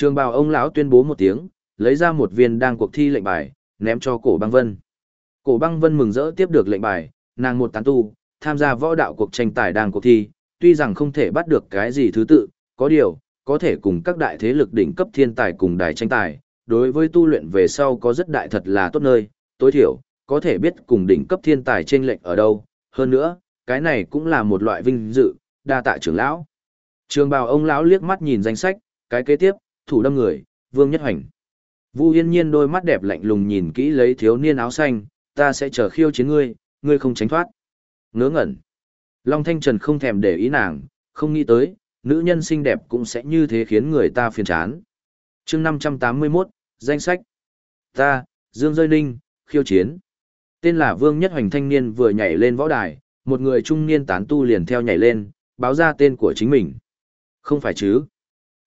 Trường bào ông lão tuyên bố một tiếng, lấy ra một viên đang cuộc thi lệnh bài, ném cho cổ băng vân. Cổ băng vân mừng rỡ tiếp được lệnh bài, nàng một tán tu, tham gia võ đạo cuộc tranh tài đang cuộc thi, tuy rằng không thể bắt được cái gì thứ tự, có điều, có thể cùng các đại thế lực đỉnh cấp thiên tài cùng đài tranh tài, đối với tu luyện về sau có rất đại thật là tốt nơi, tối thiểu, có thể biết cùng đỉnh cấp thiên tài trên lệnh ở đâu, hơn nữa, cái này cũng là một loại vinh dự, đa tạ trưởng lão. Trường bào ông lão liếc mắt nhìn danh sách, cái kế tiếp, thủ đâm người, Vương Nhất Hoành. Vu Yên Nhiên đôi mắt đẹp lạnh lùng nhìn kỹ lấy thiếu niên áo xanh, ta sẽ chờ khiêu chiến ngươi, ngươi không tránh thoát. Ngớ ngẩn. Long Thanh Trần không thèm để ý nàng, không nghĩ tới, nữ nhân xinh đẹp cũng sẽ như thế khiến người ta phiền chán. chương 581, danh sách. Ta, Dương rơi Ninh, khiêu chiến. Tên là Vương Nhất Hoành thanh niên vừa nhảy lên võ đài, một người trung niên tán tu liền theo nhảy lên, báo ra tên của chính mình. Không phải chứ.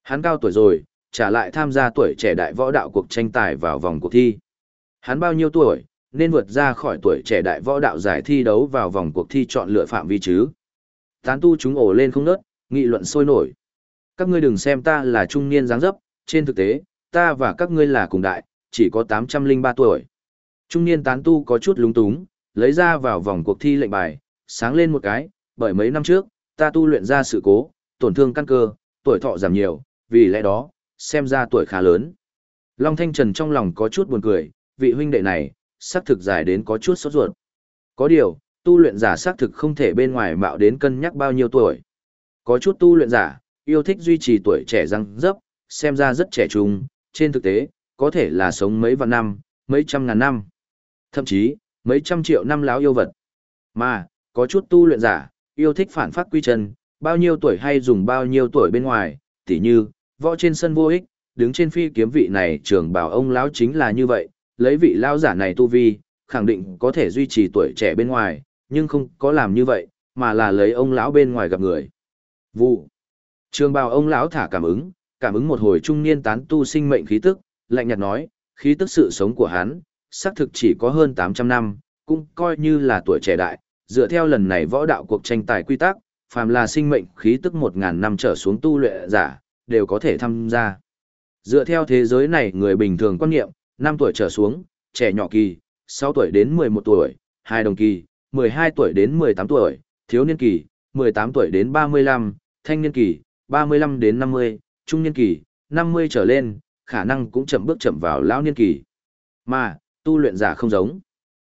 Hắn cao tuổi rồi, trả lại tham gia tuổi trẻ đại võ đạo cuộc tranh tài vào vòng cuộc thi. Hắn bao nhiêu tuổi, nên vượt ra khỏi tuổi trẻ đại võ đạo giải thi đấu vào vòng cuộc thi chọn lựa phạm vi chứ. Tán tu chúng ổ lên không nớt, nghị luận sôi nổi. Các ngươi đừng xem ta là trung niên dáng dấp, trên thực tế, ta và các ngươi là cùng đại, chỉ có 803 tuổi. Trung niên tán tu có chút lúng túng, lấy ra vào vòng cuộc thi lệnh bài, sáng lên một cái, bởi mấy năm trước, ta tu luyện ra sự cố, tổn thương căn cơ, tuổi thọ giảm nhiều, vì lẽ đó, xem ra tuổi khá lớn. Long Thanh Trần trong lòng có chút buồn cười, vị huynh đệ này, xác thực dài đến có chút sốt ruột. Có điều, tu luyện giả xác thực không thể bên ngoài mạo đến cân nhắc bao nhiêu tuổi. Có chút tu luyện giả, yêu thích duy trì tuổi trẻ răng dấp, xem ra rất trẻ trung, trên thực tế, có thể là sống mấy vạn năm, mấy trăm ngàn năm, thậm chí, mấy trăm triệu năm láo yêu vật. Mà, có chút tu luyện giả, yêu thích phản phát quy chân, bao nhiêu tuổi hay dùng bao nhiêu tuổi bên ngoài, tỉ như, võ trên sân vô ích, đứng trên phi kiếm vị này trường bảo ông lão chính là như vậy, lấy vị lão giả này tu vi, khẳng định có thể duy trì tuổi trẻ bên ngoài, nhưng không có làm như vậy, mà là lấy ông lão bên ngoài gặp người. Vụ. Trường bào ông lão thả cảm ứng, cảm ứng một hồi trung niên tán tu sinh mệnh khí tức, lạnh nhạt nói, khí tức sự sống của hắn, xác thực chỉ có hơn 800 năm, cũng coi như là tuổi trẻ đại, dựa theo lần này võ đạo cuộc tranh tài quy tắc, phàm là sinh mệnh khí tức 1000 năm trở xuống tu luyện giả, đều có thể tham gia. Dựa theo thế giới này người bình thường quan niệm, 5 tuổi trở xuống, trẻ nhỏ kỳ, 6 tuổi đến 11 tuổi, hai đồng kỳ, 12 tuổi đến 18 tuổi, thiếu niên kỳ, 18 tuổi đến 35, thanh niên kỳ, 35 đến 50, trung niên kỳ, 50 trở lên, khả năng cũng chậm bước chậm vào lão niên kỳ. Mà, tu luyện giả không giống.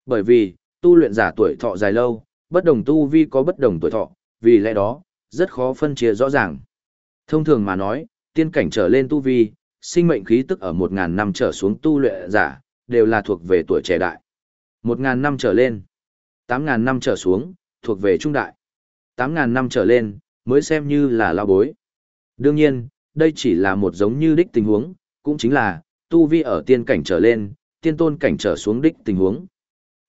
Bởi vì, tu luyện giả tuổi thọ dài lâu, bất đồng tu vi có bất đồng tuổi thọ, vì lẽ đó, rất khó phân chia rõ ràng. Thông thường mà nói, tiên cảnh trở lên tu vi, sinh mệnh khí tức ở 1.000 năm trở xuống tu luyện giả, đều là thuộc về tuổi trẻ đại. 1.000 năm trở lên, 8.000 năm trở xuống, thuộc về trung đại. 8.000 năm trở lên, mới xem như là lao bối. Đương nhiên, đây chỉ là một giống như đích tình huống, cũng chính là, tu vi ở tiên cảnh trở lên, tiên tôn cảnh trở xuống đích tình huống.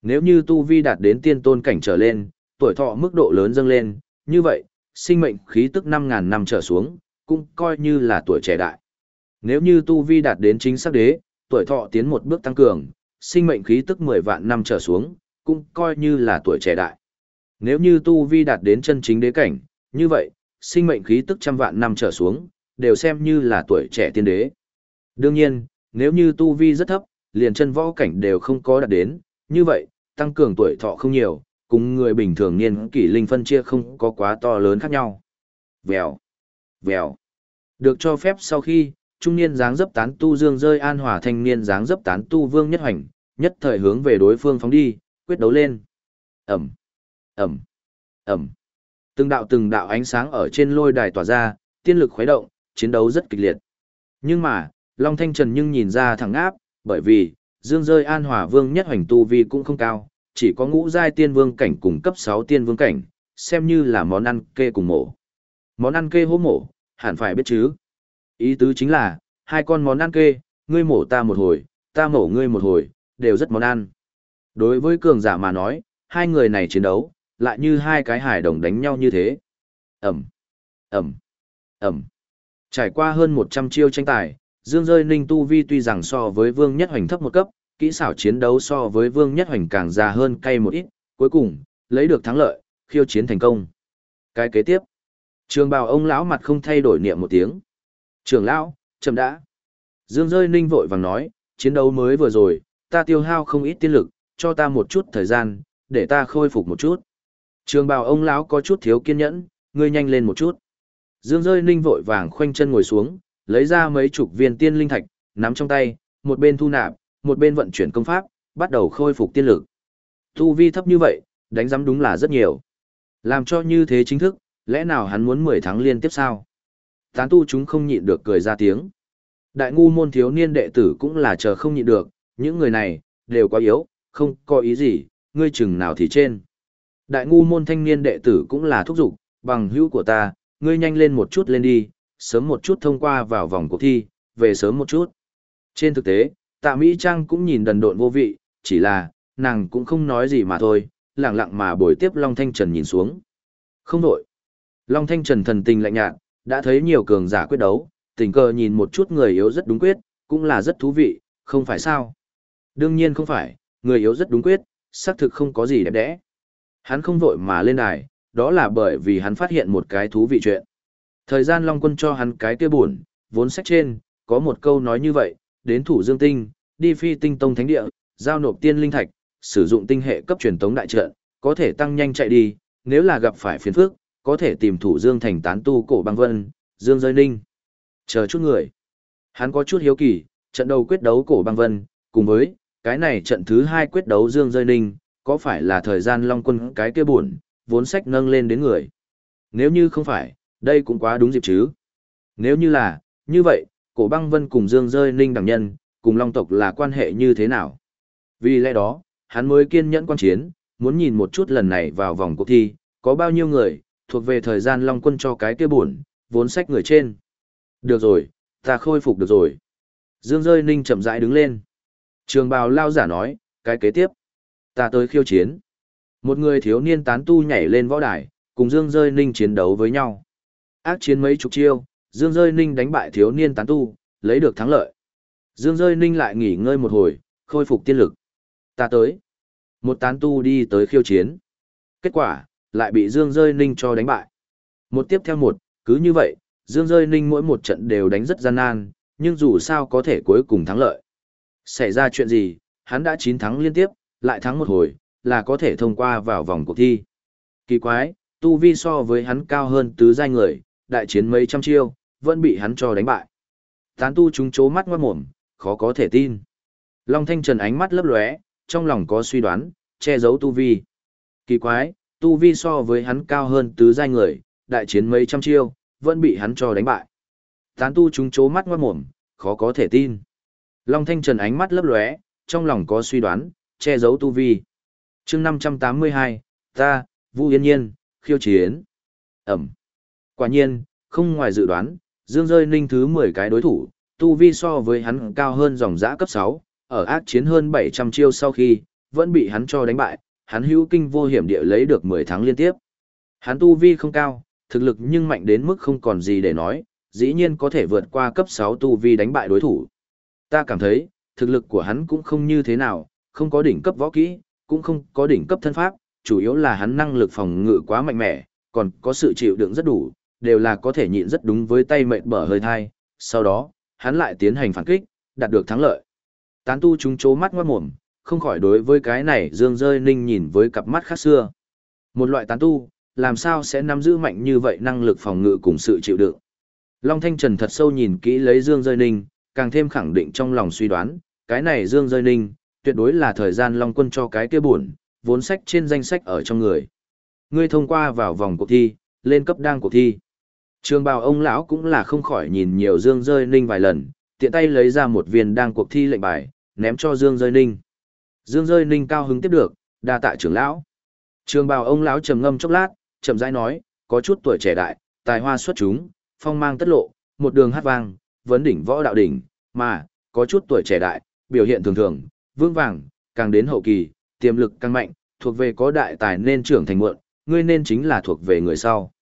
Nếu như tu vi đạt đến tiên tôn cảnh trở lên, tuổi thọ mức độ lớn dâng lên, như vậy, sinh mệnh khí tức 5.000 năm trở xuống, cũng coi như là tuổi trẻ đại. Nếu như tu vi đạt đến chính xác đế, tuổi thọ tiến một bước tăng cường, sinh mệnh khí tức 10 vạn năm trở xuống, cũng coi như là tuổi trẻ đại. Nếu như tu vi đạt đến chân chính đế cảnh, như vậy, sinh mệnh khí tức trăm vạn năm trở xuống, đều xem như là tuổi trẻ tiên đế. Đương nhiên, nếu như tu vi rất thấp, liền chân võ cảnh đều không có đạt đến, như vậy, tăng cường tuổi thọ không nhiều, cùng người bình thường niên kỷ linh phân chia không có quá to lớn khác nhau. Vèo, vèo. Được cho phép sau khi, trung niên dáng dấp tán tu dương rơi an hòa thanh niên dáng dấp tán tu vương nhất hoành, nhất thời hướng về đối phương phóng đi, quyết đấu lên. Ẩm, Ẩm, Ẩm. Từng đạo từng đạo ánh sáng ở trên lôi đài tỏa ra, tiên lực khuấy động, chiến đấu rất kịch liệt. Nhưng mà, Long Thanh Trần nhưng nhìn ra thẳng áp, bởi vì, Dương rơi an hòa vương nhất hoành tu vi cũng không cao, chỉ có ngũ giai tiên vương cảnh cùng cấp 6 tiên vương cảnh, xem như là món ăn kê cùng mổ. Món ăn kê hố mổ, hẳn phải biết chứ. Ý tứ chính là, hai con món ăn kê, ngươi mổ ta một hồi, ta mổ ngươi một hồi, đều rất món ăn. Đối với cường giả mà nói, hai người này chiến đấu, lại như hai cái hải đồng đánh nhau như thế. Ẩm, Ẩm, Ẩm. Trải qua hơn 100 chiêu tranh tài, Dương Rơi Ninh Tu Vi tuy rằng so với Vương Nhất Hoành thấp một cấp, kỹ xảo chiến đấu so với Vương Nhất Hoành càng già hơn cay một ít, cuối cùng, lấy được thắng lợi, khiêu chiến thành công. Cái kế tiếp, trường bào ông lão mặt không thay đổi niệm một tiếng. Trường lão, chậm đã, Dương rơi ninh vội vàng nói, chiến đấu mới vừa rồi, ta tiêu hao không ít tiên lực, cho ta một chút thời gian, để ta khôi phục một chút. Trường bào ông lão có chút thiếu kiên nhẫn, ngươi nhanh lên một chút. Dương rơi ninh vội vàng khoanh chân ngồi xuống, lấy ra mấy chục viên tiên linh thạch, nắm trong tay, một bên thu nạp, một bên vận chuyển công pháp, bắt đầu khôi phục tiên lực. Tu vi thấp như vậy, đánh giám đúng là rất nhiều. Làm cho như thế chính thức, lẽ nào hắn muốn 10 tháng liên tiếp sao? Tán tu chúng không nhịn được cười ra tiếng. Đại ngu môn thiếu niên đệ tử cũng là chờ không nhịn được, những người này, đều quá yếu, không có ý gì, ngươi chừng nào thì trên. Đại ngu môn thanh niên đệ tử cũng là thúc giục, bằng hữu của ta, ngươi nhanh lên một chút lên đi, sớm một chút thông qua vào vòng cuộc thi, về sớm một chút. Trên thực tế, tạ Mỹ Trang cũng nhìn đần độn vô vị, chỉ là, nàng cũng không nói gì mà thôi, lặng lặng mà bồi tiếp Long Thanh Trần nhìn xuống. Không đổi. Long Thanh Trần thần tình lạnh nhạt, đã thấy nhiều cường giả quyết đấu, tình cờ nhìn một chút người yếu rất đúng quyết, cũng là rất thú vị, không phải sao? Đương nhiên không phải, người yếu rất đúng quyết, xác thực không có gì đẹp đẽ. Hắn không vội mà lên đài, đó là bởi vì hắn phát hiện một cái thú vị chuyện. Thời gian Long Quân cho hắn cái kia buồn, vốn sách trên, có một câu nói như vậy, đến thủ dương tinh, đi phi tinh tông thánh địa, giao nộp tiên linh thạch, sử dụng tinh hệ cấp truyền tống đại trận, có thể tăng nhanh chạy đi, nếu là gặp phải phiền phức, có thể tìm thủ dương thành tán tu cổ băng vân, dương rơi ninh. Chờ chút người. Hắn có chút hiếu kỳ, trận đầu quyết đấu cổ băng vân, cùng với, cái này trận thứ hai quyết đấu dương rơi ninh, có phải là thời gian long quân cái kia buồn, vốn sách nâng lên đến người. Nếu như không phải, đây cũng quá đúng dịp chứ. Nếu như là, như vậy, cổ băng vân cùng dương rơi ninh đẳng nhân, cùng long tộc là quan hệ như thế nào? Vì lẽ đó, hắn mới kiên nhẫn quan chiến, muốn nhìn một chút lần này vào vòng cuộc thi, có bao nhiêu người, thuộc về thời gian long quân cho cái kia buồn, vốn sách người trên. Được rồi, ta khôi phục được rồi. Dương rơi ninh chậm rãi đứng lên. Trường bào lao giả nói, cái kế tiếp. Ta tới khiêu chiến. Một người thiếu niên tán tu nhảy lên võ đài, cùng Dương rơi ninh chiến đấu với nhau. Ác chiến mấy chục chiêu, Dương rơi ninh đánh bại thiếu niên tán tu, lấy được thắng lợi. Dương rơi ninh lại nghỉ ngơi một hồi, khôi phục tiên lực. Ta tới. Một tán tu đi tới khiêu chiến. Kết quả, lại bị Dương rơi ninh cho đánh bại. Một tiếp theo một, cứ như vậy, Dương rơi ninh mỗi một trận đều đánh rất gian nan, nhưng dù sao có thể cuối cùng thắng lợi. Xảy ra chuyện gì, hắn đã 9 thắng liên tiếp, lại thắng một hồi, là có thể thông qua vào vòng cuộc thi. Kỳ quái, tu vi so với hắn cao hơn tứ giai người, đại chiến mấy trăm chiêu, vẫn bị hắn cho đánh bại. Tán tu chúng chố mắt ngoát mồm, khó có thể tin. Long Thanh Trần ánh mắt lấp lóe, trong lòng có suy đoán, che giấu tu vi. Kỳ quái, tu vi so với hắn cao hơn tứ giai người, đại chiến mấy trăm chiêu, vẫn bị hắn cho đánh bại. Tán tu chúng chố mắt ngoát mồm, khó có thể tin. Long Thanh Trần ánh mắt lấp lóe, trong lòng có suy đoán, che giấu tu vi. chương 582, ta, Vu Yên Nhiên, khiêu chiến. Ẩm. Quả nhiên, không ngoài dự đoán, Dương rơi ninh thứ 10 cái đối thủ, tu vi so với hắn cao hơn dòng giã cấp 6, ở ác chiến hơn 700 chiêu sau khi, vẫn bị hắn cho đánh bại, hắn hữu kinh vô hiểm địa lấy được 10 tháng liên tiếp. Hắn tu vi không cao, thực lực nhưng mạnh đến mức không còn gì để nói, dĩ nhiên có thể vượt qua cấp 6 tu vi đánh bại đối thủ. Ta cảm thấy, thực lực của hắn cũng không như thế nào, không có đỉnh cấp võ kỹ, cũng không có đỉnh cấp thân pháp, chủ yếu là hắn năng lực phòng ngự quá mạnh mẽ, còn có sự chịu đựng rất đủ, đều là có thể nhịn rất đúng với tay mệnh bở hơi thai. Sau đó, hắn lại tiến hành phản kích, đạt được thắng lợi. Tán tu chúng chố mắt ngoát mồm, không khỏi đối với cái này dương rơi ninh nhìn với cặp mắt khác xưa. Một loại tán tu, làm sao sẽ nắm giữ mạnh như vậy năng lực phòng ngự cùng sự chịu đựng. Long Thanh Trần thật sâu nhìn kỹ lấy Dương Rơi Ninh, càng thêm khẳng định trong lòng suy đoán, cái này Dương Rơi Ninh, tuyệt đối là thời gian Long Quân cho cái kia buồn, vốn sách trên danh sách ở trong người. Ngươi thông qua vào vòng cuộc thi, lên cấp đang cuộc thi. Trường bào ông lão cũng là không khỏi nhìn nhiều Dương Rơi Ninh vài lần, tiện tay lấy ra một viên đang cuộc thi lệnh bài, ném cho Dương Rơi Ninh. Dương Rơi Ninh cao hứng tiếp được, đa tạ trưởng lão. Trường bào ông lão trầm ngâm chốc lát, chậm rãi nói, có chút tuổi trẻ đại, tài hoa xuất chúng, phong mang tất lộ, một đường hát vang, vấn đỉnh võ đạo đỉnh, mà, có chút tuổi trẻ đại, biểu hiện thường thường, vương vàng, càng đến hậu kỳ, tiềm lực càng mạnh, thuộc về có đại tài nên trưởng thành muộn, ngươi nên chính là thuộc về người sau.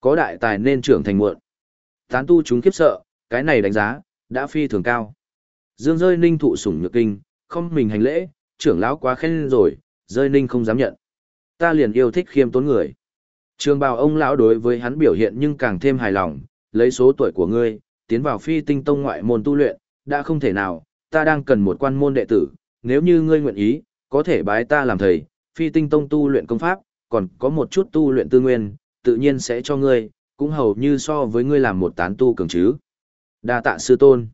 Có đại tài nên trưởng thành muộn. Tán tu chúng kiếp sợ, cái này đánh giá, đã phi thường cao. Dương rơi ninh thụ sủng nhược kinh, không mình hành lễ, trưởng lão quá khen rồi, rơi ninh không dám nhận. Ta liền yêu thích khiêm tốn người. Trường bào ông lão đối với hắn biểu hiện nhưng càng thêm hài lòng, lấy số tuổi của ngươi, tiến vào phi tinh tông ngoại môn tu luyện, đã không thể nào, ta đang cần một quan môn đệ tử, nếu như ngươi nguyện ý, có thể bái ta làm thầy, phi tinh tông tu luyện công pháp, còn có một chút tu luyện tư nguyên, tự nhiên sẽ cho ngươi, cũng hầu như so với ngươi làm một tán tu cường chứ. Đa tạ sư tôn.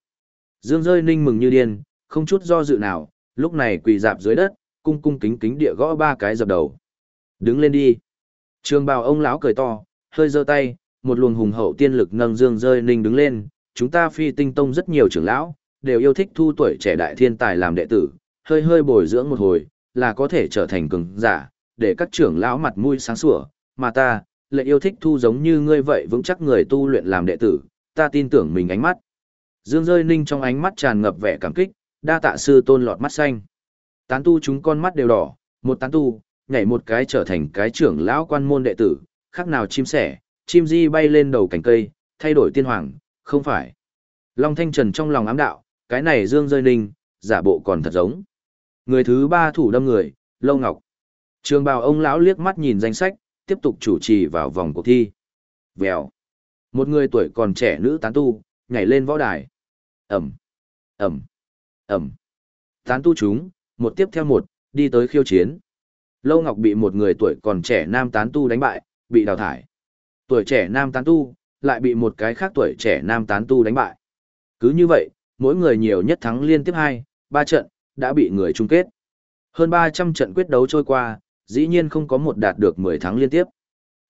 Dương rơi ninh mừng như điên, không chút do dự nào, lúc này quỳ dạp dưới đất, cung cung kính kính địa gõ ba cái dập đầu. Đứng lên đi. Trường bào ông lão cười to, hơi giơ tay, một luồng hùng hậu tiên lực nâng Dương rơi ninh đứng lên, chúng ta phi tinh tông rất nhiều trưởng lão, đều yêu thích thu tuổi trẻ đại thiên tài làm đệ tử, hơi hơi bồi dưỡng một hồi, là có thể trở thành cường giả, để các trưởng lão mặt mũi sáng sủa, mà ta, lại yêu thích thu giống như ngươi vậy vững chắc người tu luyện làm đệ tử, ta tin tưởng mình ánh mắt. Dương rơi ninh trong ánh mắt tràn ngập vẻ cảm kích, đa tạ sư tôn lọt mắt xanh. Tán tu chúng con mắt đều đỏ, một tán tu, nhảy một cái trở thành cái trưởng lão quan môn đệ tử, khác nào chim sẻ, chim di bay lên đầu cành cây, thay đổi tiên hoàng, không phải. Long Thanh Trần trong lòng ám đạo, cái này Dương rơi ninh, giả bộ còn thật giống. Người thứ ba thủ đâm người, Lâu Ngọc. Trường bào ông lão liếc mắt nhìn danh sách, tiếp tục chủ trì vào vòng cuộc thi. Vèo. Một người tuổi còn trẻ nữ tán tu, nhảy lên võ đài. Ẩm, Ẩm, Ẩm. Tán tu chúng, một tiếp theo một, đi tới khiêu chiến. Lâu Ngọc bị một người tuổi còn trẻ nam tán tu đánh bại, bị đào thải. Tuổi trẻ nam tán tu, lại bị một cái khác tuổi trẻ nam tán tu đánh bại. Cứ như vậy, mỗi người nhiều nhất thắng liên tiếp hai, ba trận, đã bị người chung kết. Hơn 300 trận quyết đấu trôi qua, dĩ nhiên không có một đạt được 10 thắng liên tiếp.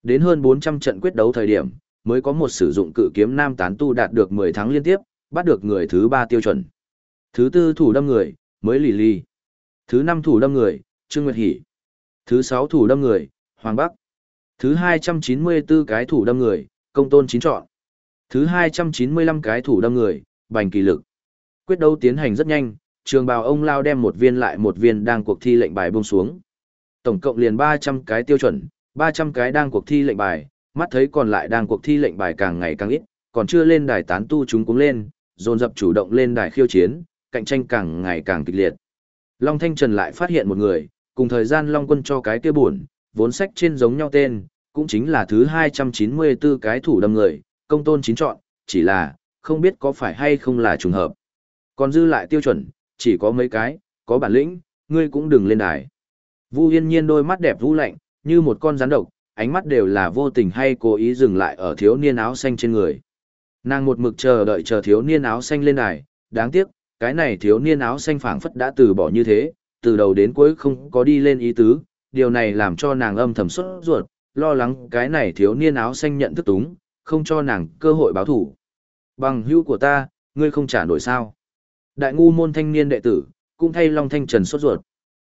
Đến hơn 400 trận quyết đấu thời điểm, mới có một sử dụng cự kiếm nam tán tu đạt được 10 thắng liên tiếp, bắt được người thứ 3 tiêu chuẩn. Thứ tư thủ đâm người, mới lì lì. Thứ năm thủ đâm người, Trương Nguyệt Hỷ. Thứ sáu thủ đâm người, Hoàng Bắc. Thứ 294 cái thủ đâm người, Công Tôn Chín Trọn. Thứ 295 cái thủ đâm người, Bành Kỳ Lực. Quyết đấu tiến hành rất nhanh, trường bào ông lao đem một viên lại một viên đang cuộc thi lệnh bài buông xuống. Tổng cộng liền 300 cái tiêu chuẩn, 300 cái đang cuộc thi lệnh bài, mắt thấy còn lại đang cuộc thi lệnh bài càng ngày càng ít, còn chưa lên đài tán tu chúng cũng lên, dồn dập chủ động lên đài khiêu chiến, cạnh tranh càng ngày càng kịch liệt. Long Thanh Trần lại phát hiện một người, cùng thời gian Long Quân cho cái kia buồn, vốn sách trên giống nhau tên, cũng chính là thứ 294 cái thủ đâm người, công tôn chín chọn, chỉ là, không biết có phải hay không là trùng hợp. Còn dư lại tiêu chuẩn, chỉ có mấy cái, có bản lĩnh, ngươi cũng đừng lên đài. Vu Yên Nhiên đôi mắt đẹp vũ lạnh, như một con rắn độc, ánh mắt đều là vô tình hay cố ý dừng lại ở thiếu niên áo xanh trên người. Nàng một mực chờ đợi chờ thiếu niên áo xanh lên đài, đáng tiếc, cái này thiếu niên áo xanh phảng phất đã từ bỏ như thế, từ đầu đến cuối không có đi lên ý tứ, điều này làm cho nàng âm thầm xuất ruột, lo lắng cái này thiếu niên áo xanh nhận thức túng, không cho nàng cơ hội báo thủ. Bằng hữu của ta, ngươi không trả nổi sao. Đại ngu môn thanh niên đệ tử, cũng thay Long Thanh Trần xuất ruột.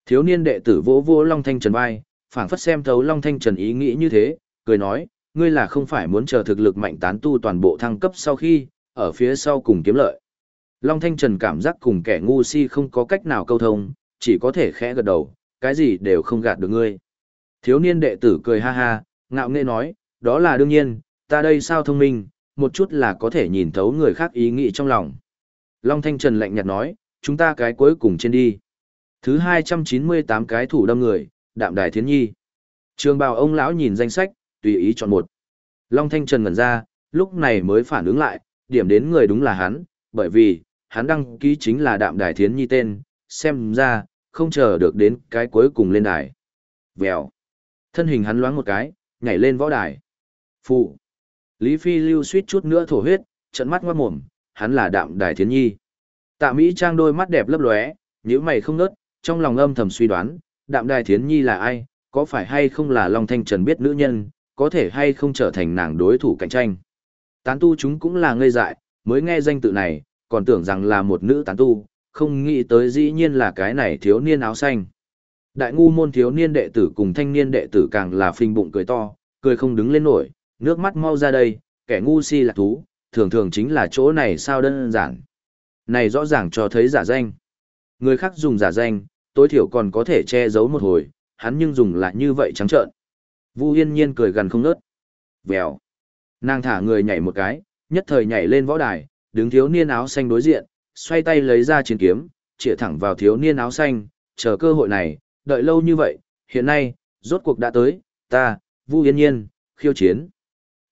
Thiếu niên đệ tử vỗ vỗ Long Thanh Trần vai, phảng phất xem thấu Long Thanh Trần ý nghĩ như thế, cười nói, ngươi là không phải muốn chờ thực lực mạnh tán tu toàn bộ thăng cấp sau khi, ở phía sau cùng kiếm lợi. Long Thanh Trần cảm giác cùng kẻ ngu si không có cách nào câu thông, chỉ có thể khẽ gật đầu, cái gì đều không gạt được ngươi. Thiếu niên đệ tử cười ha ha, ngạo nghễ nói, đó là đương nhiên, ta đây sao thông minh, một chút là có thể nhìn thấu người khác ý nghĩ trong lòng. Long Thanh Trần lạnh nhạt nói, chúng ta cái cuối cùng trên đi. Thứ 298 cái thủ đâm người, đạm đài thiến nhi. Trường bào ông lão nhìn danh sách, tùy ý chọn một. Long Thanh Trần ngẩn ra, lúc này mới phản ứng lại, điểm đến người đúng là hắn, bởi vì, hắn đăng ký chính là đạm đài thiến nhi tên, xem ra, không chờ được đến cái cuối cùng lên đài. Vèo. Thân hình hắn loáng một cái, nhảy lên võ đài. Phụ. Lý Phi lưu suýt chút nữa thổ huyết, trận mắt ngoát mồm, hắn là đạm đài thiến nhi. Tạ Mỹ Trang đôi mắt đẹp lấp lóe, nhíu mày không nớt, trong lòng âm thầm suy đoán, đạm đài thiến nhi là ai, có phải hay không là Long Thanh Trần biết nữ nhân, có thể hay không trở thành nàng đối thủ cạnh tranh. Tán tu chúng cũng là ngây dại, mới nghe danh tự này, còn tưởng rằng là một nữ tán tu, không nghĩ tới dĩ nhiên là cái này thiếu niên áo xanh. Đại ngu môn thiếu niên đệ tử cùng thanh niên đệ tử càng là phình bụng cười to, cười không đứng lên nổi, nước mắt mau ra đây, kẻ ngu si là thú, thường thường chính là chỗ này sao đơn giản. Này rõ ràng cho thấy giả danh. Người khác dùng giả danh, tối thiểu còn có thể che giấu một hồi, hắn nhưng dùng lại như vậy trắng trợn. Vu Yên Nhiên cười gần không nớt. Vèo. Nàng thả người nhảy một cái, nhất thời nhảy lên võ đài, đứng thiếu niên áo xanh đối diện, xoay tay lấy ra chiến kiếm, chĩa thẳng vào thiếu niên áo xanh, chờ cơ hội này, đợi lâu như vậy, hiện nay, rốt cuộc đã tới, ta, Vu Yên Nhiên, khiêu chiến.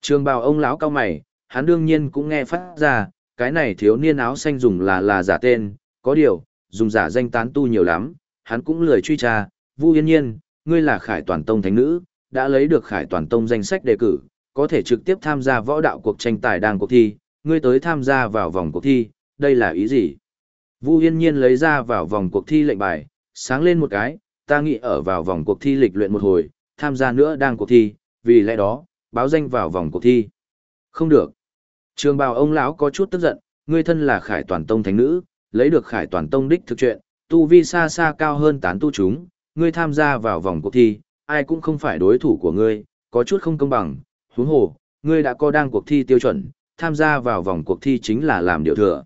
Trường bào ông lão cao mày, hắn đương nhiên cũng nghe phát ra, cái này thiếu niên áo xanh dùng là là giả tên, có điều, dùng giả danh tán tu nhiều lắm, hắn cũng lười truy tra, Vu Yên Nhiên, ngươi là Khải Toàn Tông thánh nữ, đã lấy được Khải Toàn Tông danh sách đề cử, có thể trực tiếp tham gia võ đạo cuộc tranh tài đang cuộc thi, ngươi tới tham gia vào vòng cuộc thi, đây là ý gì? Vu Yên Nhiên lấy ra vào vòng cuộc thi lệnh bài, sáng lên một cái, ta nghĩ ở vào vòng cuộc thi lịch luyện một hồi, tham gia nữa đang cuộc thi, vì lẽ đó, báo danh vào vòng cuộc thi. Không được. Trường bào ông lão có chút tức giận, ngươi thân là Khải Toàn Tông thánh nữ, lấy được Khải Toàn Tông đích thực chuyện, tu vi xa xa cao hơn tán tu chúng, ngươi tham gia vào vòng cuộc thi, ai cũng không phải đối thủ của ngươi, có chút không công bằng, huống hồ, ngươi đã có đang cuộc thi tiêu chuẩn, tham gia vào vòng cuộc thi chính là làm điều thừa.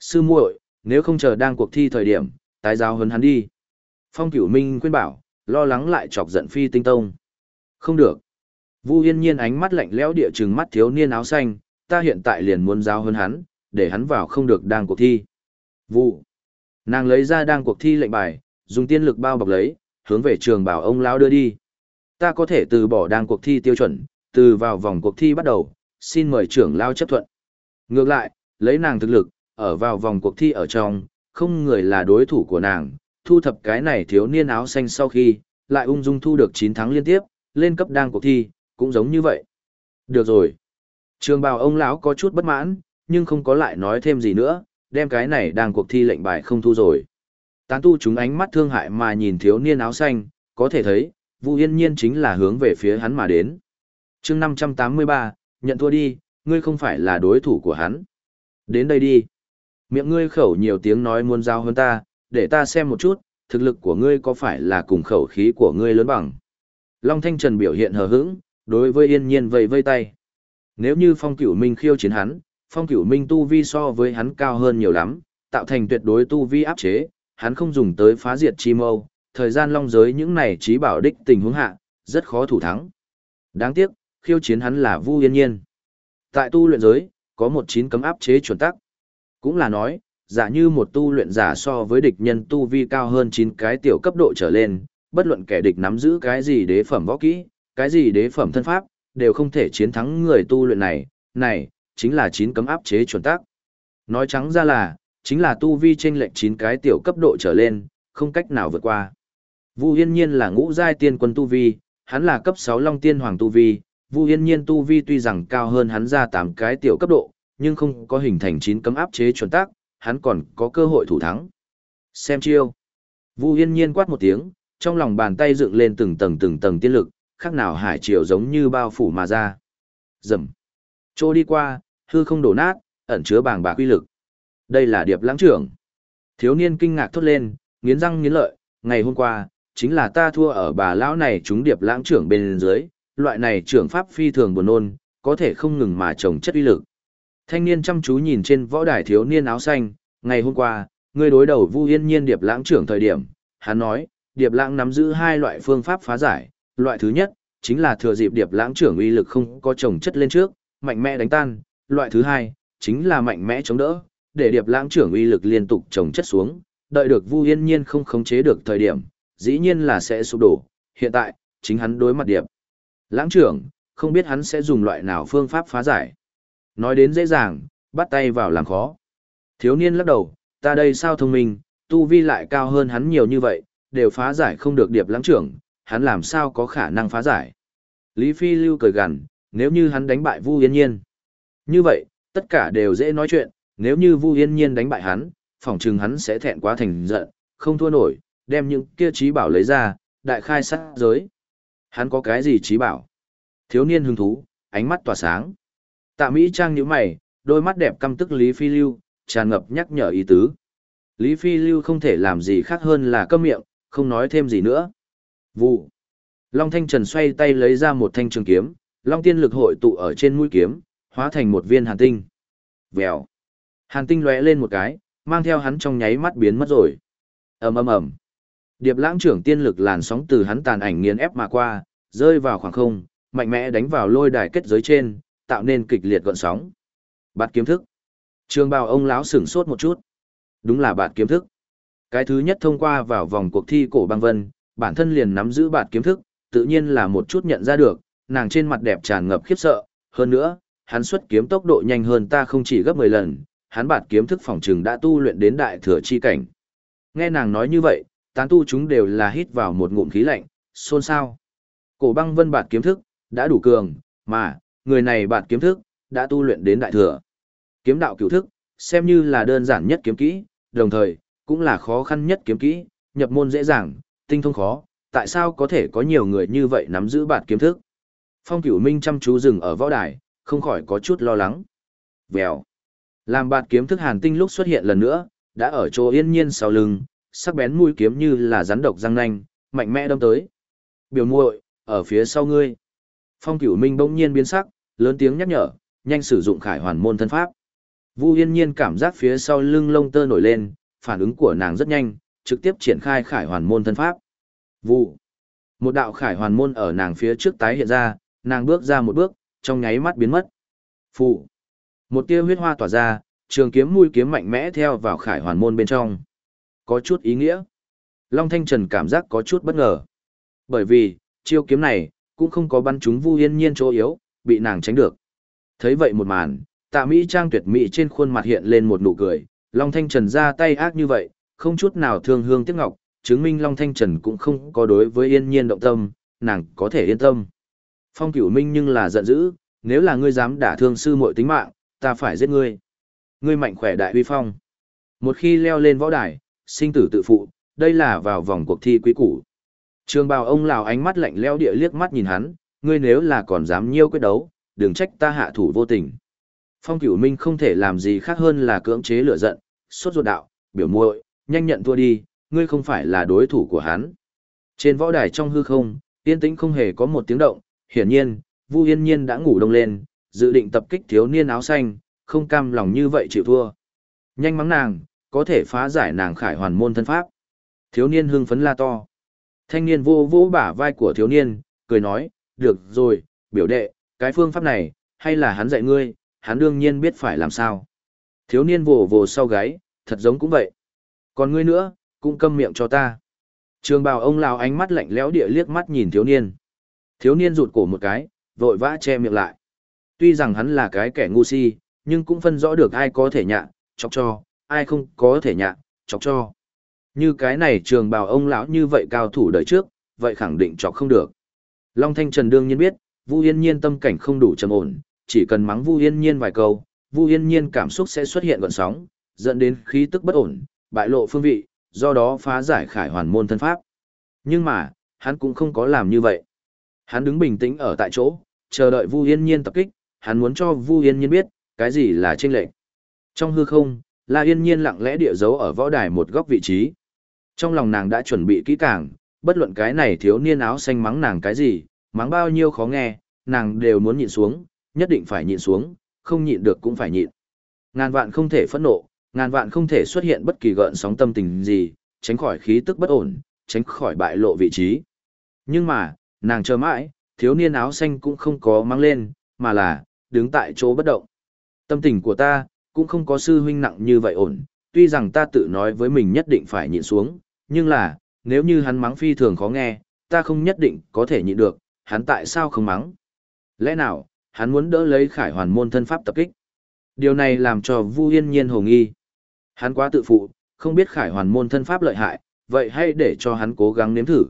Sư muội, nếu không chờ đang cuộc thi thời điểm, tái giáo huấn hắn đi. Phong Cửu Minh khuyên bảo, lo lắng lại chọc giận Phi Tinh Tông. Không được. Vu Yên Nhiên ánh mắt lạnh lẽo địa trừng mắt thiếu niên áo xanh, ta hiện tại liền muốn giáo huấn hắn, để hắn vào không được đang cuộc thi. Vu. Nàng lấy ra đang cuộc thi lệnh bài, dùng tiên lực bao bọc lấy, hướng về trường bảo ông lão đưa đi. Ta có thể từ bỏ đang cuộc thi tiêu chuẩn, từ vào vòng cuộc thi bắt đầu, xin mời trưởng lao chấp thuận. Ngược lại, lấy nàng thực lực, ở vào vòng cuộc thi ở trong, không người là đối thủ của nàng, thu thập cái này thiếu niên áo xanh sau khi, lại ung dung thu được 9 tháng liên tiếp, lên cấp đang cuộc thi, cũng giống như vậy. Được rồi. Trường bào ông lão có chút bất mãn, nhưng không có lại nói thêm gì nữa, đem cái này đang cuộc thi lệnh bài không thu rồi. Tán tu chúng ánh mắt thương hại mà nhìn thiếu niên áo xanh, có thể thấy, Vu Yên Nhiên chính là hướng về phía hắn mà đến. chương 583, nhận thua đi, ngươi không phải là đối thủ của hắn. Đến đây đi. Miệng ngươi khẩu nhiều tiếng nói muốn giao hơn ta, để ta xem một chút, thực lực của ngươi có phải là cùng khẩu khí của ngươi lớn bằng. Long Thanh Trần biểu hiện hờ hững, đối với yên nhiên vây vây tay. Nếu như phong cửu minh khiêu chiến hắn, phong cửu minh tu vi so với hắn cao hơn nhiều lắm, tạo thành tuyệt đối tu vi áp chế, hắn không dùng tới phá diệt chi mâu, thời gian long giới những này trí bảo đích tình huống hạ, rất khó thủ thắng. Đáng tiếc, khiêu chiến hắn là Vu Yên Nhiên. Tại tu luyện giới, có một chín cấm áp chế chuẩn tắc. Cũng là nói, giả như một tu luyện giả so với địch nhân tu vi cao hơn 9 cái tiểu cấp độ trở lên, bất luận kẻ địch nắm giữ cái gì đế phẩm võ kỹ, cái gì đế phẩm thân pháp, đều không thể chiến thắng người tu luyện này, này, chính là 9 cấm áp chế chuẩn tắc. Nói trắng ra là, chính là tu vi trên lệnh 9 cái tiểu cấp độ trở lên, không cách nào vượt qua. Vu Yên Nhiên là ngũ giai tiên quân tu vi, hắn là cấp 6 Long Tiên Hoàng tu vi, Vu Yên Nhiên tu vi tuy rằng cao hơn hắn ra 8 cái tiểu cấp độ, nhưng không có hình thành 9 cấm áp chế chuẩn tắc, hắn còn có cơ hội thủ thắng. Xem chiêu. Vu Yên Nhiên quát một tiếng, trong lòng bàn tay dựng lên từng tầng từng tầng tiên lực, khác nào hải triều giống như bao phủ mà ra. Rầm. Trô đi qua, hư không đổ nát, ẩn chứa bàng bạc uy lực. Đây là điệp lãng trưởng. Thiếu niên kinh ngạc thốt lên, nghiến răng nghiến lợi, ngày hôm qua, chính là ta thua ở bà lão này chúng điệp lãng trưởng bên dưới, loại này trưởng pháp phi thường buồn nôn, có thể không ngừng mà trồng chất uy lực. Thanh niên chăm chú nhìn trên võ đài thiếu niên áo xanh, ngày hôm qua, ngươi đối đầu Vu Yên Nhiên Điệp Lãng trưởng thời điểm, hắn nói, Điệp Lãng nắm giữ hai loại phương pháp phá giải, loại thứ nhất chính là thừa dịp Điệp Lãng trưởng uy lực không có trồng chất lên trước, mạnh mẽ đánh tan, loại thứ hai chính là mạnh mẽ chống đỡ, để Điệp Lãng trưởng uy lực liên tục trồng chất xuống, đợi được Vu Yên Nhiên không khống chế được thời điểm, dĩ nhiên là sẽ sụp đổ, hiện tại, chính hắn đối mặt Điệp Lãng trưởng, không biết hắn sẽ dùng loại nào phương pháp phá giải. Nói đến dễ dàng, bắt tay vào làm khó. Thiếu niên lắc đầu, ta đây sao thông minh, tu vi lại cao hơn hắn nhiều như vậy, đều phá giải không được điệp lãng trưởng, hắn làm sao có khả năng phá giải. Lý Phi Lưu cười gằn, nếu như hắn đánh bại Vu Yên Nhiên. Như vậy, tất cả đều dễ nói chuyện, nếu như Vu Yên Nhiên đánh bại hắn, phỏng chừng hắn sẽ thẹn quá thành giận, không thua nổi, đem những kia trí bảo lấy ra, đại khai sát giới. Hắn có cái gì trí bảo? Thiếu niên hứng thú, ánh mắt tỏa sáng. Tạ Mỹ Trang nhíu mày, đôi mắt đẹp căm tức Lý Phi Lưu, tràn ngập nhắc nhở ý tứ. Lý Phi Lưu không thể làm gì khác hơn là câm miệng, không nói thêm gì nữa. Vụ. Long Thanh Trần xoay tay lấy ra một thanh trường kiếm, Long Tiên lực hội tụ ở trên mũi kiếm, hóa thành một viên hàn tinh. Vèo. Hàn tinh lóe lên một cái, mang theo hắn trong nháy mắt biến mất rồi. ầm ầm ầm. Điệp lãng trưởng tiên lực làn sóng từ hắn tàn ảnh nghiền ép mà qua, rơi vào khoảng không, mạnh mẽ đánh vào lôi đài kết giới trên, tạo nên kịch liệt gợn sóng. Bạt kiếm thức. Trường bào ông lão sửng sốt một chút. Đúng là bạt kiếm thức. Cái thứ nhất thông qua vào vòng cuộc thi cổ băng vân, bản thân liền nắm giữ bạt kiếm thức, tự nhiên là một chút nhận ra được, nàng trên mặt đẹp tràn ngập khiếp sợ, hơn nữa, hắn xuất kiếm tốc độ nhanh hơn ta không chỉ gấp 10 lần, hắn bạt kiếm thức phòng trừng đã tu luyện đến đại thừa chi cảnh. Nghe nàng nói như vậy, tán tu chúng đều là hít vào một ngụm khí lạnh, xôn xao. Cổ băng vân bạt kiếm thức, đã đủ cường, mà, người này bạt kiếm thức, đã tu luyện đến đại thừa. Kiếm đạo cửu thức, xem như là đơn giản nhất kiếm kỹ, đồng thời, cũng là khó khăn nhất kiếm kỹ, nhập môn dễ dàng, tinh thông khó, tại sao có thể có nhiều người như vậy nắm giữ bạt kiếm thức. Phong cửu minh chăm chú dừng ở võ đài, không khỏi có chút lo lắng. Vèo. Làm bạt kiếm thức hàn tinh lúc xuất hiện lần nữa, đã ở chỗ yên nhiên sau lưng, sắc bén mũi kiếm như là rắn độc răng nanh, mạnh mẽ đâm tới. Biểu muội, ở phía sau ngươi. Phong cửu minh bỗng nhiên biến sắc, lớn tiếng nhắc nhở, nhanh sử dụng khải hoàn môn thân pháp. Vu Yên Nhiên cảm giác phía sau lưng lông tơ nổi lên, phản ứng của nàng rất nhanh, trực tiếp triển khai khải hoàn môn thân pháp. Vụ. Một đạo khải hoàn môn ở nàng phía trước tái hiện ra, nàng bước ra một bước, trong nháy mắt biến mất. Phụ. Một tia huyết hoa tỏa ra, trường kiếm mũi kiếm mạnh mẽ theo vào khải hoàn môn bên trong. Có chút ý nghĩa. Long Thanh Trần cảm giác có chút bất ngờ. Bởi vì, chiêu kiếm này, cũng không có bắn chúng Vu Yên Nhiên chỗ yếu, bị nàng tránh được. Thấy vậy một màn, tạ Mỹ Trang tuyệt mỹ trên khuôn mặt hiện lên một nụ cười, Long Thanh Trần ra tay ác như vậy, không chút nào thương hương tiếc ngọc, chứng minh Long Thanh Trần cũng không có đối với Yên Nhiên động tâm, nàng có thể yên tâm. Phong Cửu Minh nhưng là giận dữ, nếu là ngươi dám đả thương sư muội tính mạng, ta phải giết ngươi. Ngươi mạnh khỏe đại uy phong. Một khi leo lên võ đài, sinh tử tự phụ, đây là vào vòng cuộc thi quý củ. Trường bào ông lào ánh mắt lạnh leo địa liếc mắt nhìn hắn, ngươi nếu là còn dám nhiêu quyết đấu, đừng trách ta hạ thủ vô tình. Phong cửu minh không thể làm gì khác hơn là cưỡng chế lửa giận, sốt ruột đạo, biểu muội, nhanh nhận thua đi, ngươi không phải là đối thủ của hắn. Trên võ đài trong hư không, yên tĩnh không hề có một tiếng động, hiển nhiên, Vu Yên Nhiên đã ngủ đông lên, dự định tập kích thiếu niên áo xanh, không cam lòng như vậy chịu thua. Nhanh mắng nàng, có thể phá giải nàng khải hoàn môn thân pháp. Thiếu niên hưng phấn la to. Thanh niên vô vô bả vai của thiếu niên, cười nói, được rồi, biểu đệ, cái phương pháp này, hay là hắn dạy ngươi, hắn đương nhiên biết phải làm sao. Thiếu niên vồ vồ sau gáy, thật giống cũng vậy. Còn ngươi nữa, cũng câm miệng cho ta. Trường bào ông lào ánh mắt lạnh lẽo địa liếc mắt nhìn thiếu niên. Thiếu niên rụt cổ một cái, vội vã che miệng lại. Tuy rằng hắn là cái kẻ ngu si, nhưng cũng phân rõ được ai có thể nhạ, chọc cho, ai không có thể nhạ, chọc cho. Như cái này trường bào ông lão như vậy cao thủ đời trước, vậy khẳng định chọc không được. Long Thanh Trần đương nhiên biết, Vu Yên Nhiên tâm cảnh không đủ trầm ổn, chỉ cần mắng Vu Yên Nhiên vài câu, Vu Yên Nhiên cảm xúc sẽ xuất hiện gợn sóng, dẫn đến khí tức bất ổn, bại lộ phương vị, do đó phá giải khải hoàn môn thân pháp. Nhưng mà, hắn cũng không có làm như vậy. Hắn đứng bình tĩnh ở tại chỗ, chờ đợi Vu Yên Nhiên tập kích, hắn muốn cho Vu Yên Nhiên biết, cái gì là chênh lệch. Trong hư không, La Yên Nhiên lặng lẽ địa dấu ở võ đài một góc vị trí. Trong lòng nàng đã chuẩn bị kỹ càng, bất luận cái này thiếu niên áo xanh mắng nàng cái gì, mắng bao nhiêu khó nghe, nàng đều muốn nhịn xuống, nhất định phải nhịn xuống, không nhịn được cũng phải nhịn. Ngàn vạn không thể phẫn nộ, ngàn vạn không thể xuất hiện bất kỳ gợn sóng tâm tình gì, tránh khỏi khí tức bất ổn, tránh khỏi bại lộ vị trí. Nhưng mà, nàng chờ mãi, thiếu niên áo xanh cũng không có mang lên, mà là, đứng tại chỗ bất động. Tâm tình của ta, cũng không có sư huynh nặng như vậy ổn, tuy rằng ta tự nói với mình nhất định phải nhịn xuống, nhưng là, nếu như hắn mắng phi thường khó nghe, ta không nhất định có thể nhịn được, hắn tại sao không mắng? Lẽ nào, hắn muốn đỡ lấy khải hoàn môn thân pháp tập kích? Điều này làm cho Vu Yên Nhiên hồ nghi. Hắn quá tự phụ, không biết khải hoàn môn thân pháp lợi hại, vậy hay để cho hắn cố gắng nếm thử.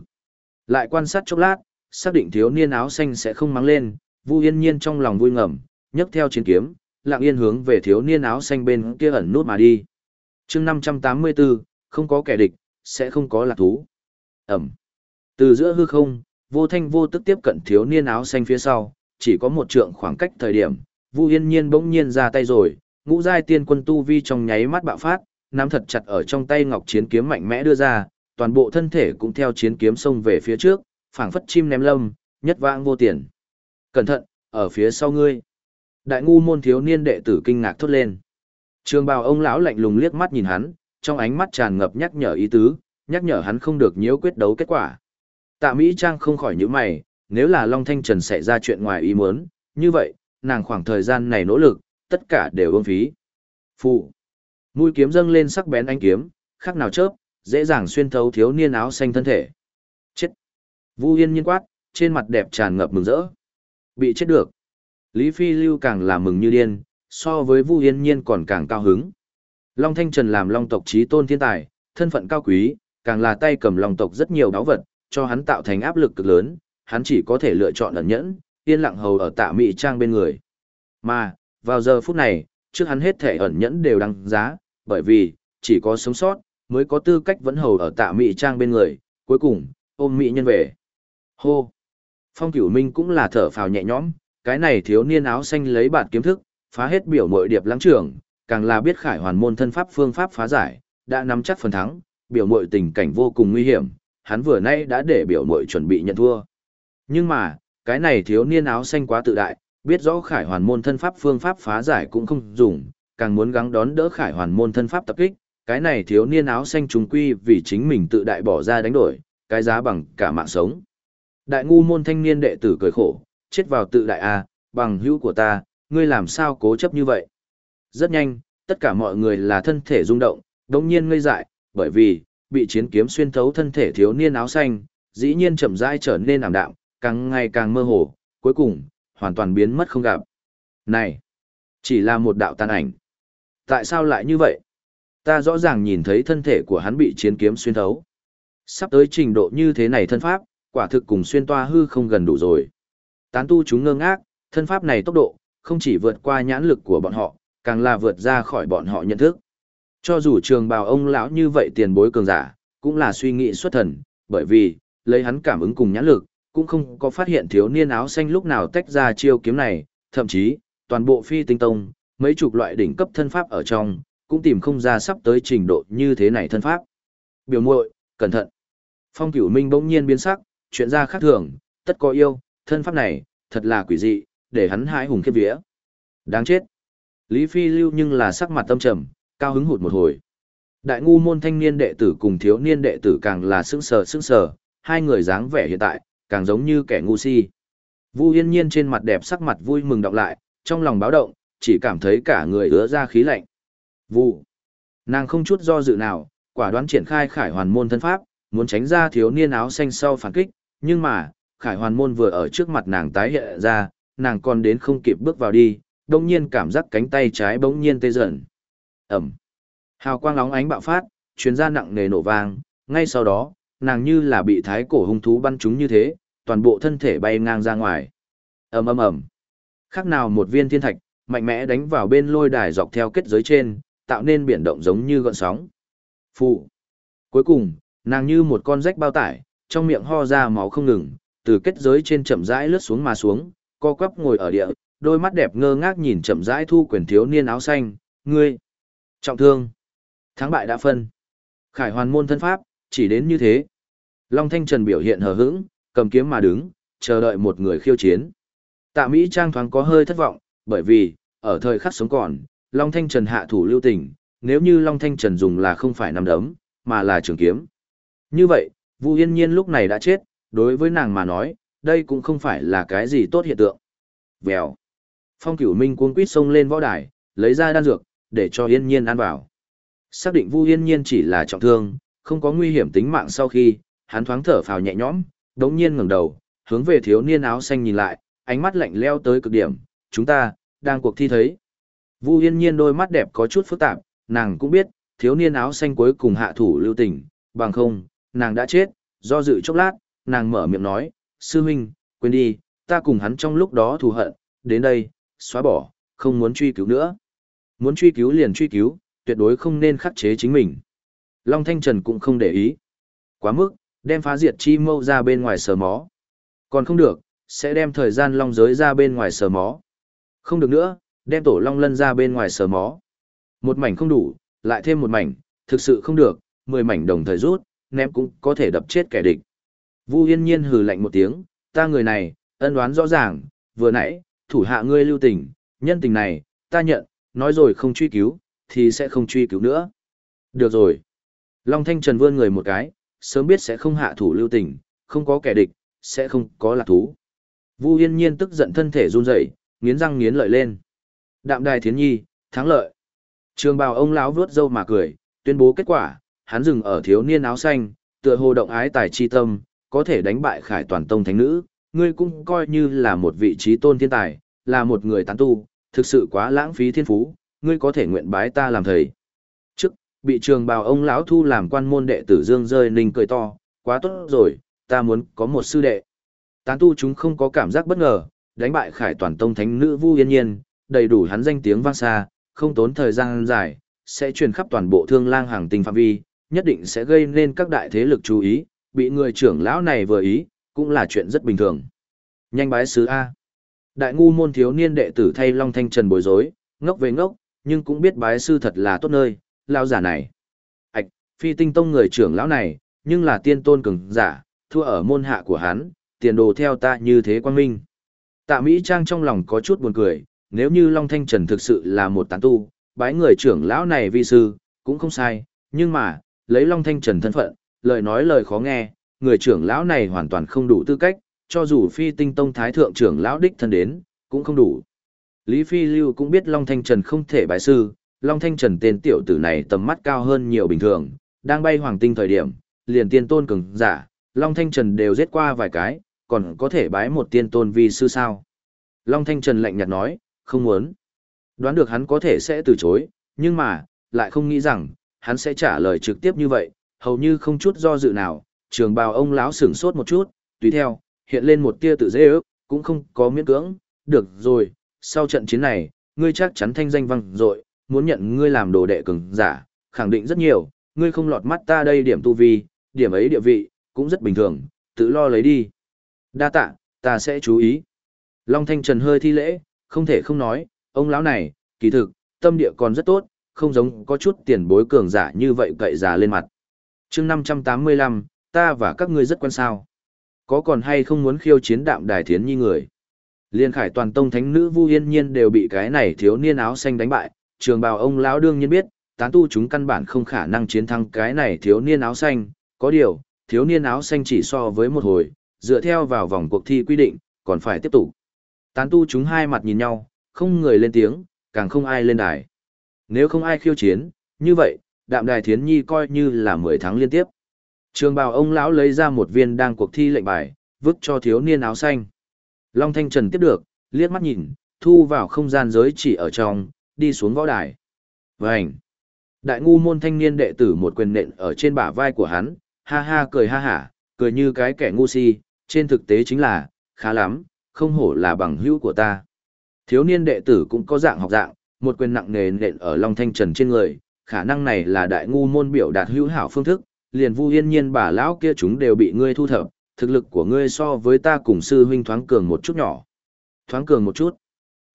Lại quan sát chốc lát, xác định thiếu niên áo xanh sẽ không mắng lên, Vu Yên Nhiên trong lòng vui ngầm, nhấc theo chiến kiếm, lặng yên hướng về thiếu niên áo xanh bên kia ẩn nút mà đi. chương 584, không có kẻ địch, sẽ không có lạc thú. Ẩm. Từ giữa hư không, vô thanh vô tức tiếp cận thiếu niên áo xanh phía sau, chỉ có một trượng khoảng cách thời điểm, Vu Yên Nhiên bỗng nhiên ra tay rồi, ngũ giai tiên quân tu vi trong nháy mắt bạo phát, nắm thật chặt ở trong tay ngọc chiến kiếm mạnh mẽ đưa ra, toàn bộ thân thể cũng theo chiến kiếm xông về phía trước, phảng phất chim ném lâm, nhất vãng vô tiền. Cẩn thận, ở phía sau ngươi. Đại ngu môn thiếu niên đệ tử kinh ngạc thốt lên. Trường bào ông lão lạnh lùng liếc mắt nhìn hắn, trong ánh mắt tràn ngập nhắc nhở ý tứ, nhắc nhở hắn không được nhiễu quyết đấu kết quả. Tạ Mỹ Trang không khỏi nhíu mày, nếu là Long Thanh Trần xảy ra chuyện ngoài ý muốn, như vậy, nàng khoảng thời gian này nỗ lực, tất cả đều ương phí. Phụ. Mũi kiếm dâng lên sắc bén ánh kiếm, khác nào chớp, dễ dàng xuyên thấu thiếu niên áo xanh thân thể. Chết. Vu Yên nhiên quát, trên mặt đẹp tràn ngập mừng rỡ. Bị chết được. Lý Phi Lưu càng là mừng như điên, So với Vu Yên Nhiên còn càng cao hứng. Long Thanh Trần làm Long tộc trí tôn thiên tài, thân phận cao quý, càng là tay cầm Long tộc rất nhiều đáo vật, cho hắn tạo thành áp lực cực lớn, hắn chỉ có thể lựa chọn ẩn nhẫn, yên lặng hầu ở tạ mị trang bên người. Mà, vào giờ phút này, trước hắn hết thể ẩn nhẫn đều đăng giá, bởi vì, chỉ có sống sót, mới có tư cách vẫn hầu ở tạ mị trang bên người, cuối cùng, ôm mị nhân về. Hô! Phong cửu minh cũng là thở phào nhẹ nhõm, cái này thiếu niên áo xanh lấy bản kiếm thức, phá hết biểu mội điệp lãng trưởng, càng là biết khải hoàn môn thân pháp phương pháp phá giải, đã nắm chắc phần thắng, biểu mội tình cảnh vô cùng nguy hiểm, hắn vừa nay đã để biểu mội chuẩn bị nhận thua. Nhưng mà, cái này thiếu niên áo xanh quá tự đại, biết rõ khải hoàn môn thân pháp phương pháp phá giải cũng không dùng, càng muốn gắng đón đỡ khải hoàn môn thân pháp tập kích, cái này thiếu niên áo xanh trùng quy vì chính mình tự đại bỏ ra đánh đổi, cái giá bằng cả mạng sống. Đại ngu môn thanh niên đệ tử cười khổ, chết vào tự đại a, bằng hữu của ta, ngươi làm sao cố chấp như vậy? Rất nhanh, tất cả mọi người là thân thể rung động, đống nhiên ngây dại, bởi vì, bị chiến kiếm xuyên thấu thân thể thiếu niên áo xanh, dĩ nhiên chậm rãi trở nên ảm đạm, càng ngày càng mơ hồ, cuối cùng, hoàn toàn biến mất không gặp. Này, chỉ là một đạo tàn ảnh. Tại sao lại như vậy? Ta rõ ràng nhìn thấy thân thể của hắn bị chiến kiếm xuyên thấu. Sắp tới trình độ như thế này thân pháp, quả thực cùng xuyên toa hư không gần đủ rồi. Tán tu chúng ngơ ngác, thân pháp này tốc độ, không chỉ vượt qua nhãn lực của bọn họ, càng là vượt ra khỏi bọn họ nhận thức. Cho dù trường bào ông lão như vậy tiền bối cường giả, cũng là suy nghĩ xuất thần, bởi vì, lấy hắn cảm ứng cùng nhãn lực, cũng không có phát hiện thiếu niên áo xanh lúc nào tách ra chiêu kiếm này, thậm chí, toàn bộ phi tinh tông, mấy chục loại đỉnh cấp thân pháp ở trong, cũng tìm không ra sắp tới trình độ như thế này thân pháp. Biểu muội, cẩn thận. Phong Cửu Minh bỗng nhiên biến sắc, chuyện ra khác thường, tất có yêu, thân pháp này, thật là quỷ dị, để hắn hãi hùng khiếp vía. Đáng chết. Lý Phi lưu nhưng là sắc mặt tâm trầm, cao hứng hụt một hồi. Đại ngu môn thanh niên đệ tử cùng thiếu niên đệ tử càng là sững sờ sững sờ, hai người dáng vẻ hiện tại, càng giống như kẻ ngu si. Vu Yên Nhiên trên mặt đẹp sắc mặt vui mừng đọc lại, trong lòng báo động, chỉ cảm thấy cả người ứa ra khí lạnh. Vu. Nàng không chút do dự nào, quả đoán triển khai khải hoàn môn thân pháp, muốn tránh ra thiếu niên áo xanh sau phản kích, nhưng mà, khải hoàn môn vừa ở trước mặt nàng tái hiện ra, nàng còn đến không kịp bước vào đi, đông nhiên cảm giác cánh tay trái bỗng nhiên tê dần. Ẩm. Hào quang óng ánh bạo phát, chuyến ra nặng nề nổ vang, ngay sau đó, nàng như là bị thái cổ hung thú bắn trúng như thế, toàn bộ thân thể bay ngang ra ngoài. ầm ầm ầm. Khác nào một viên thiên thạch, mạnh mẽ đánh vào bên lôi đài dọc theo kết giới trên, tạo nên biển động giống như gợn sóng. Phụ. Cuối cùng, nàng như một con rách bao tải, trong miệng ho ra máu không ngừng, từ kết giới trên chậm rãi lướt xuống mà xuống, co quắp ngồi ở địa, đôi mắt đẹp ngơ ngác nhìn chậm rãi thu quyền thiếu niên áo xanh, ngươi. Trọng thương. Thắng bại đã phân. Khải hoàn môn thân pháp, chỉ đến như thế. Long Thanh Trần biểu hiện hờ hững, cầm kiếm mà đứng, chờ đợi một người khiêu chiến. Tạ Mỹ Trang thoáng có hơi thất vọng, bởi vì, ở thời khắc sống còn, Long Thanh Trần hạ thủ lưu tình, nếu như Long Thanh Trần dùng là không phải nằm đấm, mà là trường kiếm. Như vậy, Vu Yên Nhiên lúc này đã chết, đối với nàng mà nói, đây cũng không phải là cái gì tốt hiện tượng. Vèo. Phong Cửu Minh cuống quýt xông lên võ đài, lấy ra đan dược, để cho Yên Nhiên ăn vào. Xác định Vu Yên Nhiên chỉ là trọng thương, không có nguy hiểm tính mạng sau khi, hắn thoáng thở phào nhẹ nhõm, đống nhiên ngẩng đầu, hướng về thiếu niên áo xanh nhìn lại, ánh mắt lạnh leo tới cực điểm, chúng ta, đang cuộc thi thấy. Vu Yên Nhiên đôi mắt đẹp có chút phức tạp, nàng cũng biết, thiếu niên áo xanh cuối cùng hạ thủ lưu tình, bằng không, nàng đã chết, do dự chốc lát, nàng mở miệng nói, sư huynh, quên đi, ta cùng hắn trong lúc đó thù hận, đến đây, xóa bỏ, không muốn truy cứu nữa. Muốn truy cứu liền truy cứu, tuyệt đối không nên khắc chế chính mình. Long Thanh Trần cũng không để ý. Quá mức, đem phá diệt chi mâu ra bên ngoài sờ mó. Còn không được, sẽ đem thời gian long giới ra bên ngoài sờ mó. Không được nữa, đem tổ long lân ra bên ngoài sờ mó. Một mảnh không đủ, lại thêm một mảnh, thực sự không được, mười mảnh đồng thời rút, ném cũng có thể đập chết kẻ địch. Vu Yên Nhiên hừ lạnh một tiếng, ta người này, ân đoán rõ ràng, vừa nãy, thủ hạ ngươi lưu tình, nhân tình này, ta nhận, nói rồi không truy cứu, thì sẽ không truy cứu nữa. Được rồi. Long Thanh Trần vươn người một cái, sớm biết sẽ không hạ thủ lưu tình, không có kẻ địch, sẽ không có lạc thú. Vu Yên Nhiên tức giận thân thể run rẩy, nghiến răng nghiến lợi lên. Đạm Đài Thiến Nhi, thắng lợi. Trường bào ông lão vuốt râu mà cười, tuyên bố kết quả, hắn dừng ở thiếu niên áo xanh, tựa hồ động ái tài chi tâm, có thể đánh bại Khải Toàn Tông thánh nữ, ngươi cũng coi như là một vị trí tôn thiên tài, là một người tán tu, Thực sự quá lãng phí thiên phú, ngươi có thể nguyện bái ta làm thầy. Trước, bị trường bào ông lão thu làm quan môn đệ tử Dương rơi ninh cười to, quá tốt rồi, ta muốn có một sư đệ. Tán tu chúng không có cảm giác bất ngờ, đánh bại khải toàn tông thánh nữ Vu Yên Nhiên, đầy đủ hắn danh tiếng vang xa, không tốn thời gian dài, sẽ truyền khắp toàn bộ thương lang hàng tinh phạm vi, nhất định sẽ gây nên các đại thế lực chú ý, bị người trưởng lão này vừa ý, cũng là chuyện rất bình thường. Nhanh bái sứ A. Đại ngu môn thiếu niên đệ tử thay Long Thanh Trần bối rối, ngốc về ngốc, nhưng cũng biết bái sư thật là tốt nơi, lão giả này. Ảch, phi tinh tông người trưởng lão này, nhưng là tiên tôn cường giả, thua ở môn hạ của hắn, tiền đồ theo ta như thế quan minh. Tạ Mỹ Trang trong lòng có chút buồn cười, nếu như Long Thanh Trần thực sự là một tán tu, bái người trưởng lão này vi sư, cũng không sai, nhưng mà, lấy Long Thanh Trần thân phận, lời nói lời khó nghe, người trưởng lão này hoàn toàn không đủ tư cách, cho dù phi tinh tông thái thượng trưởng lão đích thân đến, cũng không đủ. Lý Phi Lưu cũng biết Long Thanh Trần không thể bái sư, Long Thanh Trần tên tiểu tử này tầm mắt cao hơn nhiều bình thường, đang bay hoàng tinh thời điểm, liền tiên tôn cường giả, Long Thanh Trần đều giết qua vài cái, còn có thể bái một tiên tôn vi sư sao. Long Thanh Trần lạnh nhạt nói, không muốn. Đoán được hắn có thể sẽ từ chối, nhưng mà, lại không nghĩ rằng, hắn sẽ trả lời trực tiếp như vậy, hầu như không chút do dự nào, trường bào ông lão sửng sốt một chút, tùy theo, hiện lên một tia tự dễ ước, cũng không có miễn cưỡng, được rồi, sau trận chiến này, ngươi chắc chắn thanh danh vang dội, muốn nhận ngươi làm đồ đệ cường giả, khẳng định rất nhiều, ngươi không lọt mắt ta đây điểm tu vi, điểm ấy địa vị, cũng rất bình thường, tự lo lấy đi. Đa tạ, ta sẽ chú ý. Long Thanh Trần hơi thi lễ, không thể không nói, ông lão này, kỳ thực, tâm địa còn rất tốt, không giống có chút tiền bối cường giả như vậy cậy giả lên mặt chương 585, ta và các ngươi rất quan sao. Có còn hay không muốn khiêu chiến đạm đài thiến nhi người? Liên khải toàn tông thánh nữ Vu Yên Nhiên đều bị cái này thiếu niên áo xanh đánh bại, trường bào ông lão đương nhiên biết, tán tu chúng căn bản không khả năng chiến thắng cái này thiếu niên áo xanh, có điều, thiếu niên áo xanh chỉ so với một hồi, dựa theo vào vòng cuộc thi quy định, còn phải tiếp tục. Tán tu chúng hai mặt nhìn nhau, không người lên tiếng, càng không ai lên đài. Nếu không ai khiêu chiến, như vậy, đạm đài thiến nhi coi như là 10 tháng liên tiếp. Trường bào ông lão lấy ra một viên đang cuộc thi lệnh bài, vứt cho thiếu niên áo xanh. Long Thanh Trần tiếp được, liếc mắt nhìn, thu vào không gian giới chỉ ở trong, đi xuống võ đài. vảnh Đại ngu môn thanh niên đệ tử một quyền nện ở trên bả vai của hắn, ha ha cười ha hả, cười như cái kẻ ngu si, trên thực tế chính là, khá lắm, không hổ là bằng hữu của ta. Thiếu niên đệ tử cũng có dạng học dạng, một quyền nặng nề nện ở Long Thanh Trần trên người, khả năng này là đại ngu môn biểu đạt hữu hảo phương thức, liền vu yên nhiên bà lão kia chúng đều bị ngươi thu thập, thực lực của ngươi so với ta cùng sư huynh thoáng cường một chút nhỏ. Thoáng cường một chút.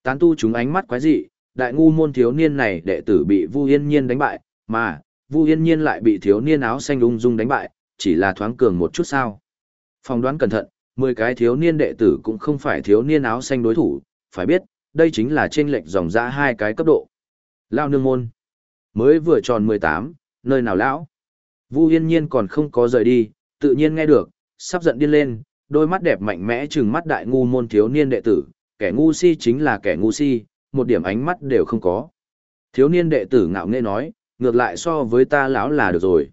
Tán tu chúng ánh mắt quái dị, đại ngu môn thiếu niên này đệ tử bị vu yên nhiên đánh bại, mà, vu yên nhiên lại bị thiếu niên áo xanh ung dung đánh bại, chỉ là thoáng cường một chút sao. Phòng đoán cẩn thận, 10 cái thiếu niên đệ tử cũng không phải thiếu niên áo xanh đối thủ, phải biết, đây chính là trên lệch dòng ra hai cái cấp độ. Lao nương môn. Mới vừa tròn 18, nơi nào lão? Vu Yên Nhiên còn không có rời đi, tự nhiên nghe được, sắp giận điên lên, đôi mắt đẹp mạnh mẽ trừng mắt đại ngu môn thiếu niên đệ tử, kẻ ngu si chính là kẻ ngu si, một điểm ánh mắt đều không có. Thiếu niên đệ tử ngạo nghễ nói, ngược lại so với ta lão là được rồi.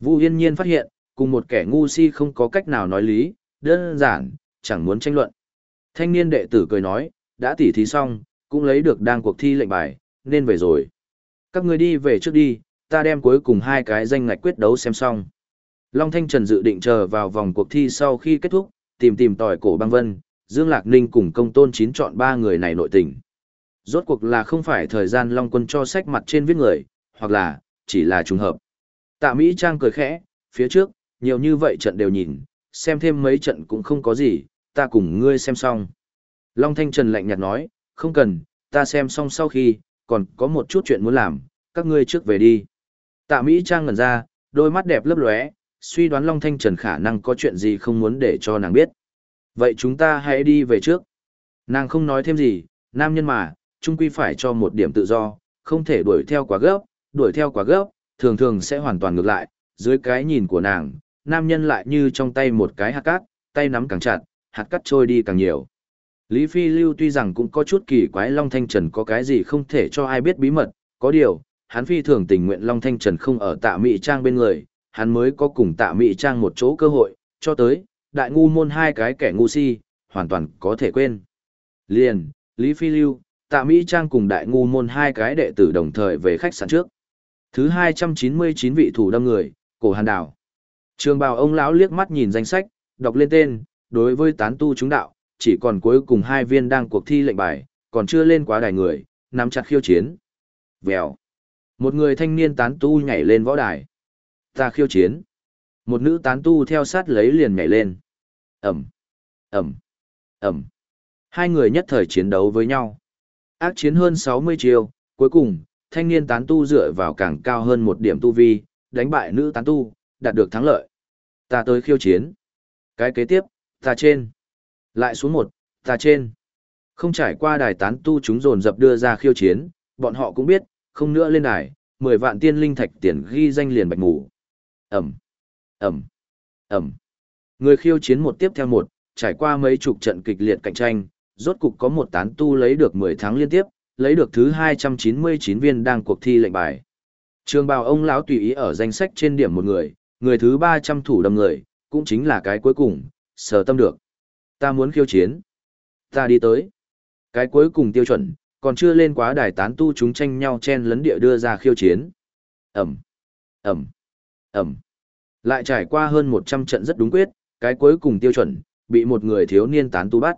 Vu Yên Nhiên phát hiện, cùng một kẻ ngu si không có cách nào nói lý, đơn giản, chẳng muốn tranh luận. Thanh niên đệ tử cười nói, đã tỉ thí xong, cũng lấy được đang cuộc thi lệnh bài, nên về rồi. Các người đi về trước đi, ta đem cuối cùng hai cái danh ngạch quyết đấu xem xong. Long Thanh Trần dự định chờ vào vòng cuộc thi sau khi kết thúc, tìm tìm tỏi cổ băng vân, Dương Lạc Ninh cùng công tôn chín chọn ba người này nội tình. Rốt cuộc là không phải thời gian Long Quân cho sách mặt trên viết người, hoặc là, chỉ là trùng hợp. Tạ Mỹ Trang cười khẽ, phía trước, nhiều như vậy trận đều nhìn, xem thêm mấy trận cũng không có gì, ta cùng ngươi xem xong. Long Thanh Trần lạnh nhạt nói, không cần, ta xem xong sau khi, còn có một chút chuyện muốn làm, các ngươi trước về đi. Tạ Mỹ Trang ngẩn ra, đôi mắt đẹp lấp lóe, suy đoán Long Thanh Trần khả năng có chuyện gì không muốn để cho nàng biết. Vậy chúng ta hãy đi về trước. Nàng không nói thêm gì, nam nhân mà, chung quy phải cho một điểm tự do, không thể đuổi theo quá gấp, đuổi theo quá gấp, thường thường sẽ hoàn toàn ngược lại, dưới cái nhìn của nàng, nam nhân lại như trong tay một cái hạt cát, tay nắm càng chặt, hạt cát trôi đi càng nhiều. Lý Phi Lưu tuy rằng cũng có chút kỳ quái Long Thanh Trần có cái gì không thể cho ai biết bí mật, có điều, hắn phi thường tình nguyện Long Thanh Trần không ở tạ Mỹ Trang bên người, hắn mới có cùng tạ Mỹ Trang một chỗ cơ hội, cho tới, đại ngu môn hai cái kẻ ngu si, hoàn toàn có thể quên. Liền, Lý Phi Lưu, Tạ Mỹ Trang cùng đại ngu môn hai cái đệ tử đồng thời về khách sạn trước. Thứ 299 vị thủ đâm người, cổ hàn đảo. Trường bào ông lão liếc mắt nhìn danh sách, đọc lên tên, đối với tán tu chúng đạo, chỉ còn cuối cùng hai viên đang cuộc thi lệnh bài, còn chưa lên quá đài người, nắm chặt khiêu chiến. Vèo. Một người thanh niên tán tu nhảy lên võ đài. Ta khiêu chiến. Một nữ tán tu theo sát lấy liền nhảy lên. Ẩm. Ẩm. Ẩm. Hai người nhất thời chiến đấu với nhau. Ác chiến hơn 60 chiều, cuối cùng, thanh niên tán tu dựa vào càng cao hơn một điểm tu vi, đánh bại nữ tán tu, đạt được thắng lợi. Ta tới khiêu chiến. Cái kế tiếp, ta trên. Lại xuống một, ta trên. Không trải qua đài tán tu chúng dồn dập đưa ra khiêu chiến, bọn họ cũng biết, không nữa lên đài, 10 vạn tiên linh thạch tiền ghi danh liền bạch ngủ. Ẩm, Ẩm, Ẩm. Người khiêu chiến một tiếp theo một, trải qua mấy chục trận kịch liệt cạnh tranh, rốt cục có một tán tu lấy được 10 tháng liên tiếp, lấy được thứ 299 viên đang cuộc thi lệnh bài. Trường bào ông lão tùy ý ở danh sách trên điểm một người, người thứ 300 thủ đâm người, cũng chính là cái cuối cùng, sở tâm được. Ta muốn khiêu chiến. Ta đi tới. Cái cuối cùng tiêu chuẩn, còn chưa lên quá đài tán tu chúng tranh nhau chen lấn địa đưa ra khiêu chiến. Ẩm, Ẩm, Ẩm. Lại trải qua hơn 100 trận rất đúng quyết, cái cuối cùng tiêu chuẩn, bị một người thiếu niên tán tu bắt.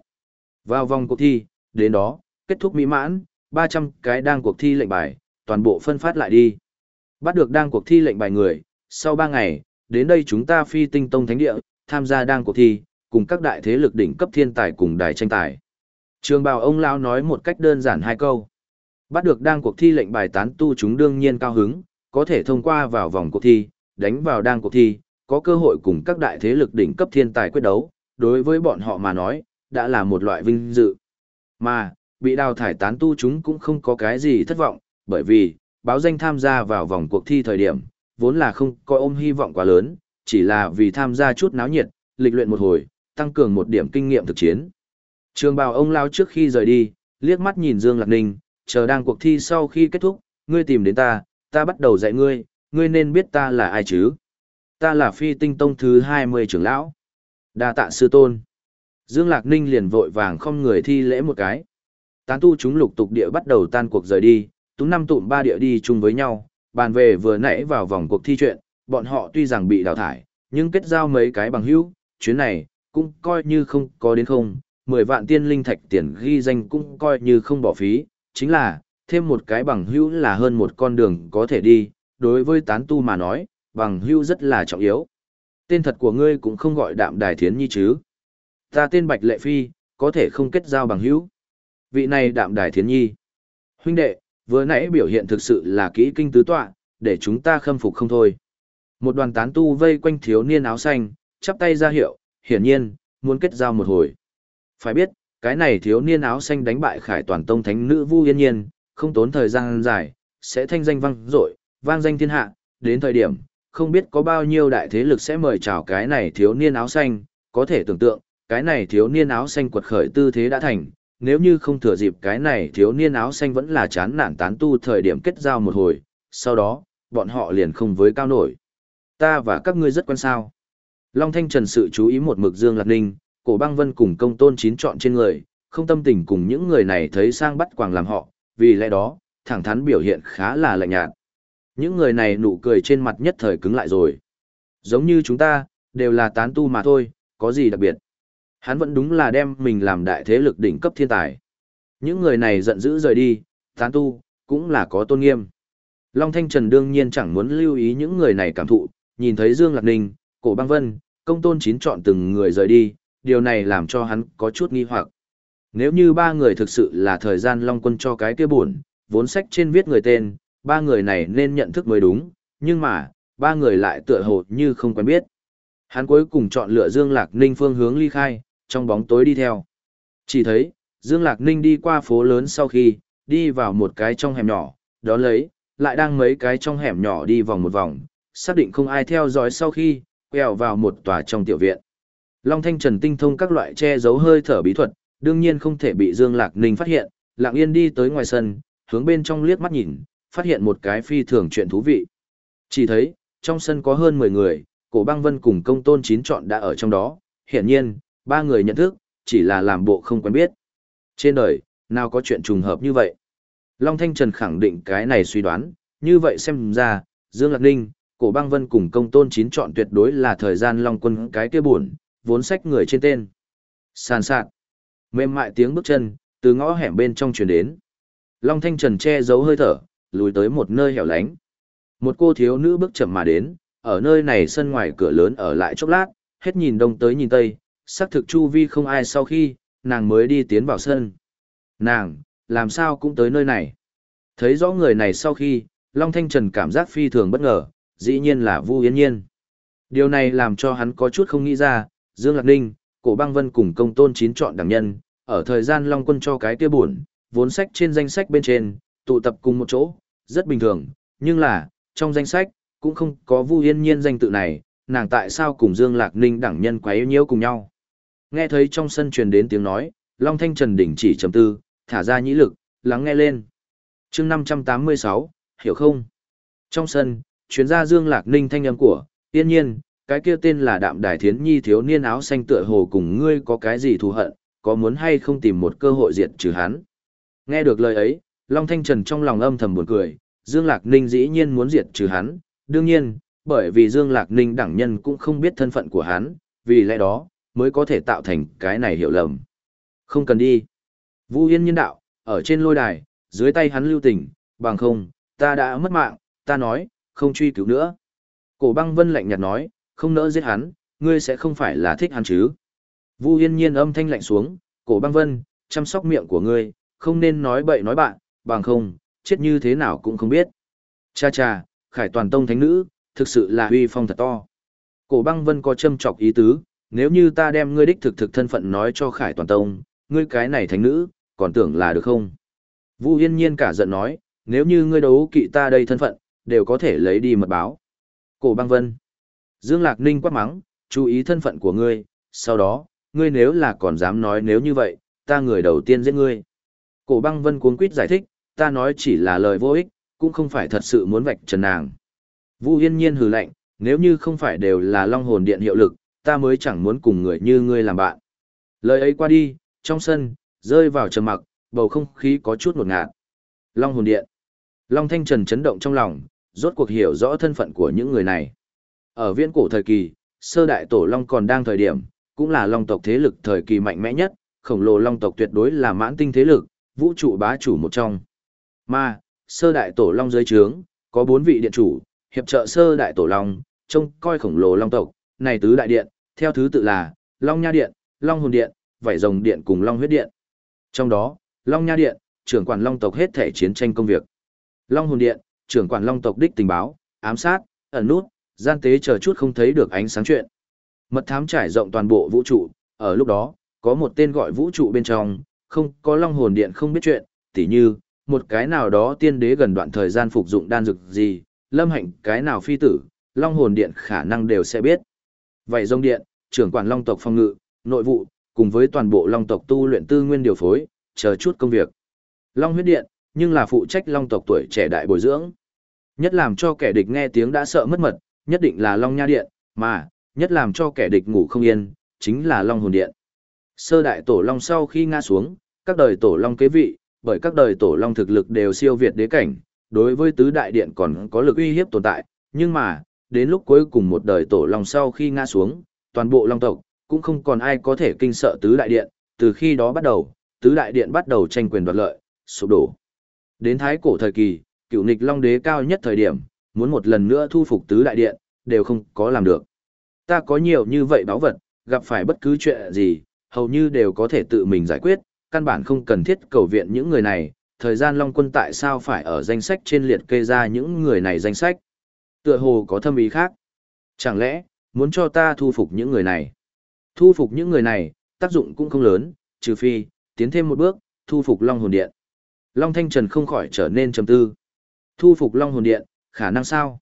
Vào vòng cuộc thi, đến đó, kết thúc mỹ mãn, 300 cái đang cuộc thi lệnh bài, toàn bộ phân phát lại đi. Bắt được đang cuộc thi lệnh bài người, sau 3 ngày, đến đây chúng ta phi tinh tông thánh địa, tham gia đang cuộc thi, cùng các đại thế lực đỉnh cấp thiên tài cùng đài tranh tài. Trường bào ông lão nói một cách đơn giản hai câu. Bắt được đang cuộc thi lệnh bài tán tu chúng đương nhiên cao hứng, có thể thông qua vào vòng cuộc thi, đánh vào đang cuộc thi, có cơ hội cùng các đại thế lực đỉnh cấp thiên tài quyết đấu, đối với bọn họ mà nói, đã là một loại vinh dự. Mà, bị đào thải tán tu chúng cũng không có cái gì thất vọng, bởi vì, báo danh tham gia vào vòng cuộc thi thời điểm, vốn là không có ôm hy vọng quá lớn, chỉ là vì tham gia chút náo nhiệt, lịch luyện một hồi, tăng cường một điểm kinh nghiệm thực chiến. Trường bào ông lao trước khi rời đi, liếc mắt nhìn Dương Lạc Ninh, chờ đang cuộc thi sau khi kết thúc, ngươi tìm đến ta, ta bắt đầu dạy ngươi, ngươi nên biết ta là ai chứ. Ta là phi tinh tông thứ 20 trưởng lão. đa tạ sư tôn. Dương Lạc Ninh liền vội vàng không người thi lễ một cái. Tán tu chúng lục tục địa bắt đầu tan cuộc rời đi, tú năm tụm ba địa đi chung với nhau, bàn về vừa nãy vào vòng cuộc thi chuyện, bọn họ tuy rằng bị đào thải, nhưng kết giao mấy cái bằng hữu, chuyến này, cũng coi như không có đến không, 10 vạn tiên linh thạch tiền ghi danh cũng coi như không bỏ phí, chính là, thêm một cái bằng hữu là hơn một con đường có thể đi, đối với tán tu mà nói, bằng hữu rất là trọng yếu. Tên thật của ngươi cũng không gọi đạm đài thiến nhi chứ. Ta tên Bạch Lệ Phi, có thể không kết giao bằng hữu. Vị này đạm đài thiến nhi. Huynh đệ, vừa nãy biểu hiện thực sự là kỹ kinh tứ tọa, để chúng ta khâm phục không thôi. Một đoàn tán tu vây quanh thiếu niên áo xanh, chắp tay ra hiệu, hiển nhiên, muốn kết giao một hồi. Phải biết, cái này thiếu niên áo xanh đánh bại khải toàn tông thánh nữ Vu Yên Nhiên, không tốn thời gian dài, sẽ thanh danh vang dội, vang danh thiên hạ, đến thời điểm, không biết có bao nhiêu đại thế lực sẽ mời chào cái này thiếu niên áo xanh, có thể tưởng tượng, cái này thiếu niên áo xanh quật khởi tư thế đã thành, nếu như không thừa dịp cái này thiếu niên áo xanh vẫn là chán nản tán tu thời điểm kết giao một hồi, sau đó, bọn họ liền không với cao nổi. Ta và các ngươi rất quan sao. Long Thanh Trần sự chú ý một mực Dương Lạc Ninh, cổ băng vân cùng công tôn chín chọn trên người, không tâm tình cùng những người này thấy sang bắt quàng làm họ, vì lẽ đó, thẳng thắn biểu hiện khá là lạnh nhạt. Những người này nụ cười trên mặt nhất thời cứng lại rồi. Giống như chúng ta, đều là tán tu mà thôi, có gì đặc biệt. Hắn vẫn đúng là đem mình làm đại thế lực đỉnh cấp thiên tài. Những người này giận dữ rời đi, tán tu, cũng là có tôn nghiêm. Long Thanh Trần đương nhiên chẳng muốn lưu ý những người này cảm thụ, nhìn thấy Dương Lạc Ninh, Cổ Băng Vân, Công Tôn Chín chọn từng người rời đi, điều này làm cho hắn có chút nghi hoặc. Nếu như ba người thực sự là thời gian Long Quân cho cái kia buồn, vốn sách trên viết người tên, ba người này nên nhận thức mới đúng, nhưng mà, ba người lại tựa hồ như không quen biết. Hắn cuối cùng chọn lựa Dương Lạc Ninh phương hướng ly khai, trong bóng tối đi theo. Chỉ thấy, Dương Lạc Ninh đi qua phố lớn sau khi, đi vào một cái trong hẻm nhỏ, đó lấy, lại đang mấy cái trong hẻm nhỏ đi vòng một vòng, xác định không ai theo dõi sau khi, quẹo vào một tòa trong tiểu viện. Long Thanh Trần tinh thông các loại che giấu hơi thở bí thuật, đương nhiên không thể bị Dương Lạc Ninh phát hiện, Lặng Yên đi tới ngoài sân, hướng bên trong liếc mắt nhìn, phát hiện một cái phi thường chuyện thú vị. Chỉ thấy, trong sân có hơn 10 người, Cổ Băng Vân cùng Công Tôn Chín chọn đã ở trong đó, hiển nhiên, ba người nhận thức, chỉ là làm bộ không quen biết. Trên đời, Nào có chuyện trùng hợp như vậy? Long Thanh Trần khẳng định cái này suy đoán, như vậy xem ra, Dương Lạc Ninh, Cổ Băng Vân cùng công tôn chín chọn tuyệt đối là thời gian Long Quân cái kia buồn, vốn sách người trên tên. Sàn sạt. Mềm mại tiếng bước chân, từ ngõ hẻm bên trong truyền đến. Long Thanh Trần che giấu hơi thở, lùi tới một nơi hẻo lánh. Một cô thiếu nữ bước chậm mà đến, ở nơi này sân ngoài cửa lớn ở lại chốc lát, hết nhìn đông tới nhìn tây, xác thực chu vi không ai sau khi, nàng mới đi tiến vào sân. Nàng, làm sao cũng tới nơi này. Thấy rõ người này sau khi, Long Thanh Trần cảm giác phi thường bất ngờ, dĩ nhiên là Vu Yên Nhiên. Điều này làm cho hắn có chút không nghĩ ra, Dương Lạc Ninh, Cổ Băng Vân cùng công tôn chín chọn đẳng nhân, ở thời gian Long Quân cho cái kia buồn, vốn sách trên danh sách bên trên, tụ tập cùng một chỗ, rất bình thường, nhưng là, trong danh sách, cũng không có Vu Yên Nhiên danh tự này, nàng tại sao cùng Dương Lạc Ninh đẳng nhân quấy nhiễu cùng nhau. Nghe thấy trong sân truyền đến tiếng nói, Long Thanh Trần đỉnh chỉ trầm tư, thả ra nhĩ lực, lắng nghe lên. chương 586, hiểu không? Trong sân, chuyến ra Dương Lạc Ninh thanh âm của, yên nhiên, cái kia tên là Đạm Đài Thiến Nhi thiếu niên áo xanh tựa hồ cùng ngươi có cái gì thù hận, có muốn hay không tìm một cơ hội diệt trừ hắn. Nghe được lời ấy, Long Thanh Trần trong lòng âm thầm buồn cười, Dương Lạc Ninh dĩ nhiên muốn diệt trừ hắn, đương nhiên, bởi vì Dương Lạc Ninh đẳng nhân cũng không biết thân phận của hắn, vì lẽ đó, mới có thể tạo thành cái này hiểu lầm. Không cần đi. Vu Yên nhân đạo, ở trên lôi đài, dưới tay hắn lưu tình, bằng không, ta đã mất mạng, ta nói, không truy cứu nữa. Cổ băng vân lạnh nhạt nói, không nỡ giết hắn, ngươi sẽ không phải là thích hắn chứ. Vu Yên nhiên âm thanh lạnh xuống, cổ băng vân, chăm sóc miệng của ngươi, không nên nói bậy nói bạn, bằng không, chết như thế nào cũng không biết. Cha cha, khải toàn tông thánh nữ, thực sự là uy phong thật to. Cổ băng vân có châm chọc ý tứ, nếu như ta đem ngươi đích thực thực thân phận nói cho khải toàn tông, ngươi cái này thánh nữ, còn tưởng là được không? Vu Yên Nhiên cả giận nói, nếu như ngươi đấu kỵ ta đây thân phận, đều có thể lấy đi mật báo. Cổ băng vân. Dương Lạc Ninh quát mắng, chú ý thân phận của ngươi, sau đó, ngươi nếu là còn dám nói nếu như vậy, ta người đầu tiên giết ngươi. Cổ băng vân cuống quýt giải thích, ta nói chỉ là lời vô ích, cũng không phải thật sự muốn vạch trần nàng. Vu Yên Nhiên hừ lạnh, nếu như không phải đều là Long Hồn Điện hiệu lực, ta mới chẳng muốn cùng người như ngươi làm bạn. Lời ấy qua đi, trong sân, rơi vào trầm mặc, bầu không khí có chút ngột ngạt. Long hồn điện. Long Thanh Trần chấn động trong lòng, rốt cuộc hiểu rõ thân phận của những người này. Ở viễn cổ thời kỳ, sơ đại tổ Long còn đang thời điểm, cũng là Long tộc thế lực thời kỳ mạnh mẽ nhất, khổng lồ Long tộc tuyệt đối là mãn tinh thế lực, vũ trụ bá chủ một trong. Mà, sơ đại tổ Long dưới trướng, có bốn vị điện chủ, hiệp trợ sơ đại tổ Long, trông coi khổng lồ Long tộc, này tứ đại điện, theo thứ tự là, Long Nha Điện, Long Hồn Điện, Vảy Rồng Điện cùng Long Huyết Điện. Trong đó, Long Nha Điện, trưởng quản Long tộc hết thể chiến tranh công việc. Long Hồn Điện, trưởng quản Long tộc đích tình báo, ám sát, ẩn nút, gian tế chờ chút không thấy được ánh sáng chuyện. Mật thám trải rộng toàn bộ vũ trụ, ở lúc đó, có một tên gọi vũ trụ bên trong, không có Long Hồn Điện không biết chuyện, tỉ như, một cái nào đó tiên đế gần đoạn thời gian phục dụng đan dược gì, lâm hạnh cái nào phi tử, Long Hồn Điện khả năng đều sẽ biết. Vậy dông Điện, trưởng quản Long tộc phòng ngự, nội vụ, cùng với toàn bộ Long tộc tu luyện tư nguyên điều phối, chờ chút công việc. Long huyết điện, nhưng là phụ trách Long tộc tuổi trẻ đại bồi dưỡng. Nhất làm cho kẻ địch nghe tiếng đã sợ mất mật, nhất định là Long nha điện, mà, nhất làm cho kẻ địch ngủ không yên, chính là Long hồn điện. Sơ đại tổ Long sau khi ngã xuống, các đời tổ Long kế vị, bởi các đời tổ Long thực lực đều siêu việt đế cảnh, đối với tứ đại điện còn có lực uy hiếp tồn tại, nhưng mà, đến lúc cuối cùng một đời tổ long sau khi ngã xuống, toàn bộ long tộc, cũng không còn ai có thể kinh sợ tứ đại điện, từ khi đó bắt đầu, tứ đại điện bắt đầu tranh quyền đoạt lợi, sụp đổ. Đến thái cổ thời kỳ, cựu nghịch long đế cao nhất thời điểm, muốn một lần nữa thu phục tứ đại điện, đều không có làm được. Ta có nhiều như vậy báo vật, gặp phải bất cứ chuyện gì, hầu như đều có thể tự mình giải quyết, căn bản không cần thiết cầu viện những người này, thời gian Long Quân tại sao phải ở danh sách trên liệt kê ra những người này danh sách. Tựa hồ có thâm ý khác. Chẳng lẽ, muốn cho ta thu phục những người này? Thu phục những người này, tác dụng cũng không lớn, trừ phi, tiến thêm một bước, thu phục Long Hồn Điện. Long Thanh Trần không khỏi trở nên trầm tư. Thu phục Long Hồn Điện, khả năng sao?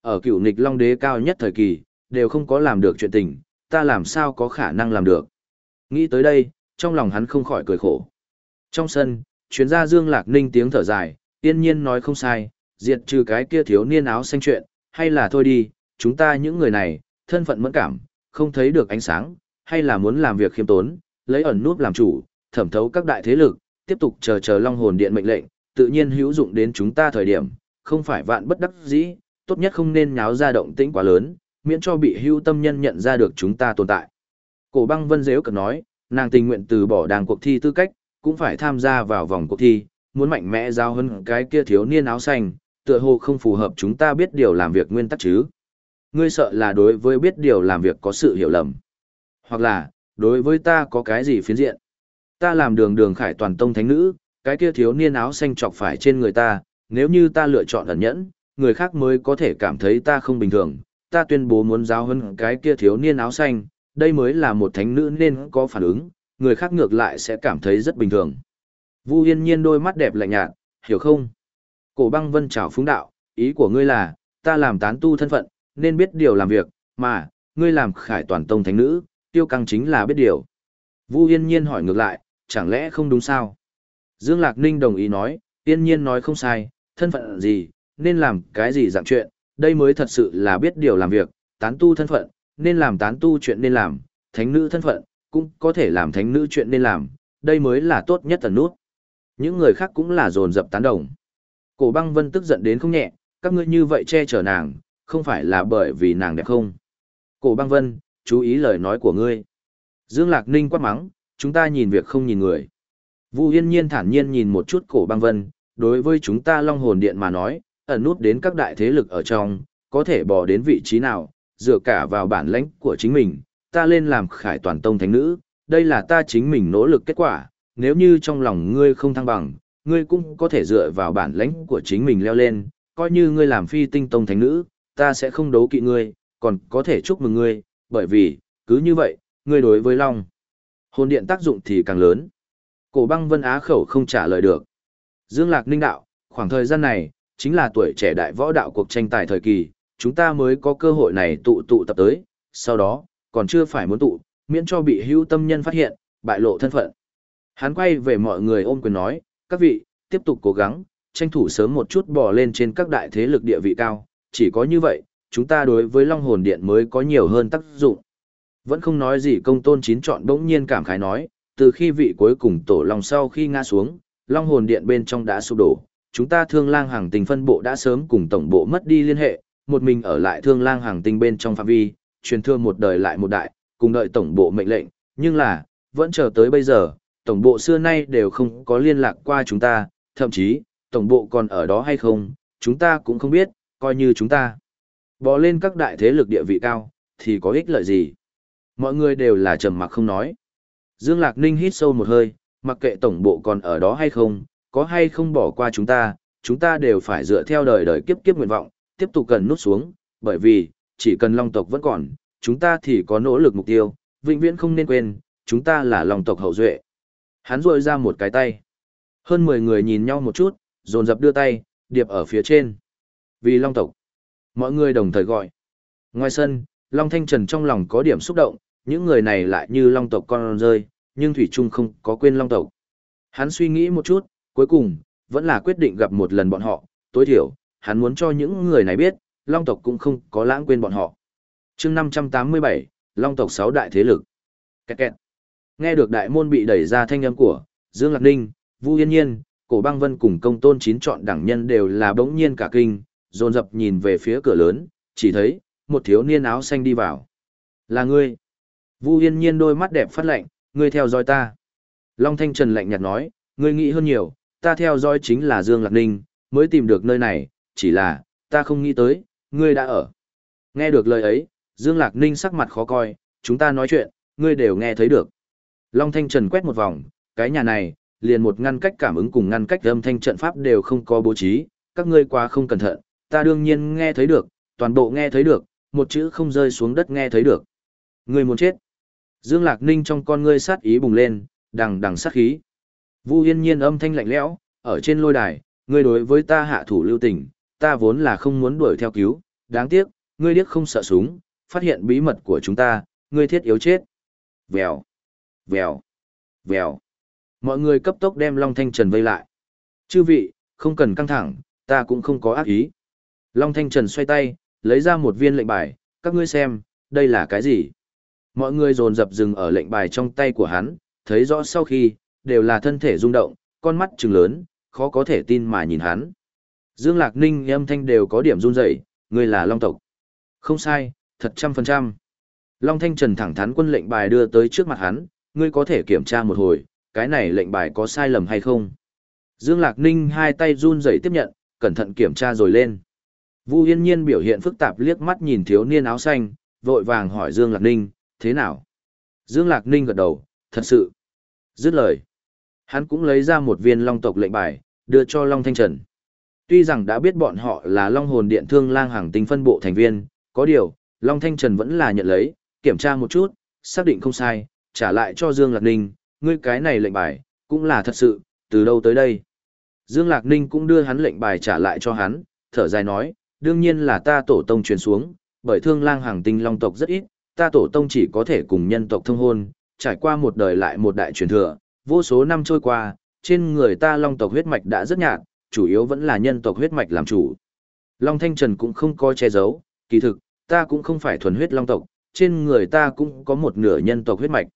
Ở cựu nịch Long Đế cao nhất thời kỳ, đều không có làm được chuyện tình, ta làm sao có khả năng làm được? Nghĩ tới đây, trong lòng hắn không khỏi cười khổ. Trong sân, chuyến gia Dương Lạc Ninh tiếng thở dài, yên nhiên nói không sai, diệt trừ cái kia thiếu niên áo xanh chuyện, hay là thôi đi, chúng ta những người này, thân phận mẫn cảm, không thấy được ánh sáng, hay là muốn làm việc khiêm tốn, lấy ẩn nút làm chủ, thẩm thấu các đại thế lực, tiếp tục chờ chờ Long Hồn Điện mệnh lệnh, tự nhiên hữu dụng đến chúng ta thời điểm, không phải vạn bất đắc dĩ, tốt nhất không nên nháo ra động tĩnh quá lớn, miễn cho bị hữu tâm nhân nhận ra được chúng ta tồn tại. Cổ băng vân dễu cực nói, nàng tình nguyện từ bỏ đàng cuộc thi tư cách, cũng phải tham gia vào vòng cuộc thi, muốn mạnh mẽ giao hơn cái kia thiếu niên áo xanh, tựa hồ không phù hợp chúng ta biết điều làm việc nguyên tắc chứ. Ngươi sợ là đối với biết điều làm việc có sự hiểu lầm. Hoặc là, đối với ta có cái gì phiến diện. Ta làm đường đường khải toàn tông thánh nữ, cái kia thiếu niên áo xanh chọc phải trên người ta, nếu như ta lựa chọn ẩn nhẫn, người khác mới có thể cảm thấy ta không bình thường. Ta tuyên bố muốn giáo hơn cái kia thiếu niên áo xanh, đây mới là một thánh nữ nên có phản ứng, người khác ngược lại sẽ cảm thấy rất bình thường. Vu Yên Nhiên đôi mắt đẹp lạnh nhạt, hiểu không? Cổ băng vân chào phúng đạo, ý của ngươi là, ta làm tán tu thân phận, nên biết điều làm việc, mà, ngươi làm khải toàn tông thánh nữ, tiêu căng chính là biết điều. Vu Yên Nhiên hỏi ngược lại, chẳng lẽ không đúng sao? Dương Lạc Ninh đồng ý nói, Yên Nhiên nói không sai, thân phận gì, nên làm cái gì dạng chuyện, đây mới thật sự là biết điều làm việc, tán tu thân phận, nên làm tán tu chuyện nên làm, thánh nữ thân phận, cũng có thể làm thánh nữ chuyện nên làm, đây mới là tốt nhất tần nút. Những người khác cũng là dồn dập tán đồng. Cổ băng vân tức giận đến không nhẹ, các ngươi như vậy che chở nàng, không phải là bởi vì nàng đẹp không. Cổ băng vân, chú ý lời nói của ngươi. Dương Lạc Ninh quát mắng, chúng ta nhìn việc không nhìn người. Vu Yên Nhiên thản nhiên nhìn một chút cổ băng vân, đối với chúng ta Long Hồn Điện mà nói, ẩn nút đến các đại thế lực ở trong, có thể bỏ đến vị trí nào, dựa cả vào bản lãnh của chính mình, ta lên làm khải toàn tông thánh nữ, đây là ta chính mình nỗ lực kết quả, nếu như trong lòng ngươi không thăng bằng, ngươi cũng có thể dựa vào bản lãnh của chính mình leo lên, coi như ngươi làm phi tinh tông thánh nữ, ta sẽ không đấu kỵ ngươi, còn có thể chúc mừng ngươi, bởi vì, cứ như vậy, ngươi đối với Long. Hồn điện tác dụng thì càng lớn. Cổ băng vân á khẩu không trả lời được. Dương Lạc Ninh đạo, khoảng thời gian này, chính là tuổi trẻ đại võ đạo cuộc tranh tài thời kỳ, chúng ta mới có cơ hội này tụ tụ tập tới, sau đó, còn chưa phải muốn tụ, miễn cho bị hữu tâm nhân phát hiện, bại lộ thân phận. Hắn quay về mọi người ôm quyền nói, các vị, tiếp tục cố gắng, tranh thủ sớm một chút bò lên trên các đại thế lực địa vị cao, chỉ có như vậy, chúng ta đối với Long Hồn Điện mới có nhiều hơn tác dụng. Vẫn không nói gì công tôn chín chọn bỗng nhiên cảm khái nói, từ khi vị cuối cùng tổ long sau khi ngã xuống, Long Hồn Điện bên trong đã sụp đổ, chúng ta thương lang hàng tình phân bộ đã sớm cùng tổng bộ mất đi liên hệ, một mình ở lại thương lang hàng tinh bên trong phạm vi, truyền thương một đời lại một đại, cùng đợi tổng bộ mệnh lệnh, nhưng là, vẫn chờ tới bây giờ, tổng bộ xưa nay đều không có liên lạc qua chúng ta, thậm chí, tổng bộ còn ở đó hay không, chúng ta cũng không biết, coi như chúng ta bỏ lên các đại thế lực địa vị cao, thì có ích lợi gì. Mọi người đều là trầm mặc không nói. Dương Lạc Ninh hít sâu một hơi, mặc kệ tổng bộ còn ở đó hay không, có hay không bỏ qua chúng ta, chúng ta đều phải dựa theo đời đời kiếp kiếp nguyện vọng, tiếp tục cần nút xuống, bởi vì, chỉ cần Long tộc vẫn còn, chúng ta thì có nỗ lực mục tiêu, vĩnh viễn không nên quên, chúng ta là Long tộc hậu duệ. Hắn rôi ra một cái tay. Hơn 10 người nhìn nhau một chút, dồn dập đưa tay, điệp ở phía trên. Vì Long tộc. Mọi người đồng thời gọi. Ngoài sân, Long Thanh Trần trong lòng có điểm xúc động, những người này lại như Long tộc con rơi, nhưng Thủy Trung không có quên Long tộc. Hắn suy nghĩ một chút, cuối cùng, vẫn là quyết định gặp một lần bọn họ, tối thiểu, hắn muốn cho những người này biết, Long tộc cũng không có lãng quên bọn họ. chương 587, Long tộc 6 đại thế lực. Kẹt kẹt. Nghe được đại môn bị đẩy ra thanh âm của Dương Lạc Ninh, Vu Yên Nhiên, Cổ Băng Vân cùng công tôn chín chọn đẳng nhân đều là bỗng nhiên cả kinh, dồn dập nhìn về phía cửa lớn, chỉ thấy một thiếu niên áo xanh đi vào. Là ngươi. Vu Yên Nhiên đôi mắt đẹp phát lạnh, ngươi theo dõi ta. Long Thanh Trần lạnh nhạt nói, ngươi nghĩ hơn nhiều, ta theo dõi chính là Dương Lạc Ninh, mới tìm được nơi này, chỉ là, ta không nghĩ tới, ngươi đã ở. Nghe được lời ấy, Dương Lạc Ninh sắc mặt khó coi, chúng ta nói chuyện, ngươi đều nghe thấy được. Long Thanh Trần quét một vòng, cái nhà này, liền một ngăn cách cảm ứng cùng ngăn cách âm thanh trận pháp đều không có bố trí, các ngươi quá không cẩn thận, ta đương nhiên nghe thấy được, toàn bộ nghe thấy được, một chữ không rơi xuống đất nghe thấy được. Ngươi muốn chết. Dương Lạc Ninh trong con ngươi sát ý bùng lên, đằng đằng sát khí. Vu Yên Nhiên âm thanh lạnh lẽo, ở trên lôi đài, ngươi đối với ta hạ thủ lưu tình, ta vốn là không muốn đuổi theo cứu, đáng tiếc, ngươi điếc không sợ súng, phát hiện bí mật của chúng ta, ngươi thiết yếu chết. Vèo, vèo, vèo. Mọi người cấp tốc đem Long Thanh Trần vây lại. Chư vị, không cần căng thẳng, ta cũng không có ác ý. Long Thanh Trần xoay tay, lấy ra một viên lệnh bài, các ngươi xem, đây là cái gì? Mọi người dồn dập dừng ở lệnh bài trong tay của hắn, thấy rõ sau khi, đều là thân thể rung động, con mắt trừng lớn, khó có thể tin mà nhìn hắn. Dương Lạc Ninh âm thanh đều có điểm run rẩy, ngươi là Long tộc. Không sai, thật trăm phần trăm. Long Thanh Trần thẳng thắn quân lệnh bài đưa tới trước mặt hắn, ngươi có thể kiểm tra một hồi, cái này lệnh bài có sai lầm hay không. Dương Lạc Ninh hai tay run rẩy tiếp nhận, cẩn thận kiểm tra rồi lên. Vu Yên Nhiên biểu hiện phức tạp liếc mắt nhìn thiếu niên áo xanh, vội vàng hỏi Dương Lạc Ninh, thế nào? Dương Lạc Ninh gật đầu, thật sự. Dứt lời. Hắn cũng lấy ra một viên long tộc lệnh bài, đưa cho Long Thanh Trần. Tuy rằng đã biết bọn họ là Long Hồn Điện Thương Lang hàng tinh phân bộ thành viên, có điều, Long Thanh Trần vẫn là nhận lấy, kiểm tra một chút, xác định không sai, trả lại cho Dương Lạc Ninh, ngươi cái này lệnh bài, cũng là thật sự, từ đâu tới đây. Dương Lạc Ninh cũng đưa hắn lệnh bài trả lại cho hắn, thở dài nói, đương nhiên là ta tổ tông truyền xuống, bởi thương lang hàng tinh long tộc rất ít, ta tổ tông chỉ có thể cùng nhân tộc thông hôn, trải qua một đời lại một đại truyền thừa, vô số năm trôi qua, trên người ta long tộc huyết mạch đã rất nhạt, chủ yếu vẫn là nhân tộc huyết mạch làm chủ. Long Thanh Trần cũng không coi che giấu, kỳ thực, ta cũng không phải thuần huyết long tộc, trên người ta cũng có một nửa nhân tộc huyết mạch.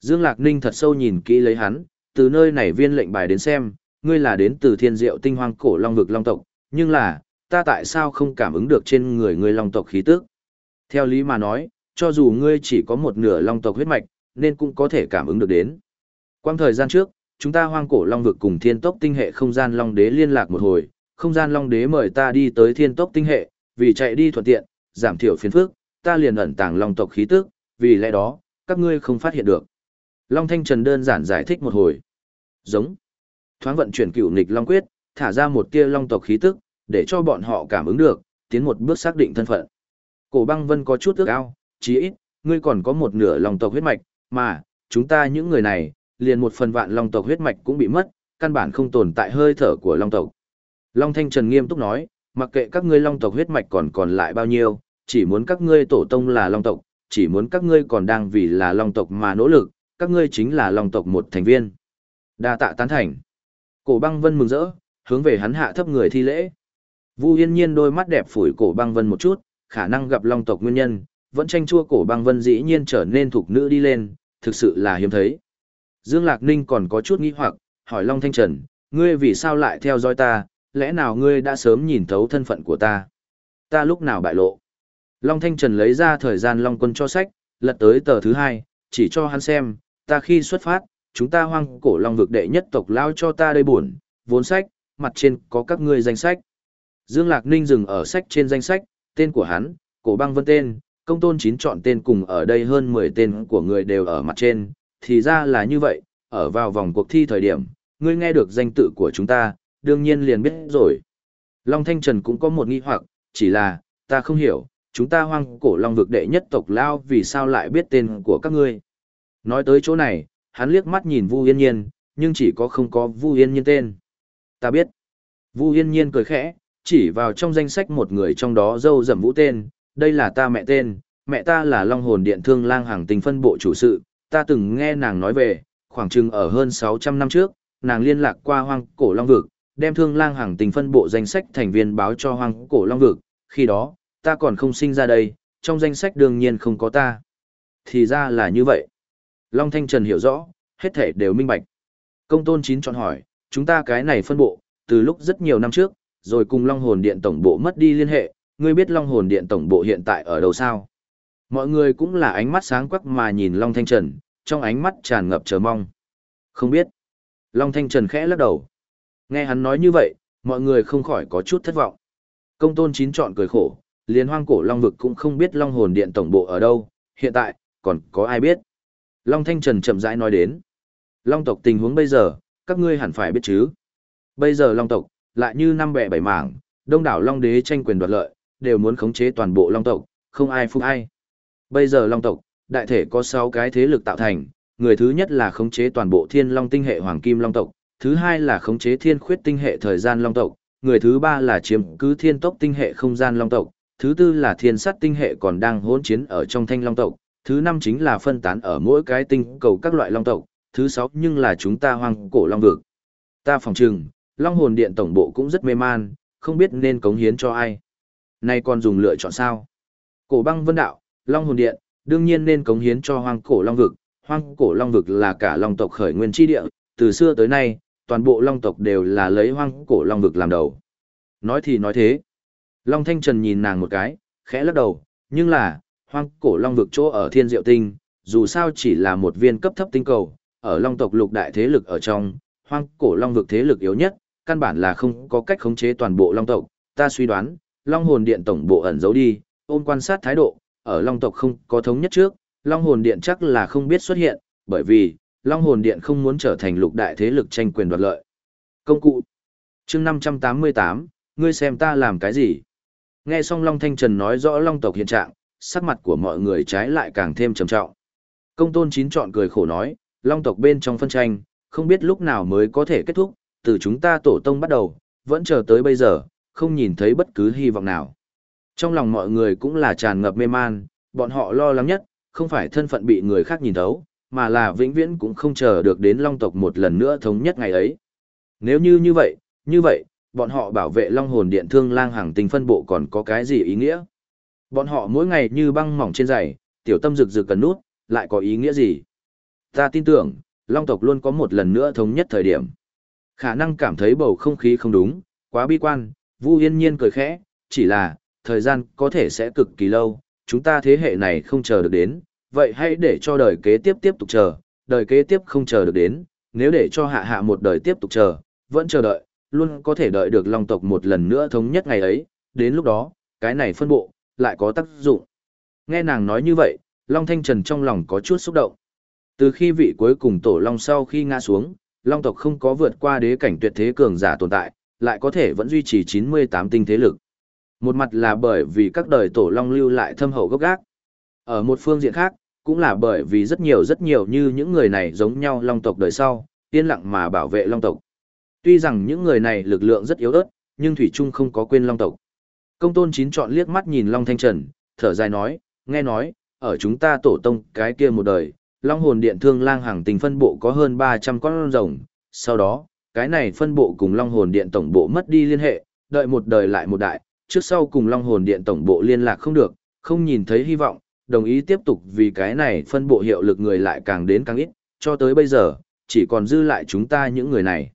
Dương Lạc Ninh thật sâu nhìn kỹ lấy hắn, từ nơi này viên lệnh bài đến xem, ngươi là đến từ thiên diệu tinh hoang cổ long vực long tộc, nhưng là, ta tại sao không cảm ứng được trên người ngươi long tộc khí tức? Theo lý mà nói, cho dù ngươi chỉ có một nửa long tộc huyết mạch, nên cũng có thể cảm ứng được đến. Quang thời gian trước, chúng ta hoang cổ long vực cùng thiên tốc tinh hệ không gian long đế liên lạc một hồi, không gian long đế mời ta đi tới thiên tốc tinh hệ, vì chạy đi thuận tiện, giảm thiểu phiền phức, ta liền ẩn tàng long tộc khí tức, vì lẽ đó, các ngươi không phát hiện được. Long Thanh Trần đơn giản giải thích một hồi. Giống. Thoáng vận chuyển cựu nghịch long quyết, thả ra một tia long tộc khí tức, để cho bọn họ cảm ứng được, tiến một bước xác định thân phận. Cổ băng vân có chút ước ao, chí ít, ngươi còn có một nửa lòng tộc huyết mạch, mà, chúng ta những người này, liền một phần vạn lòng tộc huyết mạch cũng bị mất, căn bản không tồn tại hơi thở của long tộc. Long Thanh Trần nghiêm túc nói, mặc kệ các ngươi long tộc huyết mạch còn còn lại bao nhiêu, chỉ muốn các ngươi tổ tông là long tộc, chỉ muốn các ngươi còn đang vì là long tộc mà nỗ lực, các ngươi chính là long tộc một thành viên. Đa tạ tán thành. Cổ băng vân mừng rỡ, hướng về hắn hạ thấp người thi lễ. Vu Yên Nhiên đôi mắt đẹp phủi cổ băng vân một chút, khả năng gặp long tộc nguyên nhân, vẫn tranh chua cổ băng vân dĩ nhiên trở nên thuộc nữ đi lên, thực sự là hiếm thấy. Dương Lạc Ninh còn có chút nghi hoặc, hỏi Long Thanh Trần, ngươi vì sao lại theo dõi ta, lẽ nào ngươi đã sớm nhìn thấu thân phận của ta? Ta lúc nào bại lộ? Long Thanh Trần lấy ra thời gian Long Quân cho sách, lật tới tờ thứ hai, chỉ cho hắn xem, ta khi xuất phát, chúng ta hoang cổ Long vực đệ nhất tộc lao cho ta đây buồn, vốn sách, mặt trên có các ngươi danh sách. Dương Lạc Ninh dừng ở sách trên danh sách, tên của hắn, cổ băng vân tên, công tôn chín chọn tên cùng ở đây hơn 10 tên của người đều ở mặt trên, thì ra là như vậy, ở vào vòng cuộc thi thời điểm, ngươi nghe được danh tự của chúng ta, đương nhiên liền biết rồi. Long Thanh Trần cũng có một nghi hoặc, chỉ là, ta không hiểu, chúng ta hoang cổ long vực đệ nhất tộc lao vì sao lại biết tên của các ngươi. Nói tới chỗ này, hắn liếc mắt nhìn Vu Yên Nhiên, nhưng chỉ có không có Vu Yên Nhiên tên. Ta biết. Vu Yên Nhiên cười khẽ, chỉ vào trong danh sách một người trong đó dâu dầm vũ tên, đây là ta mẹ tên, mẹ ta là Long Hồn Điện Thương Lang hàng tình phân bộ chủ sự, ta từng nghe nàng nói về, khoảng chừng ở hơn 600 năm trước, nàng liên lạc qua hoang cổ Long Vực, đem Thương Lang hàng tình phân bộ danh sách thành viên báo cho hoang cổ Long Vực, khi đó, ta còn không sinh ra đây, trong danh sách đương nhiên không có ta. Thì ra là như vậy. Long Thanh Trần hiểu rõ, hết thể đều minh bạch. Công tôn chín chọn hỏi, chúng ta cái này phân bộ, từ lúc rất nhiều năm trước, rồi cùng Long Hồn Điện Tổng bộ mất đi liên hệ, ngươi biết Long Hồn Điện Tổng bộ hiện tại ở đâu sao? Mọi người cũng là ánh mắt sáng quắc mà nhìn Long Thanh Trần, trong ánh mắt tràn ngập chờ mong. Không biết. Long Thanh Trần khẽ lắc đầu. Nghe hắn nói như vậy, mọi người không khỏi có chút thất vọng. Công tôn chín chọn cười khổ, liền hoang cổ Long Vực cũng không biết Long Hồn Điện Tổng bộ ở đâu, hiện tại, còn có ai biết. Long Thanh Trần chậm rãi nói đến. Long tộc tình huống bây giờ, các ngươi hẳn phải biết chứ. Bây giờ Long tộc, lại như năm bẻ bảy mảng, đông đảo Long đế tranh quyền đoạt lợi, đều muốn khống chế toàn bộ Long tộc, không ai phục ai. Bây giờ Long tộc, đại thể có 6 cái thế lực tạo thành, người thứ nhất là khống chế toàn bộ Thiên Long tinh hệ Hoàng Kim Long tộc, thứ hai là khống chế Thiên Khuyết tinh hệ Thời gian Long tộc, người thứ ba là chiếm cứ Thiên Tốc tinh hệ Không gian Long tộc, thứ tư là Thiên Sắt tinh hệ còn đang hỗn chiến ở trong Thanh Long tộc, thứ năm chính là phân tán ở mỗi cái tinh cầu các loại Long tộc, thứ sáu nhưng là chúng ta hoang cổ Long vực. Ta phòng trừng, Long hồn điện tổng bộ cũng rất mê man, không biết nên cống hiến cho ai. Nay còn dùng lựa chọn sao? Cổ băng vân đạo, Long hồn điện, đương nhiên nên cống hiến cho hoang cổ Long vực. Hoang cổ Long vực là cả Long tộc khởi nguyên chi địa, từ xưa tới nay, toàn bộ long tộc đều là lấy hoang cổ long vực làm đầu. Nói thì nói thế. Long Thanh Trần nhìn nàng một cái, khẽ lắc đầu, nhưng là, hoang cổ long vực chỗ ở thiên diệu tinh, dù sao chỉ là một viên cấp thấp tinh cầu, ở long tộc lục đại thế lực ở trong, hoang cổ long vực thế lực yếu nhất, căn bản là không có cách khống chế toàn bộ long tộc, ta suy đoán, long hồn điện tổng bộ ẩn giấu đi, ôm quan sát thái độ, ở long tộc không có thống nhất trước, long hồn điện chắc là không biết xuất hiện, bởi vì, long hồn điện không muốn trở thành lục đại thế lực tranh quyền đoạt lợi. Công cụ chương 588, ngươi xem ta làm cái gì? Nghe xong Long Thanh Trần nói rõ Long tộc hiện trạng, sắc mặt của mọi người trái lại càng thêm trầm trọng. Công tôn chín chọn cười khổ nói, Long tộc bên trong phân tranh, không biết lúc nào mới có thể kết thúc, từ chúng ta tổ tông bắt đầu, vẫn chờ tới bây giờ, không nhìn thấy bất cứ hy vọng nào. Trong lòng mọi người cũng là tràn ngập mê man, bọn họ lo lắng nhất, không phải thân phận bị người khác nhìn thấu, mà là vĩnh viễn cũng không chờ được đến Long tộc một lần nữa thống nhất ngày ấy. Nếu như như vậy, như vậy, bọn họ bảo vệ Long hồn điện thương lang hàng tinh phân bộ còn có cái gì ý nghĩa? Bọn họ mỗi ngày như băng mỏng trên giày, tiểu tâm rực rực cần nút, lại có ý nghĩa gì? Ta tin tưởng, Long tộc luôn có một lần nữa thống nhất thời điểm. Khả năng cảm thấy bầu không khí không đúng, quá bi quan, Vu Yên Nhiên cười khẽ, chỉ là, thời gian có thể sẽ cực kỳ lâu, chúng ta thế hệ này không chờ được đến, vậy hãy để cho đời kế tiếp tiếp tục chờ, đời kế tiếp không chờ được đến, nếu để cho hạ hạ một đời tiếp tục chờ, vẫn chờ đợi, luôn có thể đợi được Long tộc một lần nữa thống nhất ngày ấy, đến lúc đó, cái này phân bộ, lại có tác dụng. Nghe nàng nói như vậy, Long Thanh Trần trong lòng có chút xúc động. Từ khi vị cuối cùng tổ Long sau khi ngã xuống, Long tộc không có vượt qua đế cảnh tuyệt thế cường giả tồn tại, lại có thể vẫn duy trì 98 tinh thế lực. Một mặt là bởi vì các đời tổ Long lưu lại thâm hậu gốc gác. Ở một phương diện khác, cũng là bởi vì rất nhiều rất nhiều như những người này giống nhau Long tộc đời sau, yên lặng mà bảo vệ Long tộc. Tuy rằng những người này lực lượng rất yếu ớt, nhưng Thủy Trung không có quên Long tộc. Công tôn chín chọn liếc mắt nhìn Long Thanh Trần, thở dài nói, nghe nói, ở chúng ta tổ tông cái kia một đời, Long hồn điện thương lang hàng tình phân bộ có hơn 300 con rồng, sau đó, cái này phân bộ cùng Long hồn điện tổng bộ mất đi liên hệ, đợi một đời lại một đại, trước sau cùng Long hồn điện tổng bộ liên lạc không được, không nhìn thấy hy vọng, đồng ý tiếp tục vì cái này phân bộ hiệu lực người lại càng đến càng ít, cho tới bây giờ, chỉ còn dư lại chúng ta những người này.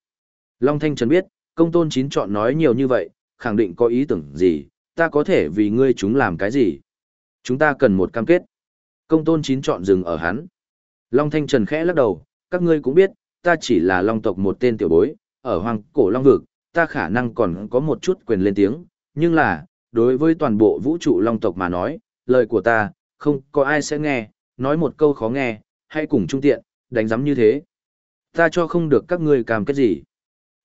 Long Thanh Trần biết, công tôn chín chọn nói nhiều như vậy, khẳng định có ý tưởng gì, ta có thể vì ngươi chúng làm cái gì. Chúng ta cần một cam kết. Công tôn chín chọn dừng ở hắn. Long Thanh Trần khẽ lắc đầu, các ngươi cũng biết, ta chỉ là long tộc một tên tiểu bối, ở hoàng cổ long vực, ta khả năng còn có một chút quyền lên tiếng, nhưng là, đối với toàn bộ vũ trụ long tộc mà nói, lời của ta, không có ai sẽ nghe, nói một câu khó nghe, hay cùng trung tiện, đánh giám như thế. Ta cho không được các ngươi cam kết gì.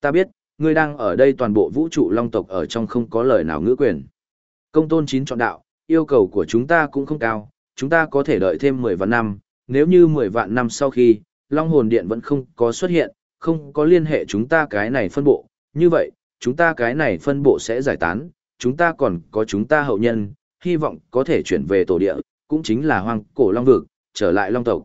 Ta biết, ngươi đang ở đây toàn bộ vũ trụ long tộc ở trong không có lời nào ngữ quyền. Công tôn chín chọn đạo, yêu cầu của chúng ta cũng không cao, chúng ta có thể đợi thêm 10 vạn năm, nếu như 10 vạn năm sau khi, Long hồn điện vẫn không có xuất hiện, không có liên hệ chúng ta cái này phân bộ, như vậy, chúng ta cái này phân bộ sẽ giải tán, chúng ta còn có chúng ta hậu nhân, hy vọng có thể chuyển về tổ địa, cũng chính là hoang cổ Long vực, trở lại Long tộc.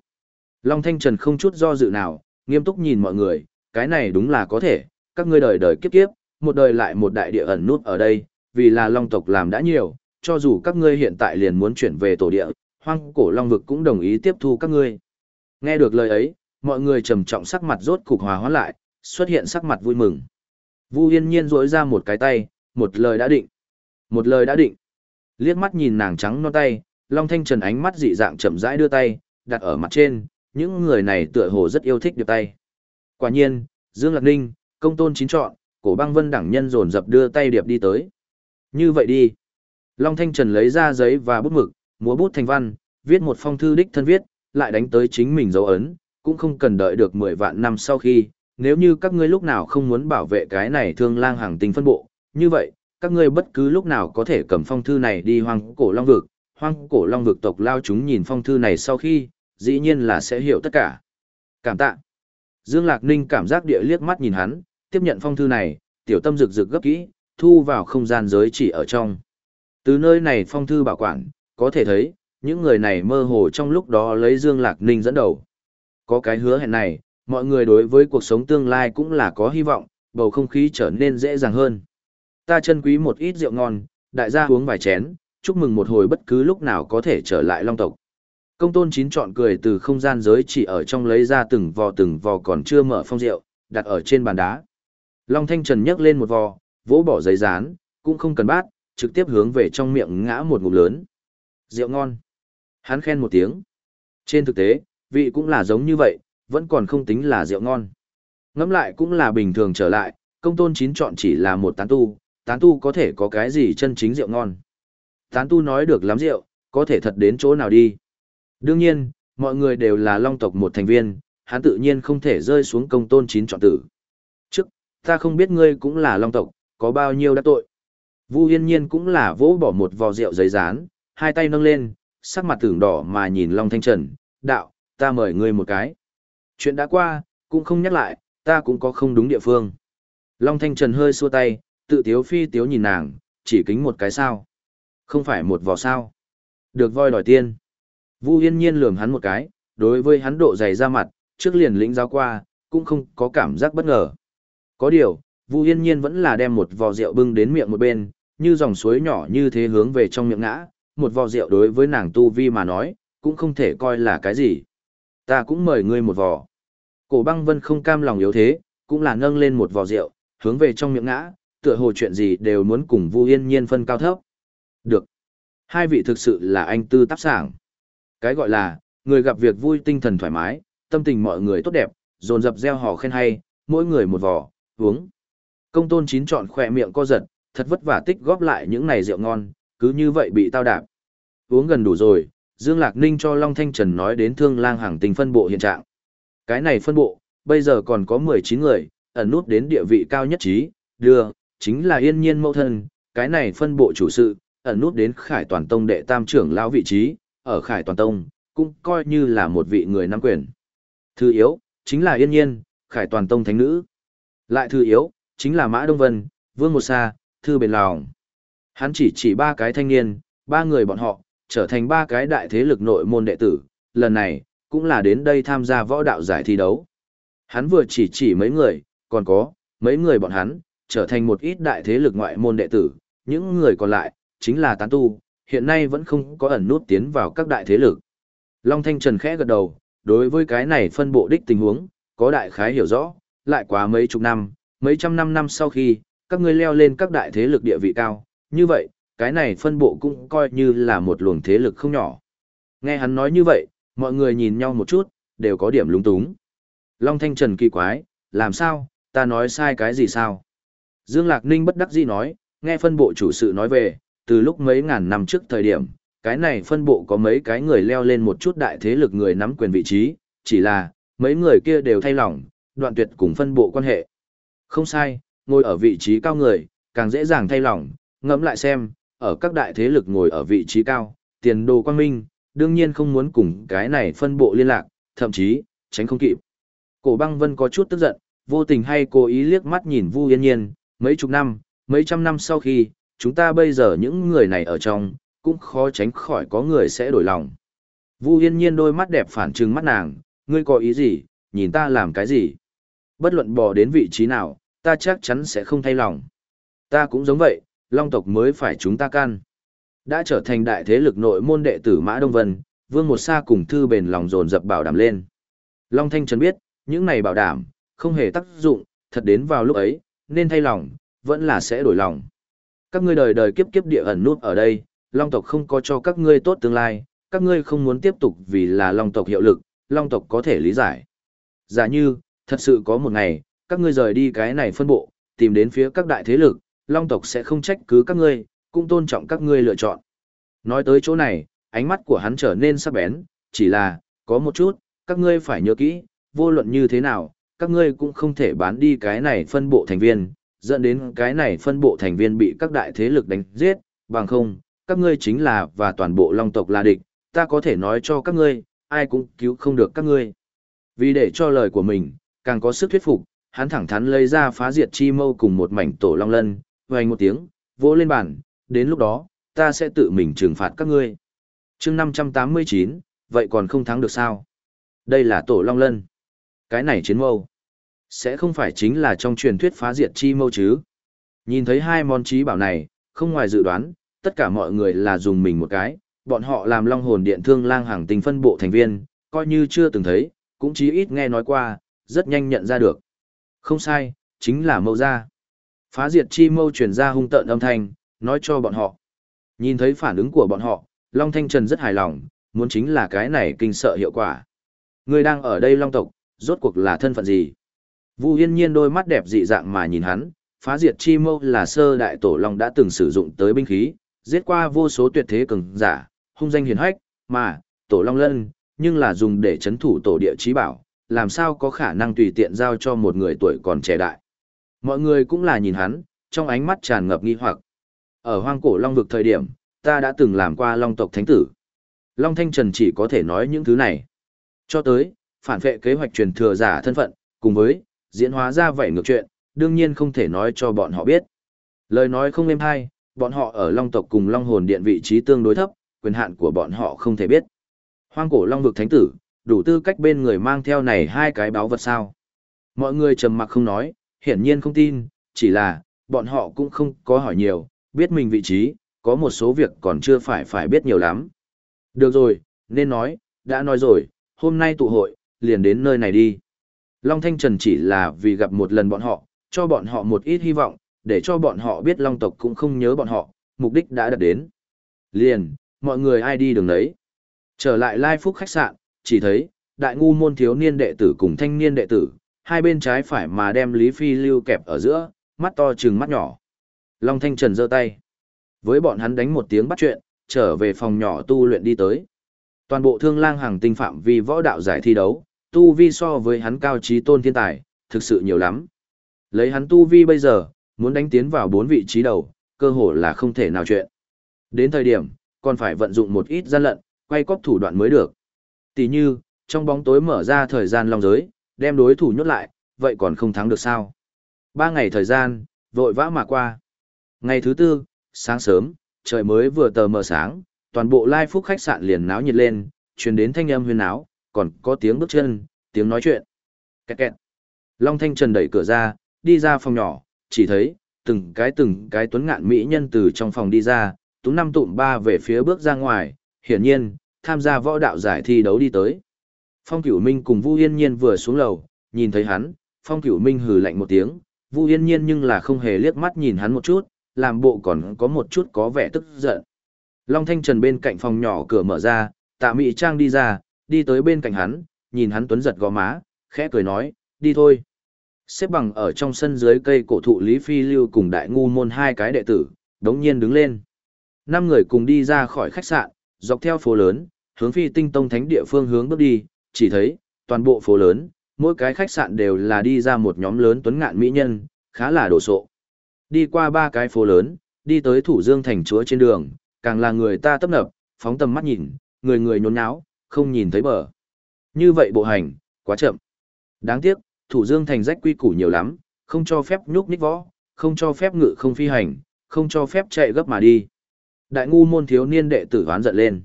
Long Thanh Trần không chút do dự nào, nghiêm túc nhìn mọi người, cái này đúng là có thể, các ngươi đời đời kiếp kiếp, một đời lại một đại địa ẩn nút ở đây, vì là Long tộc làm đã nhiều, cho dù các ngươi hiện tại liền muốn chuyển về tổ địa, hoang cổ Long vực cũng đồng ý tiếp thu các ngươi. Nghe được lời ấy, mọi người trầm trọng sắc mặt rốt cục hòa hoãn lại, xuất hiện sắc mặt vui mừng. Vu Yên Nhiên duỗi ra một cái tay, một lời đã định. Một lời đã định. Liếc mắt nhìn nàng trắng non tay, Long Thanh Trần ánh mắt dị dạng chậm rãi đưa tay, đặt ở mặt trên, những người này tựa hồ rất yêu thích điệp tay. Quả nhiên, Dương Lạc Ninh, công tôn chín chọn, cổ băng vân đẳng nhân dồn dập đưa tay điệp đi tới. Như vậy đi. Long Thanh Trần lấy ra giấy và bút mực, múa bút thành văn, viết một phong thư đích thân viết, lại đánh tới chính mình dấu ấn, cũng không cần đợi được 10 vạn năm sau khi, nếu như các ngươi lúc nào không muốn bảo vệ cái này thương lang hàng tinh phân bộ, như vậy, các ngươi bất cứ lúc nào có thể cầm phong thư này đi hoang cổ long vực, hoang cổ long vực tộc lao chúng nhìn phong thư này sau khi, dĩ nhiên là sẽ hiểu tất cả. Cảm tạ. Dương Lạc Ninh cảm giác địa liếc mắt nhìn hắn, tiếp nhận phong thư này, tiểu tâm rực rực gấp kỹ, thu vào không gian giới chỉ ở trong. Từ nơi này phong thư bảo quản, có thể thấy, những người này mơ hồ trong lúc đó lấy Dương Lạc Ninh dẫn đầu. Có cái hứa hẹn này, mọi người đối với cuộc sống tương lai cũng là có hy vọng, bầu không khí trở nên dễ dàng hơn. Ta chân quý một ít rượu ngon, đại gia uống vài chén, chúc mừng một hồi bất cứ lúc nào có thể trở lại long tộc. Công tôn chín chọn cười từ không gian giới chỉ ở trong lấy ra từng vò từng vò còn chưa mở phong rượu, đặt ở trên bàn đá. Long Thanh Trần nhấc lên một vò, vỗ bỏ giấy rán, cũng không cần bát, trực tiếp hướng về trong miệng ngã một ngụm lớn. Rượu ngon. Hắn khen một tiếng. Trên thực tế, vị cũng là giống như vậy, vẫn còn không tính là rượu ngon. Ngẫm lại cũng là bình thường trở lại, công tôn chín chọn chỉ là một tán tu, tán tu có thể có cái gì chân chính rượu ngon. Tán tu nói được lắm rượu, có thể thật đến chỗ nào đi. Đương nhiên, mọi người đều là long tộc một thành viên, hắn tự nhiên không thể rơi xuống công tôn chín chọn tử. Trước, ta không biết ngươi cũng là long tộc, có bao nhiêu đã tội. Vu Yên Nhiên cũng là vỗ bỏ một vò rượu giấy rán, hai tay nâng lên, sắc mặt tưởng đỏ mà nhìn Long Thanh Trần, đạo, ta mời ngươi một cái. Chuyện đã qua, cũng không nhắc lại, ta cũng có không đúng địa phương. Long Thanh Trần hơi xua tay, tự tiếu phi tiếu nhìn nàng, chỉ kính một cái sao. Không phải một vò sao. Được voi đòi tiên. Vu Yên Nhiên lườm hắn một cái, đối với hắn độ dày ra mặt, trước liền lĩnh giáo qua, cũng không có cảm giác bất ngờ. Có điều, Vu Yên Nhiên vẫn là đem một vò rượu bưng đến miệng một bên, như dòng suối nhỏ như thế hướng về trong miệng ngã, một vò rượu đối với nàng tu vi mà nói, cũng không thể coi là cái gì. Ta cũng mời ngươi một vò. Cổ băng vân không cam lòng yếu thế, cũng là nâng lên một vò rượu, hướng về trong miệng ngã, tựa hồ chuyện gì đều muốn cùng Vu Yên Nhiên phân cao thấp. Được. Hai vị thực sự là anh tư tác sảng. Cái gọi là, người gặp việc vui tinh thần thoải mái, tâm tình mọi người tốt đẹp, dồn dập gieo hò khen hay, mỗi người một vò, uống. Công tôn chín chọn khỏe miệng co giật, thật vất vả tích góp lại những này rượu ngon, cứ như vậy bị tao đạp. Uống gần đủ rồi, Dương Lạc Ninh cho Long Thanh Trần nói đến thương lang hàng tình phân bộ hiện trạng. Cái này phân bộ, bây giờ còn có 19 người, ẩn nút đến địa vị cao nhất trí, đưa, chính là yên nhiên mẫu thân, cái này phân bộ chủ sự, ẩn nút đến khải toàn tông đệ tam trưởng lão vị trí, ở khải toàn tông, cũng coi như là một vị người nắm quyền. Thứ yếu, chính là yên nhiên, khải toàn tông thánh nữ. Lại thứ yếu, chính là Mã Đông Vân, Vương Một Sa, Thư Bền Lòng. Hắn chỉ chỉ ba cái thanh niên, ba người bọn họ, trở thành ba cái đại thế lực nội môn đệ tử, lần này, cũng là đến đây tham gia võ đạo giải thi đấu. Hắn vừa chỉ chỉ mấy người, còn có, mấy người bọn hắn, trở thành một ít đại thế lực ngoại môn đệ tử, những người còn lại, chính là tán tu, hiện nay vẫn không có ẩn nút tiến vào các đại thế lực. Long Thanh Trần khẽ gật đầu, đối với cái này phân bộ đích tình huống, có đại khái hiểu rõ, lại quá mấy chục năm, mấy trăm năm năm sau khi, các ngươi leo lên các đại thế lực địa vị cao, như vậy, cái này phân bộ cũng coi như là một luồng thế lực không nhỏ. Nghe hắn nói như vậy, mọi người nhìn nhau một chút, đều có điểm lúng túng. Long Thanh Trần kỳ quái, làm sao, ta nói sai cái gì sao? Dương Lạc Ninh bất đắc dĩ nói, nghe phân bộ chủ sự nói về, từ lúc mấy ngàn năm trước thời điểm, cái này phân bộ có mấy cái người leo lên một chút đại thế lực người nắm quyền vị trí, chỉ là, mấy người kia đều thay lòng, đoạn tuyệt cùng phân bộ quan hệ. Không sai, ngồi ở vị trí cao người, càng dễ dàng thay lòng, ngẫm lại xem, ở các đại thế lực ngồi ở vị trí cao, tiền đồ quang minh, đương nhiên không muốn cùng cái này phân bộ liên lạc, thậm chí, tránh không kịp. Cổ băng vân có chút tức giận, vô tình hay cố ý liếc mắt nhìn Vu Yên Nhiên, mấy chục năm, mấy trăm năm sau khi, chúng ta bây giờ những người này ở trong, cũng khó tránh khỏi có người sẽ đổi lòng. Vu Yên Nhiên đôi mắt đẹp phản trừng mắt nàng, ngươi có ý gì, nhìn ta làm cái gì? Bất luận bỏ đến vị trí nào, ta chắc chắn sẽ không thay lòng. Ta cũng giống vậy, long tộc mới phải chúng ta can. Đã trở thành đại thế lực nội môn đệ tử Mã Đông Vân, Vương Một Sa cùng thư bền lòng dồn dập bảo đảm lên. Long Thanh Trần biết, những này bảo đảm, không hề tác dụng, thật đến vào lúc ấy, nên thay lòng, vẫn là sẽ đổi lòng. Các ngươi đời đời kiếp kiếp địa ẩn nút ở đây, Long tộc không có cho các ngươi tốt tương lai, các ngươi không muốn tiếp tục vì là Long tộc hiệu lực, Long tộc có thể lý giải. Giả như, thật sự có một ngày, các ngươi rời đi cái này phân bộ, tìm đến phía các đại thế lực, Long tộc sẽ không trách cứ các ngươi, cũng tôn trọng các ngươi lựa chọn. Nói tới chỗ này, ánh mắt của hắn trở nên sắc bén, chỉ là, có một chút, các ngươi phải nhớ kỹ, vô luận như thế nào, các ngươi cũng không thể bán đi cái này phân bộ thành viên, dẫn đến cái này phân bộ thành viên bị các đại thế lực đánh giết, bằng không, các ngươi chính là và toàn bộ long tộc là địch, ta có thể nói cho các ngươi, ai cũng cứu không được các ngươi. Vì để cho lời của mình, càng có sức thuyết phục, hắn thẳng thắn lấy ra phá diệt chi mâu cùng một mảnh tổ long lân, vang một tiếng, vỗ lên bàn, đến lúc đó, ta sẽ tự mình trừng phạt các ngươi. chương 589, vậy còn không thắng được sao? Đây là tổ long lân. Cái này chiến mâu. Sẽ không phải chính là trong truyền thuyết phá diệt chi mâu chứ? Nhìn thấy hai món trí bảo này, không ngoài dự đoán, tất cả mọi người là dùng mình một cái, bọn họ làm long hồn điện thương lang hàng tình phân bộ thành viên, coi như chưa từng thấy, cũng chí ít nghe nói qua, rất nhanh nhận ra được. Không sai, chính là mâu gia. Phá diệt chi mâu truyền ra hung tợn âm thanh, nói cho bọn họ. Nhìn thấy phản ứng của bọn họ, Long Thanh Trần rất hài lòng, muốn chính là cái này kinh sợ hiệu quả. Người đang ở đây Long tộc, rốt cuộc là thân phận gì? Vu Yên Nhiên đôi mắt đẹp dị dạng mà nhìn hắn, phá diệt chi mâu là sơ đại tổ long đã từng sử dụng tới binh khí, giết qua vô số tuyệt thế cường giả, hung danh hiển hách, mà tổ long lân, nhưng là dùng để chấn thủ tổ địa chí bảo, làm sao có khả năng tùy tiện giao cho một người tuổi còn trẻ đại. Mọi người cũng là nhìn hắn, trong ánh mắt tràn ngập nghi hoặc. Ở hoang cổ long vực thời điểm, ta đã từng làm qua long tộc thánh tử. Long Thanh Trần chỉ có thể nói những thứ này. Cho tới, phản vệ kế hoạch truyền thừa giả thân phận, cùng với, diễn hóa ra vậy ngược chuyện, đương nhiên không thể nói cho bọn họ biết. Lời nói không êm hay, bọn họ ở Long tộc cùng Long hồn điện vị trí tương đối thấp, quyền hạn của bọn họ không thể biết. Hoang cổ Long vực thánh tử, đủ tư cách bên người mang theo này hai cái báo vật sao. Mọi người trầm mặc không nói, hiển nhiên không tin, chỉ là, bọn họ cũng không có hỏi nhiều, biết mình vị trí, có một số việc còn chưa phải phải biết nhiều lắm. Được rồi, nên nói, đã nói rồi, hôm nay tụ hội, liền đến nơi này đi. Long Thanh Trần chỉ là vì gặp một lần bọn họ, cho bọn họ một ít hy vọng, để cho bọn họ biết Long tộc cũng không nhớ bọn họ, mục đích đã đạt đến. Liền, mọi người ai đi đường đấy. Trở lại Lai Phúc khách sạn, chỉ thấy, đại ngu môn thiếu niên đệ tử cùng thanh niên đệ tử, hai bên trái phải mà đem Lý Phi lưu kẹp ở giữa, mắt to trừng mắt nhỏ. Long Thanh Trần giơ tay. Với bọn hắn đánh một tiếng bắt chuyện, trở về phòng nhỏ tu luyện đi tới. Toàn bộ thương lang hàng tinh phạm vì võ đạo giải thi đấu, tu vi so với hắn cao trí tôn thiên tài, thực sự nhiều lắm. Lấy hắn tu vi bây giờ, muốn đánh tiến vào bốn vị trí đầu, cơ hội là không thể nào chuyện. Đến thời điểm, còn phải vận dụng một ít gian lận, quay cóp thủ đoạn mới được. Tỷ như, trong bóng tối mở ra thời gian long giới, đem đối thủ nhốt lại, vậy còn không thắng được sao? Ba ngày thời gian, vội vã mà qua. Ngày thứ tư, sáng sớm, trời mới vừa tờ mờ sáng, toàn bộ lai phúc khách sạn liền náo nhiệt lên, truyền đến thanh âm huyên náo, còn có tiếng bước chân, tiếng nói chuyện. Kẹt kẹt. Long Thanh Trần đẩy cửa ra, đi ra phòng nhỏ, chỉ thấy, từng cái từng cái tuấn ngạn mỹ nhân từ trong phòng đi ra, tú năm tụm ba về phía bước ra ngoài, hiển nhiên, tham gia võ đạo giải thi đấu đi tới. Phong Cửu Minh cùng Vu Yên Nhiên vừa xuống lầu, nhìn thấy hắn, Phong Cửu Minh hừ lạnh một tiếng, Vu Yên Nhiên nhưng là không hề liếc mắt nhìn hắn một chút, làm bộ còn có một chút có vẻ tức giận. Long Thanh Trần bên cạnh phòng nhỏ cửa mở ra, Tạ Mị Trang đi ra, đi tới bên cạnh hắn, nhìn hắn tuấn giật gò má, khẽ cười nói, đi thôi. Xếp bằng ở trong sân dưới cây cổ thụ Lý Phi Lưu cùng đại ngu môn hai cái đệ tử, đống nhiên đứng lên. Năm người cùng đi ra khỏi khách sạn, dọc theo phố lớn, hướng phi tinh tông thánh địa phương hướng bước đi, chỉ thấy, toàn bộ phố lớn, mỗi cái khách sạn đều là đi ra một nhóm lớn tuấn ngạn mỹ nhân, khá là đổ sộ. Đi qua ba cái phố lớn, đi tới thủ dương thành chúa trên đường, càng là người ta tấp nập, phóng tầm mắt nhìn, người người nhốn nháo, không nhìn thấy bờ. Như vậy bộ hành, quá chậm. Đáng tiếc, thủ dương thành rách quy củ nhiều lắm, không cho phép nhúc nhích võ, không cho phép ngự không phi hành, không cho phép chạy gấp mà đi. Đại ngu môn thiếu niên đệ tử hoán giận lên.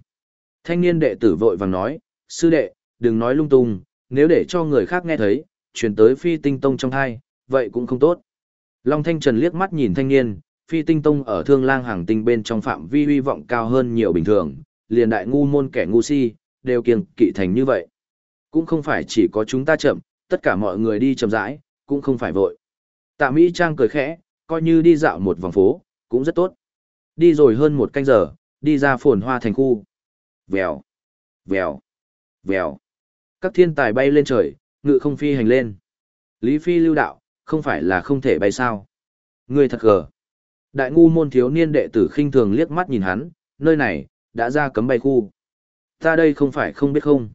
Thanh niên đệ tử vội vàng nói, sư đệ, đừng nói lung tung, nếu để cho người khác nghe thấy, truyền tới phi tinh tông trong hai, vậy cũng không tốt. Long Thanh Trần liếc mắt nhìn thanh niên, phi tinh tông ở thương lang hàng tinh bên trong phạm vi huy vọng cao hơn nhiều bình thường, liền đại ngu môn kẻ ngu si, đều kiêng kỵ thành như vậy. Cũng không phải chỉ có chúng ta chậm, tất cả mọi người đi chậm rãi, cũng không phải vội. Tạ Mỹ Trang cười khẽ, coi như đi dạo một vòng phố, cũng rất tốt. Đi rồi hơn một canh giờ, đi ra phồn hoa thành khu. Vèo, vèo, vèo. Các thiên tài bay lên trời, ngự không phi hành lên. Lý Phi lưu đạo, không phải là không thể bay sao. Người thật gờ. Đại ngu môn thiếu niên đệ tử khinh thường liếc mắt nhìn hắn, nơi này, đã ra cấm bay khu. Ta đây không phải không biết không.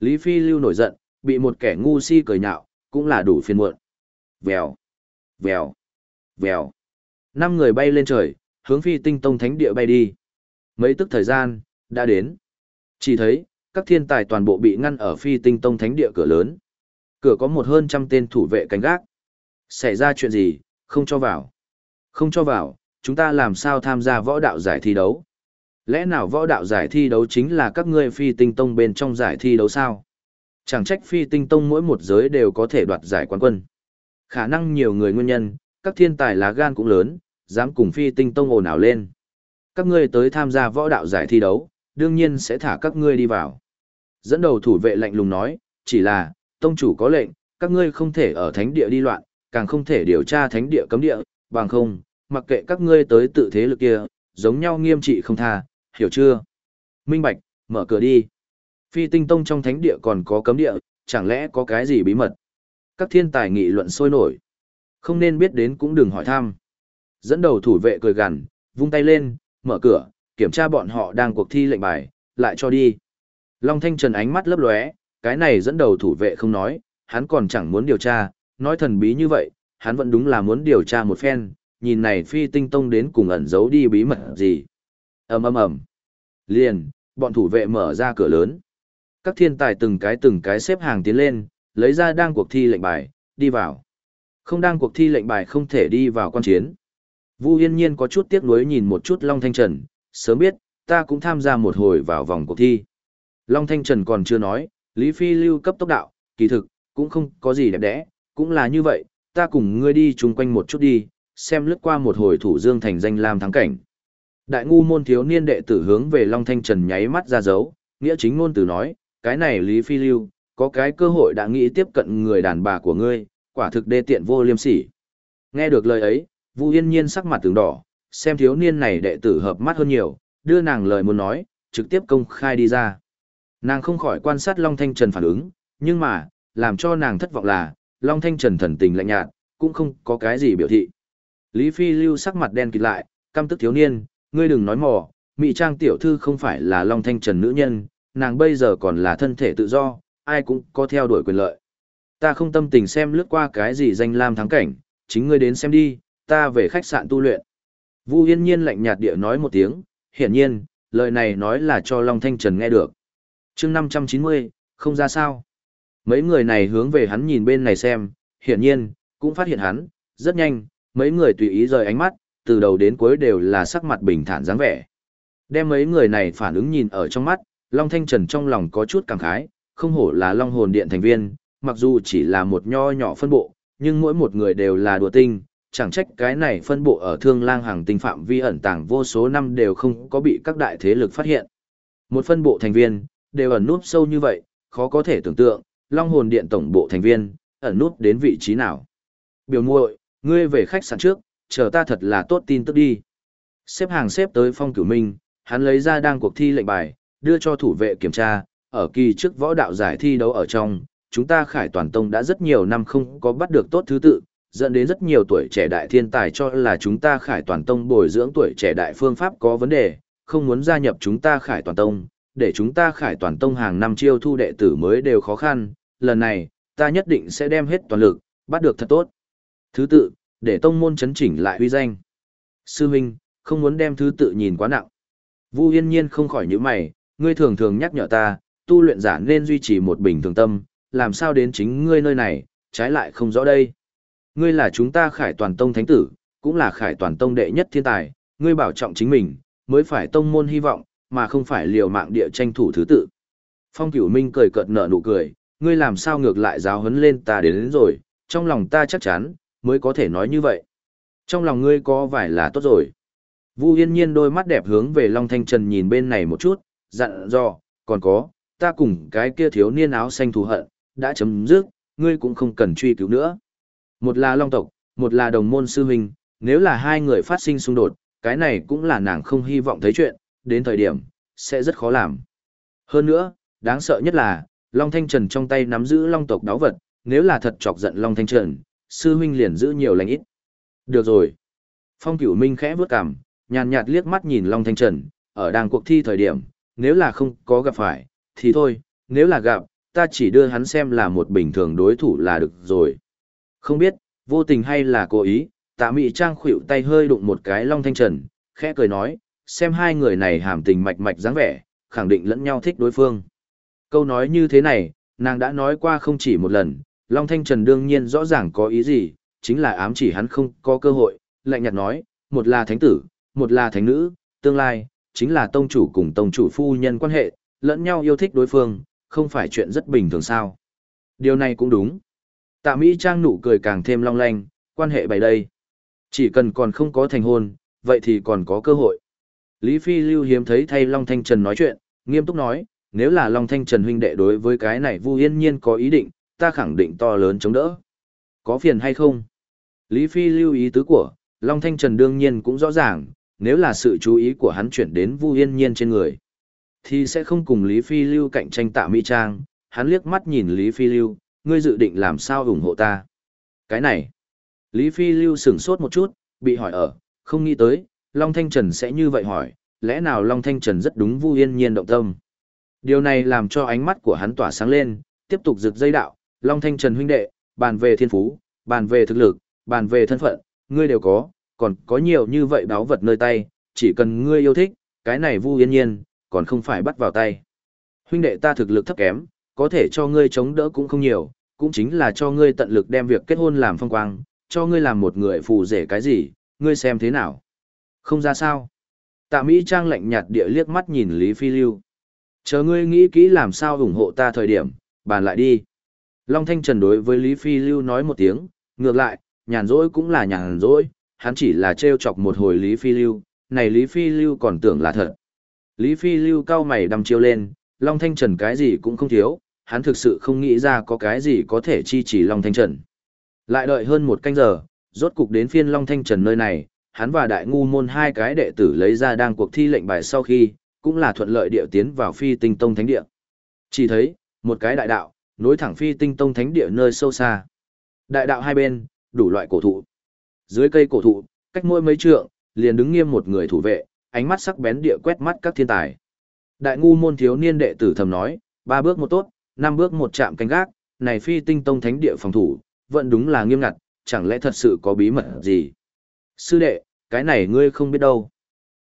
Lý Phi lưu nổi giận, bị một kẻ ngu si cười nhạo, cũng là đủ phiền muộn. Vèo, vèo, vèo. Năm người bay lên trời, hướng phi tinh tông thánh địa bay đi. Mấy tức thời gian, đã đến. Chỉ thấy, các thiên tài toàn bộ bị ngăn ở phi tinh tông thánh địa cửa lớn. Cửa có một hơn trăm tên thủ vệ canh gác. Xảy ra chuyện gì, không cho vào. Không cho vào, chúng ta làm sao tham gia võ đạo giải thi đấu. Lẽ nào võ đạo giải thi đấu chính là các ngươi phi tinh tông bên trong giải thi đấu sao? Chẳng trách phi tinh tông mỗi một giới đều có thể đoạt giải quán quân. Khả năng nhiều người nguyên nhân, các thiên tài lá gan cũng lớn, dám cùng phi tinh tông ồn ào lên. Các ngươi tới tham gia võ đạo giải thi đấu, đương nhiên sẽ thả các ngươi đi vào. Dẫn đầu thủ vệ lạnh lùng nói, chỉ là, tông chủ có lệnh, các ngươi không thể ở thánh địa đi loạn, càng không thể điều tra thánh địa cấm địa, bằng không, mặc kệ các ngươi tới tự thế lực kia, giống nhau nghiêm trị không tha, hiểu chưa? Minh Bạch, mở cửa đi. Phi tinh tông trong thánh địa còn có cấm địa, chẳng lẽ có cái gì bí mật? Các thiên tài nghị luận sôi nổi. Không nên biết đến cũng đừng hỏi thăm. Dẫn đầu thủ vệ cười gằn, vung tay lên, mở cửa, kiểm tra bọn họ đang cuộc thi lệnh bài, lại cho đi. Long Thanh Trần ánh mắt lấp lóe, cái này dẫn đầu thủ vệ không nói, hắn còn chẳng muốn điều tra, nói thần bí như vậy, hắn vẫn đúng là muốn điều tra một phen, nhìn này phi tinh tông đến cùng ẩn giấu đi bí mật gì. ầm ầm ầm Liền, bọn thủ vệ mở ra cửa lớn. Các thiên tài từng cái từng cái xếp hàng tiến lên, lấy ra đang cuộc thi lệnh bài, đi vào. Không đang cuộc thi lệnh bài không thể đi vào quan chiến. Vu Yên Nhiên có chút tiếc nuối nhìn một chút Long Thanh Trần, sớm biết, ta cũng tham gia một hồi vào vòng cuộc thi. Long Thanh Trần còn chưa nói, Lý Phi lưu cấp tốc đạo, kỳ thực, cũng không có gì đẹp đẽ, cũng là như vậy, ta cùng ngươi đi chung quanh một chút đi, xem lướt qua một hồi thủ dương thành danh làm thắng cảnh. Đại ngu môn thiếu niên đệ tử hướng về Long Thanh Trần nháy mắt ra dấu, nghĩa chính ngôn từ nói, cái này Lý Phi lưu, có cái cơ hội đã nghĩ tiếp cận người đàn bà của ngươi, quả thực đê tiện vô liêm sỉ. Nghe được lời ấy, Vu Yên Nhiên sắc mặt tướng đỏ, xem thiếu niên này đệ tử hợp mắt hơn nhiều, đưa nàng lời muốn nói, trực tiếp công khai đi ra. Nàng không khỏi quan sát Long Thanh Trần phản ứng, nhưng mà, làm cho nàng thất vọng là, Long Thanh Trần thần tình lạnh nhạt, cũng không có cái gì biểu thị. Lý Phi lưu sắc mặt đen kịt lại, căm tức thiếu niên, ngươi đừng nói mò, Mị Trang tiểu thư không phải là Long Thanh Trần nữ nhân, nàng bây giờ còn là thân thể tự do, ai cũng có theo đuổi quyền lợi. Ta không tâm tình xem lướt qua cái gì danh lam thắng cảnh, chính ngươi đến xem đi, ta về khách sạn tu luyện. Vu Yên Nhiên lạnh nhạt địa nói một tiếng, hiển nhiên, lời này nói là cho Long Thanh Trần nghe được chương 590, không ra sao. Mấy người này hướng về hắn nhìn bên này xem, hiển nhiên, cũng phát hiện hắn, rất nhanh, mấy người tùy ý rời ánh mắt, từ đầu đến cuối đều là sắc mặt bình thản dáng vẻ. Đem mấy người này phản ứng nhìn ở trong mắt, Long Thanh Trần trong lòng có chút cảm khái, không hổ là Long Hồn Điện thành viên, mặc dù chỉ là một nho nhỏ phân bộ, nhưng mỗi một người đều là đùa tinh, chẳng trách cái này phân bộ ở thương lang hàng tinh phạm vi ẩn tàng vô số năm đều không có bị các đại thế lực phát hiện. Một phân bộ thành viên, đều ẩn núp sâu như vậy, khó có thể tưởng tượng, Long Hồn Điện tổng bộ thành viên, ẩn núp đến vị trí nào. Biểu muội, ngươi về khách sạn trước, chờ ta thật là tốt tin tức đi. Xếp hàng xếp tới phong cửu minh, hắn lấy ra đang cuộc thi lệnh bài, đưa cho thủ vệ kiểm tra, ở kỳ trước võ đạo giải thi đấu ở trong, chúng ta khải toàn tông đã rất nhiều năm không có bắt được tốt thứ tự, dẫn đến rất nhiều tuổi trẻ đại thiên tài cho là chúng ta khải toàn tông bồi dưỡng tuổi trẻ đại phương pháp có vấn đề, không muốn gia nhập chúng ta khải toàn tông, để chúng ta khải toàn tông hàng năm chiêu thu đệ tử mới đều khó khăn, lần này, ta nhất định sẽ đem hết toàn lực, bắt được thật tốt. Thứ tự, để tông môn chấn chỉnh lại huy danh. Sư huynh, không muốn đem thứ tự nhìn quá nặng. Vu Yên Nhiên không khỏi nhíu mày, ngươi thường thường nhắc nhở ta, tu luyện giả nên duy trì một bình thường tâm, làm sao đến chính ngươi nơi này, trái lại không rõ đây. Ngươi là chúng ta khải toàn tông thánh tử, cũng là khải toàn tông đệ nhất thiên tài, ngươi bảo trọng chính mình, mới phải tông môn hy vọng, mà không phải liều mạng địa tranh thủ thứ tự. Phong Cửu Minh cười cợt nở nụ cười, ngươi làm sao ngược lại giáo huấn lên ta đến, đến rồi, trong lòng ta chắc chắn, mới có thể nói như vậy. Trong lòng ngươi có vải là tốt rồi. Vu Yên Nhiên đôi mắt đẹp hướng về Long Thanh Trần nhìn bên này một chút, dặn dò, còn có, ta cùng cái kia thiếu niên áo xanh thù hận, đã chấm dứt, ngươi cũng không cần truy cứu nữa. Một là Long tộc, một là đồng môn sư huynh, nếu là hai người phát sinh xung đột, cái này cũng là nàng không hy vọng thấy chuyện, đến thời điểm, sẽ rất khó làm. Hơn nữa, đáng sợ nhất là, Long Thanh Trần trong tay nắm giữ Long tộc đáo vật, nếu là thật chọc giận Long Thanh Trần, sư huynh liền giữ nhiều lành ít. Được rồi. Phong Cửu Minh khẽ bước cằm, nhàn nhạt liếc mắt nhìn Long Thanh Trần, ở đang cuộc thi thời điểm, nếu là không có gặp phải, thì thôi, nếu là gặp, ta chỉ đưa hắn xem là một bình thường đối thủ là được rồi. Không biết, vô tình hay là cố ý, tạ mị trang khuỵu tay hơi đụng một cái Long Thanh Trần, khẽ cười nói, xem hai người này hàm tình mạch mạch dáng vẻ, khẳng định lẫn nhau thích đối phương. Câu nói như thế này, nàng đã nói qua không chỉ một lần, Long Thanh Trần đương nhiên rõ ràng có ý gì, chính là ám chỉ hắn không có cơ hội, lạnh nhạt nói, một là thánh tử, một là thánh nữ, tương lai, chính là tông chủ cùng tông chủ phu nhân quan hệ, lẫn nhau yêu thích đối phương, không phải chuyện rất bình thường sao. Điều này cũng đúng. Tạ Mỹ Trang nụ cười càng thêm long lanh, quan hệ bày đây. Chỉ cần còn không có thành hôn, vậy thì còn có cơ hội. Lý Phi Lưu hiếm thấy thay Long Thanh Trần nói chuyện, nghiêm túc nói, nếu là Long Thanh Trần huynh đệ đối với cái này Vu Yên Nhiên có ý định, ta khẳng định to lớn chống đỡ. Có phiền hay không? Lý Phi lưu ý tứ của, Long Thanh Trần đương nhiên cũng rõ ràng, nếu là sự chú ý của hắn chuyển đến Vu Yên Nhiên trên người, thì sẽ không cùng Lý Phi lưu cạnh tranh tạ Mỹ Trang, hắn liếc mắt nhìn Lý Phi lưu, ngươi dự định làm sao ủng hộ ta. Cái này, Lý Phi lưu sửng sốt một chút, bị hỏi ở, không nghĩ tới, Long Thanh Trần sẽ như vậy hỏi, lẽ nào Long Thanh Trần rất đúng Vu Yên Nhiên động tâm. Điều này làm cho ánh mắt của hắn tỏa sáng lên, tiếp tục rực dây đạo, Long Thanh Trần huynh đệ, bàn về thiên phú, bàn về thực lực, bàn về thân phận, ngươi đều có, còn có nhiều như vậy báo vật nơi tay, chỉ cần ngươi yêu thích, cái này Vu Yên Nhiên, còn không phải bắt vào tay. Huynh đệ ta thực lực thấp kém, có thể cho ngươi chống đỡ cũng không nhiều, cũng chính là cho ngươi tận lực đem việc kết hôn làm phong quang, cho ngươi làm một người phù rể cái gì, ngươi xem thế nào. Không ra sao. Tạ Mỹ Trang lạnh nhạt địa liếc mắt nhìn Lý Phi Lưu. Chờ ngươi nghĩ kỹ làm sao ủng hộ ta thời điểm, bàn lại đi. Long Thanh Trần đối với Lý Phi Lưu nói một tiếng, ngược lại, nhàn rỗi cũng là nhàn rỗi, hắn chỉ là trêu chọc một hồi Lý Phi Lưu, này Lý Phi Lưu còn tưởng là thật. Lý Phi Lưu cao mày đăm chiêu lên, Long Thanh Trần cái gì cũng không thiếu, hắn thực sự không nghĩ ra có cái gì có thể chi chỉ Long Thanh Trần. Lại đợi hơn một canh giờ, rốt cục đến phiên Long Thanh Trần nơi này, hắn và đại ngu môn hai cái đệ tử lấy ra đang cuộc thi lệnh bài sau khi, cũng là thuận lợi địa tiến vào phi tinh tông thánh địa. Chỉ thấy, một cái đại đạo, nối thẳng phi tinh tông thánh địa nơi sâu xa. Đại đạo hai bên, đủ loại cổ thụ. Dưới cây cổ thụ, cách mỗi mấy trượng, liền đứng nghiêm một người thủ vệ, ánh mắt sắc bén địa quét mắt các thiên tài. Đại ngu môn thiếu niên đệ tử thầm nói, ba bước một tốt, năm bước một chạm canh gác, này phi tinh tông thánh địa phòng thủ, vẫn đúng là nghiêm ngặt, chẳng lẽ thật sự có bí mật gì. Sư đệ, cái này ngươi không biết đâu.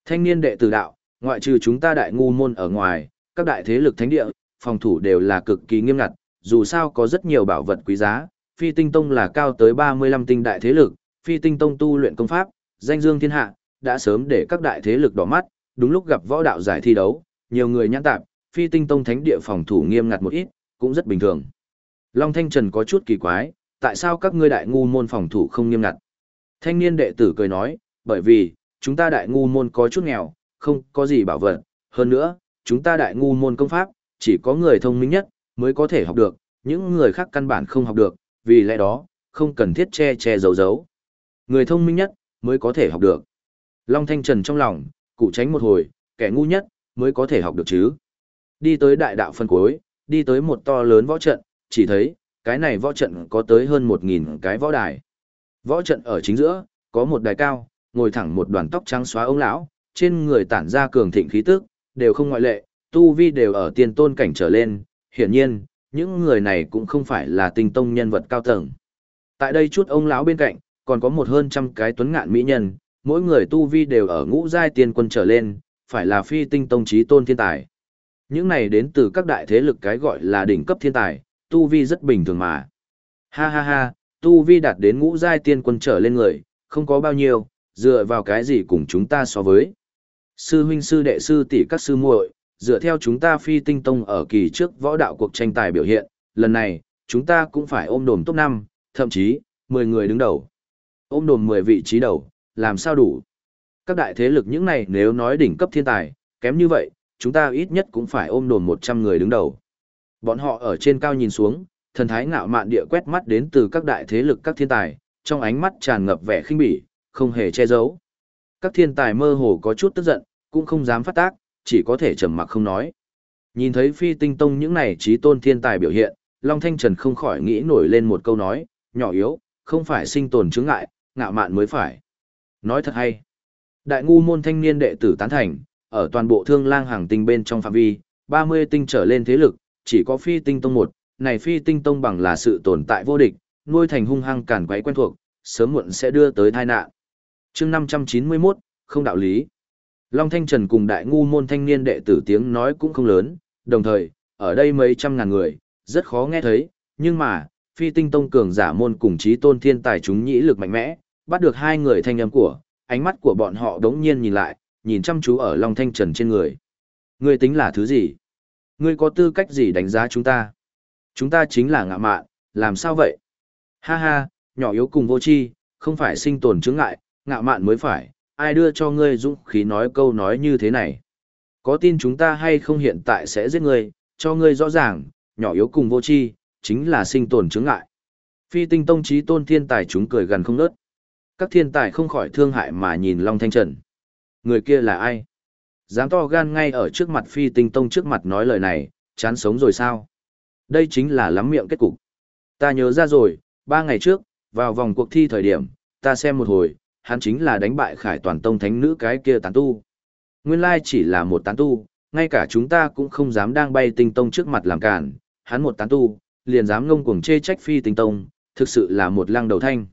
Thanh niên đệ tử đạo, ngoại trừ chúng ta đại ngu môn ở ngoài, các đại thế lực thánh địa, phòng thủ đều là cực kỳ nghiêm ngặt, dù sao có rất nhiều bảo vật quý giá, phi tinh tông là cao tới 35 tinh đại thế lực, phi tinh tông tu luyện công pháp, danh dương thiên hạ, đã sớm để các đại thế lực đỏ mắt, đúng lúc gặp võ đạo giải thi đấu, nhiều người nhãn tạp, phi tinh tông thánh địa phòng thủ nghiêm ngặt một ít, cũng rất bình thường. Long Thanh Trần có chút kỳ quái, tại sao các ngươi đại ngu môn phòng thủ không nghiêm ngặt? Thanh niên đệ tử cười nói, bởi vì, chúng ta đại ngu môn có chút nghèo, không có gì bảo vật, hơn nữa, chúng ta đại ngu môn công pháp, chỉ có người thông minh nhất, mới có thể học được, những người khác căn bản không học được, vì lẽ đó, không cần thiết che che giấu giấu. Người thông minh nhất, mới có thể học được. Long Thanh Trần trong lòng, cụ tránh một hồi, kẻ ngu nhất, mới có thể học được chứ. Đi tới đại đạo phân cuối, đi tới một to lớn võ trận, chỉ thấy, cái này võ trận có tới hơn 1.000 cái võ đài. Võ trận ở chính giữa, có một đài cao, ngồi thẳng một đoàn tóc trắng xóa ông lão, trên người tản ra cường thịnh khí tức, đều không ngoại lệ, tu vi đều ở tiền tôn cảnh trở lên, hiển nhiên, những người này cũng không phải là tinh tông nhân vật cao tầng. Tại đây chút ông lão bên cạnh, còn có một hơn trăm cái tuấn ngạn mỹ nhân, mỗi người tu vi đều ở ngũ giai tiên quân trở lên, phải là phi tinh tông trí tôn thiên tài. Những này đến từ các đại thế lực cái gọi là đỉnh cấp thiên tài, tu vi rất bình thường mà. Ha ha ha, tu vi đạt đến ngũ giai tiên quân trở lên người, không có bao nhiêu, dựa vào cái gì cùng chúng ta so với. Sư huynh sư đệ sư tỷ các sư muội, dựa theo chúng ta phi tinh tông ở kỳ trước võ đạo cuộc tranh tài biểu hiện, lần này, chúng ta cũng phải ôm đồm top 5, thậm chí, 10 người đứng đầu. Ôm đồm 10 vị trí đầu, làm sao đủ? Các đại thế lực những này nếu nói đỉnh cấp thiên tài, kém như vậy, chúng ta ít nhất cũng phải ôm đồm 100 người đứng đầu. Bọn họ ở trên cao nhìn xuống, thần thái ngạo mạn địa quét mắt đến từ các đại thế lực các thiên tài, trong ánh mắt tràn ngập vẻ khinh bỉ, không hề che giấu. Các thiên tài mơ hồ có chút tức giận, cũng không dám phát tác, chỉ có thể trầm mặc không nói. Nhìn thấy phi tinh tông những này trí tôn thiên tài biểu hiện, Long Thanh Trần không khỏi nghĩ nổi lên một câu nói, nhỏ yếu, không phải sinh tồn chứng ngại, ngạo mạn mới phải. Nói thật hay. Đại ngu môn thanh niên đệ tử tán thành, ở toàn bộ thương lang hàng tinh bên trong phạm vi, 30 tinh trở lên thế lực, chỉ có phi tinh tông một, này phi tinh tông bằng là sự tồn tại vô địch, nuôi thành hung hăng cản quấy quen thuộc, sớm muộn sẽ đưa tới tai nạn. chương 591, không đạo lý. Long Thanh Trần cùng đại ngu môn thanh niên đệ tử tiếng nói cũng không lớn, đồng thời, ở đây mấy trăm ngàn người, rất khó nghe thấy, nhưng mà, phi tinh tông cường giả môn cùng trí tôn thiên tài chúng nhĩ lực mạnh mẽ, bắt được hai người thanh âm của, ánh mắt của bọn họ đống nhiên nhìn lại, nhìn chăm chú ở Long Thanh Trần trên người. Ngươi tính là thứ gì? Ngươi có tư cách gì đánh giá chúng ta? Chúng ta chính là ngạ mạn, làm sao vậy? Ha ha, nhỏ yếu cùng vô chi, không phải sinh tồn chứng ngại, ngạ mạn mới phải, ai đưa cho ngươi dũng khí nói câu nói như thế này? Có tin chúng ta hay không hiện tại sẽ giết ngươi, cho ngươi rõ ràng, nhỏ yếu cùng vô chi, chính là sinh tồn chứng ngại. Phi tinh tông trí tôn thiên tài chúng cười gần không nớt. Các thiên tài không khỏi thương hại mà nhìn Long Thanh Trần. Người kia là ai? Dám to gan ngay ở trước mặt phi tinh tông trước mặt nói lời này, chán sống rồi sao? Đây chính là lắm miệng kết cục. Ta nhớ ra rồi, ba ngày trước, vào vòng cuộc thi thời điểm, ta xem một hồi, hắn chính là đánh bại khải toàn tông thánh nữ cái kia tán tu. Nguyên lai chỉ là một tán tu, ngay cả chúng ta cũng không dám đang bay tinh tông trước mặt làm cản, hắn một tán tu, liền dám ngông cuồng chê trách phi tinh tông, thực sự là một lăng đầu thanh.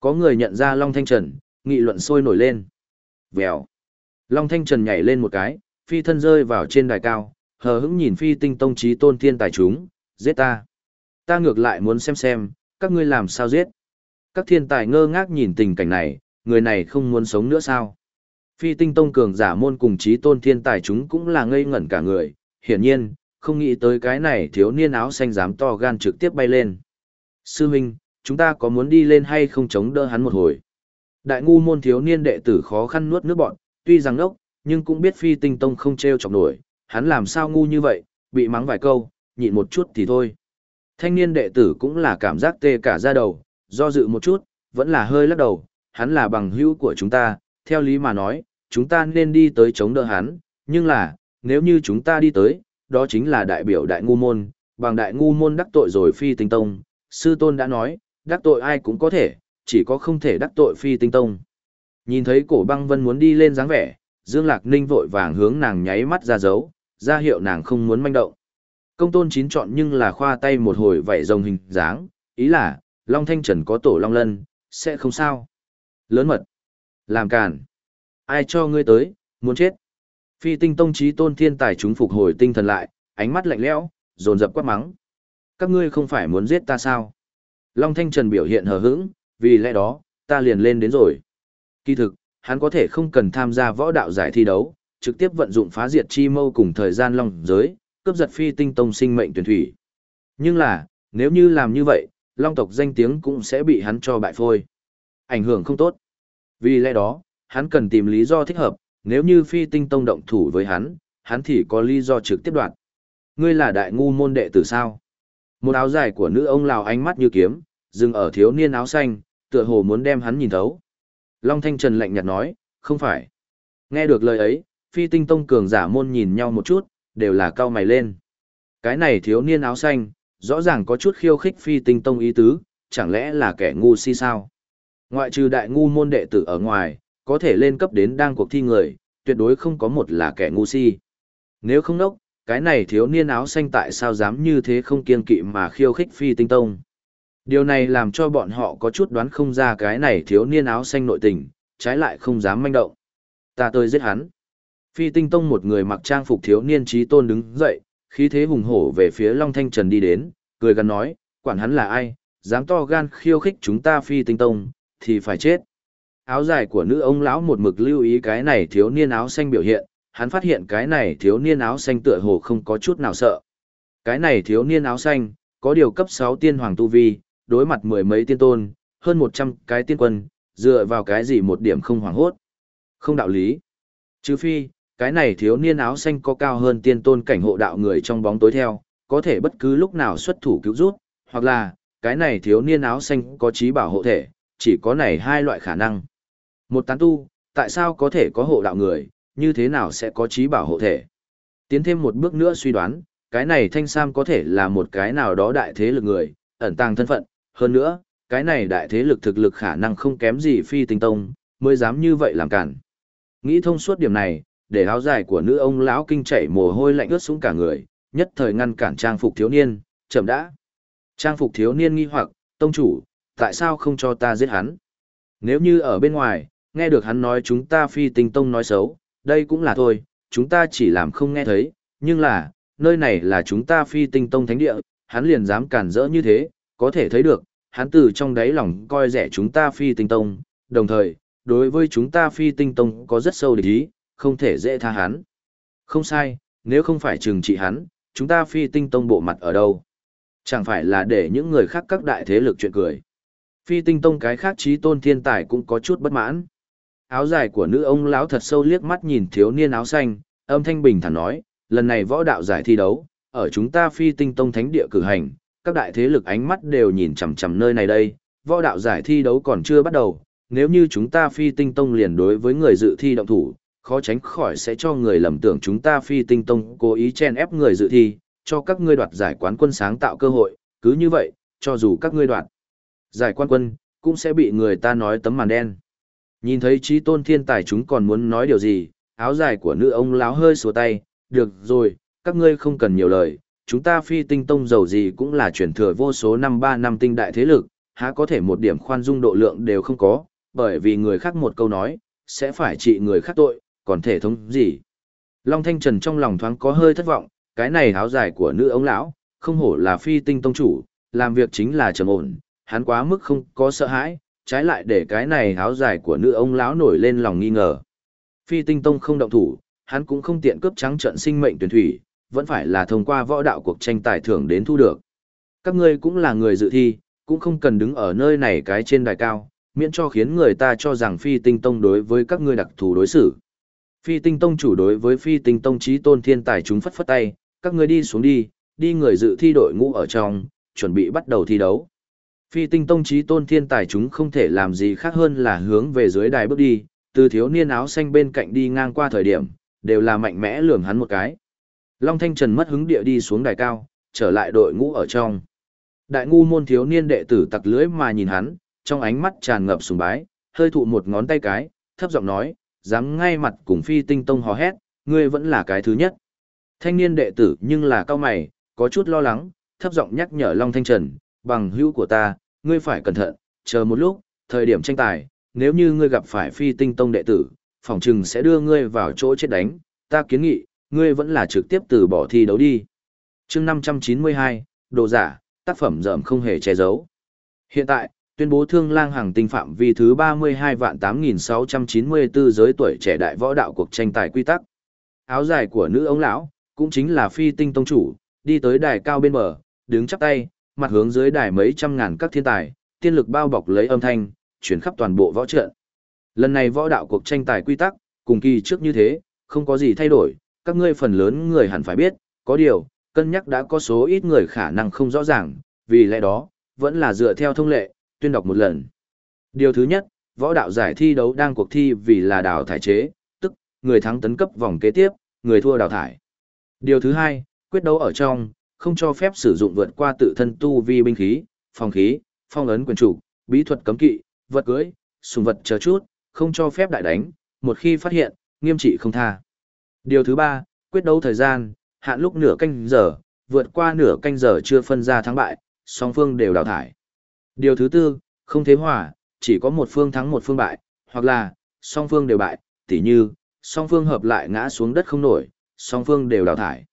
Có người nhận ra Long Thanh Trần, nghị luận sôi nổi lên. Vèo. Long Thanh Trần nhảy lên một cái, phi thân rơi vào trên đài cao, hờ hững nhìn phi tinh tông trí tôn thiên tài chúng, giết ta. Ta ngược lại muốn xem xem, các ngươi làm sao giết. Các thiên tài ngơ ngác nhìn tình cảnh này, người này không muốn sống nữa sao. Phi tinh tông cường giả môn cùng trí tôn thiên tài chúng cũng là ngây ngẩn cả người, hiển nhiên, không nghĩ tới cái này thiếu niên áo xanh dám to gan trực tiếp bay lên. Sư huynh, chúng ta có muốn đi lên hay không chống đỡ hắn một hồi? Đại ngu môn thiếu niên đệ tử khó khăn nuốt nước bọn, tuy rằng đốc, nhưng cũng biết phi tinh tông không treo chọc nổi, hắn làm sao ngu như vậy, bị mắng vài câu, nhịn một chút thì thôi. Thanh niên đệ tử cũng là cảm giác tê cả da đầu, do dự một chút, vẫn là hơi lắc đầu, hắn là bằng hữu của chúng ta, theo lý mà nói, chúng ta nên đi tới chống đỡ hắn, nhưng là, nếu như chúng ta đi tới, đó chính là đại biểu đại ngu môn, bằng đại ngu môn đắc tội rồi phi tinh tông, sư tôn đã nói, đắc tội ai cũng có thể, chỉ có không thể đắc tội phi tinh tông. Nhìn thấy cổ băng vân muốn đi lên dáng vẻ, Dương Lạc Ninh vội vàng hướng nàng nháy mắt ra dấu, ra hiệu nàng không muốn manh động. Công tôn chín chọn nhưng là khoa tay một hồi vảy rồng hình dáng, ý là, Long Thanh Trần có tổ Long Lân, sẽ không sao. Lớn mật. Làm càn. Ai cho ngươi tới, muốn chết. Phi tinh tông trí tôn thiên tài chúng phục hồi tinh thần lại, ánh mắt lạnh lẽo, dồn dập quát mắng. Các ngươi không phải muốn giết ta sao? Long Thanh Trần biểu hiện hờ hững, vì lẽ đó, ta liền lên đến rồi. Kỳ thực, hắn có thể không cần tham gia võ đạo giải thi đấu, trực tiếp vận dụng phá diệt chi mâu cùng thời gian long giới, cướp giật phi tinh tông sinh mệnh tuyển thủy. Nhưng là, nếu như làm như vậy, long tộc danh tiếng cũng sẽ bị hắn cho bại phôi. Ảnh hưởng không tốt. Vì lẽ đó, hắn cần tìm lý do thích hợp, nếu như phi tinh tông động thủ với hắn, hắn thì có lý do trực tiếp đoạn. Ngươi là đại ngu môn đệ tử sao? Một áo dài của nữ ông lào ánh mắt như kiếm, dừng ở thiếu niên áo xanh, tựa hồ muốn đem hắn nhìn thấu. Long Thanh Trần lạnh nhạt nói, không phải. Nghe được lời ấy, phi tinh tông cường giả môn nhìn nhau một chút, đều là cao mày lên. Cái này thiếu niên áo xanh, rõ ràng có chút khiêu khích phi tinh tông ý tứ, chẳng lẽ là kẻ ngu si sao? Ngoại trừ đại ngu môn đệ tử ở ngoài, có thể lên cấp đến đang cuộc thi người, tuyệt đối không có một là kẻ ngu si. Nếu không đốc, cái này thiếu niên áo xanh tại sao dám như thế không kiên kỵ mà khiêu khích phi tinh tông. Điều này làm cho bọn họ có chút đoán không ra cái này thiếu niên áo xanh nội tình, trái lại không dám manh động. Ta tôi giết hắn. Phi tinh tông một người mặc trang phục thiếu niên trí tôn đứng dậy, khí thế hùng hổ về phía Long Thanh Trần đi đến, cười gần nói, quản hắn là ai, dám to gan khiêu khích chúng ta phi tinh tông, thì phải chết. Áo dài của nữ ông lão một mực lưu ý cái này thiếu niên áo xanh biểu hiện, hắn phát hiện cái này thiếu niên áo xanh tựa hồ không có chút nào sợ. Cái này thiếu niên áo xanh, có điều cấp 6 tiên hoàng tu vi, đối mặt mười mấy tiên tôn, hơn 100 cái tiên quân, dựa vào cái gì một điểm không hoảng hốt. Không đạo lý. Trừ phi, cái này thiếu niên áo xanh có cao hơn tiên tôn cảnh hộ đạo người trong bóng tối theo, có thể bất cứ lúc nào xuất thủ cứu rút, hoặc là, cái này thiếu niên áo xanh có trí bảo hộ thể, chỉ có này hai loại khả năng. Một tán tu, tại sao có thể có hộ đạo người, như thế nào sẽ có trí bảo hộ thể? Tiến thêm một bước nữa suy đoán, cái này thanh sam có thể là một cái nào đó đại thế lực người, ẩn tàng thân phận, hơn nữa, cái này đại thế lực thực lực khả năng không kém gì phi tinh tông, mới dám như vậy làm cản. Nghĩ thông suốt điểm này, để áo dài của nữ ông lão kinh chảy mồ hôi lạnh ướt xuống cả người, nhất thời ngăn cản trang phục thiếu niên, chậm đã. Trang phục thiếu niên nghi hoặc, tông chủ, tại sao không cho ta giết hắn? Nếu như ở bên ngoài, nghe được hắn nói chúng ta phi tinh tông nói xấu, đây cũng là thôi, chúng ta chỉ làm không nghe thấy, nhưng là, nơi này là chúng ta phi tinh tông thánh địa, hắn liền dám cản rỡ như thế, có thể thấy được, hắn từ trong đáy lòng coi rẻ chúng ta phi tinh tông, đồng thời, đối với chúng ta phi tinh tông có rất sâu địch ý, không thể dễ tha hắn. Không sai, nếu không phải trừng trị hắn, chúng ta phi tinh tông bộ mặt ở đâu? Chẳng phải là để những người khác các đại thế lực chuyện cười. Phi tinh tông cái khác trí tôn thiên tài cũng có chút bất mãn. Áo dài của nữ ông lão thật sâu liếc mắt nhìn thiếu niên áo xanh, âm thanh bình thản nói, lần này võ đạo giải thi đấu, ở chúng ta phi tinh tông thánh địa cử hành, các đại thế lực ánh mắt đều nhìn chằm chằm nơi này đây, võ đạo giải thi đấu còn chưa bắt đầu, nếu như chúng ta phi tinh tông liền đối với người dự thi động thủ, khó tránh khỏi sẽ cho người lầm tưởng chúng ta phi tinh tông cố ý chen ép người dự thi, cho các ngươi đoạt giải quán quân sáng tạo cơ hội, cứ như vậy, cho dù các ngươi đoạt giải quán quân, cũng sẽ bị người ta nói tấm màn đen. Nhìn thấy trí tôn thiên tài chúng còn muốn nói điều gì, áo dài của nữ ông láo hơi xua tay, được rồi, các ngươi không cần nhiều lời, chúng ta phi tinh tông giàu gì cũng là chuyển thừa vô số năm ba năm tinh đại thế lực, há có thể một điểm khoan dung độ lượng đều không có, bởi vì người khác một câu nói, sẽ phải trị người khác tội, còn thể thống gì. Long Thanh Trần trong lòng thoáng có hơi thất vọng, cái này áo dài của nữ ông lão, không hổ là phi tinh tông chủ, làm việc chính là trầm ổn, hắn quá mức không có sợ hãi, trái lại để cái này áo dài của nữ ông lão nổi lên lòng nghi ngờ. Phi tinh tông không động thủ, hắn cũng không tiện cướp trắng trận sinh mệnh tuyển thủy, vẫn phải là thông qua võ đạo cuộc tranh tài thưởng đến thu được. Các ngươi cũng là người dự thi, cũng không cần đứng ở nơi này cái trên đài cao, miễn cho khiến người ta cho rằng phi tinh tông đối với các ngươi đặc thù đối xử. Phi tinh tông chủ đối với phi tinh tông trí tôn thiên tài chúng phất phất tay, các người đi xuống đi, đi người dự thi đội ngũ ở trong, chuẩn bị bắt đầu thi đấu. Phi tinh tông trí tôn thiên tài chúng không thể làm gì khác hơn là hướng về dưới đài bước đi, từ thiếu niên áo xanh bên cạnh đi ngang qua thời điểm, đều là mạnh mẽ lườm hắn một cái. Long Thanh Trần mất hứng địa đi xuống đài cao, trở lại đội ngũ ở trong. Đại ngu môn thiếu niên đệ tử tặc lưỡi mà nhìn hắn, trong ánh mắt tràn ngập sùng bái, hơi thụ một ngón tay cái, thấp giọng nói, dám ngay mặt cùng phi tinh tông hò hét, ngươi vẫn là cái thứ nhất. Thanh niên đệ tử nhưng là cao mày, có chút lo lắng, thấp giọng nhắc nhở Long Thanh Trần, bằng hữu của ta, ngươi phải cẩn thận, chờ một lúc, thời điểm tranh tài, nếu như ngươi gặp phải phi tinh tông đệ tử, phòng trừng sẽ đưa ngươi vào chỗ chết đánh, ta kiến nghị, ngươi vẫn là trực tiếp từ bỏ thi đấu đi. chương 592, đồ giả, tác phẩm dởm không hề che giấu. Hiện tại, tuyên bố thương lang hàng tinh phạm vi thứ 32 vạn 8694 giới tuổi trẻ đại võ đạo cuộc tranh tài quy tắc. Áo dài của nữ ông lão, cũng chính là phi tinh tông chủ, đi tới đài cao bên bờ, đứng chắp tay, mặt hướng dưới đài mấy trăm ngàn các thiên tài, tiên lực bao bọc lấy âm thanh, chuyển khắp toàn bộ võ trận. Lần này võ đạo cuộc tranh tài quy tắc, cùng kỳ trước như thế, không có gì thay đổi, các ngươi phần lớn người hẳn phải biết, có điều, cân nhắc đã có số ít người khả năng không rõ ràng, vì lẽ đó, vẫn là dựa theo thông lệ, tuyên đọc một lần. Điều thứ nhất, võ đạo giải thi đấu đang cuộc thi vì là đào thải chế, tức, người thắng tấn cấp vòng kế tiếp, người thua đào thải. Điều thứ hai, quyết đấu ở trong, không cho phép sử dụng vượt qua tự thân tu vi binh khí, phong khí, phong ấn quyền chủ, bí thuật cấm kỵ, vật cưới, sùng vật chờ chút, không cho phép đại đánh, một khi phát hiện, nghiêm trị không tha. Điều thứ ba, quyết đấu thời gian, hạn lúc nửa canh giờ, vượt qua nửa canh giờ chưa phân ra thắng bại, song phương đều đào thải. Điều thứ tư, không thế hòa, chỉ có một phương thắng một phương bại, hoặc là, song phương đều bại, tỉ như, song phương hợp lại ngã xuống đất không nổi, song phương đều đào thải.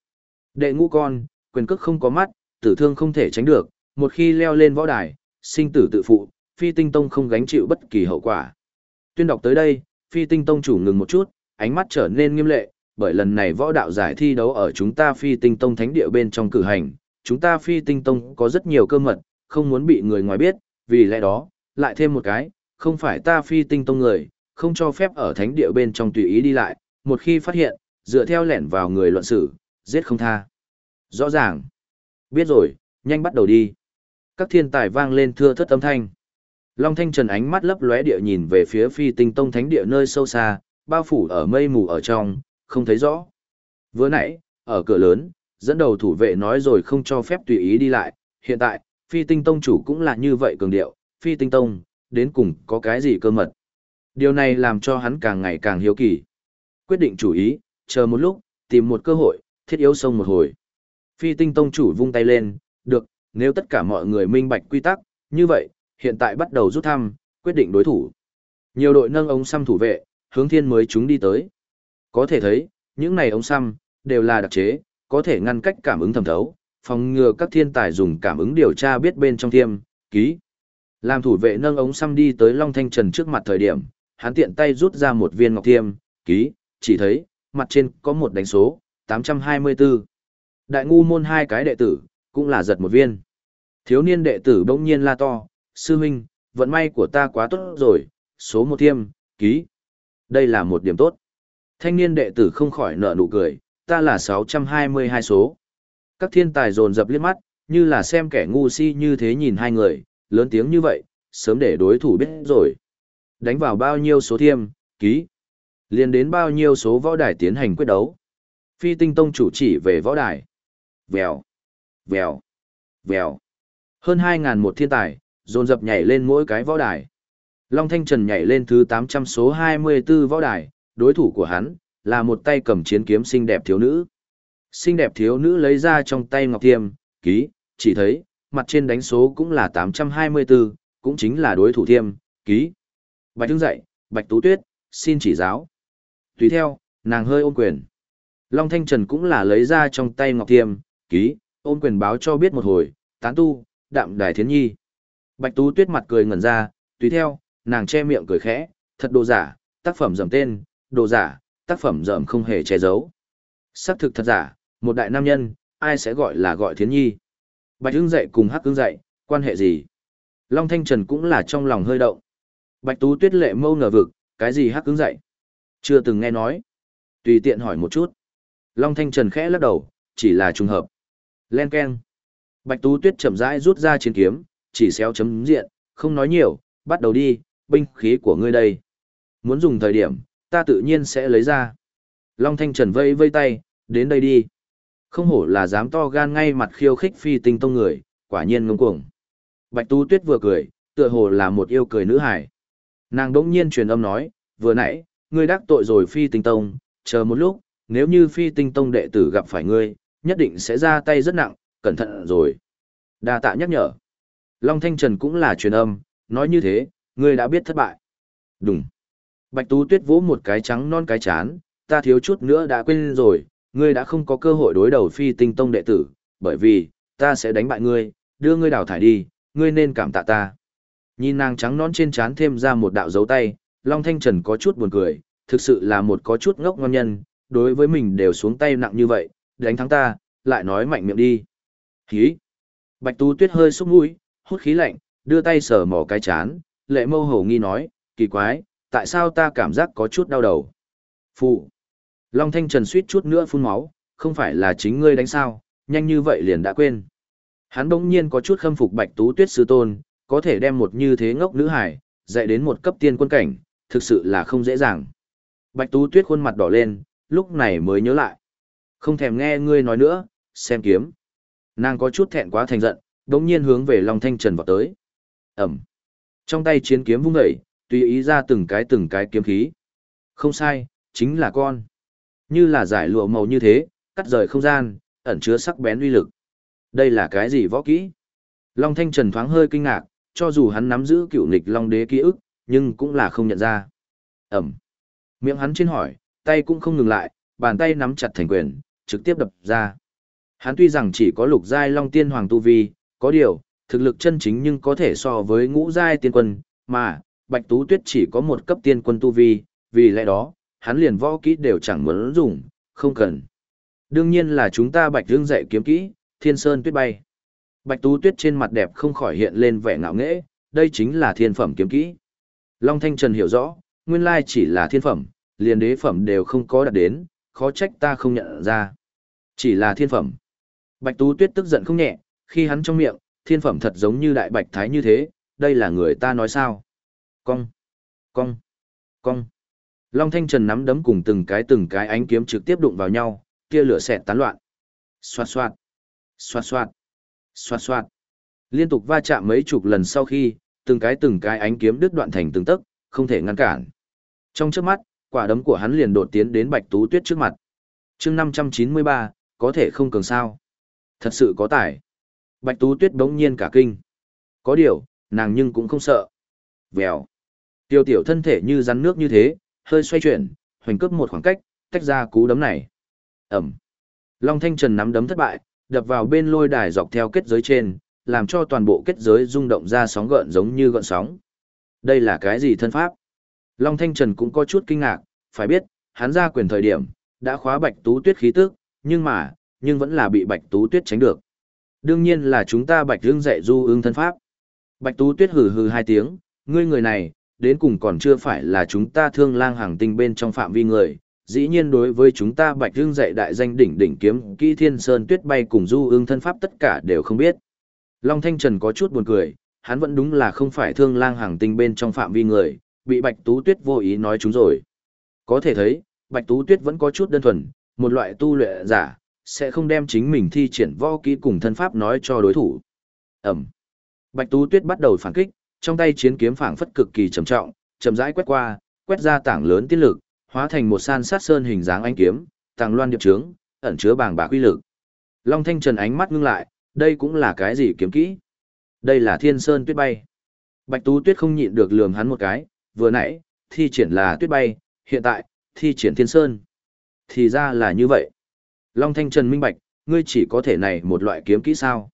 Đệ ngũ con, quyền cước không có mắt, tử thương không thể tránh được, một khi leo lên võ đài, sinh tử tự phụ, phi tinh tông không gánh chịu bất kỳ hậu quả. Tuyên đọc tới đây, phi tinh tông chủ ngừng một chút, ánh mắt trở nên nghiêm lệ, bởi lần này võ đạo giải thi đấu ở chúng ta phi tinh tông thánh địa bên trong cử hành, chúng ta phi tinh tông có rất nhiều cơ mật, không muốn bị người ngoài biết, vì lẽ đó, lại thêm một cái, không phải ta phi tinh tông người, không cho phép ở thánh địa bên trong tùy ý đi lại, một khi phát hiện, dựa theo lẻn vào người luận xử, giết không tha. Rõ ràng. Biết rồi, nhanh bắt đầu đi. Các thiên tài vang lên thưa thất âm thanh. Long Thanh Trần ánh mắt lấp lóe địa nhìn về phía phi tinh tông thánh địa nơi sâu xa, bao phủ ở mây mù ở trong, không thấy rõ. Vừa nãy, ở cửa lớn, dẫn đầu thủ vệ nói rồi không cho phép tùy ý đi lại, hiện tại, phi tinh tông chủ cũng là như vậy cường điệu, phi tinh tông, đến cùng có cái gì cơ mật. Điều này làm cho hắn càng ngày càng hiếu kỳ. Quyết định chủ ý, chờ một lúc, tìm một cơ hội, thiết yếu sông một hồi. Phi tinh tông chủ vung tay lên, được, nếu tất cả mọi người minh bạch quy tắc, như vậy, hiện tại bắt đầu rút thăm, quyết định đối thủ. Nhiều đội nâng ống xăm thủ vệ, hướng thiên mới chúng đi tới. Có thể thấy, những này ống xăm, đều là đặc chế, có thể ngăn cách cảm ứng thẩm thấu, phòng ngừa các thiên tài dùng cảm ứng điều tra biết bên trong thiêm, ký. Làm thủ vệ nâng ống xăm đi tới Long Thanh Trần trước mặt thời điểm, hắn tiện tay rút ra một viên ngọc thiêm, ký, chỉ thấy, mặt trên có một đánh số, 824. Đại ngu môn hai cái đệ tử, cũng là giật một viên. Thiếu niên đệ tử bỗng nhiên la to, sư huynh, vận may của ta quá tốt rồi, số một thiêm, ký. Đây là một điểm tốt. Thanh niên đệ tử không khỏi nở nụ cười, ta là 622 số. Các thiên tài dồn dập liếc mắt, như là xem kẻ ngu si như thế nhìn hai người, lớn tiếng như vậy, sớm để đối thủ biết rồi. Đánh vào bao nhiêu số thiêm, ký. liền đến bao nhiêu số võ đài tiến hành quyết đấu. Phi tinh tông chủ chỉ về võ đài. Vèo, vèo, vèo. Hơn 2.000 một thiên tài, dồn dập nhảy lên mỗi cái võ đài. Long Thanh Trần nhảy lên thứ 800 số 24 võ đài, đối thủ của hắn, là một tay cầm chiến kiếm xinh đẹp thiếu nữ. Xinh đẹp thiếu nữ lấy ra trong tay ngọc tiêm, ký, chỉ thấy, mặt trên đánh số cũng là 824, cũng chính là đối thủ thiêm, ký. Bạch đứng dậy, Bạch Tú Tuyết, xin chỉ giáo. Tùy theo, nàng hơi ôm quyền. Long Thanh Trần cũng là lấy ra trong tay ngọc tiêm, ký, ôm quyền báo cho biết một hồi, tán tu, đạm đài thiến nhi. Bạch Tú Tuyết mặt cười ngẩn ra, tùy theo, nàng che miệng cười khẽ, thật đồ giả, tác phẩm dầm tên, đồ giả, tác phẩm dầm không hề che giấu. Sắc thực thật giả, một đại nam nhân, ai sẽ gọi là gọi thiến nhi. Bạch ưng dậy cùng hắc ưng dậy, quan hệ gì? Long Thanh Trần cũng là trong lòng hơi động. Bạch Tú Tuyết lệ mâu ngờ vực, cái gì hắc ưng dậy? Chưa từng nghe nói. Tùy tiện hỏi một chút. Long Thanh Trần khẽ lắc đầu, chỉ là trùng hợp. Len Ken. Bạch Tú Tuyết chậm rãi rút ra chiến kiếm, chỉ xéo chấm diện, không nói nhiều, bắt đầu đi, binh khí của ngươi đây. Muốn dùng thời điểm, ta tự nhiên sẽ lấy ra. Long Thanh Trần vây vây tay, đến đây đi. Không hổ là dám to gan ngay mặt khiêu khích phi tinh tông người, quả nhiên ngông cuồng. Bạch Tú Tuyết vừa cười, tựa hồ là một yêu cười nữ hải. Nàng đỗng nhiên truyền âm nói, vừa nãy, ngươi đắc tội rồi phi tinh tông, chờ một lúc, nếu như phi tinh tông đệ tử gặp phải ngươi, nhất định sẽ ra tay rất nặng, cẩn thận rồi. Đa tạ nhắc nhở. Long Thanh Trần cũng là truyền âm, nói như thế, ngươi đã biết thất bại. Đúng. Bạch Tú Tuyết vỗ một cái trắng non cái chán, ta thiếu chút nữa đã quên rồi, ngươi đã không có cơ hội đối đầu phi tinh tông đệ tử, bởi vì, ta sẽ đánh bại ngươi, đưa ngươi đào thải đi, ngươi nên cảm tạ ta. Nhìn nàng trắng nón trên trán thêm ra một đạo dấu tay, Long Thanh Trần có chút buồn cười, thực sự là một có chút ngốc ngon nhân, đối với mình đều xuống tay nặng như vậy, đánh thắng ta, lại nói mạnh miệng đi. Khí. Bạch Tú Tuyết hơi xúc mũi, hút khí lạnh, đưa tay sờ mỏ cái chán, lệ mâu hổ nghi nói, kỳ quái, tại sao ta cảm giác có chút đau đầu. Phụ. Long Thanh Trần suýt chút nữa phun máu, không phải là chính ngươi đánh sao, nhanh như vậy liền đã quên. Hắn đống nhiên có chút khâm phục Bạch Tú Tuyết sư tôn, có thể đem một như thế ngốc nữ hải, dạy đến một cấp tiên quân cảnh, thực sự là không dễ dàng. Bạch Tú Tuyết khuôn mặt đỏ lên, lúc này mới nhớ lại. Không thèm nghe ngươi nói nữa, xem kiếm. Nàng có chút thẹn quá thành giận, đống nhiên hướng về Long Thanh Trần vào tới. Ẩm. Trong tay chiến kiếm vung dậy, tùy ý ra từng cái từng cái kiếm khí. Không sai, chính là con. Như là giải lụa màu như thế, cắt rời không gian, ẩn chứa sắc bén uy lực. Đây là cái gì võ kỹ? Long Thanh Trần thoáng hơi kinh ngạc, cho dù hắn nắm giữ cựu nghịch Long Đế ký ức, nhưng cũng là không nhận ra. Ẩm. Miệng hắn trên hỏi, tay cũng không ngừng lại, bàn tay nắm chặt thành quyền, trực tiếp đập ra. Hắn tuy rằng chỉ có lục giai Long Tiên Hoàng tu vi, có điều, thực lực chân chính nhưng có thể so với ngũ giai tiên quân, mà Bạch Tú Tuyết chỉ có một cấp tiên quân tu vi, vì lẽ đó, hắn liền võ kỹ đều chẳng muốn dùng, không cần. Đương nhiên là chúng ta Bạch Dương dạy kiếm kỹ, Thiên Sơn Tuyết bay. Bạch Tú Tuyết trên mặt đẹp không khỏi hiện lên vẻ ngạo nghễ, đây chính là thiên phẩm kiếm kỹ. Long Thanh Trần hiểu rõ, nguyên lai chỉ là thiên phẩm, liền đế phẩm đều không có đạt đến, khó trách ta không nhận ra. Chỉ là thiên phẩm. Bạch Tú Tuyết tức giận không nhẹ, khi hắn trong miệng, thiên phẩm thật giống như đại bạch thái như thế, đây là người ta nói sao? Cong, cong, cong. Long Thanh Trần nắm đấm cùng từng cái từng cái ánh kiếm trực tiếp đụng vào nhau, kia lửa xẹt tán loạn. Xoạt xoạt, xoạt xoạt, xoạt xoạt. Liên tục va chạm mấy chục lần sau khi, từng cái từng cái ánh kiếm đứt đoạn thành từng tấc, không thể ngăn cản. Trong chớp mắt, quả đấm của hắn liền đột tiến đến Bạch Tú Tuyết trước mặt. Chương 593, có thể không cường sao? Thật sự có tài. Bạch Tú Tuyết đống nhiên cả kinh. Có điều, nàng nhưng cũng không sợ. Vèo. Tiêu tiểu thân thể như rắn nước như thế, hơi xoay chuyển, hoành cướp một khoảng cách, tách ra cú đấm này. Ẩm. Long Thanh Trần nắm đấm thất bại, đập vào bên lôi đài dọc theo kết giới trên, làm cho toàn bộ kết giới rung động ra sóng gợn giống như gợn sóng. Đây là cái gì thân pháp? Long Thanh Trần cũng có chút kinh ngạc, phải biết, hắn ra quyền thời điểm, đã khóa Bạch Tú Tuyết khí tức, nhưng mà, nhưng vẫn là bị Bạch Tú Tuyết tránh được. Đương nhiên là chúng ta Bạch Hương dạy du ương thân pháp. Bạch Tú Tuyết hừ hừ hai tiếng, ngươi người này, đến cùng còn chưa phải là chúng ta thương lang hàng tinh bên trong phạm vi người. Dĩ nhiên đối với chúng ta Bạch Hương dạy đại danh đỉnh đỉnh kiếm kỹ thiên sơn tuyết bay cùng du ương thân pháp tất cả đều không biết. Long Thanh Trần có chút buồn cười, hắn vẫn đúng là không phải thương lang hàng tinh bên trong phạm vi người, bị Bạch Tú Tuyết vô ý nói chúng rồi. Có thể thấy, Bạch Tú Tuyết vẫn có chút đơn thuần, một loại tu luyện giả, sẽ không đem chính mình thi triển võ kỹ cùng thân pháp nói cho đối thủ. Ẩm. Bạch Tú Tuyết bắt đầu phản kích, trong tay chiến kiếm phảng phất cực kỳ trầm trọng, chậm rãi quét qua, quét ra tảng lớn tiết lực, hóa thành một san sát sơn hình dáng ánh kiếm, tàng loan điệp trướng, ẩn chứa bàng bạc uy lực. Long Thanh Trần ánh mắt ngưng lại, đây cũng là cái gì kiếm kỹ? Đây là Thiên Sơn Tuyết Bay. Bạch Tú Tuyết không nhịn được lườm hắn một cái, vừa nãy, thi triển là Tuyết Bay, hiện tại, thi triển Thiên Sơn. Thì ra là như vậy. Long Thanh Trần minh bạch, ngươi chỉ có thể này một loại kiếm kỹ sao?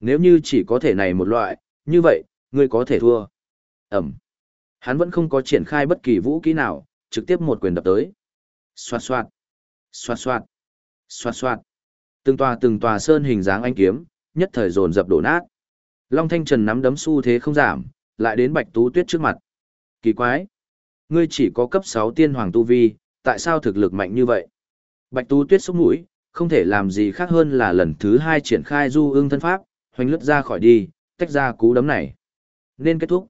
Nếu như chỉ có thể này một loại, như vậy, ngươi có thể thua. Ẩm. Hắn vẫn không có triển khai bất kỳ vũ kỹ nào, trực tiếp một quyền đập tới. Xoạt xoạt. Xoạt xoạt. Xoạt xoạt. Từng tòa từng tòa sơn hình dáng anh kiếm, nhất thời dồn dập đổ nát. Long Thanh Trần nắm đấm xu thế không giảm, lại đến Bạch Tú Tuyết trước mặt. Kỳ quái. Ngươi chỉ có cấp 6 tiên hoàng tu vi, tại sao thực lực mạnh như vậy? Bạch Tú Tuyết sốc mũi, không thể làm gì khác hơn là lần thứ hai triển khai du ương thân pháp, hoành lướt ra khỏi đi, tách ra cú đấm này. Nên kết thúc.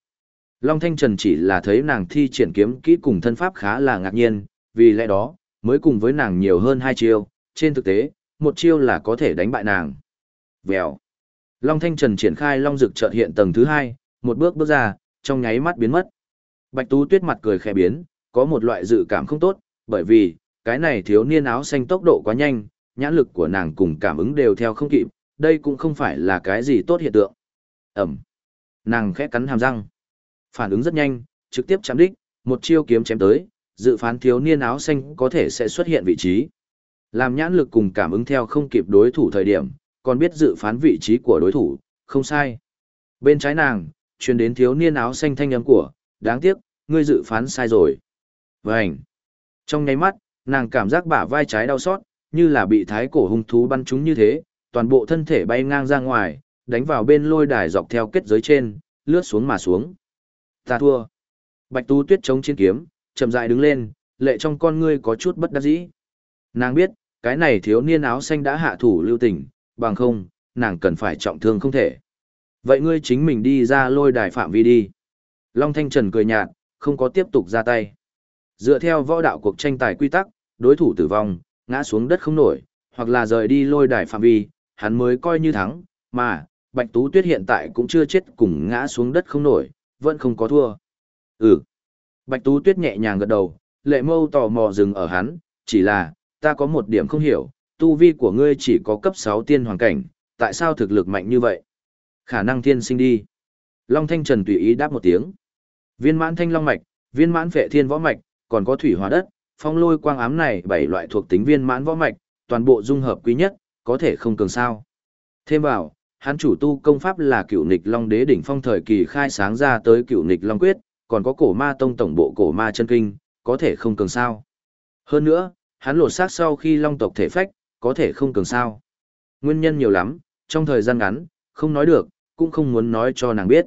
Long Thanh Trần chỉ là thấy nàng thi triển kiếm kỹ cùng thân pháp khá là ngạc nhiên, vì lẽ đó, mới cùng với nàng nhiều hơn hai chiêu, trên thực tế, một chiêu là có thể đánh bại nàng. Vèo. Long Thanh Trần triển khai Long Dực chợt hiện tầng thứ hai, một bước bước ra, trong nháy mắt biến mất. Bạch Tú Tuyết mặt cười khẽ biến, có một loại dự cảm không tốt, bởi vì, cái này thiếu niên áo xanh tốc độ quá nhanh, nhãn lực của nàng cùng cảm ứng đều theo không kịp, đây cũng không phải là cái gì tốt hiện tượng. Ẩm. Nàng khẽ cắn hàm răng. Phản ứng rất nhanh, trực tiếp chạm đích, một chiêu kiếm chém tới, dự phán thiếu niên áo xanh có thể sẽ xuất hiện vị trí. Làm nhãn lực cùng cảm ứng theo không kịp đối thủ thời điểm, còn biết dự phán vị trí của đối thủ, không sai. Bên trái nàng, truyền đến thiếu niên áo xanh thanh âm của, đáng tiếc, ngươi dự phán sai rồi. Vânh! Trong nháy mắt, nàng cảm giác bả vai trái đau xót, như là bị thái cổ hung thú bắn trúng như thế, toàn bộ thân thể bay ngang ra ngoài, đánh vào bên lôi đài dọc theo kết giới trên, lướt xuống mà xuống. Ta thua. Bạch Tú Tuyết chống chiến kiếm, chậm rãi đứng lên, lệ trong con ngươi có chút bất đắc dĩ. Nàng biết, cái này thiếu niên áo xanh đã hạ thủ lưu tình, bằng không, nàng cần phải trọng thương không thể. Vậy ngươi chính mình đi ra lôi đài phạm vi đi. Long Thanh Trần cười nhạt, không có tiếp tục ra tay. Dựa theo võ đạo cuộc tranh tài quy tắc, đối thủ tử vong, ngã xuống đất không nổi, hoặc là rời đi lôi đài phạm vi, hắn mới coi như thắng, mà, Bạch Tú Tuyết hiện tại cũng chưa chết cùng ngã xuống đất không nổi, vẫn không có thua. Ừ. Bạch Tú Tuyết nhẹ nhàng gật đầu, lệ mâu tò mò dừng ở hắn, chỉ là, ta có một điểm không hiểu, tu vi của ngươi chỉ có cấp 6 tiên hoàng cảnh, tại sao thực lực mạnh như vậy? Khả năng thiên sinh đi. Long Thanh Trần tùy ý đáp một tiếng. Viên mãn thanh long mạch, viên mãn phệ thiên võ mạch, còn có thủy hỏa đất, phong lôi quang ám này bảy loại thuộc tính viên mãn võ mạch, toàn bộ dung hợp quý nhất, có thể không cường sao. Thêm vào, hắn chủ tu công pháp là cựu nịch long đế đỉnh phong thời kỳ khai sáng ra tới cựu nịch long quyết, còn có cổ ma tông tổng bộ cổ ma chân kinh, có thể không cường sao. Hơn nữa, hắn lột xác sau khi long tộc thể phách, có thể không cường sao. Nguyên nhân nhiều lắm, trong thời gian ngắn, không nói được, cũng không muốn nói cho nàng biết.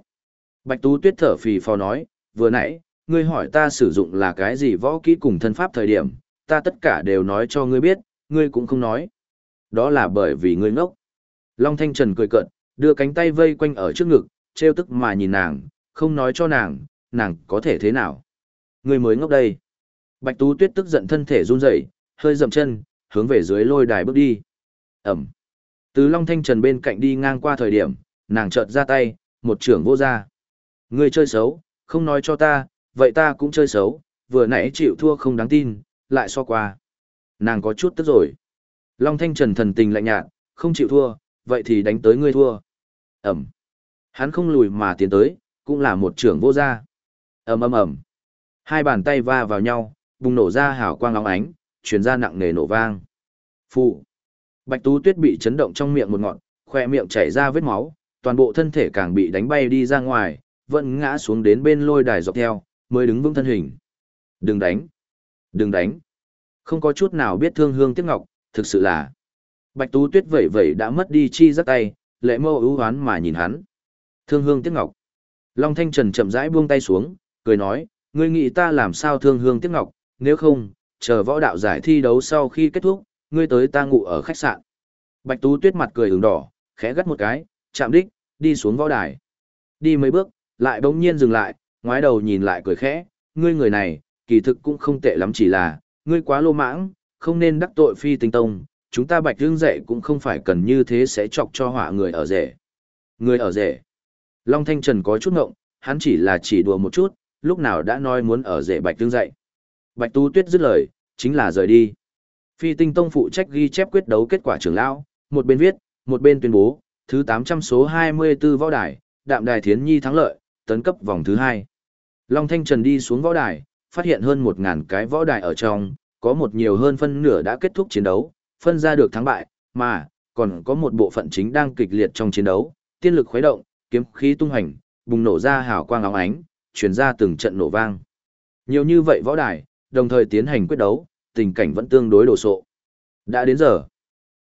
Bạch Tú Tuyết thở phì phò nói, vừa nãy, ngươi hỏi ta sử dụng là cái gì võ kỹ cùng thân pháp thời điểm, ta tất cả đều nói cho ngươi biết, ngươi cũng không nói. Đó là bởi vì ngươi ngốc. Long Thanh Trần cười cợt, đưa cánh tay vây quanh ở trước ngực, treo tức mà nhìn nàng, không nói cho nàng, nàng có thể thế nào. Người mới ngốc đây. Bạch Tú Tuyết tức giận thân thể run rẩy, hơi dậm chân, hướng về dưới lôi đài bước đi. Ẩm. Từ Long Thanh Trần bên cạnh đi ngang qua thời điểm, nàng chợt ra tay, một trưởng vô ra. Ngươi chơi xấu, không nói cho ta, vậy ta cũng chơi xấu, vừa nãy chịu thua không đáng tin, lại so qua. Nàng có chút tức rồi. Long Thanh Trần thần tình lạnh nhạt, không chịu thua, vậy thì đánh tới ngươi thua. Ẩm. Hắn không lùi mà tiến tới, cũng là một trưởng vô gia ầm ầm ầm. Hai bàn tay va vào nhau, bùng nổ ra hào quang óng ánh, truyền ra nặng nề nổ vang. Phụ. Bạch Tú Tuyết bị chấn động trong miệng một ngọn, khoe miệng chảy ra vết máu, toàn bộ thân thể càng bị đánh bay đi ra ngoài, vẫn ngã xuống đến bên lôi đài dọc theo, mới đứng vững thân hình. Đừng đánh! Đừng đánh! Không có chút nào biết thương hương tiếc ngọc, thực sự là. Bạch Tú Tuyết vẩy vẩy đã mất đi chi giấc tay, lệ mâu ưu hoán mà nhìn hắn. Thương hương tiếc ngọc. Long Thanh Trần chậm rãi buông tay xuống, cười nói, ngươi nghĩ ta làm sao thương hương tiếc ngọc, nếu không, chờ võ đạo giải thi đấu sau khi kết thúc, ngươi tới ta ngủ ở khách sạn. Bạch Tú Tuyết mặt cười ửng đỏ, khẽ gắt một cái, chạm đích, đi xuống võ đài. Đi mấy bước, lại bỗng nhiên dừng lại, ngoái đầu nhìn lại cười khẽ, ngươi người này, kỳ thực cũng không tệ lắm chỉ là, ngươi quá lô mãng, không nên đắc tội phi tinh tông, chúng ta bạch hương dạy cũng không phải cần như thế sẽ chọc cho họa người ở rể. Người ở rể. Long Thanh Trần có chút ngộng, hắn chỉ là chỉ đùa một chút, lúc nào đã nói muốn ở rể bạch hương dạy. Bạch Tu Tuyết dứt lời, chính là rời đi. Phi tinh tông phụ trách ghi chép quyết đấu kết quả trưởng lão, một bên viết, một bên tuyên bố, thứ 800 số 24 võ đài, đạm đài thiến nhi thắng lợi, tấn cấp vòng thứ 2. Long Thanh Trần đi xuống võ đài, phát hiện hơn 1.000 cái võ đài ở trong, có một nhiều hơn phân nửa đã kết thúc chiến đấu, phân ra được thắng bại, mà, còn có một bộ phận chính đang kịch liệt trong chiến đấu, tiên lực khuấy động, kiếm khí tung hành, bùng nổ ra hào quang óng ánh, truyền ra từng trận nổ vang. Nhiều như vậy võ đài, đồng thời tiến hành quyết đấu, tình cảnh vẫn tương đối đồ sộ. Đã đến giờ.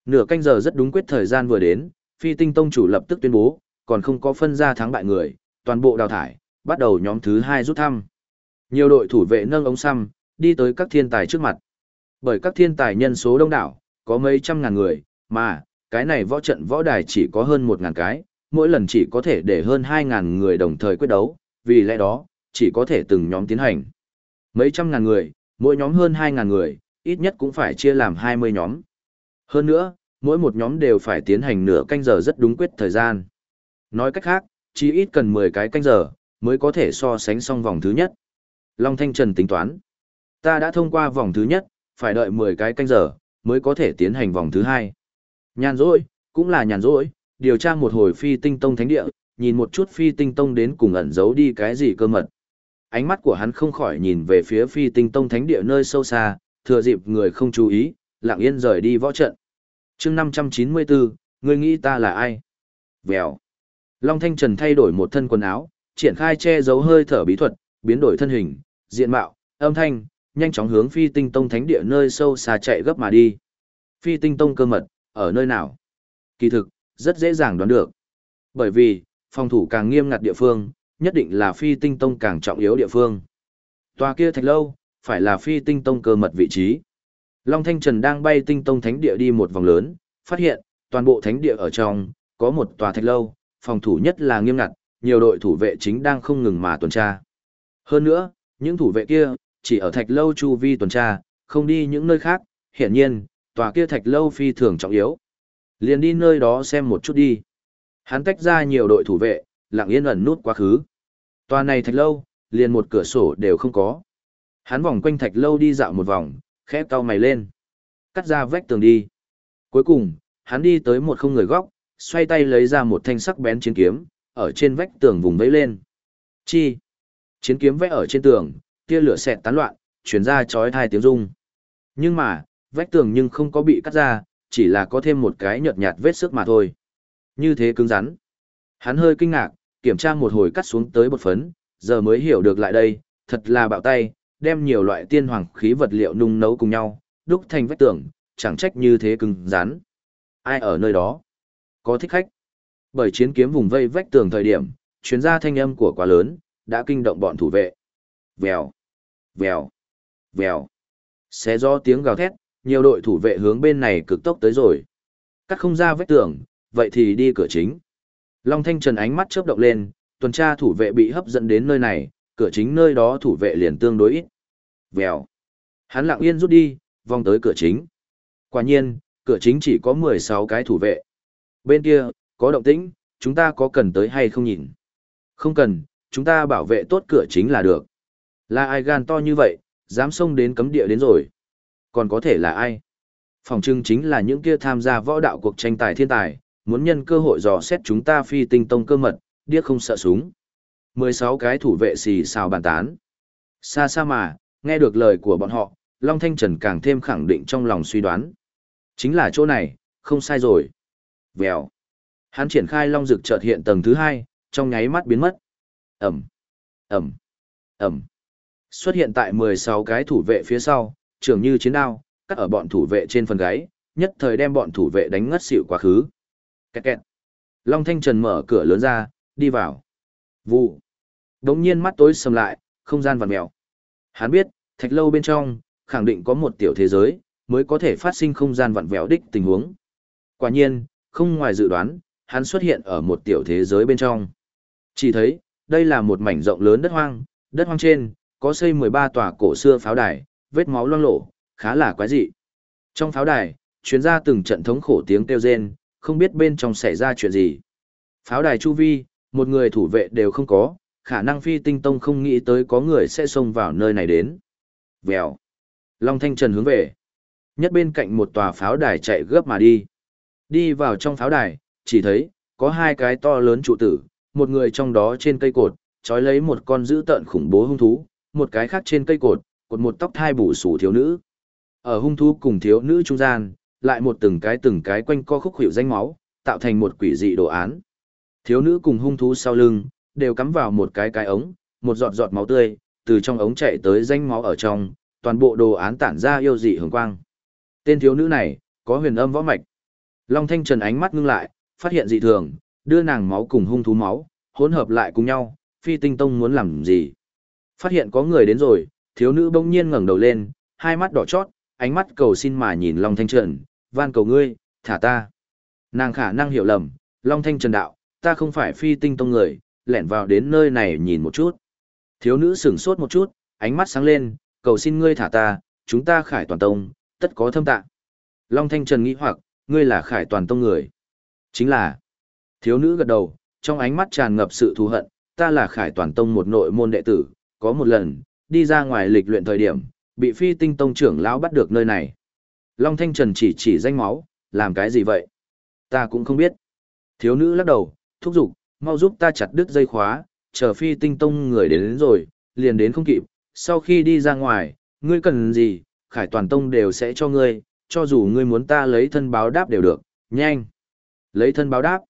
Nửa canh giờ rất đúng quyết thời gian vừa đến, phi tinh tông chủ lập tức tuyên bố, còn không có phân ra thắng bại người, toàn bộ đào thải, bắt đầu nhóm thứ hai rút thăm. Nhiều đội thủ vệ nâng ống xăm, đi tới các thiên tài trước mặt. Bởi các thiên tài nhân số đông đảo, có mấy trăm ngàn người, mà, cái này võ trận võ đài chỉ có hơn một ngàn cái, mỗi lần chỉ có thể để hơn hai ngàn người đồng thời quyết đấu, vì lẽ đó, chỉ có thể từng nhóm tiến hành. Mấy trăm ngàn người, mỗi nhóm hơn hai ngàn người, ít nhất cũng phải chia làm hai mươi nhóm. Hơn nữa, mỗi một nhóm đều phải tiến hành nửa canh giờ rất đúng quyết thời gian. Nói cách khác, chỉ ít cần mười cái canh giờ, mới có thể so sánh xong vòng thứ nhất. Long Thanh Trần tính toán. Ta đã thông qua vòng thứ nhất, phải đợi mười cái canh giờ, mới có thể tiến hành vòng thứ hai. Nhàn rỗi, cũng là nhàn rỗi, điều tra một hồi phi tinh tông thánh địa, nhìn một chút phi tinh tông đến cùng ẩn giấu đi cái gì cơ mật. Ánh mắt của hắn không khỏi nhìn về phía phi tinh tông thánh địa nơi sâu xa, thừa dịp người không chú ý, lặng yên rời đi võ trận. chương 594, người nghĩ ta là ai? Vèo. Long Thanh Trần thay đổi một thân quần áo, triển khai che giấu hơi thở bí thuật, biến đổi thân hình, diện mạo, âm thanh, nhanh chóng hướng phi tinh tông thánh địa nơi sâu xa chạy gấp mà đi. Phi tinh tông cơ mật, ở nơi nào? Kỳ thực, rất dễ dàng đoán được. Bởi vì, phòng thủ càng nghiêm ngặt địa phương, nhất định là phi tinh tông càng trọng yếu địa phương. Tòa kia thạch lâu, phải là phi tinh tông cơ mật vị trí. Long Thanh Trần đang bay tinh tông thánh địa đi một vòng lớn, phát hiện, toàn bộ thánh địa ở trong, có một tòa thạch lâu, phòng thủ nhất là nghiêm ngặt, nhiều đội thủ vệ chính đang không ngừng mà tuần tra. Hơn nữa, những thủ vệ kia, chỉ ở thạch lâu chu vi tuần tra, không đi những nơi khác, hiển nhiên, tòa kia thạch lâu phi thường trọng yếu. Liền đi nơi đó xem một chút đi. Hắn tách ra nhiều đội thủ vệ, lặng yên ẩn nút quá khứ. Tòa này thạch lâu, liền một cửa sổ đều không có. Hắn vòng quanh thạch lâu đi dạo một vòng, khẽ cau mày lên. Cắt ra vách tường đi. Cuối cùng, hắn đi tới một không người góc, xoay tay lấy ra một thanh sắc bén chiến kiếm, ở trên vách tường vùng vẫy lên. Chi? Chiến kiếm vẽ ở trên tường, tia lửa xẹt tán loạn, chuyển ra chói thai tiếng rung. Nhưng mà, vách tường nhưng không có bị cắt ra, chỉ là có thêm một cái nhợt nhạt vết sức mà thôi. Như thế cứng rắn. Hắn hơi kinh ngạc, kiểm tra một hồi cắt xuống tới bột phấn, giờ mới hiểu được lại đây, thật là bạo tay, đem nhiều loại tiên hoàng khí vật liệu nung nấu cùng nhau, đúc thành vách tường, chẳng trách như thế cứng rắn. Ai ở nơi đó? Có thích khách. Bởi chiến kiếm vùng vây vách tường thời điểm, chuyến ra thanh âm của quá lớn, đã kinh động bọn thủ vệ. Vèo, vèo, vèo. Xé do tiếng gào thét, nhiều đội thủ vệ hướng bên này cực tốc tới rồi. Cắt không ra vách tường, vậy thì đi cửa chính. Long Thanh Trần ánh mắt chớp động lên, tuần tra thủ vệ bị hấp dẫn đến nơi này, cửa chính nơi đó thủ vệ liền tương đối ít. Vèo. Hắn lặng yên rút đi, vòng tới cửa chính. Quả nhiên, cửa chính chỉ có 16 cái thủ vệ. Bên kia, có động tĩnh, chúng ta có cần tới hay không nhìn? Không cần, chúng ta bảo vệ tốt cửa chính là được. Là ai gan to như vậy, dám xông đến cấm địa đến rồi. Còn có thể là ai? Phòng trưng chính là những kia tham gia võ đạo cuộc tranh tài thiên tài, muốn nhân cơ hội dò xét chúng ta phi tinh tông cơ mật, điếc không sợ súng. 16 cái thủ vệ xì xào bàn tán. Xa xa mà, nghe được lời của bọn họ, Long Thanh Trần càng thêm khẳng định trong lòng suy đoán. Chính là chỗ này, không sai rồi. Vèo. Hắn triển khai Long Dực chợt hiện tầng thứ hai, trong nháy mắt biến mất. Ẩm, Ẩm, Ẩm. Xuất hiện tại 16 cái thủ vệ phía sau, trường như chiến đao, cắt ở bọn thủ vệ trên phần gáy, nhất thời đem bọn thủ vệ đánh ngất xỉu quá khứ. Kẹt kẹt. Long Thanh Trần mở cửa lớn ra, đi vào. Vụ. Đống nhiên mắt tối sầm lại, không gian vặn mèo. Hắn biết, thạch lâu bên trong, khẳng định có một tiểu thế giới, mới có thể phát sinh không gian vặn vẹo đích tình huống. Quả nhiên, không ngoài dự đoán, hắn xuất hiện ở một tiểu thế giới bên trong. Chỉ thấy, đây là một mảnh rộng lớn đất hoang, đất hoang trên, có xây 13 tòa cổ xưa pháo đài, vết máu loang lổ, khá là quái dị. Trong pháo đài, chuyến ra từng trận thống khổ tiếng kêu rên, không biết bên trong xảy ra chuyện gì. Pháo đài chu vi, một người thủ vệ đều không có, khả năng phi tinh tông không nghĩ tới có người sẽ xông vào nơi này đến. Vèo. Long Thanh Trần hướng về. Nhất bên cạnh một tòa pháo đài chạy gấp mà đi. Đi vào trong pháo đài, chỉ thấy, có hai cái to lớn trụ tử, một người trong đó trên cây cột, trói lấy một con dữ tợn khủng bố hung thú, một cái khác trên cây cột, cột một tóc thai bù sủ thiếu nữ. Ở hung thú cùng thiếu nữ trung gian, lại một từng cái từng cái quanh co khúc hiệu danh máu, tạo thành một quỷ dị đồ án. Thiếu nữ cùng hung thú sau lưng, đều cắm vào một cái cái ống, một giọt giọt máu tươi, từ trong ống chạy tới danh máu ở trong, toàn bộ đồ án tản ra yêu dị hường quang. Tên thiếu nữ này, có huyền âm võ mạch. Long Thanh Trần ánh mắt ngưng lại, phát hiện dị thường, đưa nàng máu cùng hung thú máu, hỗn hợp lại cùng nhau, phi tinh tông muốn làm gì. Phát hiện có người đến rồi, thiếu nữ bỗng nhiên ngẩng đầu lên, hai mắt đỏ chót, ánh mắt cầu xin mà nhìn Long Thanh Trần, van cầu ngươi, thả ta. Nàng khả năng hiểu lầm, Long Thanh Trần đạo, ta không phải phi tinh tông người, lẻn vào đến nơi này nhìn một chút. Thiếu nữ sửng sốt một chút, ánh mắt sáng lên, cầu xin ngươi thả ta, chúng ta khải toàn tông, tất có thâm tạ. Long Thanh Trần nghĩ hoặc, ngươi là khải toàn tông người. Chính là, thiếu nữ gật đầu, trong ánh mắt tràn ngập sự thù hận, ta là khải toàn tông một nội môn đệ tử, có một lần, đi ra ngoài lịch luyện thời điểm, bị phi tinh tông trưởng lão bắt được nơi này. Long Thanh Trần chỉ chỉ danh máu, làm cái gì vậy? Ta cũng không biết. Thiếu nữ lắc đầu, thúc giục, mau giúp ta chặt đứt dây khóa, chờ phi tinh tông người đến, đến rồi, liền đến không kịp. Sau khi đi ra ngoài, ngươi cần gì, khải toàn tông đều sẽ cho ngươi, cho dù ngươi muốn ta lấy thân báo đáp đều được, nhanh. Lấy thân báo đáp.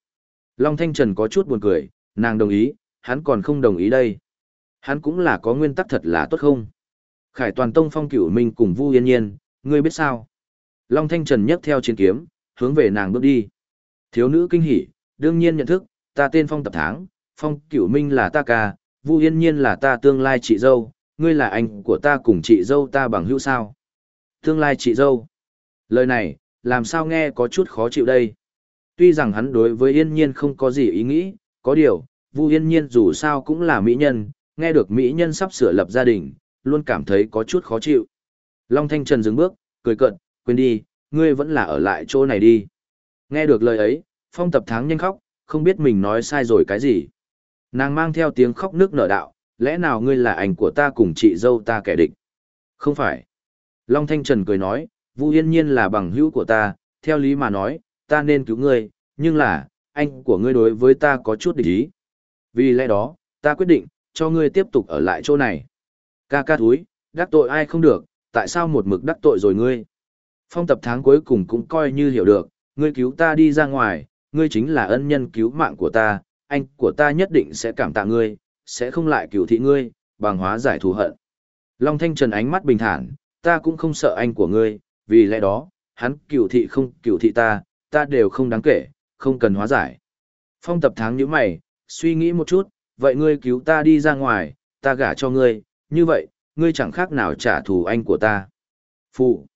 Long Thanh Trần có chút buồn cười, nàng đồng ý, hắn còn không đồng ý đây. Hắn cũng là có nguyên tắc thật là tốt không? Khải toàn tông phong cửu minh cùng Vu Yên Nhiên, ngươi biết sao? Long Thanh Trần nhấc theo chiến kiếm, hướng về nàng bước đi. Thiếu nữ kinh hỉ, đương nhiên nhận thức, ta tên Phong Tập Tháng, Phong Cửu Minh là ta ca, Vu Yên Nhiên là ta tương lai chị dâu, ngươi là anh của ta cùng chị dâu ta bằng hữu sao? Tương lai chị dâu. Lời này, làm sao nghe có chút khó chịu đây? Tuy rằng hắn đối với Yên Nhiên không có gì ý nghĩ, có điều, Vu Yên Nhiên dù sao cũng là mỹ nhân, nghe được mỹ nhân sắp sửa lập gia đình, luôn cảm thấy có chút khó chịu. Long Thanh Trần dừng bước, cười cợt, quên đi, ngươi vẫn là ở lại chỗ này đi. Nghe được lời ấy, phong tập tháng nhanh khóc, không biết mình nói sai rồi cái gì. Nàng mang theo tiếng khóc nước nở đạo, lẽ nào ngươi là anh của ta cùng chị dâu ta kẻ địch? Không phải. Long Thanh Trần cười nói, Vu Yên Nhiên là bằng hữu của ta, theo lý mà nói, ta nên cứu ngươi, nhưng là, anh của ngươi đối với ta có chút địch ý. Vì lẽ đó, ta quyết định, cho ngươi tiếp tục ở lại chỗ này. Ca ca thúi, đắc tội ai không được, tại sao một mực đắc tội rồi ngươi? Phong tập tháng cuối cùng cũng coi như hiểu được, ngươi cứu ta đi ra ngoài, ngươi chính là ân nhân cứu mạng của ta, anh của ta nhất định sẽ cảm tạ ngươi, sẽ không lại cứu thị ngươi, bằng hóa giải thù hận. Long Thanh Trần ánh mắt bình thản, ta cũng không sợ anh của ngươi, vì lẽ đó, hắn cửu thị không cửu thị ta, ta đều không đáng kể, không cần hóa giải. Phong tập tháng như mày, suy nghĩ một chút, vậy ngươi cứu ta đi ra ngoài, ta gả cho ngươi, như vậy, ngươi chẳng khác nào trả thù anh của ta. Phụ.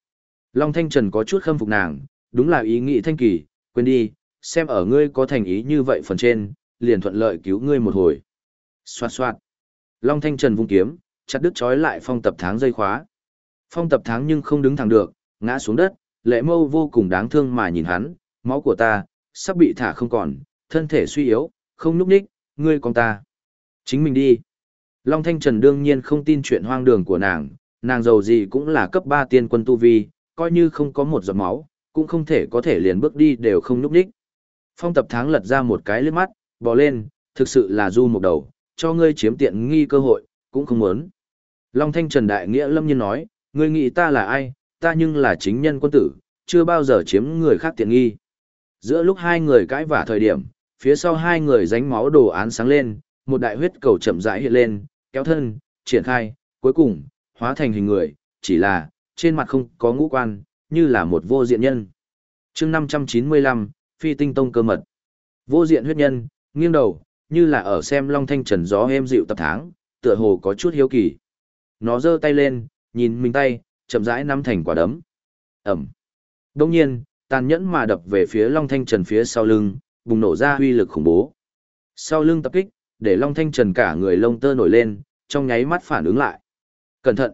Long Thanh Trần có chút khâm phục nàng, đúng là ý nghĩ thanh kỳ, quên đi, xem ở ngươi có thành ý như vậy phần trên, liền thuận lợi cứu ngươi một hồi. Xoạt xoạt. Long Thanh Trần vung kiếm, chặt đứt chói lại phong tập tháng dây khóa. Phong tập tháng nhưng không đứng thẳng được, ngã xuống đất, lệ mâu vô cùng đáng thương mà nhìn hắn, máu của ta, sắp bị thả không còn, thân thể suy yếu, không núp ních, ngươi con ta. Chính mình đi. Long Thanh Trần đương nhiên không tin chuyện hoang đường của nàng, nàng giàu gì cũng là cấp 3 tiên quân tu vi, coi như không có một giọt máu, cũng không thể có thể liền bước đi đều không núp ních. Phong tập tháng lật ra một cái lướt mắt, bò lên, thực sự là du một đầu, cho ngươi chiếm tiện nghi cơ hội, cũng không muốn. Long Thanh Trần Đại Nghĩa lâm nhiên nói, ngươi nghĩ ta là ai, ta nhưng là chính nhân quân tử, chưa bao giờ chiếm người khác tiện nghi. Giữa lúc hai người cãi vả thời điểm, phía sau hai người ránh máu đồ án sáng lên, một đại huyết cầu chậm rãi hiện lên, kéo thân, triển khai, cuối cùng, hóa thành hình người, chỉ là, trên mặt không có ngũ quan, như là một vô diện nhân. chương 595, Phi Tinh Tông cơ mật. Vô diện huyết nhân, nghiêng đầu, như là ở xem long thanh trần gió êm dịu tập tháng, tựa hồ có chút hiếu kỳ. Nó giơ tay lên, nhìn mình tay, chậm rãi nắm thành quả đấm. Ẩm. Đông nhiên, tàn nhẫn mà đập về phía long thanh trần phía sau lưng, bùng nổ ra huy lực khủng bố. Sau lưng tập kích, để long thanh trần cả người lông tơ nổi lên, trong nháy mắt phản ứng lại. Cẩn thận!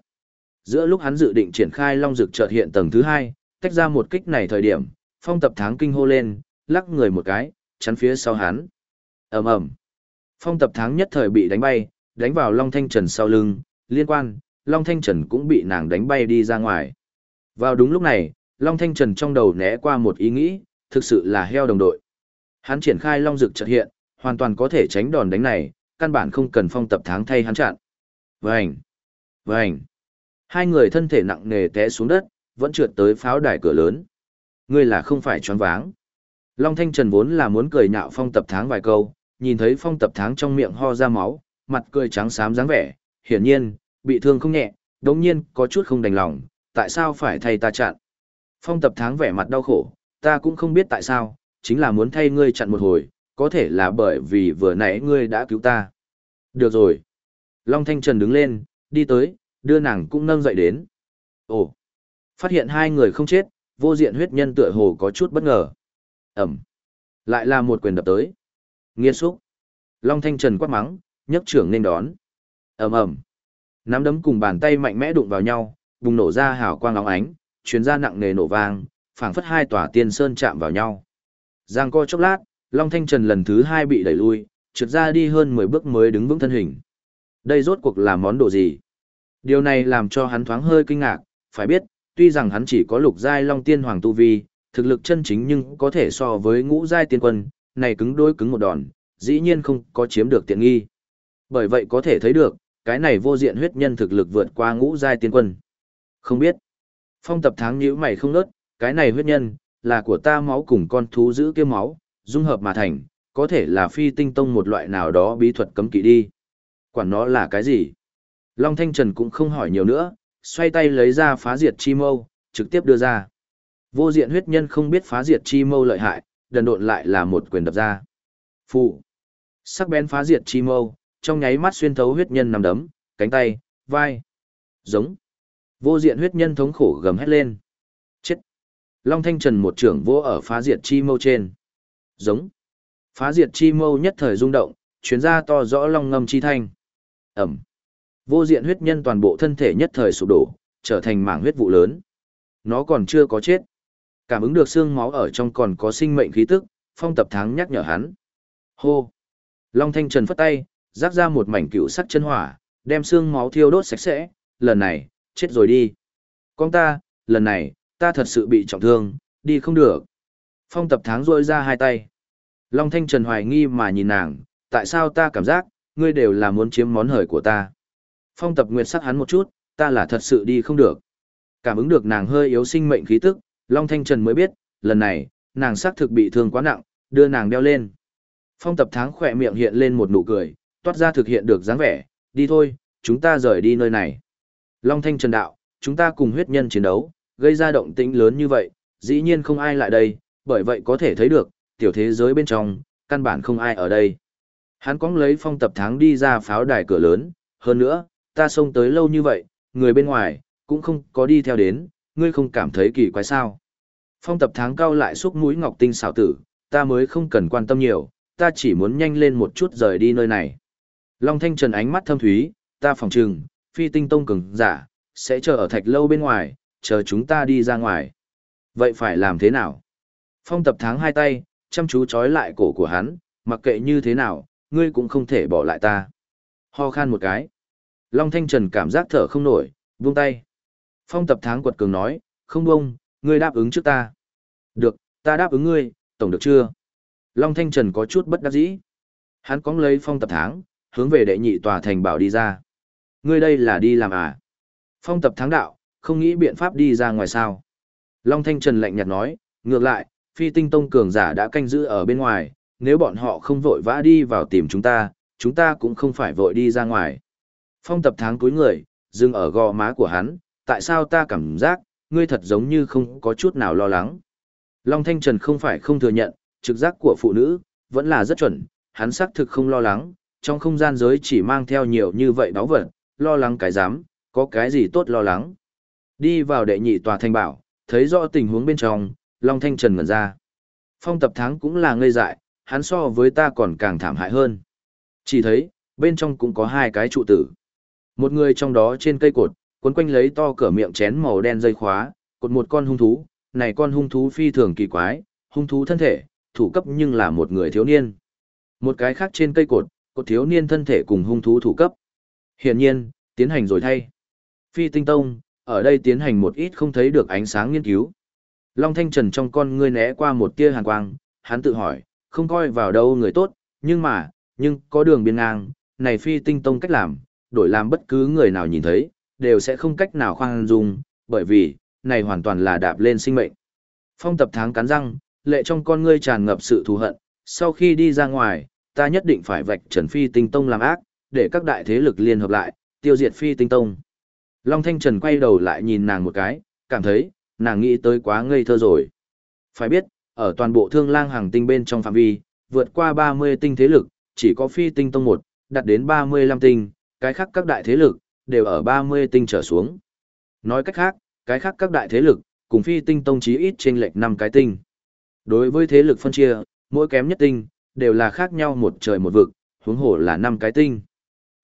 Giữa lúc hắn dự định triển khai long dực chợt hiện tầng thứ hai, tách ra một kích này thời điểm, phong tập tháng kinh hô lên, lắc người một cái, chắn phía sau hắn. ầm ầm Phong tập tháng nhất thời bị đánh bay, đánh vào Long Thanh Trần sau lưng, liên quan, Long Thanh Trần cũng bị nàng đánh bay đi ra ngoài. Vào đúng lúc này, Long Thanh Trần trong đầu né qua một ý nghĩ, thực sự là heo đồng đội. Hắn triển khai Long Dực chợt hiện, hoàn toàn có thể tránh đòn đánh này, căn bản không cần phong tập tháng thay hắn chặn. Vành! Vành! Hai người thân thể nặng nề té xuống đất, vẫn trượt tới pháo đài cửa lớn. Ngươi là không phải choáng váng. Long Thanh Trần vốn là muốn cười nhạo phong tập tháng vài câu, nhìn thấy phong tập tháng trong miệng ho ra máu, mặt cười trắng xám dáng vẻ, hiển nhiên, bị thương không nhẹ, đống nhiên có chút không đành lòng, tại sao phải thay ta chặn. Phong tập tháng vẻ mặt đau khổ, ta cũng không biết tại sao, chính là muốn thay ngươi chặn một hồi, có thể là bởi vì vừa nãy ngươi đã cứu ta. Được rồi. Long Thanh Trần đứng lên, đi tới, đưa nàng cũng nâng dậy đến. Ồ! Phát hiện hai người không chết, vô diện huyết nhân tựa hồ có chút bất ngờ. Ẩm! Lại là một quyền đập tới. Nghiên xúc! Long Thanh Trần quát mắng, nhấc trưởng nên đón. Ẩm ẩm. Nắm đấm cùng bàn tay mạnh mẽ đụng vào nhau, bùng nổ ra hào quang óng ánh, chuyến ra nặng nề nổ vang, phảng phất hai tòa tiên sơn chạm vào nhau. Giang co chốc lát, Long Thanh Trần lần thứ hai bị đẩy lui, trượt ra đi hơn 10 bước mới đứng vững thân hình. Đây rốt cuộc là món đồ gì? Điều này làm cho hắn thoáng hơi kinh ngạc, phải biết, tuy rằng hắn chỉ có lục giai long tiên hoàng tu vi, thực lực chân chính nhưng có thể so với ngũ giai tiên quân, này cứng đôi cứng một đòn, dĩ nhiên không có chiếm được tiện nghi. Bởi vậy có thể thấy được, cái này vô diện huyết nhân thực lực vượt qua ngũ giai tiên quân. Không biết. Phong tập tháng nhíu mày không nớt, cái này huyết nhân, là của ta máu cùng con thú giữ kia máu, dung hợp mà thành, có thể là phi tinh tông một loại nào đó bí thuật cấm kỵ đi. Quản nó là cái gì? Long Thanh Trần cũng không hỏi nhiều nữa, xoay tay lấy ra phá diệt chi mâu, trực tiếp đưa ra. Vô diện huyết nhân không biết phá diệt chi mâu lợi hại, đần độn lại là một quyền đập ra. Phụ. Sắc bén phá diệt chi mâu, trong nháy mắt xuyên thấu huyết nhân nằm đấm, cánh tay, vai. Giống. Vô diện huyết nhân thống khổ gầm hét lên. Chết. Long Thanh Trần một trưởng vô ở phá diệt chi mâu trên. Giống. Phá diệt chi mâu nhất thời rung động, chuyến ra to rõ long ngâm chi thanh. Ẩm. Vô diện huyết nhân toàn bộ thân thể nhất thời sụp đổ, trở thành mảng huyết vụ lớn. Nó còn chưa có chết. Cảm ứng được xương máu ở trong còn có sinh mệnh khí tức, phong tập thắng nhắc nhở hắn. Hô. Long Thanh Trần phất tay, rác ra một mảnh cựu sắc chân hỏa, đem xương máu thiêu đốt sạch sẽ, lần này, chết rồi đi. Con ta, lần này, ta thật sự bị trọng thương, đi không được. Phong tập tháng rôi ra hai tay. Long Thanh Trần hoài nghi mà nhìn nàng, tại sao ta cảm giác, ngươi đều là muốn chiếm món hời của ta. Phong tập nguyệt sắc hắn một chút, ta là thật sự đi không được. Cảm ứng được nàng hơi yếu sinh mệnh khí tức, Long Thanh Trần mới biết, lần này, nàng xác thực bị thương quá nặng, đưa nàng đeo lên. Phong tập tháng khỏe miệng hiện lên một nụ cười, toát ra thực hiện được dáng vẻ, đi thôi, chúng ta rời đi nơi này. Long Thanh Trần đạo, chúng ta cùng huyết nhân chiến đấu, gây ra động tĩnh lớn như vậy, dĩ nhiên không ai lại đây, bởi vậy có thể thấy được, tiểu thế giới bên trong, căn bản không ai ở đây. Hắn cóng lấy phong tập tháng đi ra pháo đài cửa lớn, hơn nữa, ta xông tới lâu như vậy, người bên ngoài, cũng không có đi theo đến, ngươi không cảm thấy kỳ quái sao. Phong tập tháng cao lại xúc mũi ngọc tinh xảo tử, ta mới không cần quan tâm nhiều, ta chỉ muốn nhanh lên một chút rời đi nơi này. Long Thanh Trần ánh mắt thâm thúy, ta phòng trừng, phi tinh tông cường giả, sẽ chờ ở thạch lâu bên ngoài, chờ chúng ta đi ra ngoài. Vậy phải làm thế nào? Phong tập tháng hai tay, chăm chú trói lại cổ của hắn, mặc kệ như thế nào, ngươi cũng không thể bỏ lại ta. Ho khan một cái. Long Thanh Trần cảm giác thở không nổi, buông tay. Phong tập tháng quật cường nói, không buông, ngươi đáp ứng trước ta. Được, ta đáp ứng ngươi, tổng được chưa? Long Thanh Trần có chút bất đắc dĩ. Hắn cóng lấy phong tập tháng, hướng về đệ nhị tòa thành bảo đi ra. Ngươi đây là đi làm à? Phong tập tháng đạo, không nghĩ biện pháp đi ra ngoài sao. Long Thanh Trần lạnh nhạt nói, ngược lại, phi tinh tông cường giả đã canh giữ ở bên ngoài, nếu bọn họ không vội vã đi vào tìm chúng ta, chúng ta cũng không phải vội đi ra ngoài. Phong tập tháng cuối người, dừng ở gò má của hắn, tại sao ta cảm giác, ngươi thật giống như không có chút nào lo lắng. Long Thanh Trần không phải không thừa nhận, trực giác của phụ nữ, vẫn là rất chuẩn, hắn xác thực không lo lắng, trong không gian giới chỉ mang theo nhiều như vậy báo vật, lo lắng cái dám, có cái gì tốt lo lắng. Đi vào đệ nhị tòa thành bảo, thấy rõ tình huống bên trong, Long Thanh Trần ngẩn ra. Phong tập tháng cũng là ngây dại, hắn so với ta còn càng thảm hại hơn. Chỉ thấy, bên trong cũng có hai cái trụ tử. Một người trong đó trên cây cột, cuốn quanh lấy to cửa miệng chén màu đen dây khóa, cột một con hung thú, này con hung thú phi thường kỳ quái, hung thú thân thể, thủ cấp nhưng là một người thiếu niên. Một cái khác trên cây cột, cột thiếu niên thân thể cùng hung thú thủ cấp. Hiển nhiên, tiến hành rồi thay. Phi tinh tông, ở đây tiến hành một ít không thấy được ánh sáng nghiên cứu. Long Thanh Trần trong con ngươi né qua một tia hàn quang, hắn tự hỏi, không coi vào đâu người tốt, nhưng mà, nhưng có đường biên ngang, này phi tinh tông cách làm, đổi làm bất cứ người nào nhìn thấy, đều sẽ không cách nào khoan dung, bởi vì, này hoàn toàn là đạp lên sinh mệnh. Phong tập tháng cắn răng, lệ trong con ngươi tràn ngập sự thù hận, sau khi đi ra ngoài, ta nhất định phải vạch trần phi tinh tông làm ác, để các đại thế lực liên hợp lại, tiêu diệt phi tinh tông. Long Thanh Trần quay đầu lại nhìn nàng một cái, cảm thấy, nàng nghĩ tới quá ngây thơ rồi. Phải biết, ở toàn bộ thương lang hàng tinh bên trong phạm vi, vượt qua 30 tinh thế lực, chỉ có phi tinh tông 1, đạt đến 35 tinh, cái khác các đại thế lực, đều ở 30 tinh trở xuống. Nói cách khác, cái khác các đại thế lực, cùng phi tinh tông chí ít trên lệch 5 cái tinh. Đối với thế lực phân chia, mỗi kém nhất tinh, đều là khác nhau một trời một vực, huống hồ là 5 cái tinh.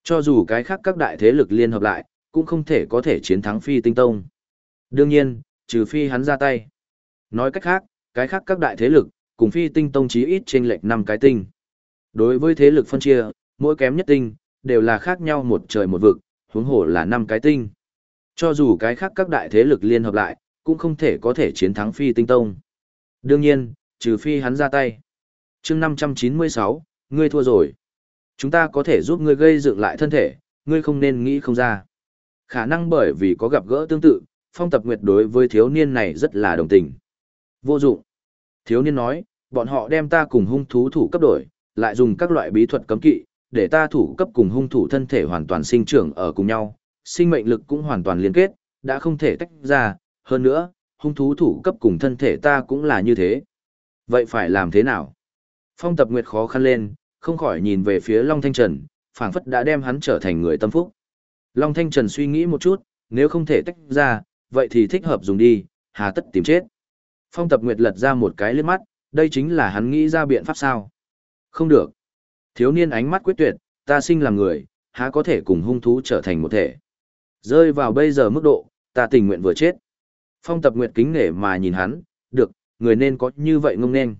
Cho dù cái khác các đại thế lực liên hợp lại, cũng không thể có thể chiến thắng phi tinh tông. Đương nhiên, trừ phi hắn ra tay. Nói cách khác, cái khác các đại thế lực, cùng phi tinh tông chí ít trên lệch 5 cái tinh. Đối với thế lực phân chia, mỗi kém nhất tinh, đều là khác nhau một trời một vực, huống hồ là 5 cái tinh. Cho dù cái khác các đại thế lực liên hợp lại, cũng không thể có thể chiến thắng phi tinh tông. Đương nhiên, trừ phi hắn ra tay. chương 596, ngươi thua rồi. Chúng ta có thể giúp ngươi gây dựng lại thân thể, ngươi không nên nghĩ không ra. Khả năng bởi vì có gặp gỡ tương tự, phong tập nguyệt đối với thiếu niên này rất là đồng tình. Vô dụng. Thiếu niên nói, bọn họ đem ta cùng hung thú thủ cấp đổi, lại dùng các loại bí thuật cấm kỵ, để ta thủ cấp cùng hung thủ thân thể hoàn toàn sinh trưởng ở cùng nhau, sinh mệnh lực cũng hoàn toàn liên kết, đã không thể tách ra, hơn nữa, hung thú thủ cấp cùng thân thể ta cũng là như thế. Vậy phải làm thế nào? Phong tập nguyệt khó khăn lên, không khỏi nhìn về phía Long Thanh Trần, phảng phất đã đem hắn trở thành người tâm phúc. Long Thanh Trần suy nghĩ một chút, nếu không thể tách ra, vậy thì thích hợp dùng đi, hà tất tìm chết. Phong tập nguyệt lật ra một cái liếc mắt, đây chính là hắn nghĩ ra biện pháp sao. Không được. Thiếu niên ánh mắt quyết tuyệt, ta sinh làm người, há có thể cùng hung thú trở thành một thể. Rơi vào bây giờ mức độ, ta tình nguyện vừa chết. Phong tập nguyệt kính nể mà nhìn hắn, được, người nên có như vậy ngông nên.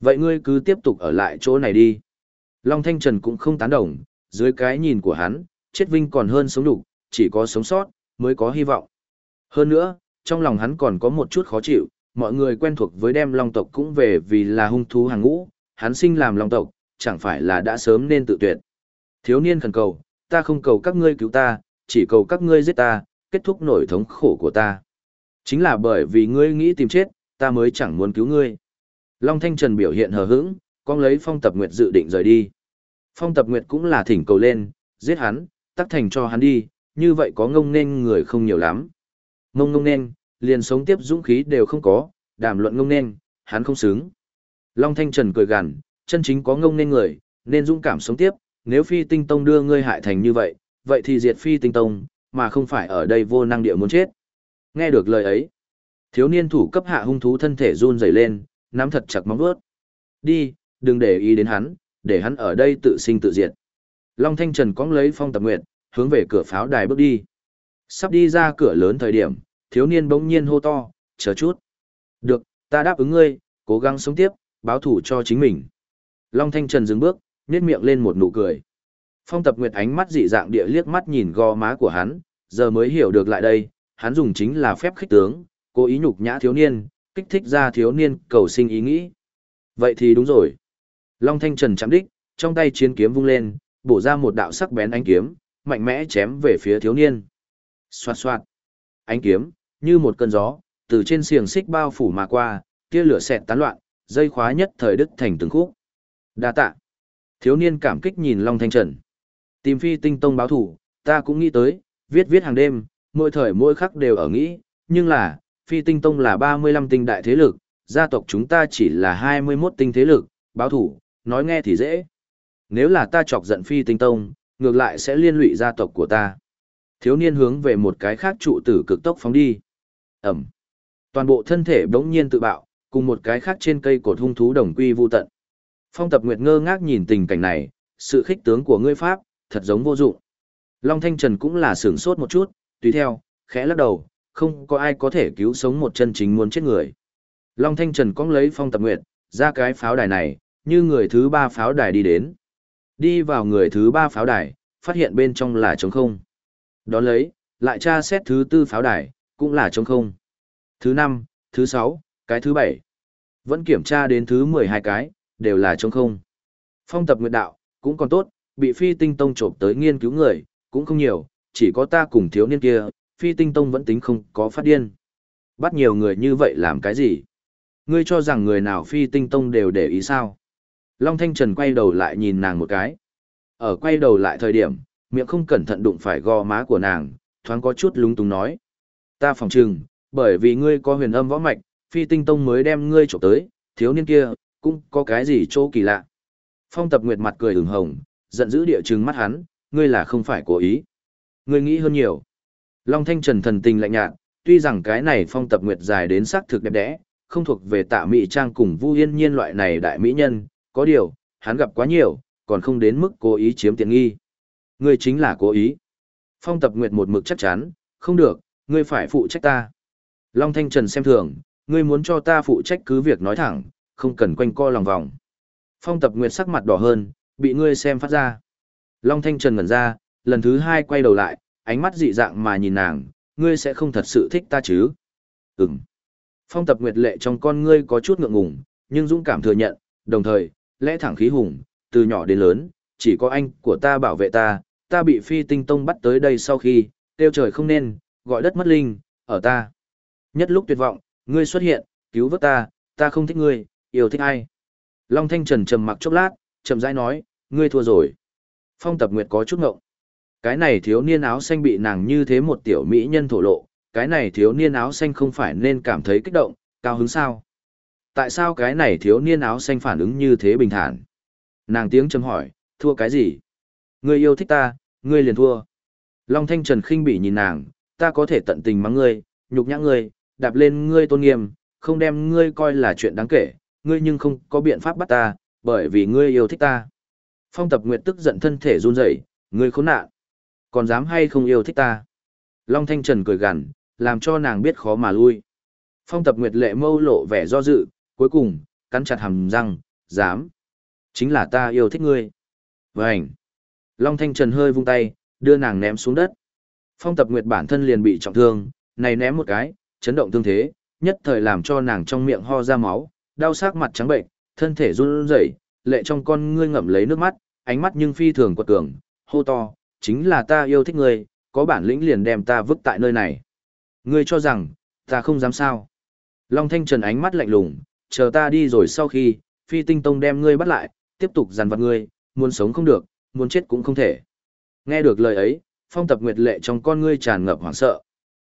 Vậy ngươi cứ tiếp tục ở lại chỗ này đi. Long Thanh Trần cũng không tán đồng, dưới cái nhìn của hắn, chết vinh còn hơn sống đủ, chỉ có sống sót, mới có hy vọng. Hơn nữa, trong lòng hắn còn có một chút khó chịu, mọi người quen thuộc với đem long tộc cũng về vì là hung thú hàng ngũ, hắn sinh làm long tộc, chẳng phải là đã sớm nên tự tuyệt. Thiếu niên khẩn cầu, ta không cầu các ngươi cứu ta, chỉ cầu các ngươi giết ta, kết thúc nổi thống khổ của ta. Chính là bởi vì ngươi nghĩ tìm chết, ta mới chẳng muốn cứu ngươi. Long Thanh Trần biểu hiện hờ hững, con lấy phong tập nguyệt dự định rời đi. Phong tập nguyệt cũng là thỉnh cầu lên, giết hắn, tắc thành cho hắn đi, như vậy có ngông nên người không nhiều lắm. Ngông ngông nên, liền sống tiếp dũng khí đều không có, đàm luận ngông nên, hắn không xứng. Long Thanh Trần cười gằn, chân chính có ngông nên người, nên dũng cảm sống tiếp, nếu phi tinh tông đưa ngươi hại thành như vậy, vậy thì diệt phi tinh tông, mà không phải ở đây vô năng địa muốn chết. Nghe được lời ấy, thiếu niên thủ cấp hạ hung thú thân thể run rẩy lên, nắm thật chặt móng vuốt. Đi, đừng để ý đến hắn, để hắn ở đây tự sinh tự diệt. Long Thanh Trần cóng lấy phong tập nguyện, hướng về cửa pháo đài bước đi. Sắp đi ra cửa lớn thời điểm, thiếu niên bỗng nhiên hô to, chờ chút. Được, ta đáp ứng ngươi, cố gắng sống tiếp, báo thủ cho chính mình. Long Thanh Trần dừng bước, nhếch miệng lên một nụ cười. Phong tập nguyệt ánh mắt dị dạng địa liếc mắt nhìn gò má của hắn, giờ mới hiểu được lại đây, hắn dùng chính là phép khích tướng, cố ý nhục nhã thiếu niên, kích thích ra thiếu niên cầu sinh ý nghĩ. Vậy thì đúng rồi. Long Thanh Trần chạm đích, trong tay chiến kiếm vung lên, bổ ra một đạo sắc bén ánh kiếm, mạnh mẽ chém về phía thiếu niên. Xoạt xoạt. Ánh kiếm, như một cơn gió, từ trên xiềng xích bao phủ mà qua, tia lửa xẹt tán loạn, dây khóa nhất thời đứt thành từng khúc. Đa tạ. Thiếu niên cảm kích nhìn Long Thanh Trần. Tìm phi tinh tông báo thủ, ta cũng nghĩ tới, viết viết hàng đêm, mỗi thời mỗi khắc đều ở nghĩ, nhưng là, phi tinh tông là 35 tinh đại thế lực, gia tộc chúng ta chỉ là 21 tinh thế lực, báo thủ, nói nghe thì dễ. Nếu là ta chọc giận phi tinh tông, ngược lại sẽ liên lụy gia tộc của ta. Thiếu niên hướng về một cái khác trụ tử cực tốc phóng đi. Ẩm. Toàn bộ thân thể bỗng nhiên tự bạo, cùng một cái khác trên cây cột hung thú đồng quy vu tận. Phong tập nguyệt ngơ ngác nhìn tình cảnh này, sự khích tướng của ngươi Pháp, thật giống vô dụng. Long Thanh Trần cũng là sửng sốt một chút, tùy theo, khẽ lắc đầu, không có ai có thể cứu sống một chân chính muốn chết người. Long Thanh Trần cong lấy phong tập nguyệt, ra cái pháo đài này, như người thứ ba pháo đài đi đến. Đi vào người thứ ba pháo đài, phát hiện bên trong là trống không. Đón lấy, lại tra xét thứ tư pháo đài, cũng là trống không. Thứ năm, thứ sáu, cái thứ bảy. Vẫn kiểm tra đến thứ mười hai cái, đều là trống không. Phong tập nguyệt đạo, cũng còn tốt, bị phi tinh tông trộm tới nghiên cứu người, cũng không nhiều, chỉ có ta cùng thiếu niên kia, phi tinh tông vẫn tính không có phát điên. Bắt nhiều người như vậy làm cái gì? Ngươi cho rằng người nào phi tinh tông đều để ý sao? Long Thanh Trần quay đầu lại nhìn nàng một cái. Ở quay đầu lại thời điểm, miệng không cẩn thận đụng phải gò má của nàng, thoáng có chút lúng túng nói. Ta phòng trừng, bởi vì ngươi có huyền âm võ mạch, phi tinh tông mới đem ngươi trộm tới, thiếu niên kia, cũng có cái gì chỗ kỳ lạ. Phong tập nguyệt mặt cười ửng hồng, giận dữ địa trừng mắt hắn, ngươi là không phải cố ý. Ngươi nghĩ hơn nhiều. Long Thanh Trần thần tình lạnh nhạt, tuy rằng cái này phong tập nguyệt dài đến sắc thực đẹp đẽ, không thuộc về tạ mỹ trang cùng Vu Yên Nhiên loại này đại mỹ nhân, có điều, hắn gặp quá nhiều, còn không đến mức cố ý chiếm tiện nghi. Ngươi chính là cố ý. Phong tập nguyệt một mực chắc chắn, không được, ngươi phải phụ trách ta. Long Thanh Trần xem thường, ngươi muốn cho ta phụ trách cứ việc nói thẳng, không cần quanh co lòng vòng. Phong tập nguyệt sắc mặt đỏ hơn, bị ngươi xem phát ra. Long Thanh Trần ngẩn ra, lần thứ hai quay đầu lại, ánh mắt dị dạng mà nhìn nàng, ngươi sẽ không thật sự thích ta chứ? Ừm. Phong tập nguyệt lệ trong con ngươi có chút ngượng ngùng, nhưng dũng cảm thừa nhận, đồng thời, lẽ thẳng khí hùng, từ nhỏ đến lớn, chỉ có anh của ta bảo vệ ta, ta bị phi tinh tông bắt tới đây sau khi, tiêu trời không nên, gọi đất mất linh, ở ta. Nhất lúc tuyệt vọng, ngươi xuất hiện, cứu vớt ta, ta không thích ngươi, yêu thích ai. Long Thanh Trần trầm mặc chốc lát, chậm rãi nói, ngươi thua rồi. Phong tập nguyệt có chút ngộng. Cái này thiếu niên áo xanh bị nàng như thế một tiểu mỹ nhân thổ lộ, cái này thiếu niên áo xanh không phải nên cảm thấy kích động, cao hứng sao? Tại sao cái này thiếu niên áo xanh phản ứng như thế bình thản? Nàng tiếng châm hỏi, thua cái gì? Ngươi yêu thích ta, ngươi liền thua. Long Thanh Trần khinh bỉ nhìn nàng, ta có thể tận tình mắng ngươi, nhục nhã ngươi, đạp lên ngươi tôn nghiêm, không đem ngươi coi là chuyện đáng kể, ngươi nhưng không có biện pháp bắt ta, bởi vì ngươi yêu thích ta. Phong tập nguyệt tức giận thân thể run rẩy, ngươi khốn nạn. Còn dám hay không yêu thích ta? Long Thanh Trần cười gằn, làm cho nàng biết khó mà lui. Phong tập nguyệt lệ mâu lộ vẻ do dự, cuối cùng, cắn chặt hàm răng, dám. Chính là ta yêu thích ngươi. Vânh. Long Thanh Trần hơi vung tay, đưa nàng ném xuống đất. Phong tập nguyệt bản thân liền bị trọng thương, này ném một cái, chấn động tương thế, nhất thời làm cho nàng trong miệng ho ra máu, đau sắc mặt trắng bệnh, thân thể run rẩy, lệ trong con ngươi ngậm lấy nước mắt, ánh mắt nhưng phi thường quật cường, hô to, chính là ta yêu thích ngươi, có bản lĩnh liền đem ta vứt tại nơi này. Ngươi cho rằng, ta không dám sao. Long Thanh Trần ánh mắt lạnh lùng, chờ ta đi rồi sau khi, phi tinh tông đem ngươi bắt lại, tiếp tục giàn vặt ngươi, muốn sống không được, muốn chết cũng không thể. Nghe được lời ấy, phong tập nguyệt lệ trong con ngươi tràn ngập hoảng sợ.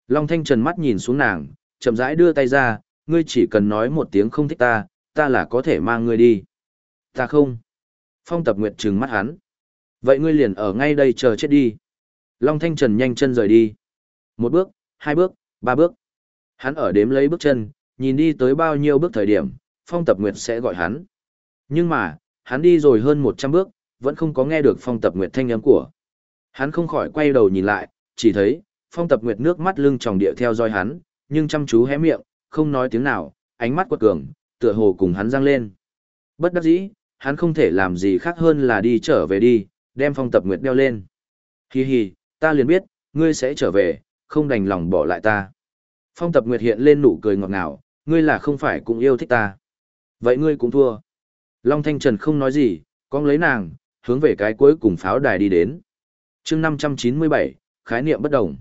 Long Thanh Trần mắt nhìn xuống nàng, chậm rãi đưa tay ra, ngươi chỉ cần nói một tiếng không thích ta, ta là có thể mang ngươi đi. Ta không. Phong tập nguyệt trừng mắt hắn. Vậy ngươi liền ở ngay đây chờ chết đi. Long Thanh Trần nhanh chân rời đi. Một bước, hai bước, ba bước. Hắn ở đếm lấy bước chân, nhìn đi tới bao nhiêu bước thời điểm, Phong Tập Nguyệt sẽ gọi hắn. Nhưng mà, hắn đi rồi hơn 100 bước, vẫn không có nghe được Phong Tập Nguyệt thanh âm của. Hắn không khỏi quay đầu nhìn lại, chỉ thấy, Phong Tập Nguyệt nước mắt lưng tròng địa theo dõi hắn, nhưng chăm chú hé miệng, không nói tiếng nào, ánh mắt quật cường, tựa hồ cùng hắn răng lên. Bất đắc dĩ, hắn không thể làm gì khác hơn là đi trở về đi, đem Phong Tập Nguyệt đeo lên. Hi hi, ta liền biết, ngươi sẽ trở về, không đành lòng bỏ lại ta. Phong Tập Nguyệt hiện lên nụ cười ngọt ngào, ngươi là không phải cũng yêu thích ta. Vậy ngươi cũng thua. Long Thanh Trần không nói gì, con lấy nàng, hướng về cái cuối cùng pháo đài đi đến. chương 597, khái niệm bất đồng.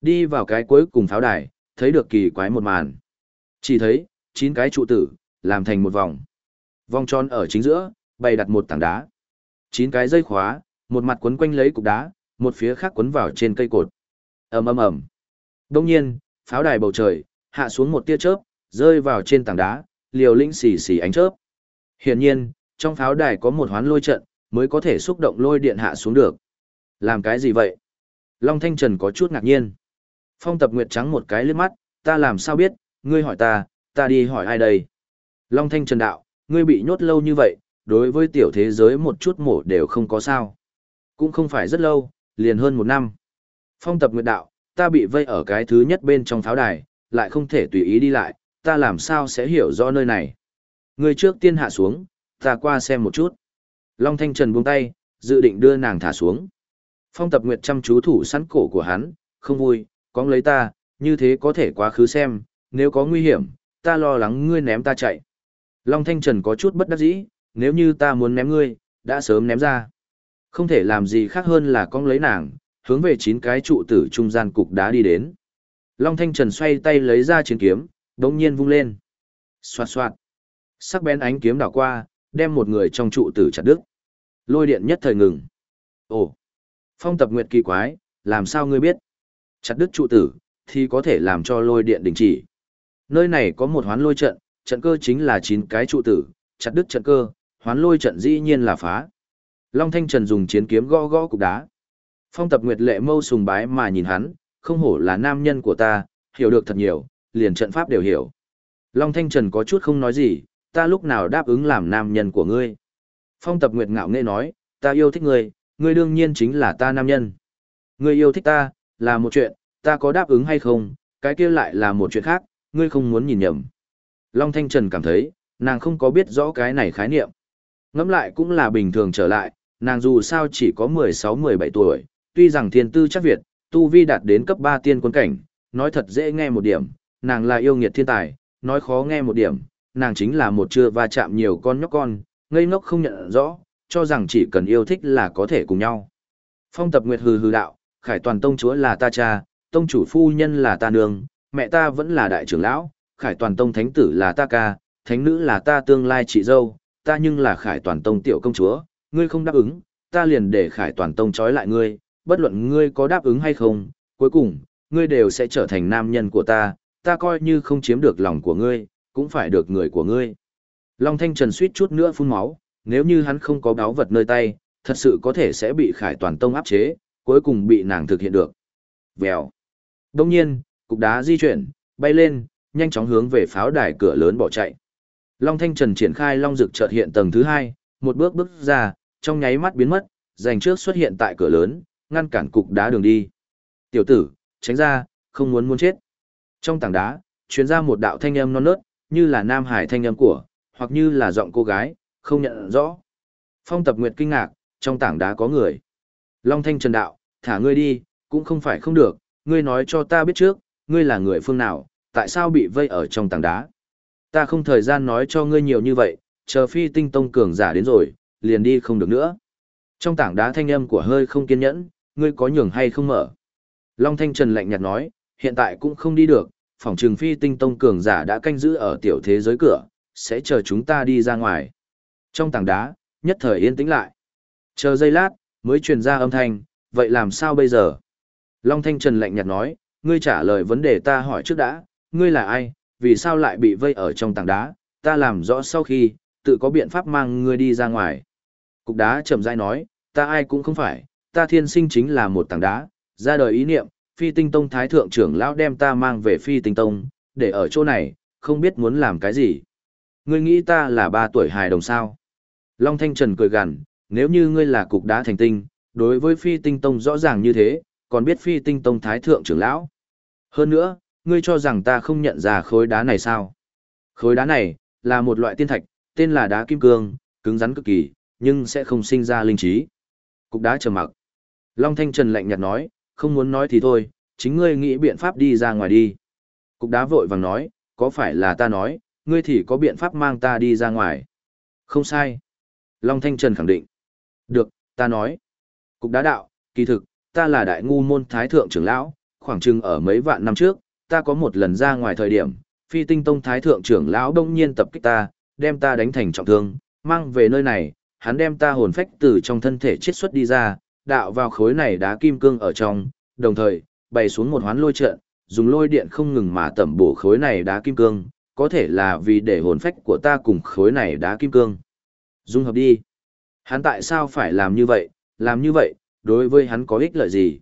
Đi vào cái cuối cùng pháo đài, thấy được kỳ quái một màn. Chỉ thấy, chín cái trụ tử, làm thành một vòng. Vòng tròn ở chính giữa, bày đặt một tảng đá. Chín cái dây khóa, một mặt quấn quanh lấy cục đá, một phía khác quấn vào trên cây cột. ầm ầm ầm. Đông nhiên, pháo đài bầu trời, hạ xuống một tia chớp, rơi vào trên tảng đá, liều lĩnh xì xì ánh chớp. Hiển nhiên, trong pháo đài có một hoán lôi trận, mới có thể xúc động lôi điện hạ xuống được. Làm cái gì vậy? Long Thanh Trần có chút ngạc nhiên. Phong tập nguyệt trắng một cái liếc mắt, ta làm sao biết, ngươi hỏi ta, ta đi hỏi ai đây? Long Thanh Trần đạo, ngươi bị nhốt lâu như vậy, đối với tiểu thế giới một chút mổ đều không có sao. Cũng không phải rất lâu, liền hơn một năm. Phong tập nguyệt đạo, ta bị vây ở cái thứ nhất bên trong pháo đài, lại không thể tùy ý đi lại, ta làm sao sẽ hiểu rõ nơi này. Ngươi trước tiên hạ xuống, ta qua xem một chút. Long Thanh Trần buông tay, dự định đưa nàng thả xuống. Phong tập nguyệt chăm chú thủ sẵn cổ của hắn, không vui, có lấy ta, như thế có thể quá khứ xem, nếu có nguy hiểm, ta lo lắng ngươi ném ta chạy. Long Thanh Trần có chút bất đắc dĩ, nếu như ta muốn ném ngươi, đã sớm ném ra. Không thể làm gì khác hơn là con lấy nàng, hướng về chín cái trụ tử trung gian cục đá đi đến. Long Thanh Trần xoay tay lấy ra chiến kiếm, đống nhiên vung lên. Xoạt xoạt. Sắc bén ánh kiếm đảo qua, đem một người trong trụ tử chặt đứt. Lôi điện nhất thời ngừng. Ồ. Phong tập nguyệt kỳ quái, làm sao ngươi biết? Chặt đứt trụ tử, thì có thể làm cho lôi điện đình chỉ. Nơi này có một hoán lôi trận, trận cơ chính là 9 cái trụ tử, chặt đứt trận cơ, hoán lôi trận dĩ nhiên là phá. Long Thanh Trần dùng chiến kiếm gõ gõ cục đá. Phong tập nguyệt lệ mâu sùng bái mà nhìn hắn, không hổ là nam nhân của ta, hiểu được thật nhiều, liền trận pháp đều hiểu. Long Thanh Trần có chút không nói gì, ta lúc nào đáp ứng làm nam nhân của ngươi. Phong tập nguyệt ngạo nghe nói, ta yêu thích ngươi, ngươi đương nhiên chính là ta nam nhân. Ngươi yêu thích ta, là một chuyện, ta có đáp ứng hay không, cái kia lại là một chuyện khác, ngươi không muốn nhìn nhầm. Long Thanh Trần cảm thấy, nàng không có biết rõ cái này khái niệm. Ngẫm lại cũng là bình thường trở lại, nàng dù sao chỉ có 16-17 tuổi, tuy rằng thiên tư chắc Việt, tu vi đạt đến cấp 3 tiên quân cảnh, nói thật dễ nghe một điểm, nàng là yêu nghiệt thiên tài, nói khó nghe một điểm, nàng chính là một chưa va chạm nhiều con nhóc con, ngây ngốc không nhận rõ, cho rằng chỉ cần yêu thích là có thể cùng nhau. Phong tập nguyệt hừ hừ đạo, khải toàn tông chúa là ta cha, tông chủ phu nhân là ta nương, mẹ ta vẫn là đại trưởng lão, khải toàn tông thánh tử là ta ca, thánh nữ là ta tương lai chị dâu, ta nhưng là khải toàn tông tiểu công chúa, ngươi không đáp ứng, ta liền để khải toàn tông trói lại ngươi, bất luận ngươi có đáp ứng hay không, cuối cùng, ngươi đều sẽ trở thành nam nhân của ta, ta coi như không chiếm được lòng của ngươi, cũng phải được người của ngươi. Long Thanh Trần suýt chút nữa phun máu, nếu như hắn không có báo vật nơi tay, thật sự có thể sẽ bị khải toàn tông áp chế, cuối cùng bị nàng thực hiện được. Vèo. Đông nhiên, cục đá di chuyển, bay lên, nhanh chóng hướng về pháo đài cửa lớn bỏ chạy. Long Thanh Trần triển khai long dực chợt hiện tầng thứ hai, một bước bước ra, trong nháy mắt biến mất, giành trước xuất hiện tại cửa lớn, ngăn cản cục đá đường đi. Tiểu tử, tránh ra, không muốn muốn chết. Trong tảng đá, truyền ra một đạo thanh âm non nớt, như là nam hải thanh âm của, hoặc như là giọng cô gái, không nhận rõ. Phong tập nguyệt kinh ngạc, trong tảng đá có người. Long Thanh Trần đạo, thả ngươi đi, cũng không phải không được, ngươi nói cho ta biết trước, ngươi là người phương nào, tại sao bị vây ở trong tảng đá. Ta không thời gian nói cho ngươi nhiều như vậy, chờ phi tinh tông cường giả đến rồi, liền đi không được nữa. Trong tảng đá thanh âm của hơi không kiên nhẫn, ngươi có nhường hay không mở. Long Thanh Trần lạnh nhạt nói, hiện tại cũng không đi được, phòng trường phi tinh tông cường giả đã canh giữ ở tiểu thế giới cửa, sẽ chờ chúng ta đi ra ngoài. Trong tảng đá, nhất thời yên tĩnh lại. Chờ giây lát, mới truyền ra âm thanh, vậy làm sao bây giờ? Long Thanh Trần lạnh nhạt nói, ngươi trả lời vấn đề ta hỏi trước đã, ngươi là ai, vì sao lại bị vây ở trong tảng đá, ta làm rõ sau khi, tự có biện pháp mang ngươi đi ra ngoài. Cục đá chậm rãi nói, ta ai cũng không phải, ta thiên sinh chính là một tảng đá, ra đời ý niệm, phi tinh tông thái thượng trưởng lão đem ta mang về phi tinh tông, để ở chỗ này, không biết muốn làm cái gì. Ngươi nghĩ ta là ba tuổi hài đồng sao? Long Thanh Trần cười gằn, nếu như ngươi là cục đá thành tinh, đối với phi tinh tông rõ ràng như thế, còn biết phi tinh tông thái thượng trưởng lão. Hơn nữa, ngươi cho rằng ta không nhận ra khối đá này sao? Khối đá này, là một loại tiên thạch, tên là đá kim cương, cứng rắn cực kỳ, nhưng sẽ không sinh ra linh trí. Cục đá trầm mặc. Long Thanh Trần lạnh nhạt nói, không muốn nói thì thôi, chính ngươi nghĩ biện pháp đi ra ngoài đi. Cục đá vội vàng nói, có phải là ta nói, ngươi thì có biện pháp mang ta đi ra ngoài. Không sai. Long Thanh Trần khẳng định. Được, ta nói. Cục đá đạo, kỳ thực, ta là đại ngu môn thái thượng trưởng lão, khoảng chừng ở mấy vạn năm trước, ta có một lần ra ngoài thời điểm, phi tinh tông thái thượng trưởng lão đông nhiên tập kích ta, đem ta đánh thành trọng thương, mang về nơi này, hắn đem ta hồn phách từ trong thân thể chiết xuất đi ra, đạo vào khối này đá kim cương ở trong, đồng thời, bày xuống một hoán lôi trận, dùng lôi điện không ngừng mà tẩm bổ khối này đá kim cương, có thể là vì để hồn phách của ta cùng khối này đá kim cương. Dung hợp đi. Hắn tại sao phải làm như vậy, làm như vậy, đối với hắn có ích lợi gì?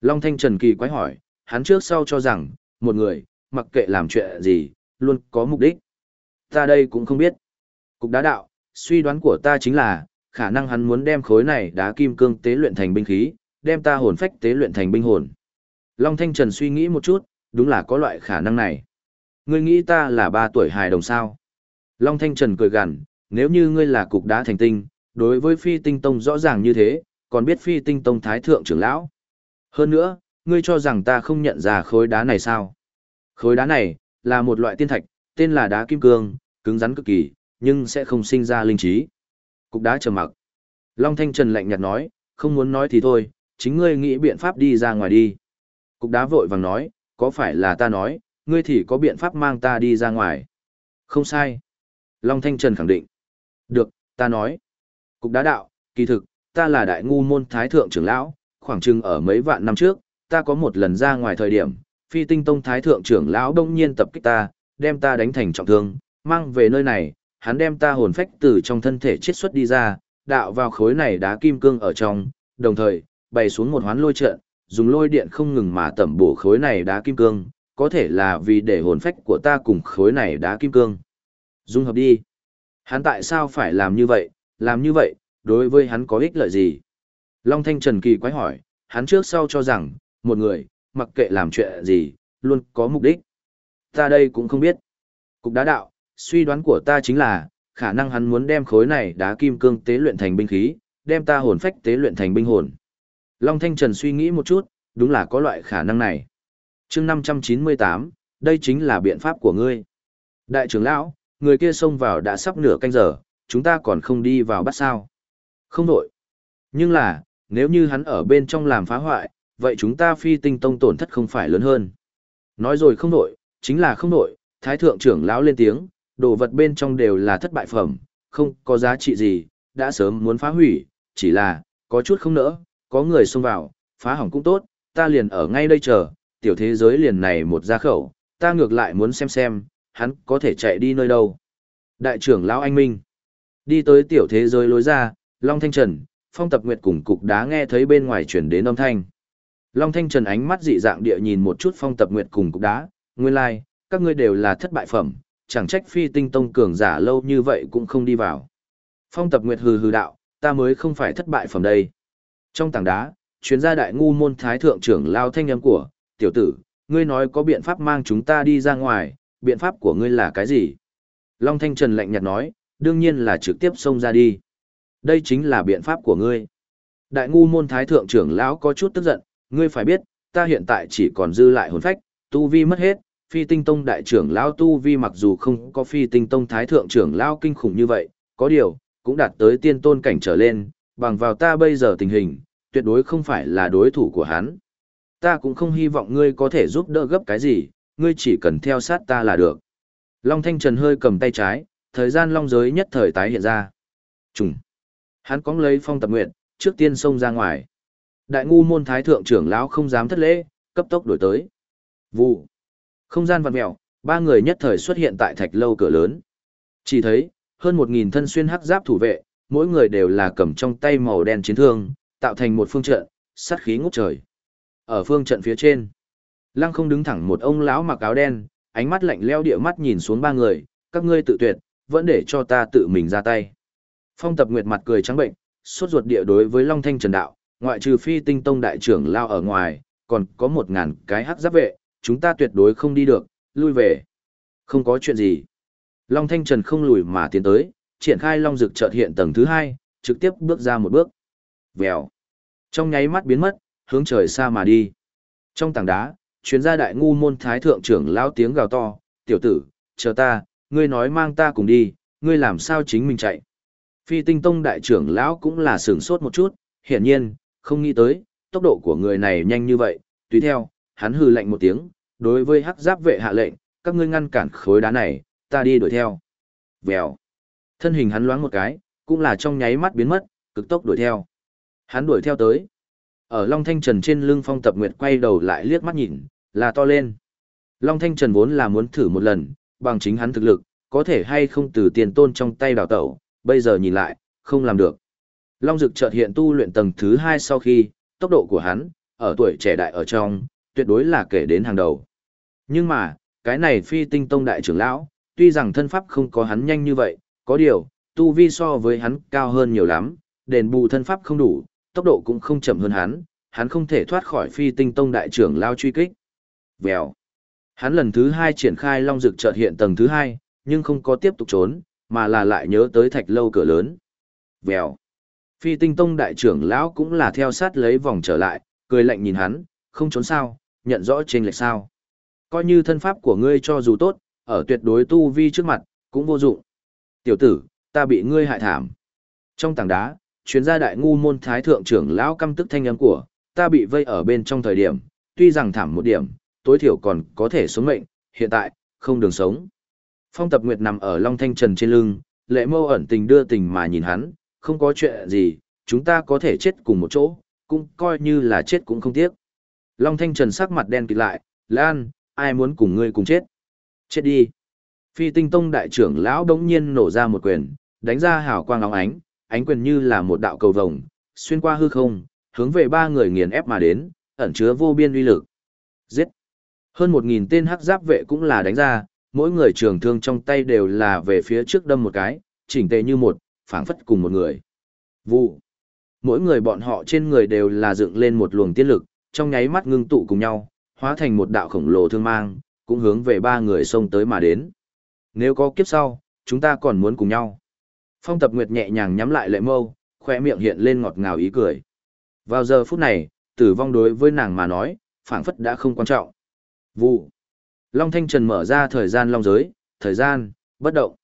Long Thanh Trần Kỳ quái hỏi, hắn trước sau cho rằng, một người, mặc kệ làm chuyện gì, luôn có mục đích. Ta đây cũng không biết. Cục đá đạo, suy đoán của ta chính là, khả năng hắn muốn đem khối này đá kim cương tế luyện thành binh khí, đem ta hồn phách tế luyện thành binh hồn. Long Thanh Trần suy nghĩ một chút, đúng là có loại khả năng này. Ngươi nghĩ ta là ba tuổi hài đồng sao? Long Thanh Trần cười gằn, nếu như ngươi là cục đá thành tinh, đối với phi tinh tông rõ ràng như thế, còn biết phi tinh tông thái thượng trưởng lão. Hơn nữa, ngươi cho rằng ta không nhận ra khối đá này sao? Khối đá này, là một loại tiên thạch, tên là đá kim cương, cứng rắn cực kỳ, nhưng sẽ không sinh ra linh trí. Cục đá trầm mặc. Long Thanh Trần lạnh nhạt nói, không muốn nói thì thôi, chính ngươi nghĩ biện pháp đi ra ngoài đi. Cục đá vội vàng nói, có phải là ta nói, ngươi thì có biện pháp mang ta đi ra ngoài. Không sai. Long Thanh Trần khẳng định. Được, ta nói. Cục đá đạo, kỳ thực, ta là đại ngu môn thái thượng trưởng lão, khoảng chừng ở mấy vạn năm trước, ta có một lần ra ngoài thời điểm, phi tinh tông thái thượng trưởng lão đông nhiên tập kích ta, đem ta đánh thành trọng thương, mang về nơi này, hắn đem ta hồn phách từ trong thân thể chiết xuất đi ra, đạo vào khối này đá kim cương ở trong, đồng thời, bày xuống một hoán lôi trận, dùng lôi điện không ngừng mà tẩm bổ khối này đá kim cương, có thể là vì để hồn phách của ta cùng khối này đá kim cương. Dung hợp đi. Hắn tại sao phải làm như vậy, làm như vậy, đối với hắn có ích lợi gì? Long Thanh Trần Kỳ quái hỏi, hắn trước sau cho rằng, một người, mặc kệ làm chuyện gì, luôn có mục đích. Ta đây cũng không biết. Cục đá đạo, suy đoán của ta chính là, khả năng hắn muốn đem khối này đá kim cương tế luyện thành binh khí, đem ta hồn phách tế luyện thành binh hồn. Long Thanh Trần suy nghĩ một chút, đúng là có loại khả năng này chương 598, đây chính là biện pháp của ngươi. Đại trưởng lão, người kia xông vào đã sắp nửa canh giờ, chúng ta còn không đi vào bắt sao. Không đổi. Nhưng là, nếu như hắn ở bên trong làm phá hoại, vậy chúng ta phi tinh tông tổn thất không phải lớn hơn. Nói rồi không đổi, chính là không đổi, thái thượng trưởng lão lên tiếng, đồ vật bên trong đều là thất bại phẩm, không có giá trị gì, đã sớm muốn phá hủy, chỉ là, có chút không nỡ, có người xông vào, phá hỏng cũng tốt, ta liền ở ngay đây chờ, tiểu thế giới liền này một ra khẩu, ta ngược lại muốn xem xem, hắn có thể chạy đi nơi đâu. Đại trưởng lão anh Minh, đi tới tiểu thế giới lối ra, Long Thanh Trần, Phong Tập Nguyệt cùng cục đá nghe thấy bên ngoài chuyển đến âm thanh. Long Thanh Trần ánh mắt dị dạng địa nhìn một chút Phong Tập Nguyệt cùng cục đá, nguyên lai, like, các ngươi đều là thất bại phẩm, chẳng trách phi tinh tông cường giả lâu như vậy cũng không đi vào. Phong Tập Nguyệt hừ hừ đạo, ta mới không phải thất bại phẩm đây. Trong tảng đá, chuyên gia đại ngu môn thái thượng trưởng lao thanh âm của, tiểu tử, ngươi nói có biện pháp mang chúng ta đi ra ngoài, biện pháp của ngươi là cái gì? Long Thanh Trần lạnh nhạt nói, đương nhiên là trực tiếp xông ra đi. Đây chính là biện pháp của ngươi. Đại ngu môn thái thượng trưởng lão có chút tức giận, ngươi phải biết, ta hiện tại chỉ còn dư lại hồn phách, tu vi mất hết, phi tinh tông đại trưởng lão tu vi mặc dù không có phi tinh tông thái thượng trưởng lão kinh khủng như vậy, có điều, cũng đạt tới tiên tôn cảnh trở lên, bằng vào ta bây giờ tình hình, tuyệt đối không phải là đối thủ của hắn. Ta cũng không hy vọng ngươi có thể giúp đỡ gấp cái gì, ngươi chỉ cần theo sát ta là được. Long Thanh Trần hơi cầm tay trái, thời gian long giới nhất thời tái hiện ra. Trùng. Hắn cóng lấy phong tập nguyện, trước tiên xông ra ngoài. Đại ngu môn thái thượng trưởng lão không dám thất lễ, cấp tốc đổi tới. Vụ. Không gian vặn mèo, ba người nhất thời xuất hiện tại thạch lâu cửa lớn. Chỉ thấy, hơn một nghìn thân xuyên hắc giáp thủ vệ, mỗi người đều là cầm trong tay màu đen chiến thương, tạo thành một phương trận, sát khí ngút trời. Ở phương trận phía trên, lăng không đứng thẳng một ông lão mặc áo đen, ánh mắt lạnh leo địa mắt nhìn xuống ba người, các ngươi tự tuyệt, vẫn để cho ta tự mình ra tay. Phong tập nguyệt mặt cười trắng bệnh, suốt ruột địa đối với Long Thanh Trần Đạo, ngoại trừ phi tinh tông đại trưởng lao ở ngoài, còn có một ngàn cái hắc giáp vệ, chúng ta tuyệt đối không đi được, lui về. Không có chuyện gì. Long Thanh Trần không lùi mà tiến tới, triển khai Long Dực chợt hiện tầng thứ hai, trực tiếp bước ra một bước. Vèo. Trong nháy mắt biến mất, hướng trời xa mà đi. Trong tảng đá, chuyên gia đại ngu môn thái thượng trưởng lão tiếng gào to, tiểu tử, chờ ta, ngươi nói mang ta cùng đi, ngươi làm sao chính mình chạy. Phi tinh tông đại trưởng lão cũng là sửng sốt một chút, hiển nhiên, không nghĩ tới, tốc độ của người này nhanh như vậy, tùy theo, hắn hừ lạnh một tiếng, đối với hắc giáp vệ hạ lệnh, các ngươi ngăn cản khối đá này, ta đi đuổi theo. Vèo. Thân hình hắn loáng một cái, cũng là trong nháy mắt biến mất, cực tốc đuổi theo. Hắn đuổi theo tới. Ở Long Thanh Trần trên lưng phong tập nguyệt quay đầu lại liếc mắt nhìn, là to lên. Long Thanh Trần vốn là muốn thử một lần, bằng chính hắn thực lực, có thể hay không từ tiền tôn trong tay đào tẩu, bây giờ nhìn lại, không làm được. Long Dực chợt hiện tu luyện tầng thứ hai sau khi, tốc độ của hắn, ở tuổi trẻ đại ở trong, tuyệt đối là kể đến hàng đầu. Nhưng mà, cái này phi tinh tông đại trưởng lão, tuy rằng thân pháp không có hắn nhanh như vậy, có điều, tu vi so với hắn cao hơn nhiều lắm, đền bù thân pháp không đủ, tốc độ cũng không chậm hơn hắn, hắn không thể thoát khỏi phi tinh tông đại trưởng lao truy kích. Vèo. Hắn lần thứ hai triển khai long dực chợt hiện tầng thứ hai, nhưng không có tiếp tục trốn, mà là lại nhớ tới thạch lâu cửa lớn. Vèo. Phi tinh tông đại trưởng lão cũng là theo sát lấy vòng trở lại, cười lạnh nhìn hắn, không trốn sao, nhận rõ trên lệch sao. Coi như thân pháp của ngươi cho dù tốt, ở tuyệt đối tu vi trước mặt, cũng vô dụng. Tiểu tử, ta bị ngươi hại thảm. Trong tảng đá, Chuyên gia đại ngu môn thái thượng trưởng lão căm tức thanh âm của, ta bị vây ở bên trong thời điểm, tuy rằng thảm một điểm, tối thiểu còn có thể sống mệnh, hiện tại, không đường sống. Phong tập nguyệt nằm ở Long Thanh Trần trên lưng, lệ mâu ẩn tình đưa tình mà nhìn hắn, không có chuyện gì, chúng ta có thể chết cùng một chỗ, cũng coi như là chết cũng không tiếc. Long Thanh Trần sắc mặt đen kịt lại, Lan, ai muốn cùng ngươi cùng chết? Chết đi. Phi tinh tông đại trưởng lão đống nhiên nổ ra một quyền, đánh ra hào quang óng ánh, ánh quyền như là một đạo cầu vồng, xuyên qua hư không, hướng về ba người nghiền ép mà đến, ẩn chứa vô biên uy lực. Giết! Hơn một nghìn tên hắc giáp vệ cũng là đánh ra, mỗi người trường thương trong tay đều là về phía trước đâm một cái, chỉnh tề như một, phảng phất cùng một người. Vụ! Mỗi người bọn họ trên người đều là dựng lên một luồng tiên lực, trong nháy mắt ngưng tụ cùng nhau, hóa thành một đạo khổng lồ thương mang, cũng hướng về ba người xông tới mà đến. Nếu có kiếp sau, chúng ta còn muốn cùng nhau. Phong tập nguyệt nhẹ nhàng nhắm lại lệ mâu, khoe miệng hiện lên ngọt ngào ý cười. Vào giờ phút này, tử vong đối với nàng mà nói, phảng phất đã không quan trọng. Vụ. Long Thanh Trần mở ra thời gian long giới, thời gian, bất động.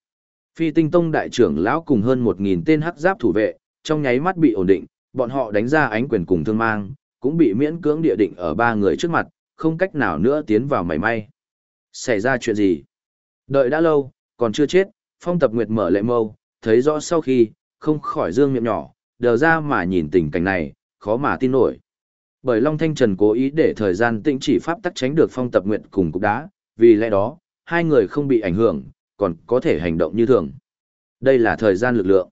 Phi tinh tông đại trưởng lão cùng hơn 1.000 tên hắc giáp thủ vệ, trong nháy mắt bị ổn định, bọn họ đánh ra ánh quyền cùng thương mang, cũng bị miễn cưỡng địa định ở ba người trước mặt, không cách nào nữa tiến vào mảy may. Xảy ra chuyện gì? Đợi đã lâu, còn chưa chết, phong tập nguyệt mở lệ mâu, thấy rõ sau khi, không khỏi dương miệng nhỏ, đờ ra mà nhìn tình cảnh này, khó mà tin nổi. Bởi Long Thanh Trần cố ý để thời gian tĩnh chỉ pháp tắc tránh được phong tập nguyện cùng cục đá, vì lẽ đó, hai người không bị ảnh hưởng, còn có thể hành động như thường. Đây là thời gian lực lượng.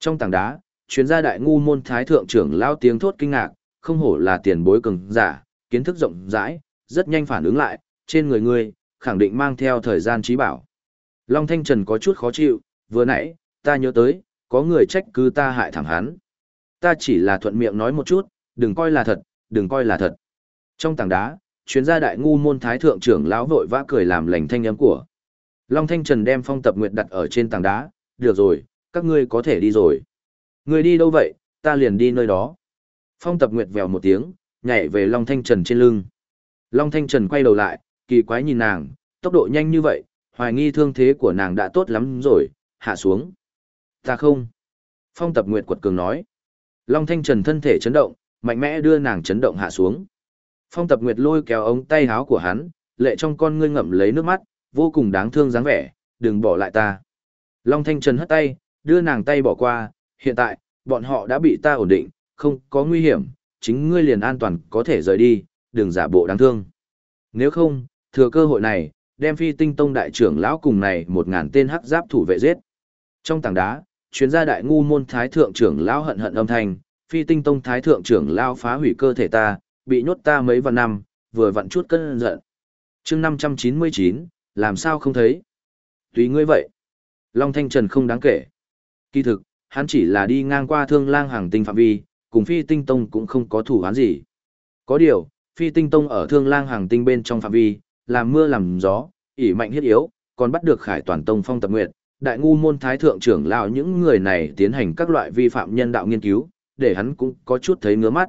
Trong tảng đá, chuyên gia đại ngu môn thái thượng trưởng lao tiếng thốt kinh ngạc, không hổ là tiền bối cường giả, kiến thức rộng rãi, rất nhanh phản ứng lại, trên người ngươi, khẳng định mang theo thời gian trí bảo. Long Thanh Trần có chút khó chịu, vừa nãy, ta nhớ tới, có người trách cứ ta hại thẳng hắn. Ta chỉ là thuận miệng nói một chút, đừng coi là thật, đừng coi là thật. Trong tảng đá, chuyên gia đại ngu môn thái thượng trưởng lão vội vã cười làm lành thanh âm của. Long Thanh Trần đem phong tập nguyệt đặt ở trên tảng đá, được rồi, các ngươi có thể đi rồi. người đi đâu vậy, ta liền đi nơi đó. Phong tập nguyệt vèo một tiếng, nhảy về Long Thanh Trần trên lưng. Long Thanh Trần quay đầu lại, kỳ quái nhìn nàng, tốc độ nhanh như vậy, hoài nghi thương thế của nàng đã tốt lắm rồi, hạ xuống. Ta không. Phong tập nguyệt quật cường nói. Long Thanh Trần thân thể chấn động, mạnh mẽ đưa nàng chấn động hạ xuống. Phong tập nguyệt lôi kéo ống tay háo của hắn, lệ trong con ngươi ngậm lấy nước mắt, vô cùng đáng thương dáng vẻ, đừng bỏ lại ta. Long Thanh Trần hất tay, đưa nàng tay bỏ qua, hiện tại, bọn họ đã bị ta ổn định, không có nguy hiểm, chính ngươi liền an toàn có thể rời đi, đừng giả bộ đáng thương. Nếu không, thừa cơ hội này, đem phi tinh tông đại trưởng lão cùng này một ngàn tên hắc giáp thủ vệ giết. Trong tảng đá, Chuyên gia đại ngu môn thái thượng trưởng lão hận hận âm thanh, phi tinh tông thái thượng trưởng lão phá hủy cơ thể ta, bị nhốt ta mấy vạn năm, vừa vặn chút cơn giận. chương 599, làm sao không thấy? Tùy ngươi vậy. Long Thanh Trần không đáng kể. Kỳ thực, hắn chỉ là đi ngang qua thương lang hàng tinh phạm vi, cùng phi tinh tông cũng không có thủ án gì. Có điều, phi tinh tông ở thương lang hàng tinh bên trong phạm vi, làm mưa làm gió, ỉ mạnh hiết yếu, còn bắt được khải toàn tông phong tập nguyệt, đại ngu môn thái thượng trưởng lão những người này tiến hành các loại vi phạm nhân đạo nghiên cứu, để hắn cũng có chút thấy ngứa mắt.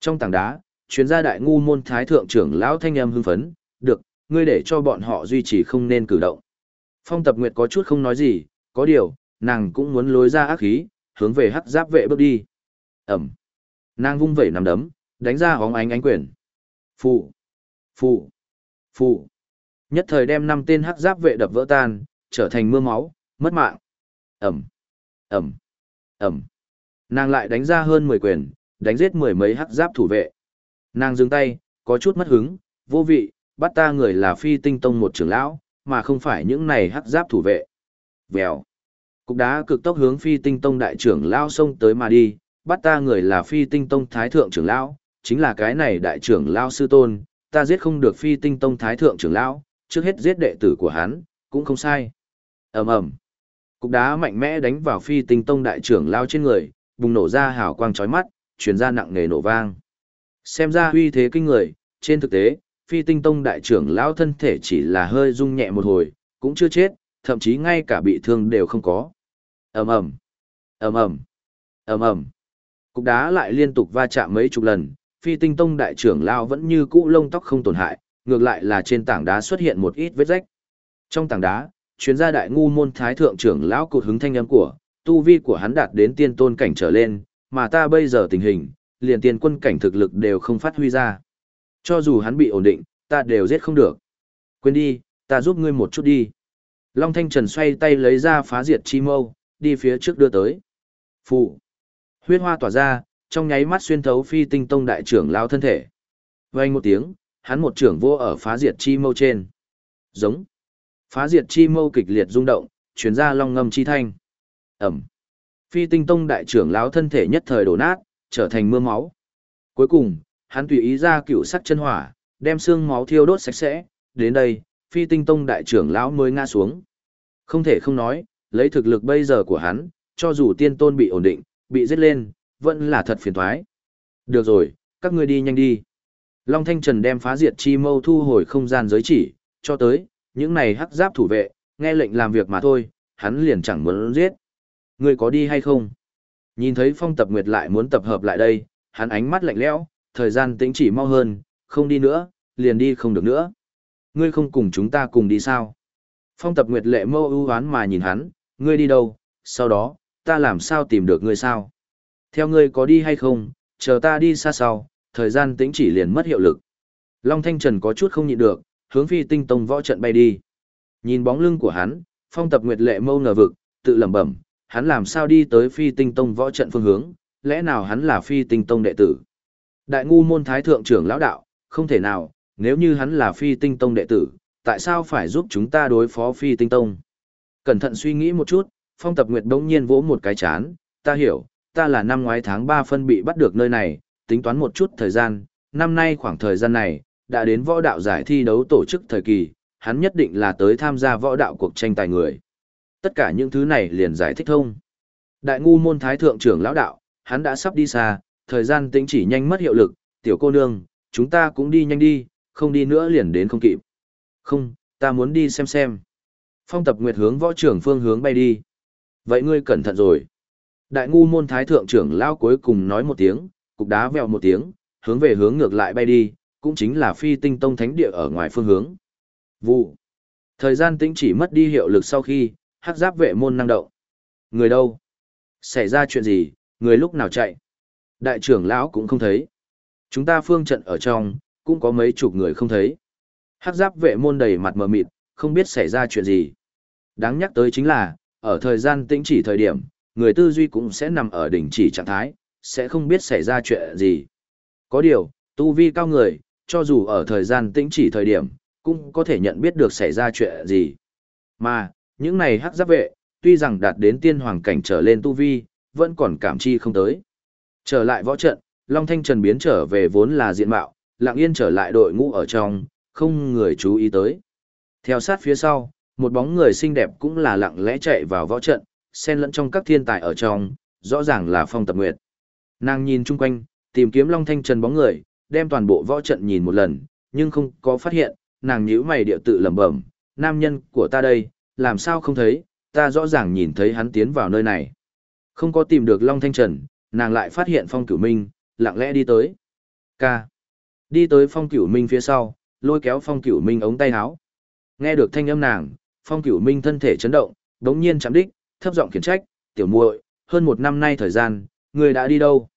Trong tảng đá, chuyên gia đại ngu môn thái thượng trưởng lão thanh em hưng phấn, được, ngươi để cho bọn họ duy trì không nên cử động. Phong tập nguyệt có chút không nói gì, có điều, nàng cũng muốn lối ra ác khí, hướng về hắc giáp vệ bước đi. Ẩm. Nàng vung vẩy nằm đấm, đánh ra hóng ánh ánh quyền. Phụ. Phụ. Phụ. Nhất thời đem năm tên hắc giáp vệ đập vỡ tan, trở thành mưa máu, mất mạng. Ẩm. Ẩm. Ẩm. Nàng lại đánh ra hơn 10 quyền, đánh giết mười mấy hắc giáp thủ vệ. Nàng dừng tay, có chút mất hứng, vô vị, bắt ta người là phi tinh tông một trưởng lão, mà không phải những này hắc giáp thủ vệ. Vèo. Cục đá cực tốc hướng phi tinh tông đại trưởng lão xông tới mà đi, bắt ta người là phi tinh tông thái thượng trưởng lão, chính là cái này đại trưởng lão sư tôn, ta giết không được phi tinh tông thái thượng trưởng lão, trước hết giết đệ tử của hắn, cũng không sai. ầm ầm, cục đá mạnh mẽ đánh vào phi tinh tông đại trưởng lao trên người, bùng nổ ra hào quang chói mắt, truyền ra nặng nề nổ vang. Xem ra uy thế kinh người, trên thực tế, phi tinh tông đại trưởng lao thân thể chỉ là hơi rung nhẹ một hồi, cũng chưa chết, thậm chí ngay cả bị thương đều không có. ầm ầm ầm ầm ầm ầm Cục đá lại liên tục va chạm mấy chục lần, phi tinh tông đại trưởng lao vẫn như cũ lông tóc không tổn hại, ngược lại là trên tảng đá xuất hiện một ít vết rách. Trong tảng đá, chuyên gia đại ngu môn thái thượng trưởng lão cột hứng thanh âm của, tu vi của hắn đạt đến tiên tôn cảnh trở lên, mà ta bây giờ tình hình, liền tiên quân cảnh thực lực đều không phát huy ra. Cho dù hắn bị ổn định, ta đều giết không được. Quên đi, ta giúp ngươi một chút đi. Long Thanh Trần xoay tay lấy ra phá diệt chi mâu, đi phía trước đưa tới. Phụ. Huyết hoa tỏa ra, trong nháy mắt xuyên thấu phi tinh tông đại trưởng lao thân thể. Vang một tiếng, hắn một trưởng vô ở phá diệt chi mâu trên. Giống. Phá diệt chi mâu kịch liệt rung động, chuyển ra long ngâm chi thanh. Ẩm. Phi tinh tông đại trưởng lão thân thể nhất thời đổ nát, trở thành mưa máu. Cuối cùng, hắn tùy ý ra cựu sắc chân hỏa, đem xương máu thiêu đốt sạch sẽ, đến đây, phi tinh tông đại trưởng lão mới ngã xuống. Không thể không nói, lấy thực lực bây giờ của hắn, cho dù tiên tôn bị ổn định, bị giết lên, vẫn là thật phiền thoái. Được rồi, các ngươi đi nhanh đi. Long Thanh Trần đem phá diệt chi mâu thu hồi không gian giới chỉ, cho tới, những này hắc giáp thủ vệ, nghe lệnh làm việc mà thôi, hắn liền chẳng muốn giết. Ngươi có đi hay không? Nhìn thấy phong tập nguyệt lại muốn tập hợp lại đây, hắn ánh mắt lạnh lẽo, thời gian tĩnh chỉ mau hơn, không đi nữa, liền đi không được nữa. Ngươi không cùng chúng ta cùng đi sao? Phong tập nguyệt lệ mâu ưu hoán mà nhìn hắn, ngươi đi đâu, sau đó, ta làm sao tìm được ngươi sao? Theo ngươi có đi hay không, chờ ta đi xa sau, thời gian tĩnh chỉ liền mất hiệu lực. Long Thanh Trần có chút không nhịn được, hướng phi tinh tông võ trận bay đi. Nhìn bóng lưng của hắn, phong tập nguyệt lệ mâu nở vực, tự lẩm bẩm, hắn làm sao đi tới phi tinh tông võ trận phương hướng, lẽ nào hắn là phi tinh tông đệ tử. Đại ngu môn thái thượng trưởng lão đạo, không thể nào, nếu như hắn là phi tinh tông đệ tử, tại sao phải giúp chúng ta đối phó phi tinh tông? Cẩn thận suy nghĩ một chút, phong tập nguyệt đống nhiên vỗ một cái chán, ta hiểu, ta là năm ngoái tháng 3 phân bị bắt được nơi này, tính toán một chút thời gian, năm nay khoảng thời gian này, đã đến võ đạo giải thi đấu tổ chức thời kỳ, hắn nhất định là tới tham gia võ đạo cuộc tranh tài người. Tất cả những thứ này liền giải thích thông. Đại ngu môn thái thượng trưởng lão đạo, hắn đã sắp đi xa, thời gian tính chỉ nhanh mất hiệu lực, tiểu cô nương, chúng ta cũng đi nhanh đi, không đi nữa liền đến không kịp. Không, ta muốn đi xem xem. Phong tập nguyệt hướng võ trưởng phương hướng bay đi. Vậy ngươi cẩn thận rồi. Đại ngu môn thái thượng trưởng lão cuối cùng nói một tiếng, cục đá vèo một tiếng, hướng về hướng ngược lại bay đi, cũng chính là phi tinh tông thánh địa ở ngoài phương hướng. Vụ. Thời gian tĩnh chỉ mất đi hiệu lực sau khi, hắc giáp vệ môn năng động. Người đâu? Xảy ra chuyện gì, người lúc nào chạy? Đại trưởng lão cũng không thấy. Chúng ta phương trận ở trong, cũng có mấy chục người không thấy. Hắc giáp vệ môn đầy mặt mờ mịt, không biết xảy ra chuyện gì. Đáng nhắc tới chính là, ở thời gian tĩnh chỉ thời điểm, người tư duy cũng sẽ nằm ở đỉnh chỉ trạng thái, sẽ không biết xảy ra chuyện gì. Có điều, tu vi cao người, cho dù ở thời gian tĩnh chỉ thời điểm, cũng có thể nhận biết được xảy ra chuyện gì. Mà, những này hắc giáp vệ, tuy rằng đạt đến tiên hoàng cảnh trở lên tu vi, vẫn còn cảm chi không tới. Trở lại võ trận, Long Thanh Trần biến trở về vốn là diện mạo, lặng yên trở lại đội ngũ ở trong, không người chú ý tới. Theo sát phía sau, một bóng người xinh đẹp cũng là lặng lẽ chạy vào võ trận, xen lẫn trong các thiên tài ở trong, rõ ràng là phong tập nguyệt. Nàng nhìn chung quanh, tìm kiếm Long Thanh Trần bóng người, đem toàn bộ võ trận nhìn một lần, nhưng không có phát hiện, nàng nhíu mày điệu tự lẩm bẩm, nam nhân của ta đây, làm sao không thấy, ta rõ ràng nhìn thấy hắn tiến vào nơi này. Không có tìm được Long Thanh Trần, nàng lại phát hiện Phong Cửu Minh, lặng lẽ đi tới. Ca. Đi tới Phong Cửu Minh phía sau, lôi kéo Phong Cửu Minh ống tay áo. Nghe được thanh âm nàng, Phong Cửu Minh thân thể chấn động, đống nhiên chạm đích, thấp giọng khiển trách, tiểu muội, hơn một năm nay thời gian, ngươi đã đi đâu?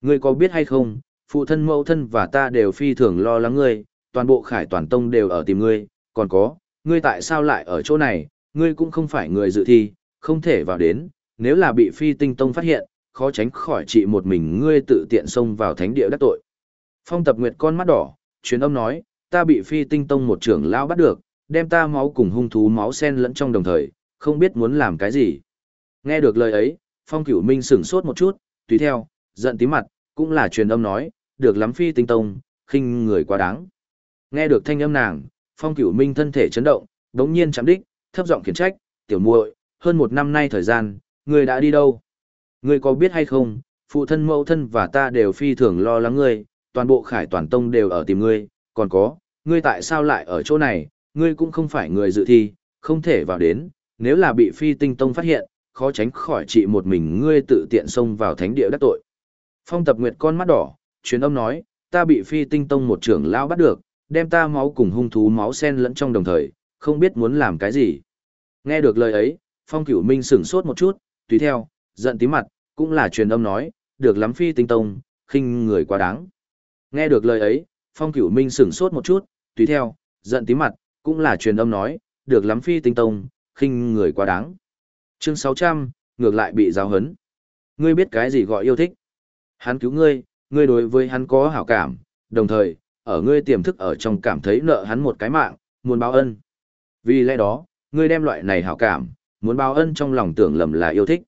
Ngươi có biết hay không, phụ thân mẫu thân và ta đều phi thường lo lắng ngươi, toàn bộ khải toàn tông đều ở tìm ngươi, còn có, ngươi tại sao lại ở chỗ này, ngươi cũng không phải người dự thi, không thể vào đến, nếu là bị phi tinh tông phát hiện, khó tránh khỏi trị một mình ngươi tự tiện xông vào thánh địa đắc tội. Phong tập nguyệt con mắt đỏ, truyền âm nói, ta bị phi tinh tông một trưởng lão bắt được, đem ta máu cùng hung thú máu sen lẫn trong đồng thời, không biết muốn làm cái gì. Nghe được lời ấy, phong cửu minh sửng sốt một chút, tùy theo, giận tí mặt, cũng là truyền âm nói, được lắm phi tinh tông, khinh người quá đáng. Nghe được thanh âm nàng, phong cửu minh thân thể chấn động, đống nhiên chạm đích, thấp giọng khiển trách, tiểu muội, hơn một năm nay thời gian, ngươi đã đi đâu? Ngươi có biết hay không, phụ thân mẫu thân và ta đều phi thường lo lắng ngươi, toàn bộ khải toàn tông đều ở tìm ngươi, còn có, ngươi tại sao lại ở chỗ này, ngươi cũng không phải người dự thi, không thể vào đến, nếu là bị phi tinh tông phát hiện, khó tránh khỏi trị một mình ngươi tự tiện xông vào thánh địa đắc tội. Phong tập nguyệt con mắt đỏ, truyền âm nói, ta bị phi tinh tông một trưởng lão bắt được, đem ta máu cùng hung thú máu sen lẫn trong đồng thời, không biết muốn làm cái gì. Nghe được lời ấy, phong cửu minh sửng sốt một chút, tùy theo, giận tí mặt, cũng là truyền âm nói, được lắm phi tinh tông, khinh người quá đáng. Nghe được lời ấy, phong cửu minh sửng sốt một chút, tùy theo, giận tí mặt, cũng là truyền âm nói, được lắm phi tinh tông, khinh người quá đáng. Chương 600, ngược lại bị giáo hấn. Ngươi biết cái gì gọi yêu thích? Hắn cứu ngươi, ngươi đối với hắn có hảo cảm, đồng thời, ở ngươi tiềm thức ở trong cảm thấy nợ hắn một cái mạng, muốn báo ân. Vì lẽ đó, ngươi đem loại này hảo cảm, muốn báo ân trong lòng tưởng lầm là yêu thích.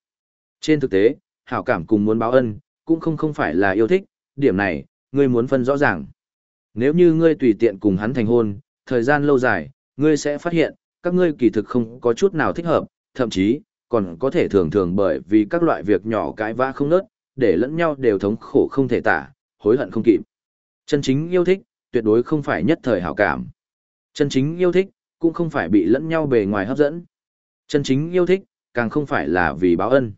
Trên thực tế, hảo cảm cùng muốn báo ân, cũng không không phải là yêu thích, điểm này, ngươi muốn phân rõ ràng. Nếu như ngươi tùy tiện cùng hắn thành hôn, thời gian lâu dài, ngươi sẽ phát hiện, các ngươi kỳ thực không có chút nào thích hợp, thậm chí, còn có thể thường thường bởi vì các loại việc nhỏ cãi vã không nớt, để lẫn nhau đều thống khổ không thể tả, hối hận không kịp. Chân chính yêu thích, tuyệt đối không phải nhất thời hảo cảm. Chân chính yêu thích, cũng không phải bị lẫn nhau bề ngoài hấp dẫn. Chân chính yêu thích, càng không phải là vì báo ân.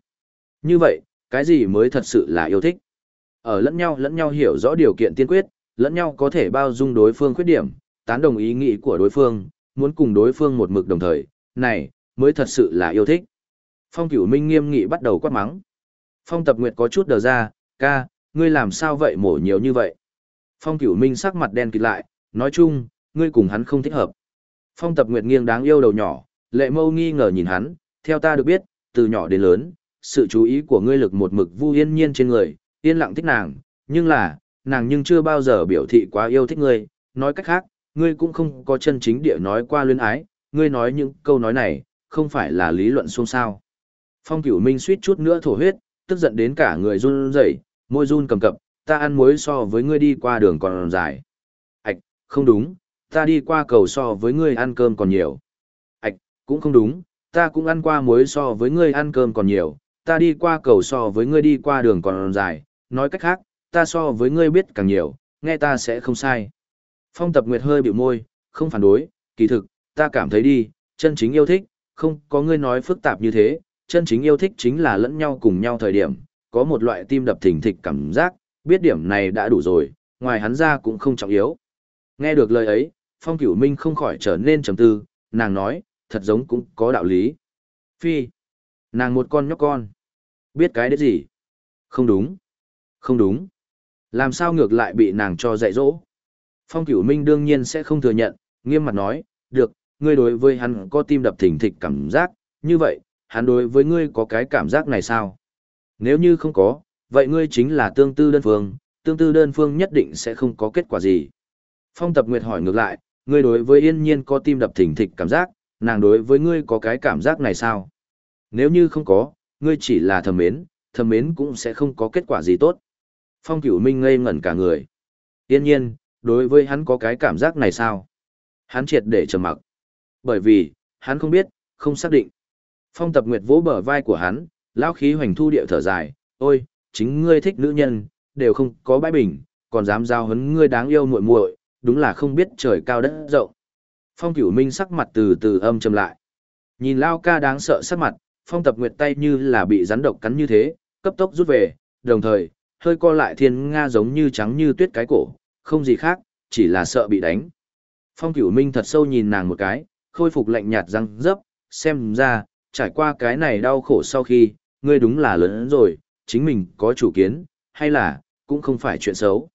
Như vậy, cái gì mới thật sự là yêu thích? Ở lẫn nhau lẫn nhau hiểu rõ điều kiện tiên quyết, lẫn nhau có thể bao dung đối phương khuyết điểm, tán đồng ý nghĩ của đối phương, muốn cùng đối phương một mực đồng thời, này, mới thật sự là yêu thích. Phong cửu minh nghiêm nghị bắt đầu quát mắng. Phong tập nguyệt có chút đờ ra, ca, ngươi làm sao vậy mổ nhiều như vậy? Phong cửu minh sắc mặt đen kịt lại, nói chung, ngươi cùng hắn không thích hợp. Phong tập nguyệt nghiêng đáng yêu đầu nhỏ, lệ mâu nghi ngờ nhìn hắn, theo ta được biết, từ nhỏ đến lớn, sự chú ý của ngươi lực một mực vu yên nhiên trên người, yên lặng thích nàng, nhưng là, nàng nhưng chưa bao giờ biểu thị quá yêu thích ngươi, nói cách khác, ngươi cũng không có chân chính địa nói qua luyến ái, ngươi nói những câu nói này, không phải là lý luận xôn xao. Phong cửu minh suýt chút nữa thổ huyết, tức giận đến cả người run rẩy, môi run cầm cập, ta ăn muối so với ngươi đi qua đường còn dài. Ảch, không đúng, ta đi qua cầu so với ngươi ăn cơm còn nhiều. Ảch, cũng không đúng, ta cũng ăn qua muối so với ngươi ăn cơm còn nhiều, ta đi qua cầu so với ngươi đi qua đường còn dài, nói cách khác, ta so với ngươi biết càng nhiều, nghe ta sẽ không sai. Phong tập nguyệt hơi biểu môi, không phản đối, kỳ thực, ta cảm thấy đi, chân chính yêu thích, không có ngươi nói phức tạp như thế, chân chính yêu thích chính là lẫn nhau cùng nhau thời điểm, có một loại tim đập thình thịch cảm giác, biết điểm này đã đủ rồi, ngoài hắn ra cũng không trọng yếu. Nghe được lời ấy, Phong Cửu Minh không khỏi trở nên trầm tư, nàng nói, thật giống cũng có đạo lý. Phi, nàng một con nhóc con. Biết cái đấy gì? Không đúng. Không đúng. Làm sao ngược lại bị nàng cho dạy dỗ? Phong Cửu Minh đương nhiên sẽ không thừa nhận, nghiêm mặt nói, được, ngươi đối với hắn có tim đập thình thịch cảm giác, như vậy, hắn đối với ngươi có cái cảm giác này sao? Nếu như không có, vậy ngươi chính là tương tư đơn phương, tương tư đơn phương nhất định sẽ không có kết quả gì. Phong Tập Nguyệt hỏi ngược lại, ngươi đối với yên nhiên có tim đập thình thịch cảm giác, nàng đối với ngươi có cái cảm giác này sao? Nếu như không có, ngươi chỉ là thầm mến, thầm mến cũng sẽ không có kết quả gì tốt. Phong Cửu Minh ngây ngẩn cả người. Yên nhiên, đối với hắn có cái cảm giác này sao? Hắn triệt để trầm mặc. Bởi vì, hắn không biết, không xác định. Phong tập nguyệt vỗ bờ vai của hắn, lão khí hoành thu điệu thở dài, ôi, chính ngươi thích nữ nhân, đều không có bãi bình, còn dám giao hấn ngươi đáng yêu muội muội, đúng là không biết trời cao đất rộng. Phong cửu minh sắc mặt từ từ âm trầm lại. Nhìn lao ca đáng sợ sắc mặt, phong tập nguyệt tay như là bị rắn độc cắn như thế, cấp tốc rút về, đồng thời, hơi co lại thiên nga giống như trắng như tuyết cái cổ, không gì khác, chỉ là sợ bị đánh. Phong cửu minh thật sâu nhìn nàng một cái, khôi phục lạnh nhạt răng dấp, xem ra, trải qua cái này đau khổ sau khi, ngươi đúng là lớn rồi, chính mình có chủ kiến, hay là, cũng không phải chuyện xấu.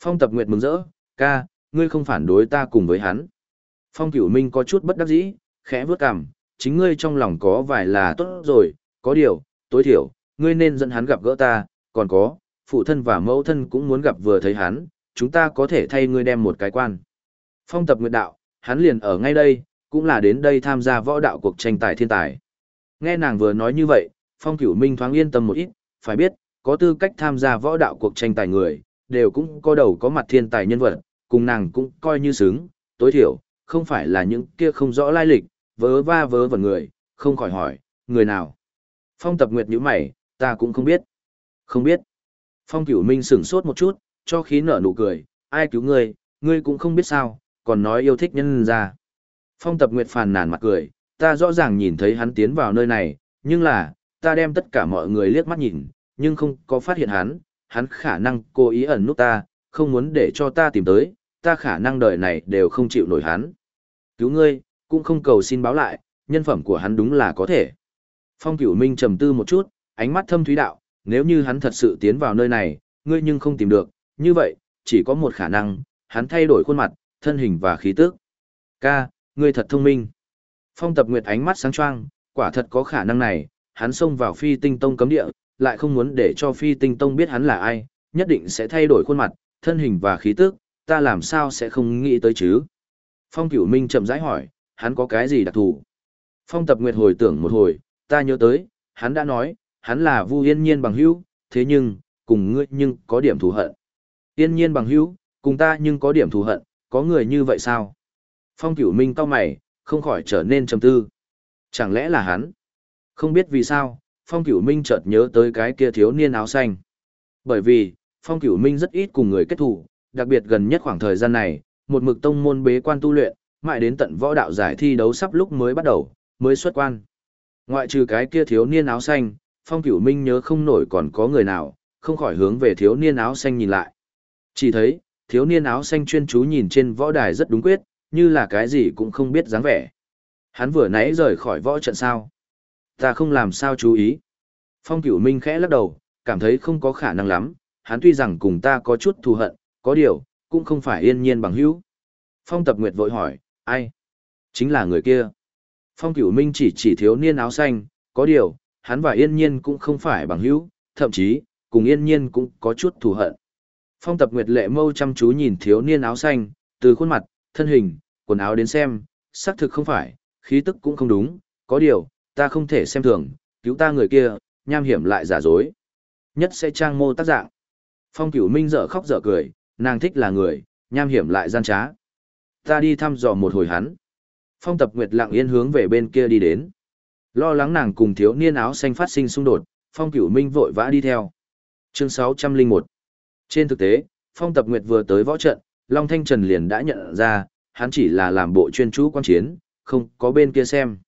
Phong tập nguyệt mừng rỡ, ca, ngươi không phản đối ta cùng với hắn. Phong cửu minh có chút bất đắc dĩ, khẽ vướt cằm, chính ngươi trong lòng có vài là tốt rồi, có điều, tối thiểu, ngươi nên dẫn hắn gặp gỡ ta, còn có, phụ thân và mẫu thân cũng muốn gặp vừa thấy hắn, chúng ta có thể thay ngươi đem một cái quan. Phong tập nguyệt đạo, hắn liền ở ngay đây, cũng là đến đây tham gia võ đạo cuộc tranh tài thiên tài. Nghe nàng vừa nói như vậy, Phong Cửu Minh thoáng yên tâm một ít, phải biết, có tư cách tham gia võ đạo cuộc tranh tài người, đều cũng có đầu có mặt thiên tài nhân vật, cùng nàng cũng coi như xứng, tối thiểu, không phải là những kia không rõ lai lịch, vớ va vớ vẩn người, không khỏi hỏi, người nào. Phong tập nguyệt nhíu mày, ta cũng không biết. Không biết. Phong Cửu Minh sửng sốt một chút, cho khí nở nụ cười, ai cứu ngươi, ngươi cũng không biết sao, còn nói yêu thích nhân ra. Phong tập nguyệt phàn nàn mặt cười, ta rõ ràng nhìn thấy hắn tiến vào nơi này, nhưng là, ta đem tất cả mọi người liếc mắt nhìn, nhưng không có phát hiện hắn, hắn khả năng cố ý ẩn nút ta, không muốn để cho ta tìm tới, ta khả năng đời này đều không chịu nổi hắn. Cứu ngươi, cũng không cầu xin báo lại, nhân phẩm của hắn đúng là có thể. Phong Cửu Minh trầm tư một chút, ánh mắt thâm thúy đạo, nếu như hắn thật sự tiến vào nơi này, ngươi nhưng không tìm được, như vậy, chỉ có một khả năng, hắn thay đổi khuôn mặt, thân hình và khí tức. Ca, ngươi thật thông minh. Phong Tập Nguyệt ánh mắt sáng choang, quả thật có khả năng này, hắn xông vào Phi Tinh Tông cấm địa, lại không muốn để cho Phi Tinh Tông biết hắn là ai, nhất định sẽ thay đổi khuôn mặt, thân hình và khí tức, ta làm sao sẽ không nghĩ tới chứ? Phong Cửu Minh chậm rãi hỏi, hắn có cái gì đặc thù? Phong Tập Nguyệt hồi tưởng một hồi, ta nhớ tới, hắn đã nói, hắn là Vu Yên Nhiên bằng hữu, thế nhưng, cùng ngươi nhưng có điểm thù hận. Yên Nhiên bằng hữu, cùng ta nhưng có điểm thù hận, có người như vậy sao? Phong Cửu Minh cau mày, không khỏi trở nên trầm tư. Chẳng lẽ là hắn? Không biết vì sao, Phong Cửu Minh chợt nhớ tới cái kia thiếu niên áo xanh. Bởi vì, Phong Cửu Minh rất ít cùng người kết thù, đặc biệt gần nhất khoảng thời gian này, một mực tông môn bế quan tu luyện, mãi đến tận võ đạo giải thi đấu sắp lúc mới bắt đầu, mới xuất quan. Ngoại trừ cái kia thiếu niên áo xanh, Phong Cửu Minh nhớ không nổi còn có người nào, không khỏi hướng về thiếu niên áo xanh nhìn lại. Chỉ thấy, thiếu niên áo xanh chuyên chú nhìn trên võ đài rất đúng quyết, như là cái gì cũng không biết dáng vẻ. Hắn vừa nãy rời khỏi võ trận sao. Ta không làm sao chú ý. Phong Cửu Minh khẽ lắc đầu, cảm thấy không có khả năng lắm, hắn tuy rằng cùng ta có chút thù hận, có điều, cũng không phải yên nhiên bằng hữu. Phong Tập Nguyệt vội hỏi, ai? Chính là người kia. Phong Cửu Minh chỉ chỉ thiếu niên áo xanh, có điều, hắn và yên nhiên cũng không phải bằng hữu, thậm chí, cùng yên nhiên cũng có chút thù hận. Phong Tập Nguyệt lệ mâu chăm chú nhìn thiếu niên áo xanh, từ khuôn mặt, thân hình, quần áo đến xem, xác thực không phải, khí tức cũng không đúng, có điều, ta không thể xem thường, cứu ta người kia, nham hiểm lại giả dối. Nhất sẽ trang mô tác dạng. Phong Cửu Minh dở khóc dở cười, nàng thích là người, nham hiểm lại gian trá. Ta đi thăm dò một hồi hắn. Phong Tập Nguyệt lặng yên hướng về bên kia đi đến. Lo lắng nàng cùng thiếu niên áo xanh phát sinh xung đột, Phong Cửu Minh vội vã đi theo. Chương 601 Trên thực tế, Phong Tập Nguyệt vừa tới võ trận, Long Thanh Trần liền đã nhận ra, hắn chỉ là làm bộ chuyên chú quan chiến, không có bên kia xem.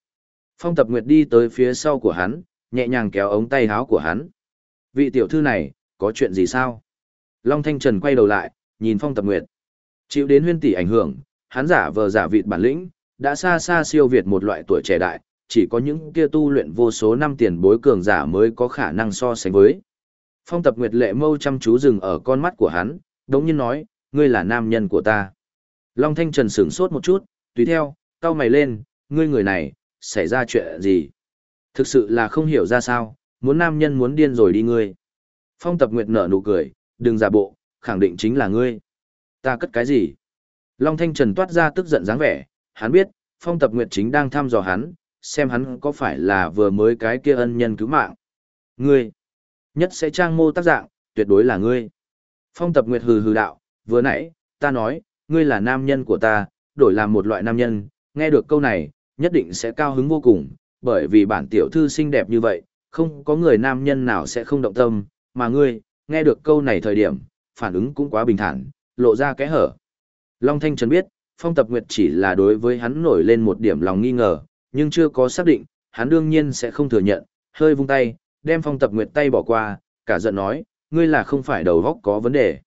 Phong Tập Nguyệt đi tới phía sau của hắn, nhẹ nhàng kéo ống tay áo của hắn. Vị tiểu thư này, có chuyện gì sao? Long Thanh Trần quay đầu lại, nhìn Phong Tập Nguyệt. Chịu đến huyên tỷ ảnh hưởng, hắn giả vờ giả vịt bản lĩnh, đã xa xa siêu việt một loại tuổi trẻ đại, chỉ có những kia tu luyện vô số năm tiền bối cường giả mới có khả năng so sánh với. Phong Tập Nguyệt lệ mâu chăm chú dừng ở con mắt của hắn, đống nhiên nói, ngươi là nam nhân của ta. Long Thanh Trần sửng sốt một chút, tùy theo, cau mày lên, ngươi người này, xảy ra chuyện gì? Thực sự là không hiểu ra sao, muốn nam nhân muốn điên rồi đi ngươi. Phong Tập Nguyệt nở nụ cười, đừng giả bộ, khẳng định chính là ngươi. Ta cất cái gì? Long Thanh Trần toát ra tức giận dáng vẻ, hắn biết, Phong Tập Nguyệt chính đang thăm dò hắn, xem hắn có phải là vừa mới cái kia ân nhân cứu mạng. Ngươi, nhất sẽ trang mô tác dạng, tuyệt đối là ngươi. Phong Tập Nguyệt hừ hừ đạo, vừa nãy, ta nói, ngươi là nam nhân của ta, đổi làm một loại nam nhân, nghe được câu này, nhất định sẽ cao hứng vô cùng, bởi vì bản tiểu thư xinh đẹp như vậy, không có người nam nhân nào sẽ không động tâm, mà ngươi, nghe được câu này thời điểm, phản ứng cũng quá bình thản, lộ ra cái hở. Long Thanh Trần biết, Phong Tập Nguyệt chỉ là đối với hắn nổi lên một điểm lòng nghi ngờ, nhưng chưa có xác định, hắn đương nhiên sẽ không thừa nhận, hơi vung tay, đem Phong Tập Nguyệt tay bỏ qua, cả giận nói, ngươi là không phải đầu óc có vấn đề.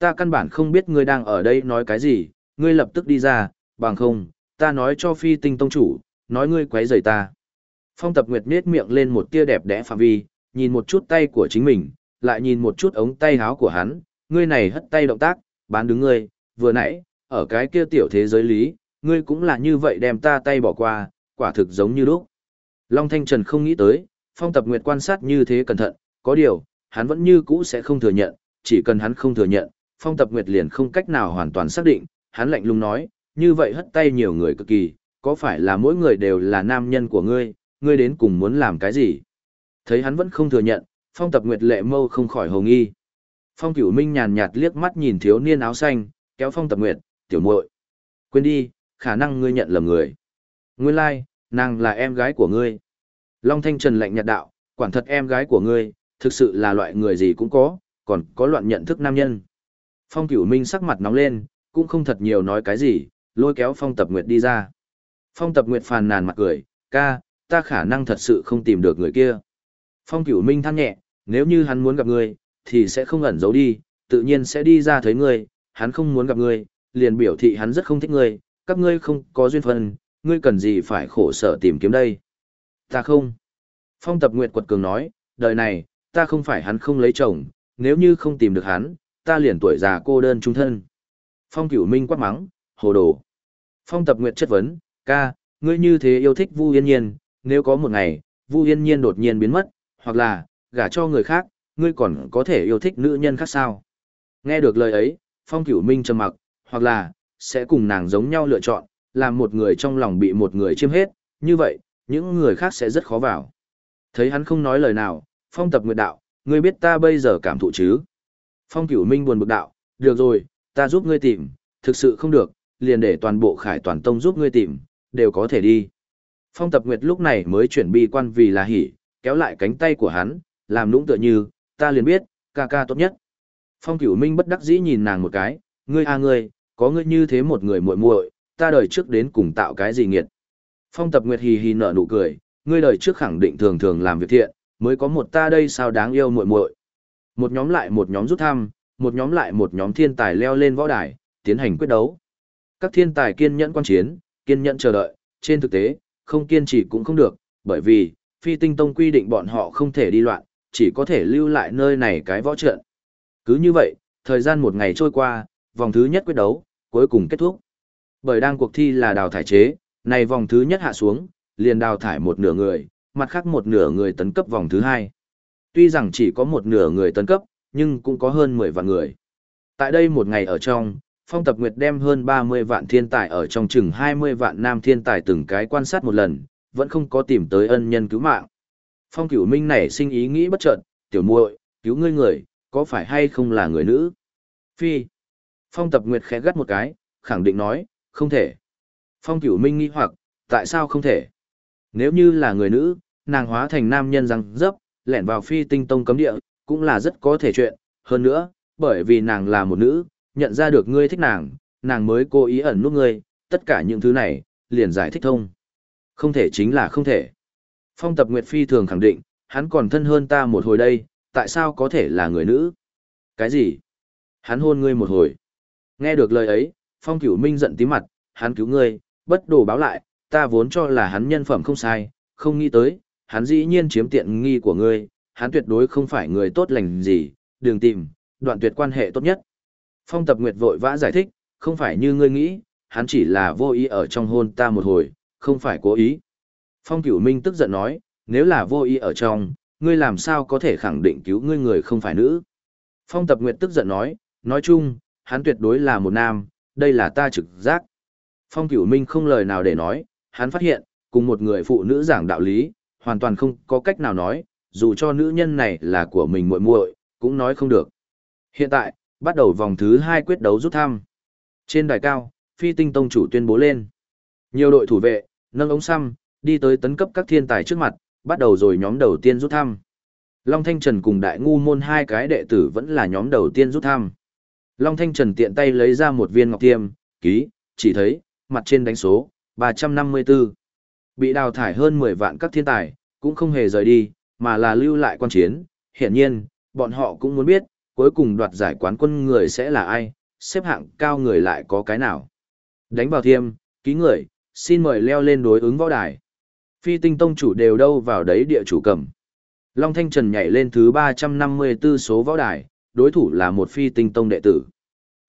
Ta căn bản không biết ngươi đang ở đây nói cái gì, ngươi lập tức đi ra, bằng không, ta nói cho phi tinh tông chủ, nói ngươi quấy rầy ta. Phong Tập Nguyệt nết miệng lên một tia đẹp đẽ phạm vi, nhìn một chút tay của chính mình, lại nhìn một chút ống tay áo của hắn, ngươi này hất tay động tác, bán đứng ngươi, vừa nãy, ở cái kia tiểu thế giới lý, ngươi cũng là như vậy đem ta tay bỏ qua, quả thực giống như lúc. Long Thanh Trần không nghĩ tới, Phong Tập Nguyệt quan sát như thế cẩn thận, có điều, hắn vẫn như cũ sẽ không thừa nhận, chỉ cần hắn không thừa nhận, Phong Tập Nguyệt liền không cách nào hoàn toàn xác định, hắn lạnh lùng nói, như vậy hất tay nhiều người cực kỳ, có phải là mỗi người đều là nam nhân của ngươi, ngươi đến cùng muốn làm cái gì? Thấy hắn vẫn không thừa nhận, Phong Tập Nguyệt lệ mâu không khỏi hồ nghi. Phong Cửu Minh nhàn nhạt liếc mắt nhìn thiếu niên áo xanh, kéo Phong Tập Nguyệt, "Tiểu muội, quên đi, khả năng ngươi nhận lầm người. Nguyên lai, like, nàng là em gái của ngươi." Long Thanh Trần lạnh nhạt đạo, "Quản thật em gái của ngươi, thực sự là loại người gì cũng có, còn có loạn nhận thức nam nhân." Phong Cửu Minh sắc mặt nóng lên, cũng không thật nhiều nói cái gì, lôi kéo Phong Tập Nguyệt đi ra. Phong Tập Nguyệt phàn nàn mặt cười, ca, ta khả năng thật sự không tìm được người kia. Phong Cửu Minh than nhẹ, nếu như hắn muốn gặp ngươi, thì sẽ không ẩn giấu đi, tự nhiên sẽ đi ra thấy ngươi, hắn không muốn gặp ngươi, liền biểu thị hắn rất không thích ngươi, các ngươi không có duyên phận, ngươi cần gì phải khổ sở tìm kiếm đây. Ta không. Phong Tập Nguyệt quật cường nói, đời này, ta không phải hắn không lấy chồng, nếu như không tìm được hắn, ta liền tuổi già cô đơn trung thân. Phong Cửu Minh quát mắng, hồ đồ. Phong Tập Nguyệt chất vấn, ca, ngươi như thế yêu thích Vu Yên Nhiên, nếu có một ngày, Vu Yên Nhiên đột nhiên biến mất, hoặc là, gả cho người khác, ngươi còn có thể yêu thích nữ nhân khác sao? Nghe được lời ấy, Phong Cửu Minh trầm mặc, hoặc là, sẽ cùng nàng giống nhau lựa chọn, làm một người trong lòng bị một người chiếm hết, như vậy, những người khác sẽ rất khó vào. Thấy hắn không nói lời nào, Phong Tập Nguyệt đạo, ngươi biết ta bây giờ cảm thụ chứ? Phong Cửu Minh buồn bực đạo, được rồi, ta giúp ngươi tìm, thực sự không được, liền để toàn bộ khải toàn tông giúp ngươi tìm, đều có thể đi. Phong Tập Nguyệt lúc này mới chuyển bi quan vì là hỉ, kéo lại cánh tay của hắn, làm nũng tựa như, ta liền biết, ca ca tốt nhất. Phong Cửu Minh bất đắc dĩ nhìn nàng một cái, ngươi a à ngươi, có ngươi như thế một người muội muội, ta đời trước đến cùng tạo cái gì nghiệt. Phong Tập Nguyệt hì hì nở nụ cười, ngươi đời trước khẳng định thường thường làm việc thiện, mới có một ta đây sao đáng yêu muội muội. Một nhóm lại một nhóm rút thăm, một nhóm lại một nhóm thiên tài leo lên võ đài, tiến hành quyết đấu. Các thiên tài kiên nhẫn quan chiến, kiên nhẫn chờ đợi, trên thực tế, không kiên trì cũng không được, bởi vì, phi tinh tông quy định bọn họ không thể đi loạn, chỉ có thể lưu lại nơi này cái võ trận. Cứ như vậy, thời gian một ngày trôi qua, vòng thứ nhất quyết đấu, cuối cùng kết thúc. Bởi đang cuộc thi là đào thải chế, này vòng thứ nhất hạ xuống, liền đào thải một nửa người, mặt khác một nửa người tấn cấp vòng thứ hai. Tuy rằng chỉ có một nửa người tấn cấp, nhưng cũng có hơn 10 vạn người. Tại đây một ngày ở trong, Phong Tập Nguyệt đem hơn 30 vạn thiên tài ở trong chừng 20 vạn nam thiên tài từng cái quan sát một lần, vẫn không có tìm tới ân nhân cứu mạng. Phong Cửu Minh này sinh ý nghĩ bất chợt, tiểu muội, cứu ngươi người, có phải hay không là người nữ? Phi. Phong Tập Nguyệt khẽ gắt một cái, khẳng định nói, không thể. Phong Cửu Minh nghi hoặc, tại sao không thể? Nếu như là người nữ, nàng hóa thành nam nhân răng dấp, lẻn vào phi tinh tông cấm địa, cũng là rất có thể chuyện. Hơn nữa, bởi vì nàng là một nữ, nhận ra được ngươi thích nàng, nàng mới cố ý ẩn nút ngươi, tất cả những thứ này, liền giải thích thông. Không thể chính là không thể. Phong tập Nguyệt Phi thường khẳng định, hắn còn thân hơn ta một hồi đây, tại sao có thể là người nữ? Cái gì? Hắn hôn ngươi một hồi. Nghe được lời ấy, Phong Cửu Minh giận tí mặt, hắn cứu ngươi, bất đồ báo lại, ta vốn cho là hắn nhân phẩm không sai, không nghĩ tới, hắn dĩ nhiên chiếm tiện nghi của ngươi, hắn tuyệt đối không phải người tốt lành gì, đừng tìm, đoạn tuyệt quan hệ tốt nhất. Phong Tập Nguyệt vội vã giải thích, không phải như ngươi nghĩ, hắn chỉ là vô ý ở trong hôn ta một hồi, không phải cố ý. Phong Cửu Minh tức giận nói, nếu là vô ý ở trong, ngươi làm sao có thể khẳng định cứu ngươi người không phải nữ. Phong Tập Nguyệt tức giận nói, nói chung, hắn tuyệt đối là một nam, đây là ta trực giác. Phong Cửu Minh không lời nào để nói, hắn phát hiện, cùng một người phụ nữ giảng đạo lý, hoàn toàn không có cách nào nói, dù cho nữ nhân này là của mình muội muội, cũng nói không được. Hiện tại, bắt đầu vòng thứ hai quyết đấu rút thăm. Trên đài cao, Phi Tinh Tông chủ tuyên bố lên. Nhiều đội thủ vệ, nâng ống xăm, đi tới tấn cấp các thiên tài trước mặt, bắt đầu rồi nhóm đầu tiên rút thăm. Long Thanh Trần cùng Đại Ngu Môn hai cái đệ tử vẫn là nhóm đầu tiên rút thăm. Long Thanh Trần tiện tay lấy ra một viên ngọc tiêm, ký, chỉ thấy, mặt trên đánh số, 354. Bị đào thải hơn 10 vạn các thiên tài, cũng không hề rời đi, mà là lưu lại quan chiến. Hiện nhiên, bọn họ cũng muốn biết, cuối cùng đoạt giải quán quân người sẽ là ai, xếp hạng cao người lại có cái nào. Đánh vào thiêm, ký người, xin mời leo lên đối ứng võ đài. Phi tinh tông chủ đều đâu vào đấy địa chủ cầm. Long Thanh Trần nhảy lên thứ 354 số võ đài, đối thủ là một phi tinh tông đệ tử.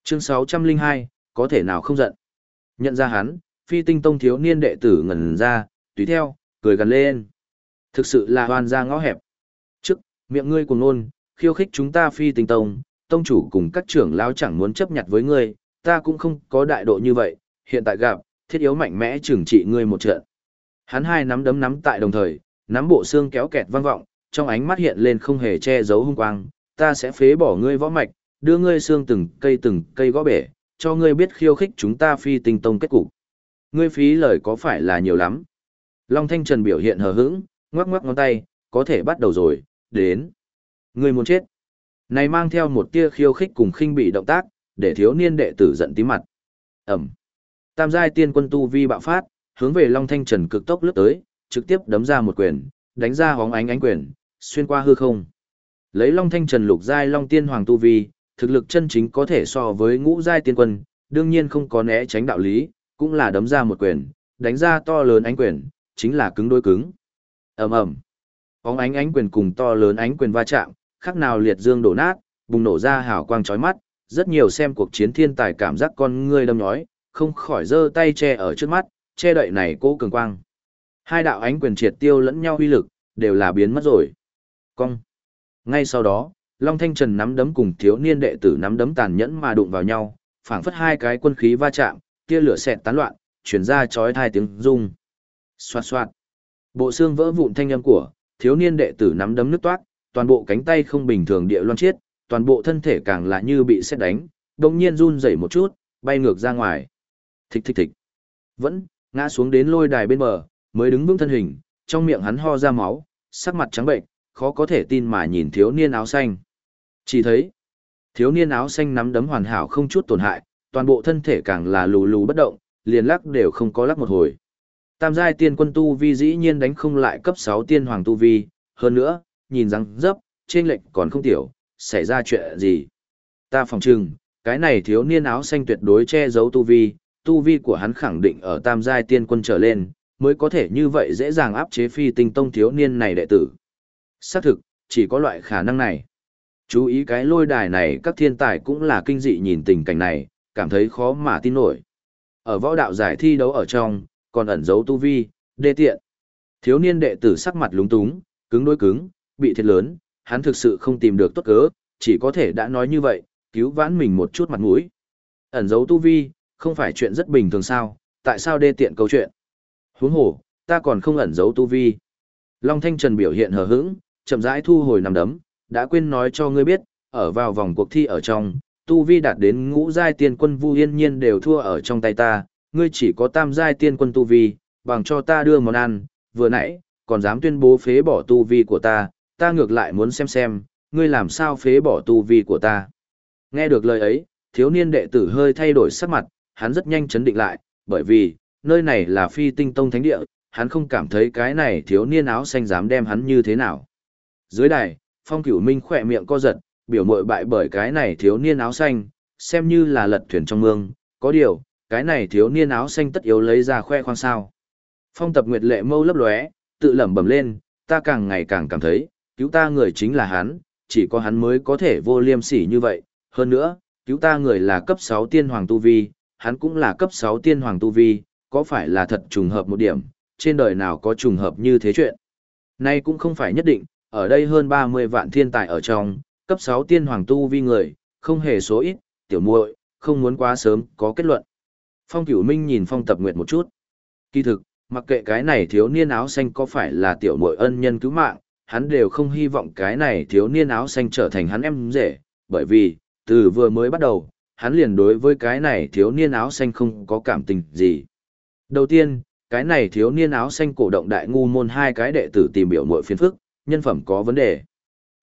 Chương 602, có thể nào không giận. Nhận ra hắn, phi tinh tông thiếu niên đệ tử ngẩn ra, tùy theo, cười gần lên. Thực sự là hoàn ra ngõ hẹp. Trước, miệng ngươi cùng nôn, khiêu khích chúng ta phi tinh tông, tông chủ cùng các trưởng lão chẳng muốn chấp nhặt với ngươi, ta cũng không có đại độ như vậy, hiện tại gặp, thiết yếu mạnh mẽ trừng trị ngươi một trận. Hắn hai nắm đấm nắm tại đồng thời, nắm bộ xương kéo kẹt vang vọng, trong ánh mắt hiện lên không hề che giấu hung quang, ta sẽ phế bỏ ngươi võ mạch, đưa ngươi xương từng cây từng cây gõ bể, cho ngươi biết khiêu khích chúng ta phi tinh tông kết cục. Ngươi phí lời có phải là nhiều lắm? Long Thanh Trần biểu hiện hờ hững, ngoắc ngoắc ngón tay, có thể bắt đầu rồi, đến. Người muốn chết. Này mang theo một tia khiêu khích cùng khinh bị động tác, để thiếu niên đệ tử giận tí mặt. Ẩm. Tam giai tiên quân tu vi bạo phát, hướng về Long Thanh Trần cực tốc lướt tới, trực tiếp đấm ra một quyền, đánh ra hóng ánh ánh quyền, xuyên qua hư không. Lấy Long Thanh Trần lục giai Long Tiên Hoàng tu vi, thực lực chân chính có thể so với ngũ giai tiên quân, đương nhiên không có né tránh đạo lý, cũng là đấm ra một quyền, đánh ra to lớn ánh quyền, chính là cứng đối cứng. Ầm ầm. Bóng ánh ánh quyền cùng to lớn ánh quyền va chạm, khác nào liệt dương đổ nát, bùng nổ ra hào quang chói mắt, rất nhiều xem cuộc chiến thiên tài cảm giác con ngươi đâm nhói, không khỏi giơ tay che ở trước mắt, che đậy này cố cường quang. Hai đạo ánh quyền triệt tiêu lẫn nhau uy lực, đều là biến mất rồi. Cong. Ngay sau đó, Long Thanh Trần nắm đấm cùng thiếu niên đệ tử nắm đấm tàn nhẫn mà đụng vào nhau, phảng phất hai cái quân khí va chạm, tia lửa xẹt tán loạn, chuyển ra chói tai tiếng rung. Xoạt xoạt. Bộ xương vỡ vụn thanh âm của, thiếu niên đệ tử nắm đấm nước toát, toàn bộ cánh tay không bình thường địa loan chiết, toàn bộ thân thể càng là như bị xét đánh, đồng nhiên run rẩy một chút, bay ngược ra ngoài. Thịch thịch thịch. Vẫn, ngã xuống đến lôi đài bên bờ, mới đứng vững thân hình, trong miệng hắn ho ra máu, sắc mặt trắng bệnh, khó có thể tin mà nhìn thiếu niên áo xanh. Chỉ thấy, thiếu niên áo xanh nắm đấm hoàn hảo không chút tổn hại, toàn bộ thân thể càng là lù lù bất động, liền lắc đều không có lắc một hồi. Tam giai tiên quân tu vi dĩ nhiên đánh không lại cấp 6 tiên hoàng tu vi, hơn nữa, nhìn răng dấp, trên lệnh còn không tiểu, xảy ra chuyện gì. Ta phòng trừng, cái này thiếu niên áo xanh tuyệt đối che giấu tu vi, tu vi của hắn khẳng định ở tam giai tiên quân trở lên, mới có thể như vậy dễ dàng áp chế phi tinh tông thiếu niên này đệ tử. Xác thực, chỉ có loại khả năng này. Chú ý cái lôi đài này các thiên tài cũng là kinh dị nhìn tình cảnh này, cảm thấy khó mà tin nổi. Ở võ đạo giải thi đấu ở trong, còn ẩn giấu tu vi, đê tiện. Thiếu niên đệ tử sắc mặt lúng túng, cứng đối cứng, bị thiệt lớn, hắn thực sự không tìm được tốt cớ, chỉ có thể đã nói như vậy, cứu vãn mình một chút mặt mũi. Ẩn giấu tu vi, không phải chuyện rất bình thường sao, tại sao đê tiện câu chuyện? Huống hồ, ta còn không ẩn giấu tu vi. Long Thanh Trần biểu hiện hờ hững, chậm rãi thu hồi nằm đấm, đã quên nói cho ngươi biết, ở vào vòng cuộc thi ở trong, tu vi đạt đến ngũ giai tiên quân Vu Yên Nhiên đều thua ở trong tay ta, ngươi chỉ có tam giai tiên quân tu vi, bằng cho ta đưa món ăn, vừa nãy, còn dám tuyên bố phế bỏ tu vi của ta, ta ngược lại muốn xem xem, ngươi làm sao phế bỏ tu vi của ta. Nghe được lời ấy, thiếu niên đệ tử hơi thay đổi sắc mặt, hắn rất nhanh chấn định lại, bởi vì, nơi này là phi tinh tông thánh địa, hắn không cảm thấy cái này thiếu niên áo xanh dám đem hắn như thế nào. Dưới đài, phong cửu minh khỏe miệng co giật, biểu mội bại bởi cái này thiếu niên áo xanh, xem như là lật thuyền trong mương, có điều, cái này thiếu niên áo xanh tất yếu lấy ra khoe khoang sao. Phong tập nguyệt lệ mâu lấp lóe, tự lẩm bẩm lên, ta càng ngày càng cảm thấy, cứu ta người chính là hắn, chỉ có hắn mới có thể vô liêm sỉ như vậy, hơn nữa, cứu ta người là cấp 6 tiên hoàng tu vi, hắn cũng là cấp 6 tiên hoàng tu vi, có phải là thật trùng hợp một điểm, trên đời nào có trùng hợp như thế chuyện. Nay cũng không phải nhất định, ở đây hơn 30 vạn thiên tài ở trong, cấp 6 tiên hoàng tu vi người, không hề số ít, tiểu muội, không muốn quá sớm có kết luận. Phong Cửu Minh nhìn Phong Tập Nguyệt một chút. Kỳ thực, mặc kệ cái này thiếu niên áo xanh có phải là tiểu muội ân nhân cứu mạng, hắn đều không hy vọng cái này thiếu niên áo xanh trở thành hắn em rể, bởi vì, từ vừa mới bắt đầu, hắn liền đối với cái này thiếu niên áo xanh không có cảm tình gì. Đầu tiên, cái này thiếu niên áo xanh cổ động đại ngu môn hai cái đệ tử tìm biểu muội phiền phức, nhân phẩm có vấn đề.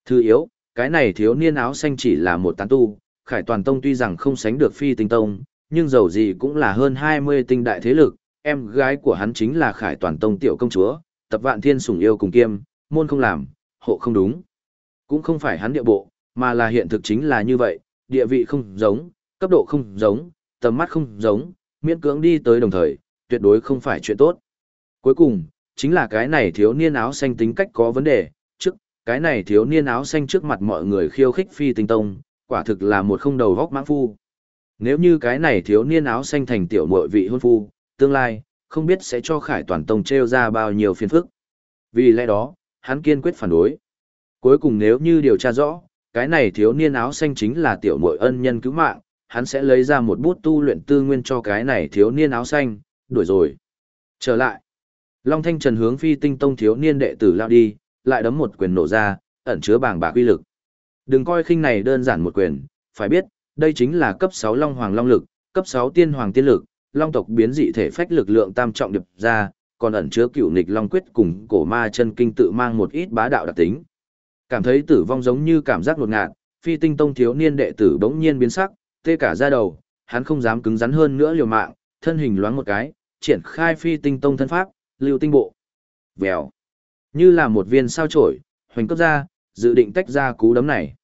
Thứ yếu, cái này thiếu niên áo xanh chỉ là một tán tu, khải toàn tông tuy rằng không sánh được phi tinh tông, nhưng dầu gì cũng là hơn 20 tinh đại thế lực, em gái của hắn chính là khải toàn tông tiểu công chúa, tập vạn thiên sủng yêu cùng kiêm, môn không làm, hộ không đúng. Cũng không phải hắn địa bộ, mà là hiện thực chính là như vậy, địa vị không giống, cấp độ không giống, tầm mắt không giống, miễn cưỡng đi tới đồng thời, tuyệt đối không phải chuyện tốt. Cuối cùng, chính là cái này thiếu niên áo xanh tính cách có vấn đề, trước, cái này thiếu niên áo xanh trước mặt mọi người khiêu khích phi tinh tông, quả thực là một không đầu góc mãng phu. Nếu như cái này thiếu niên áo xanh thành tiểu muội vị hôn phu, tương lai, không biết sẽ cho khải toàn tông treo ra bao nhiêu phiền phức. Vì lẽ đó, hắn kiên quyết phản đối. Cuối cùng nếu như điều tra rõ, cái này thiếu niên áo xanh chính là tiểu muội ân nhân cứu mạng, hắn sẽ lấy ra một bút tu luyện tư nguyên cho cái này thiếu niên áo xanh, đuổi rồi. Trở lại. Long Thanh Trần hướng phi tinh tông thiếu niên đệ tử lao đi, lại đấm một quyền nổ ra, ẩn chứa bàng bạc uy lực. Đừng coi khinh này đơn giản một quyền, phải biết, đây chính là cấp 6 Long Hoàng Long lực, cấp 6 Tiên Hoàng Tiên lực, Long tộc biến dị thể phách lực lượng tam trọng điệp ra, còn ẩn chứa cựu nghịch Long quyết cùng cổ ma chân kinh tự mang một ít bá đạo đặc tính. Cảm thấy tử vong giống như cảm giác đột ngạt, phi tinh tông thiếu niên đệ tử bỗng nhiên biến sắc, tê cả da đầu, hắn không dám cứng rắn hơn nữa liều mạng, thân hình loáng một cái, triển khai phi tinh tông thân pháp, lưu tinh bộ. Vèo. Như là một viên sao chổi, hoành cấp ra, dự định tách ra cú đấm này.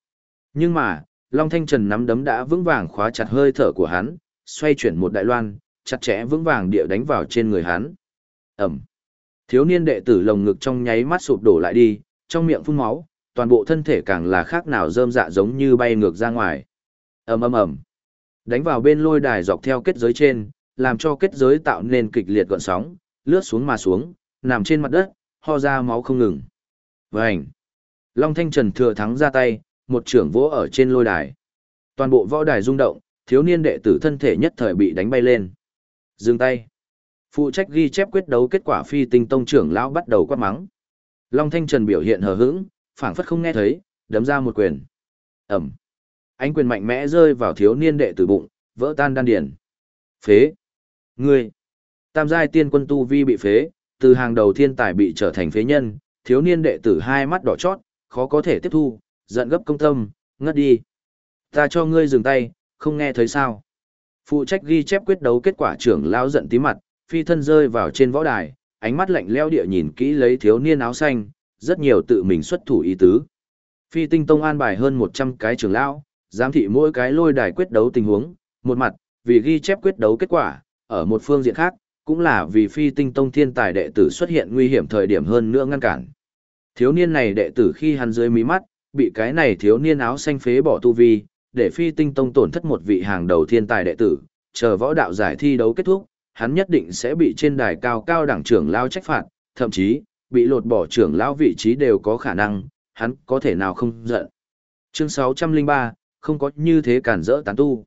Nhưng mà, Long Thanh Trần nắm đấm đã vững vàng khóa chặt hơi thở của hắn, xoay chuyển một đại loan, chặt chẽ vững vàng địa đánh vào trên người hắn. Ẩm. Thiếu niên đệ tử lồng ngực trong nháy mắt sụp đổ lại đi, trong miệng phun máu, toàn bộ thân thể càng là khác nào rơm dạ giống như bay ngược ra ngoài. ầm ầm ầm, đánh vào bên lôi đài dọc theo kết giới trên, làm cho kết giới tạo nên kịch liệt gợn sóng, lướt xuống mà xuống, nằm trên mặt đất, ho ra máu không ngừng. Vành, Long Thanh Trần thừa thắng ra tay, một trưởng vỗ ở trên lôi đài. Toàn bộ võ đài rung động, thiếu niên đệ tử thân thể nhất thời bị đánh bay lên. Dừng tay. Phụ trách ghi chép quyết đấu kết quả phi tinh tông trưởng lão bắt đầu quát mắng. Long Thanh Trần biểu hiện hờ hững, phảng phất không nghe thấy, đấm ra một quyền. Ẩm. Ánh quyền mạnh mẽ rơi vào thiếu niên đệ tử bụng, vỡ tan đan điền. Phế. Ngươi. Tam giai tiên quân tu vi bị phế, từ hàng đầu thiên tài bị trở thành phế nhân, thiếu niên đệ tử hai mắt đỏ chót, khó có thể tiếp thu, giận gấp công tâm, ngất đi. Ta cho ngươi dừng tay, không nghe thấy sao. Phụ trách ghi chép quyết đấu kết quả trưởng lão giận tí mặt, phi thân rơi vào trên võ đài, ánh mắt lạnh leo địa nhìn kỹ lấy thiếu niên áo xanh, rất nhiều tự mình xuất thủ ý tứ. Phi tinh tông an bài hơn 100 cái trưởng lão, giám thị mỗi cái lôi đài quyết đấu tình huống, một mặt, vì ghi chép quyết đấu kết quả, ở một phương diện khác, cũng là vì phi tinh tông thiên tài đệ tử xuất hiện nguy hiểm thời điểm hơn nữa ngăn cản. Thiếu niên này đệ tử khi hắn dưới mí mắt, bị cái này thiếu niên áo xanh phế bỏ tu vi, để phi tinh tông tổn thất một vị hàng đầu thiên tài đệ tử, chờ võ đạo giải thi đấu kết thúc, hắn nhất định sẽ bị trên đài cao cao đảng trưởng lao trách phạt, thậm chí, bị lột bỏ trưởng lao vị trí đều có khả năng, hắn có thể nào không giận. Chương 603, không có như thế cản rỡ tán tu.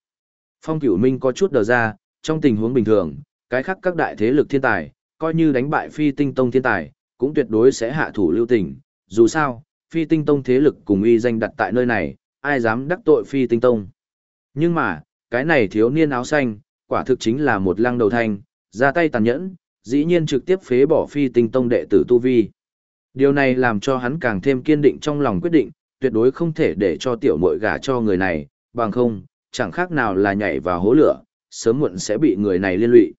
Phong Cửu Minh có chút đờ ra, trong tình huống bình thường, cái khác các đại thế lực thiên tài, coi như đánh bại phi tinh tông thiên tài, cũng tuyệt đối sẽ hạ thủ lưu tình. Dù sao, phi tinh tông thế lực cùng uy danh đặt tại nơi này, ai dám đắc tội phi tinh tông. Nhưng mà, cái này thiếu niên áo xanh, quả thực chính là một lăng đầu thanh, ra tay tàn nhẫn, dĩ nhiên trực tiếp phế bỏ phi tinh tông đệ tử Tu Vi. Điều này làm cho hắn càng thêm kiên định trong lòng quyết định, tuyệt đối không thể để cho tiểu muội gả cho người này, bằng không, chẳng khác nào là nhảy vào hố lửa, sớm muộn sẽ bị người này liên lụy.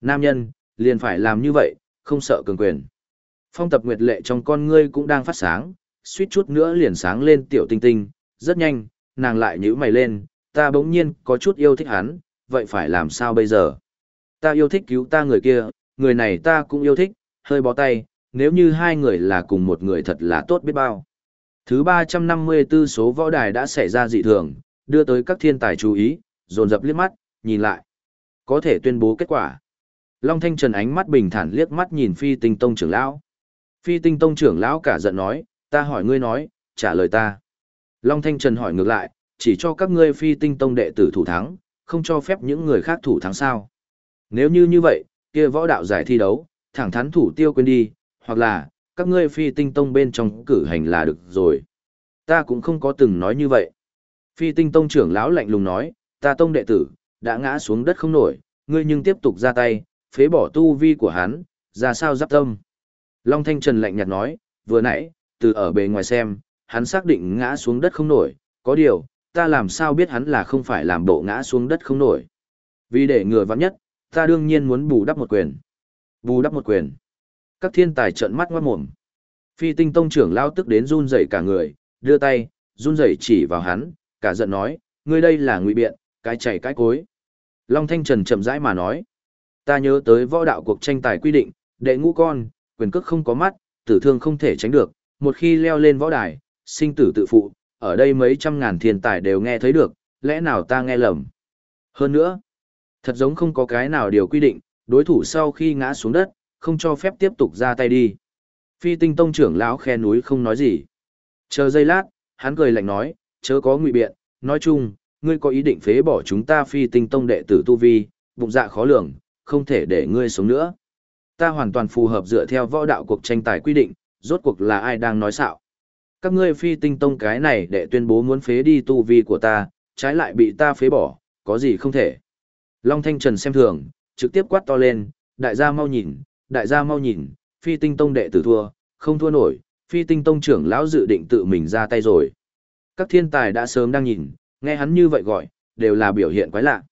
Nam nhân, liền phải làm như vậy, không sợ cường quyền. Phong tập nguyệt lệ trong con ngươi cũng đang phát sáng, suýt chút nữa liền sáng lên tiểu tinh tinh, rất nhanh, nàng lại nhíu mày lên, ta bỗng nhiên có chút yêu thích hắn, vậy phải làm sao bây giờ? Ta yêu thích cứu ta người kia, người này ta cũng yêu thích, hơi bó tay, nếu như hai người là cùng một người thật là tốt biết bao. Thứ 354 số võ đài đã xảy ra dị thường, đưa tới các thiên tài chú ý, dồn dập liếc mắt, nhìn lại. Có thể tuyên bố kết quả. Long Thanh Trần ánh mắt bình thản liếc mắt nhìn Phi Tinh Tông trưởng lão. Phi Tinh Tông trưởng lão cả giận nói, ta hỏi ngươi nói, trả lời ta. Long Thanh Trần hỏi ngược lại, chỉ cho các ngươi Phi Tinh Tông đệ tử thủ thắng, không cho phép những người khác thủ thắng sao. Nếu như như vậy, kia võ đạo giải thi đấu, thẳng thắn thủ tiêu quên đi, hoặc là, các ngươi Phi Tinh Tông bên trong cử hành là được rồi. Ta cũng không có từng nói như vậy. Phi Tinh Tông trưởng lão lạnh lùng nói, ta tông đệ tử, đã ngã xuống đất không nổi, ngươi nhưng tiếp tục ra tay, phế bỏ tu vi của hắn, ra sao giáp tâm. Long Thanh Trần lạnh nhạt nói, vừa nãy, từ ở bề ngoài xem, hắn xác định ngã xuống đất không nổi, có điều, ta làm sao biết hắn là không phải làm bộ ngã xuống đất không nổi. Vì để ngừa vắng nhất, ta đương nhiên muốn bù đắp một quyền. Bù đắp một quyền. Các thiên tài trợn mắt ngoát mồm. Phi tinh tông trưởng lao tức đến run rẩy cả người, đưa tay, run rẩy chỉ vào hắn, cả giận nói, ngươi đây là ngụy biện, cái chảy cái cối. Long Thanh Trần chậm rãi mà nói, ta nhớ tới võ đạo cuộc tranh tài quy định, đệ ngũ con, quyền cước không có mắt, tử thương không thể tránh được, một khi leo lên võ đài, sinh tử tự phụ, ở đây mấy trăm ngàn thiên tài đều nghe thấy được, lẽ nào ta nghe lầm. Hơn nữa, thật giống không có cái nào điều quy định, đối thủ sau khi ngã xuống đất, không cho phép tiếp tục ra tay đi. Phi tinh tông trưởng lão khe núi không nói gì. Chờ giây lát, hắn cười lạnh nói, chớ có ngụy biện, nói chung, ngươi có ý định phế bỏ chúng ta phi tinh tông đệ tử tu vi, bụng dạ khó lường, không thể để ngươi sống nữa. Ta hoàn toàn phù hợp dựa theo võ đạo cuộc tranh tài quy định, rốt cuộc là ai đang nói xạo. Các ngươi phi tinh tông cái này để tuyên bố muốn phế đi tu vi của ta, trái lại bị ta phế bỏ, có gì không thể. Long Thanh Trần xem thường, trực tiếp quát to lên, đại gia mau nhìn, đại gia mau nhìn, phi tinh tông đệ tử thua, không thua nổi, phi tinh tông trưởng lão dự định tự mình ra tay rồi. Các thiên tài đã sớm đang nhìn, nghe hắn như vậy gọi, đều là biểu hiện quái lạ.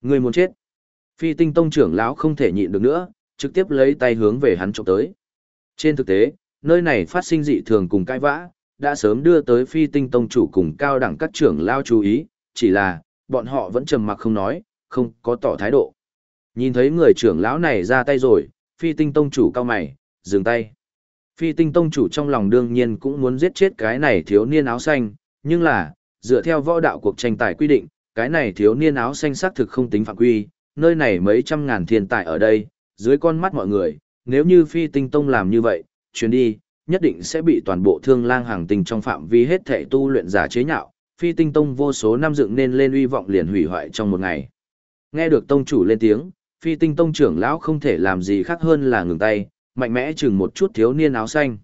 Người muốn chết. Phi tinh tông trưởng lão không thể nhịn được nữa, trực tiếp lấy tay hướng về hắn trộm tới. Trên thực tế, nơi này phát sinh dị thường cùng cãi vã, đã sớm đưa tới phi tinh tông chủ cùng cao đẳng các trưởng lao chú ý, chỉ là, bọn họ vẫn trầm mặc không nói, không có tỏ thái độ. Nhìn thấy người trưởng lão này ra tay rồi, phi tinh tông chủ cao mày, dừng tay. Phi tinh tông chủ trong lòng đương nhiên cũng muốn giết chết cái này thiếu niên áo xanh, nhưng là, dựa theo võ đạo cuộc tranh tài quy định, cái này thiếu niên áo xanh xác thực không tính phạm quy, nơi này mấy trăm ngàn thiên tài ở đây, dưới con mắt mọi người, nếu như phi tinh tông làm như vậy, chuyến đi, nhất định sẽ bị toàn bộ thương lang hàng tinh trong phạm vi hết thể tu luyện giả chế nhạo, phi tinh tông vô số năm dựng nên lên uy vọng liền hủy hoại trong một ngày. Nghe được tông chủ lên tiếng, phi tinh tông trưởng lão không thể làm gì khác hơn là ngừng tay, mạnh mẽ chừng một chút thiếu niên áo xanh.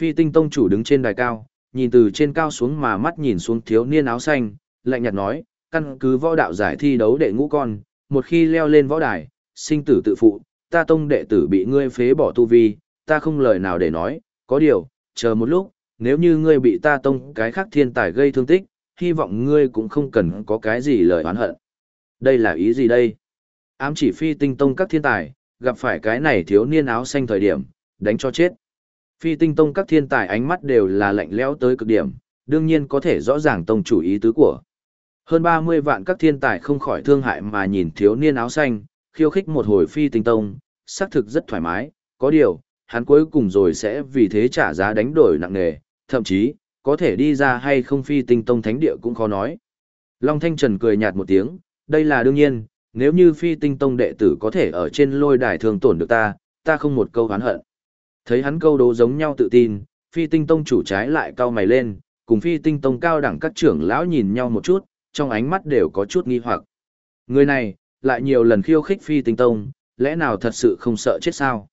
Phi tinh tông chủ đứng trên đài cao, nhìn từ trên cao xuống mà mắt nhìn xuống thiếu niên áo xanh, lạnh nhạt nói, căn cứ võ đạo giải thi đấu đệ ngũ con, một khi leo lên võ đài, sinh tử tự phụ, ta tông đệ tử bị ngươi phế bỏ tu vi, ta không lời nào để nói, có điều, chờ một lúc, nếu như ngươi bị ta tông cái khác thiên tài gây thương tích, hy vọng ngươi cũng không cần có cái gì lời oán hận. Đây là ý gì đây? Ám chỉ phi tinh tông các thiên tài, gặp phải cái này thiếu niên áo xanh thời điểm, đánh cho chết. Phi tinh tông các thiên tài ánh mắt đều là lạnh lẽo tới cực điểm, đương nhiên có thể rõ ràng tông chủ ý tứ của. Hơn 30 vạn các thiên tài không khỏi thương hại mà nhìn thiếu niên áo xanh, khiêu khích một hồi phi tinh tông, xác thực rất thoải mái, có điều, hắn cuối cùng rồi sẽ vì thế trả giá đánh đổi nặng nề, thậm chí, có thể đi ra hay không phi tinh tông thánh địa cũng khó nói. Long Thanh Trần cười nhạt một tiếng, đây là đương nhiên, nếu như phi tinh tông đệ tử có thể ở trên lôi đài thường tổn được ta, ta không một câu hán hận. Thấy hắn câu đố giống nhau tự tin, phi tinh tông chủ trái lại cao mày lên, cùng phi tinh tông cao đẳng các trưởng lão nhìn nhau một chút, trong ánh mắt đều có chút nghi hoặc. Người này, lại nhiều lần khiêu khích phi tinh tông, lẽ nào thật sự không sợ chết sao?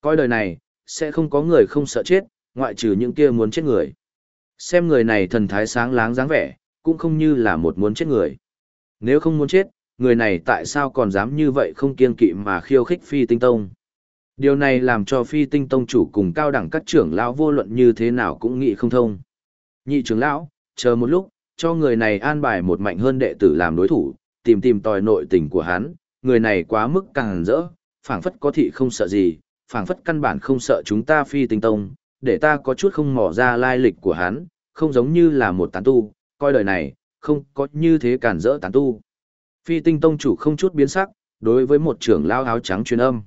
Coi đời này, sẽ không có người không sợ chết, ngoại trừ những kia muốn chết người. Xem người này thần thái sáng láng dáng vẻ, cũng không như là một muốn chết người. Nếu không muốn chết, người này tại sao còn dám như vậy không kiên kỵ mà khiêu khích phi tinh tông? Điều này làm cho phi tinh tông chủ cùng cao đẳng các trưởng lão vô luận như thế nào cũng nghĩ không thông. Nhị trưởng lão, chờ một lúc, cho người này an bài một mạnh hơn đệ tử làm đối thủ, tìm tìm tòi nội tình của hắn, người này quá mức càng rỡ, phảng phất có thị không sợ gì, phảng phất căn bản không sợ chúng ta phi tinh tông, để ta có chút không mò ra lai lịch của hắn, không giống như là một tán tu, coi đời này, không có như thế cản rỡ tán tu. Phi tinh tông chủ không chút biến sắc, đối với một trưởng lao áo trắng truyền âm.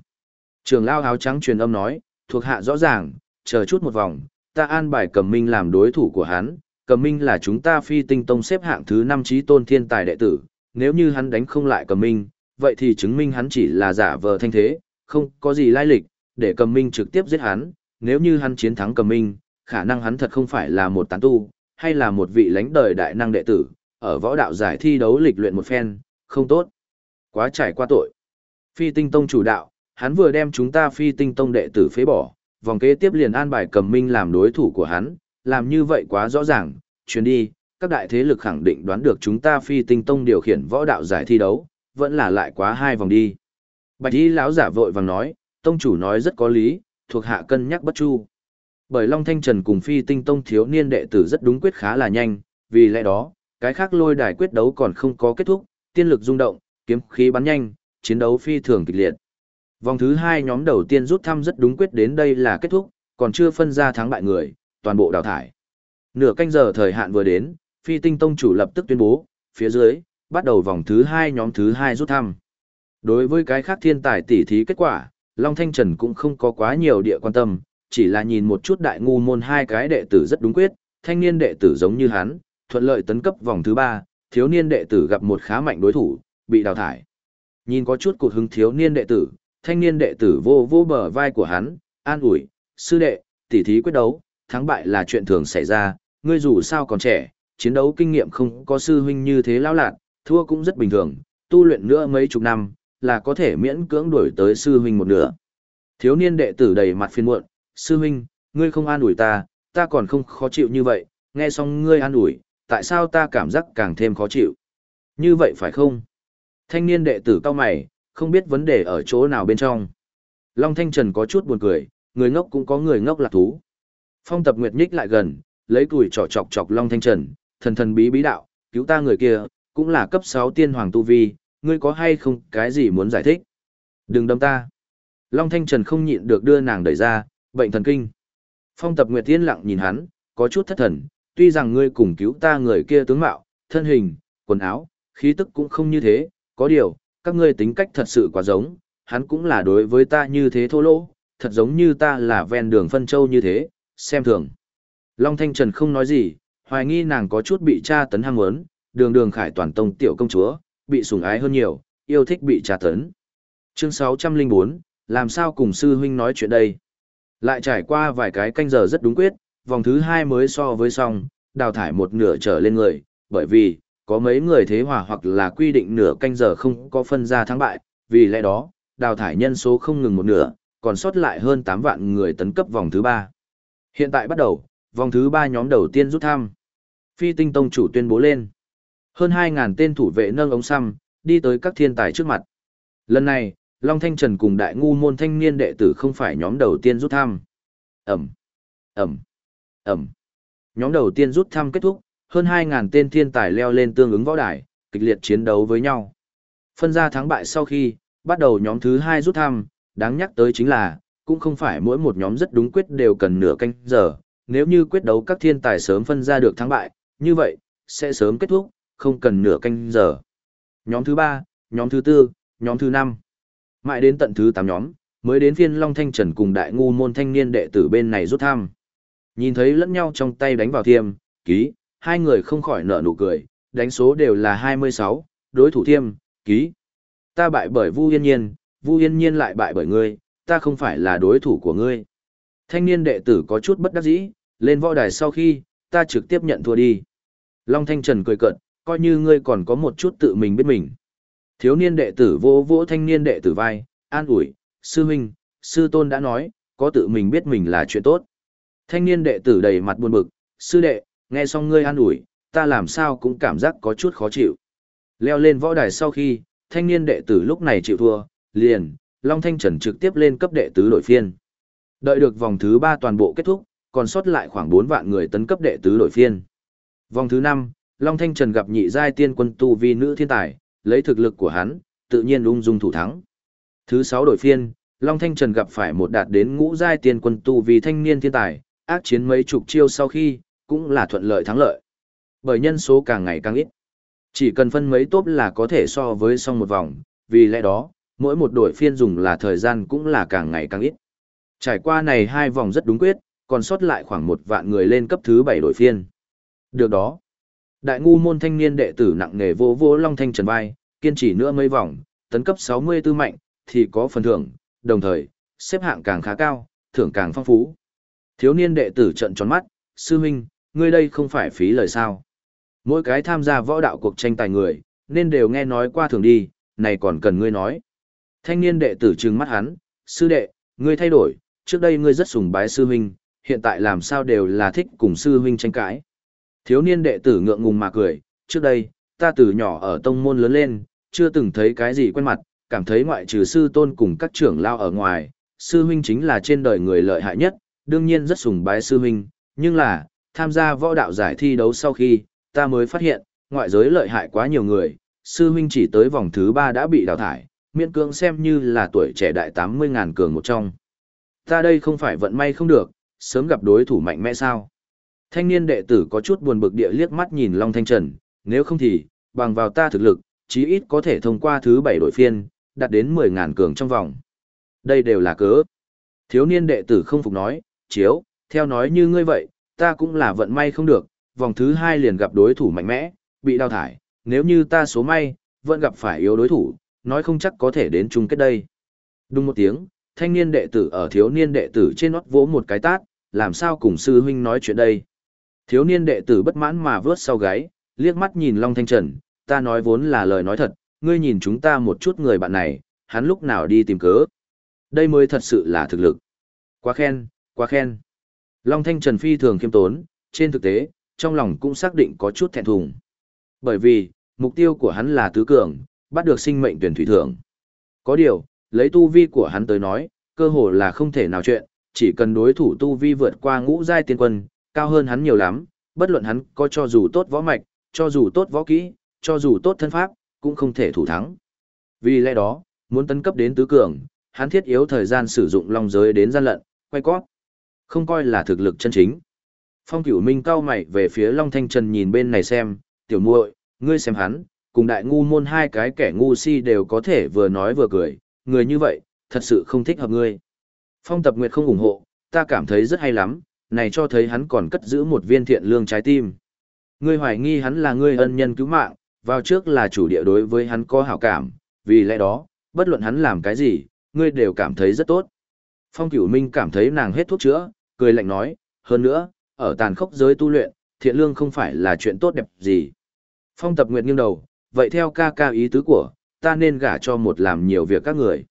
Trưởng lao áo trắng truyền âm nói, thuộc hạ rõ ràng, chờ chút một vòng, ta an bài cầm minh làm đối thủ của hắn, cầm minh là chúng ta phi tinh tông xếp hạng thứ năm trí tôn thiên tài đệ tử, nếu như hắn đánh không lại cầm minh, vậy thì chứng minh hắn chỉ là giả vờ thanh thế, không có gì lai lịch, để cầm minh trực tiếp giết hắn, nếu như hắn chiến thắng cầm minh, khả năng hắn thật không phải là một tán tu, hay là một vị lãnh đời đại năng đệ tử, ở võ đạo giải thi đấu lịch luyện một phen, không tốt. Quá trải qua tội. Phi tinh tông chủ đạo, hắn vừa đem chúng ta phi tinh tông đệ tử phế bỏ, vòng kế tiếp liền an bài cầm minh làm đối thủ của hắn, làm như vậy quá rõ ràng, chuyến đi, các đại thế lực khẳng định đoán được chúng ta phi tinh tông điều khiển võ đạo giải thi đấu, vẫn là lại quá hai vòng đi. Bạch y lão giả vội vàng nói, tông chủ nói rất có lý, thuộc hạ cân nhắc bất chu. Bởi Long Thanh Trần cùng phi tinh tông thiếu niên đệ tử rất đúng quyết khá là nhanh, vì lẽ đó, cái khác lôi đài quyết đấu còn không có kết thúc, tiên lực rung động, kiếm khí bắn nhanh, chiến đấu phi thường kịch liệt. Vòng thứ hai nhóm đầu tiên rút thăm rất đúng quyết đến đây là kết thúc, còn chưa phân ra thắng bại người, toàn bộ đào thải. Nửa canh giờ thời hạn vừa đến, phi tinh tông chủ lập tức tuyên bố, phía dưới, bắt đầu vòng thứ hai nhóm thứ hai rút thăm. Đối với cái khác thiên tài tỉ thí kết quả, Long Thanh Trần cũng không có quá nhiều địa quan tâm, chỉ là nhìn một chút đại ngu môn hai cái đệ tử rất đúng quyết, thanh niên đệ tử giống như hắn, thuận lợi tấn cấp vòng thứ ba, thiếu niên đệ tử gặp một khá mạnh đối thủ, bị đào thải. Nhìn có chút cụt hứng thiếu niên đệ tử, thanh niên đệ tử vô vô bờ vai của hắn, an ủi, sư đệ, tỉ thí quyết đấu, thắng bại là chuyện thường xảy ra, ngươi dù sao còn trẻ, chiến đấu kinh nghiệm không có sư huynh như thế lao lạc, thua cũng rất bình thường, tu luyện nữa mấy chục năm, là có thể miễn cưỡng đuổi tới sư huynh một nửa. Thiếu niên đệ tử đầy mặt phiền muộn, sư huynh, ngươi không an ủi ta, ta còn không khó chịu như vậy, nghe xong ngươi an ủi, tại sao ta cảm giác càng thêm khó chịu? Như vậy phải không? Thanh niên đệ tử cao mày, không biết vấn đề ở chỗ nào bên trong. Long Thanh Trần có chút buồn cười, người ngốc cũng có người ngốc là thú. Phong tập nguyệt nhích lại gần, lấy tuổi trỏ chọc chọc Long Thanh Trần, thần thần bí bí đạo, cứu ta người kia, cũng là cấp 6 tiên hoàng tu vi, ngươi có hay không cái gì muốn giải thích? Đừng đâm ta. Long Thanh Trần không nhịn được đưa nàng đẩy ra, bệnh thần kinh. Phong tập Nguyệt Tiên lặng nhìn hắn, có chút thất thần, tuy rằng ngươi cùng cứu ta người kia tướng mạo, thân hình, quần áo, khí tức cũng không như thế, có điều, các ngươi tính cách thật sự quá giống, hắn cũng là đối với ta như thế thô lỗ, thật giống như ta là ven đường phân châu như thế, xem thường. Long Thanh Trần không nói gì, hoài nghi nàng có chút bị tra tấn ham muốn, đường đường khải toàn tông tiểu công chúa, bị sủng ái hơn nhiều, yêu thích bị tra tấn. Chương 604, làm sao cùng sư huynh nói chuyện đây? Lại trải qua vài cái canh giờ rất đúng quyết, vòng thứ hai mới so với xong, đào thải một nửa trở lên người, bởi vì, có mấy người thế hòa hoặc là quy định nửa canh giờ không có phân ra thắng bại, vì lẽ đó, đào thải nhân số không ngừng một nửa, còn sót lại hơn 8 vạn người tấn cấp vòng thứ 3. Hiện tại bắt đầu, vòng thứ 3 nhóm đầu tiên rút thăm. Phi tinh tông chủ tuyên bố lên. Hơn 2.000 tên thủ vệ nâng ống xăm, đi tới các thiên tài trước mặt. Lần này, Long Thanh Trần cùng đại ngu môn thanh niên đệ tử không phải nhóm đầu tiên rút thăm. Ẩm, Ẩm, Ẩm. Nhóm đầu tiên rút thăm kết thúc, hơn 2.000 tên thiên tài leo lên tương ứng võ đài, kịch liệt chiến đấu với nhau. Phân ra thắng bại sau khi, bắt đầu nhóm thứ 2 rút thăm, đáng nhắc tới chính là, cũng không phải mỗi một nhóm rất đúng quyết đều cần nửa canh giờ, nếu như quyết đấu các thiên tài sớm phân ra được thắng bại, như vậy, sẽ sớm kết thúc, không cần nửa canh giờ. Nhóm thứ 3, nhóm thứ 4, nhóm thứ 5. Mãi đến tận thứ 8 nhóm, mới đến phiên Long Thanh Trần cùng đại ngu môn thanh niên đệ tử bên này rút thăm. Nhìn thấy lẫn nhau trong tay đánh vào thiêm, ký, hai người không khỏi nở nụ cười, đánh số đều là 26, đối thủ thiêm, ký. Ta bại bởi Vu Yên Nhiên, Vu Yên Nhiên lại bại bởi ngươi, ta không phải là đối thủ của ngươi. Thanh niên đệ tử có chút bất đắc dĩ, lên võ đài sau khi, ta trực tiếp nhận thua đi. Long Thanh Trần cười cợt, coi như ngươi còn có một chút tự mình biết mình. Thiếu niên đệ tử vô vỗ thanh niên đệ tử vai, an ủi, sư huynh, sư tôn đã nói, có tự mình biết mình là chuyện tốt. Thanh niên đệ tử đầy mặt buồn bực, sư đệ, nghe xong ngươi an ủi, ta làm sao cũng cảm giác có chút khó chịu. Leo lên võ đài sau khi, thanh niên đệ tử lúc này chịu thua, liền, Long Thanh Trần trực tiếp lên cấp đệ tứ đội phiên. Đợi được vòng thứ 3 toàn bộ kết thúc, còn sót lại khoảng 4 vạn người tấn cấp đệ tứ đội phiên. Vòng thứ 5, Long Thanh Trần gặp nhị giai tiên quân tu vi nữ thiên tài, lấy thực lực của hắn, tự nhiên ung dung thủ thắng. Thứ 6 đội phiên, Long Thanh Trần gặp phải một đạt đến ngũ giai tiên quân tu vi thanh niên thiên tài, ác chiến mấy chục chiêu sau khi, cũng là thuận lợi thắng lợi. Bởi nhân số càng ngày càng ít. Chỉ cần phân mấy tốt là có thể so với xong một vòng, vì lẽ đó, mỗi một đội phiên dùng là thời gian cũng là càng ngày càng ít. Trải qua này hai vòng rất đúng quyết, còn sót lại khoảng một vạn người lên cấp thứ bảy đội phiên. Được đó. Đại ngu môn thanh niên đệ tử nặng nghề vô vô long thanh trần vai, kiên trì nữa mấy vòng, tấn cấp 64 mạnh, thì có phần thưởng, đồng thời, xếp hạng càng khá cao, thưởng càng phong phú. Thiếu niên đệ tử trận tròn mắt, sư huynh, ngươi đây không phải phí lời sao. Mỗi cái tham gia võ đạo cuộc tranh tài người, nên đều nghe nói qua thường đi, này còn cần ngươi nói. Thanh niên đệ tử trừng mắt hắn, sư đệ, ngươi thay đổi, trước đây ngươi rất sùng bái sư huynh, hiện tại làm sao đều là thích cùng sư huynh tranh cãi. Thiếu niên đệ tử ngượng ngùng mà cười, trước đây, ta từ nhỏ ở tông môn lớn lên, chưa từng thấy cái gì quen mặt, cảm thấy ngoại trừ sư tôn cùng các trưởng lao ở ngoài, sư huynh chính là trên đời người lợi hại nhất, đương nhiên rất sùng bái sư huynh, nhưng là, tham gia võ đạo giải thi đấu sau khi, ta mới phát hiện, ngoại giới lợi hại quá nhiều người, sư huynh chỉ tới vòng thứ 3 đã bị đào thải, miễn cưỡng xem như là tuổi trẻ đại 80 ngàn cường một trong. Ta đây không phải vận may không được, sớm gặp đối thủ mạnh mẽ sao. Thanh niên đệ tử có chút buồn bực địa liếc mắt nhìn Long Thanh Trần, nếu không thì, bằng vào ta thực lực, chí ít có thể thông qua thứ bảy đội phiên, đạt đến 10 ngàn cường trong vòng. Đây đều là cớ. Thiếu niên đệ tử không phục nói, chiếu, theo nói như ngươi vậy, ta cũng là vận may không được, vòng thứ hai liền gặp đối thủ mạnh mẽ, bị đào thải, nếu như ta số may, vẫn gặp phải yếu đối thủ, nói không chắc có thể đến chung kết đây. Đúng một tiếng, thanh niên đệ tử ở thiếu niên đệ tử trên nót vỗ một cái tát, làm sao cùng sư huynh nói chuyện đây. Thiếu niên đệ tử bất mãn mà vớt sau gáy, liếc mắt nhìn Long Thanh Trần, ta nói vốn là lời nói thật, ngươi nhìn chúng ta một chút người bạn này, hắn lúc nào đi tìm cớ. Đây mới thật sự là thực lực. Quá khen, quá khen. Long Thanh Trần phi thường khiêm tốn, trên thực tế, trong lòng cũng xác định có chút thẹn thùng. Bởi vì, mục tiêu của hắn là tứ cường, bắt được sinh mệnh tuyển thủy thưởng. Có điều, lấy tu vi của hắn tới nói, cơ hồ là không thể nào chuyện, chỉ cần đối thủ tu vi vượt qua ngũ giai tiên quân, cao hơn hắn nhiều lắm, bất luận hắn có cho dù tốt võ mạch, cho dù tốt võ kỹ, cho dù tốt thân pháp, cũng không thể thủ thắng. Vì lẽ đó, muốn tấn cấp đến tứ cường, hắn thiết yếu thời gian sử dụng long giới đến gian lận, quay cót. Không coi là thực lực chân chính. Phong Cửu Minh cao mày về phía Long Thanh Trần nhìn bên này xem, tiểu muội, ngươi xem hắn, cùng đại ngu môn hai cái kẻ ngu si đều có thể vừa nói vừa cười, người như vậy, thật sự không thích hợp ngươi. Phong Tập Nguyệt không ủng hộ, ta cảm thấy rất hay lắm, này cho thấy hắn còn cất giữ một viên thiện lương trái tim. Ngươi hoài nghi hắn là ngươi ân nhân cứu mạng, vào trước là chủ địa đối với hắn có hảo cảm, vì lẽ đó, bất luận hắn làm cái gì, ngươi đều cảm thấy rất tốt. Phong Cửu Minh cảm thấy nàng hết thuốc chữa, cười lạnh nói, hơn nữa, ở tàn khốc giới tu luyện, thiện lương không phải là chuyện tốt đẹp gì. Phong Tập Nguyệt nghiêng đầu, vậy theo ca ca ý tứ của, ta nên gả cho một làm nhiều việc các người.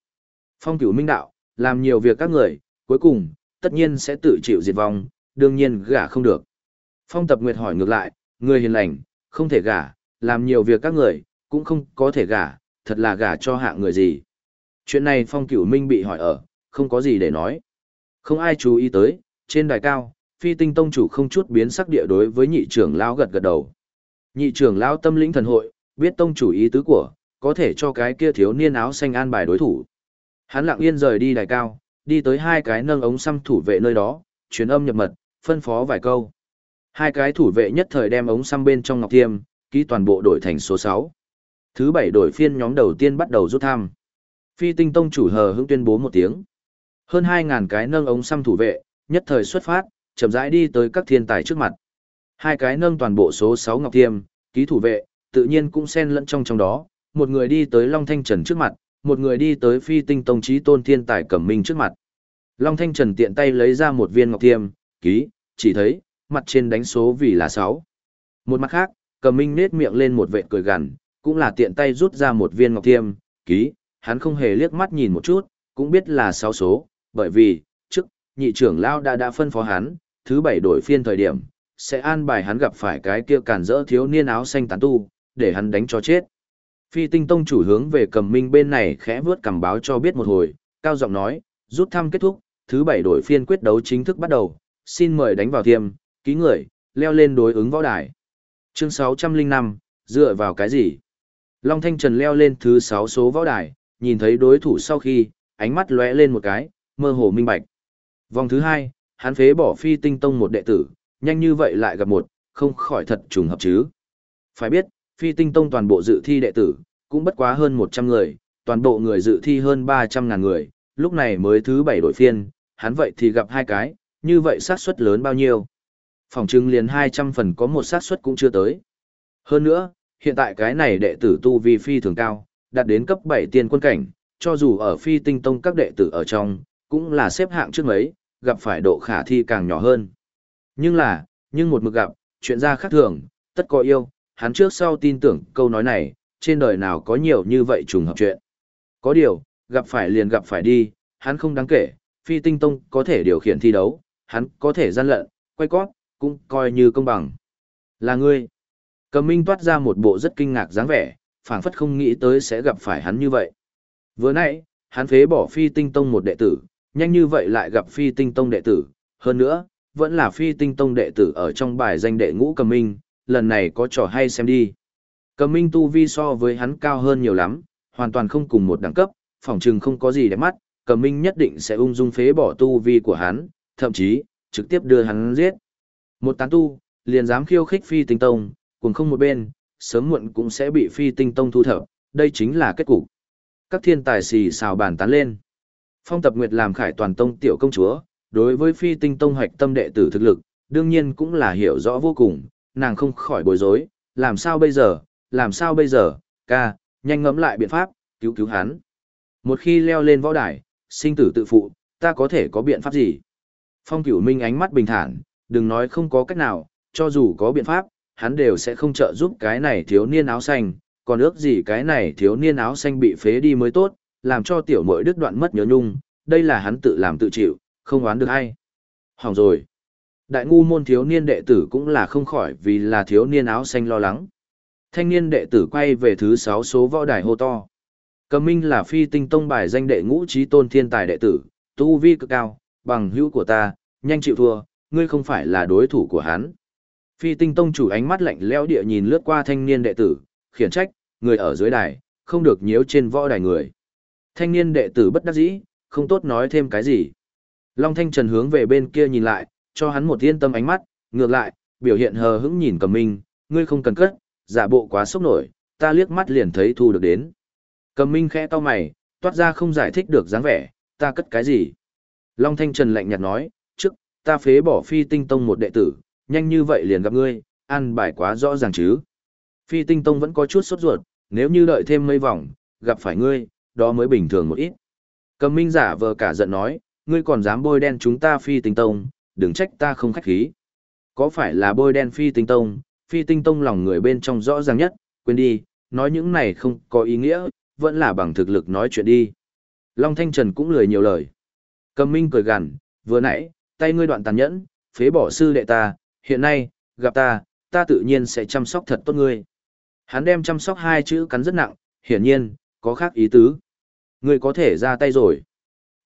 Phong Cửu Minh đạo, làm nhiều việc các người, cuối cùng, tất nhiên sẽ tự chịu diệt vong, đương nhiên gả không được. Phong Tập Nguyệt hỏi ngược lại, người hiền lành, không thể gả, làm nhiều việc các người, cũng không có thể gả, thật là gả cho hạng người gì. Chuyện này Phong Cửu Minh bị hỏi ở, không có gì để nói. Không ai chú ý tới, trên đài cao, phi tinh tông chủ không chút biến sắc địa đối với nhị trưởng lão gật gật đầu. Nhị trưởng lão tâm lĩnh thần hội, biết tông chủ ý tứ của, có thể cho cái kia thiếu niên áo xanh an bài đối thủ. Hắn lặng yên rời đi đài cao, đi tới hai cái nâng ống xăm thủ vệ nơi đó, truyền âm nhập mật, phân phó vài câu. Hai cái thủ vệ nhất thời đem ống xăm bên trong ngọc tiêm, ký toàn bộ đổi thành số 6. Thứ bảy đổi phiên nhóm đầu tiên bắt đầu rút thăm. Phi tinh tông chủ hờ hững tuyên bố một tiếng. Hơn 2.000 cái nâng ống xăm thủ vệ, nhất thời xuất phát, chậm rãi đi tới các thiên tài trước mặt. Hai cái nâng toàn bộ số 6 ngọc tiêm, ký thủ vệ, tự nhiên cũng xen lẫn trong trong đó, một người đi tới Long Thanh Trần trước mặt, một người đi tới phi tinh tông trí tôn thiên tài cẩm minh trước mặt. Long Thanh Trần tiện tay lấy ra một viên ngọc thiêm, ký, chỉ thấy, mặt trên đánh số vì là 6. Một mặt khác, cẩm minh nết miệng lên một vệ cười gằn, cũng là tiện tay rút ra một viên ngọc thiêm, ký, hắn không hề liếc mắt nhìn một chút, cũng biết là 6 số, bởi vì, trước, nhị trưởng lao đã đã phân phó hắn, thứ bảy đổi phiên thời điểm, sẽ an bài hắn gặp phải cái kia cản rỡ thiếu niên áo xanh tán tu, để hắn đánh cho chết. Phi tinh tông chủ hướng về cầm minh bên này khẽ vướt cầm báo cho biết một hồi, cao giọng nói, rút thăm kết thúc, thứ bảy đổi phiên quyết đấu chính thức bắt đầu, xin mời đánh vào thiêm, ký người, leo lên đối ứng võ đài. Chương 605, dựa vào cái gì? Long Thanh Trần leo lên thứ 6 số võ đài, nhìn thấy đối thủ sau khi, ánh mắt lóe lên một cái, mơ hồ minh bạch. Vòng thứ 2, hắn phế bỏ phi tinh tông một đệ tử, nhanh như vậy lại gặp một, không khỏi thật trùng hợp chứ. Phải biết, phi tinh tông toàn bộ dự thi đệ tử, cũng bất quá hơn 100 người, toàn bộ người dự thi hơn 300 ngàn người, lúc này mới thứ 7 đội phiên, hắn vậy thì gặp hai cái, như vậy xác suất lớn bao nhiêu. Phòng trưng liền 200 phần có một xác suất cũng chưa tới. Hơn nữa, hiện tại cái này đệ tử tu vi phi thường cao, đạt đến cấp 7 tiên quân cảnh, cho dù ở phi tinh tông các đệ tử ở trong, cũng là xếp hạng trước mấy, gặp phải độ khả thi càng nhỏ hơn. Nhưng là, nhưng một mực gặp, chuyện ra khác thường, tất có yêu, hắn trước sau tin tưởng câu nói này, trên đời nào có nhiều như vậy trùng hợp chuyện. Có điều, gặp phải liền gặp phải đi, hắn không đáng kể, phi tinh tông có thể điều khiển thi đấu, hắn có thể gian lận, quay cót, cũng coi như công bằng. Là ngươi. Cầm minh toát ra một bộ rất kinh ngạc dáng vẻ, phảng phất không nghĩ tới sẽ gặp phải hắn như vậy. Vừa nãy, hắn phế bỏ phi tinh tông một đệ tử, nhanh như vậy lại gặp phi tinh tông đệ tử, hơn nữa, vẫn là phi tinh tông đệ tử ở trong bài danh đệ ngũ cầm minh, lần này có trò hay xem đi. Cầm minh tu vi so với hắn cao hơn nhiều lắm, hoàn toàn không cùng một đẳng cấp, phỏng chừng không có gì để mắt, cầm minh nhất định sẽ ung dung phế bỏ tu vi của hắn, thậm chí, trực tiếp đưa hắn giết. Một tán tu, liền dám khiêu khích phi tinh tông, cùng không một bên, sớm muộn cũng sẽ bị phi tinh tông thu thập, đây chính là kết cục. Các thiên tài xì xào bàn tán lên. Phong tập nguyệt làm khải toàn tông tiểu công chúa, đối với phi tinh tông hoạch tâm đệ tử thực lực, đương nhiên cũng là hiểu rõ vô cùng, nàng không khỏi bối rối, làm sao bây giờ, làm sao bây giờ, ca, nhanh ngẫm lại biện pháp, cứu cứu hắn. Một khi leo lên võ đài, sinh tử tự phụ, ta có thể có biện pháp gì? Phong cửu minh ánh mắt bình thản, đừng nói không có cách nào, cho dù có biện pháp, hắn đều sẽ không trợ giúp cái này thiếu niên áo xanh, còn ước gì cái này thiếu niên áo xanh bị phế đi mới tốt, làm cho tiểu mội đứt đoạn mất nhớ nhung, đây là hắn tự làm tự chịu, không oán được hay. Hỏng rồi. Đại ngu môn thiếu niên đệ tử cũng là không khỏi vì là thiếu niên áo xanh lo lắng. Thanh niên đệ tử quay về thứ 6 số võ đài hô to. Cầm minh là phi tinh tông bài danh đệ ngũ trí tôn thiên tài đệ tử, tu vi cực cao, bằng hữu của ta, nhanh chịu thua, ngươi không phải là đối thủ của hắn. Phi tinh tông chủ ánh mắt lạnh lẽo địa nhìn lướt qua thanh niên đệ tử, khiển trách, người ở dưới đài, không được nhiễu trên võ đài người. Thanh niên đệ tử bất đắc dĩ, không tốt nói thêm cái gì. Long Thanh Trần hướng về bên kia nhìn lại, cho hắn một yên tâm ánh mắt, ngược lại, biểu hiện hờ hững nhìn cầm minh, ngươi không cần cất, giả bộ quá sốc nổi, ta liếc mắt liền thấy thu được đến. Cầm minh khẽ to mày, toát ra không giải thích được dáng vẻ, ta cất cái gì. Long Thanh Trần lạnh nhạt nói, trước, ta phế bỏ phi tinh tông một đệ tử, nhanh như vậy liền gặp ngươi, ăn bài quá rõ ràng chứ. Phi tinh tông vẫn có chút sốt ruột, nếu như đợi thêm mấy vòng, gặp phải ngươi, đó mới bình thường một ít. Cầm minh giả vờ cả giận nói, ngươi còn dám bôi đen chúng ta phi tinh tông, đừng trách ta không khách khí. Có phải là bôi đen phi tinh tông, phi tinh tông lòng người bên trong rõ ràng nhất, quên đi, nói những này không có ý nghĩa, vẫn là bằng thực lực nói chuyện đi. Long Thanh Trần cũng lười nhiều lời. Cầm minh cười gằn, vừa nãy, tay ngươi đoạn tàn nhẫn, phế bỏ sư đệ ta, hiện nay, gặp ta, ta tự nhiên sẽ chăm sóc thật tốt ngươi. Hắn đem chăm sóc hai chữ cắn rất nặng, hiển nhiên, có khác ý tứ. Ngươi có thể ra tay rồi.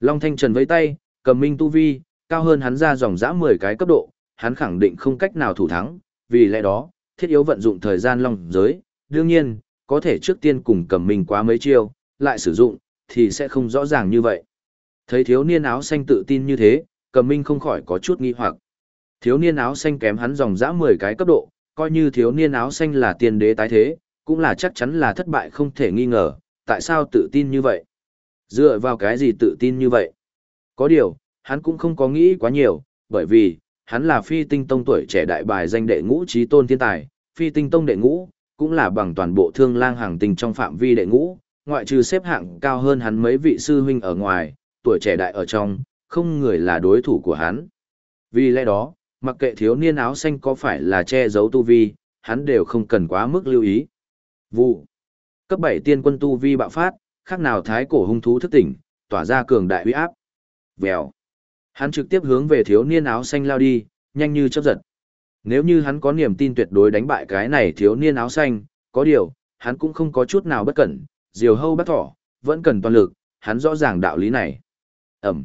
Long Thanh Trần với tay, cầm minh tu vi, cao hơn hắn ra dòng dã 10 cái cấp độ, hắn khẳng định không cách nào thủ thắng, vì lẽ đó, thiết yếu vận dụng thời gian long giới, đương nhiên, có thể trước tiên cùng cầm minh quá mấy chiêu, lại sử dụng, thì sẽ không rõ ràng như vậy. Thấy thiếu niên áo xanh tự tin như thế, cầm minh không khỏi có chút nghi hoặc. Thiếu niên áo xanh kém hắn dòng dã 10 cái cấp độ, coi như thiếu niên áo xanh là tiên đế tái thế, cũng là chắc chắn là thất bại không thể nghi ngờ, tại sao tự tin như vậy? Dựa vào cái gì tự tin như vậy? Có điều, hắn cũng không có nghĩ quá nhiều, bởi vì, hắn là phi tinh tông tuổi trẻ đại bài danh đệ ngũ trí tôn thiên tài, phi tinh tông đệ ngũ, cũng là bằng toàn bộ thương lang hàng tinh trong phạm vi đệ ngũ, ngoại trừ xếp hạng cao hơn hắn mấy vị sư huynh ở ngoài, tuổi trẻ đại ở trong, không người là đối thủ của hắn. Vì lẽ đó, mặc kệ thiếu niên áo xanh có phải là che giấu tu vi, hắn đều không cần quá mức lưu ý. Vụ. Cấp 7 tiên quân tu vi bạo phát, khác nào thái cổ hung thú thức tỉnh, tỏa ra cường đại uy áp. Vèo. Hắn trực tiếp hướng về thiếu niên áo xanh lao đi, nhanh như chớp giật. Nếu như hắn có niềm tin tuyệt đối đánh bại cái này thiếu niên áo xanh, có điều, hắn cũng không có chút nào bất cẩn, diều hâu bắt thỏ, vẫn cần toàn lực, hắn rõ ràng đạo lý này. Ẩm.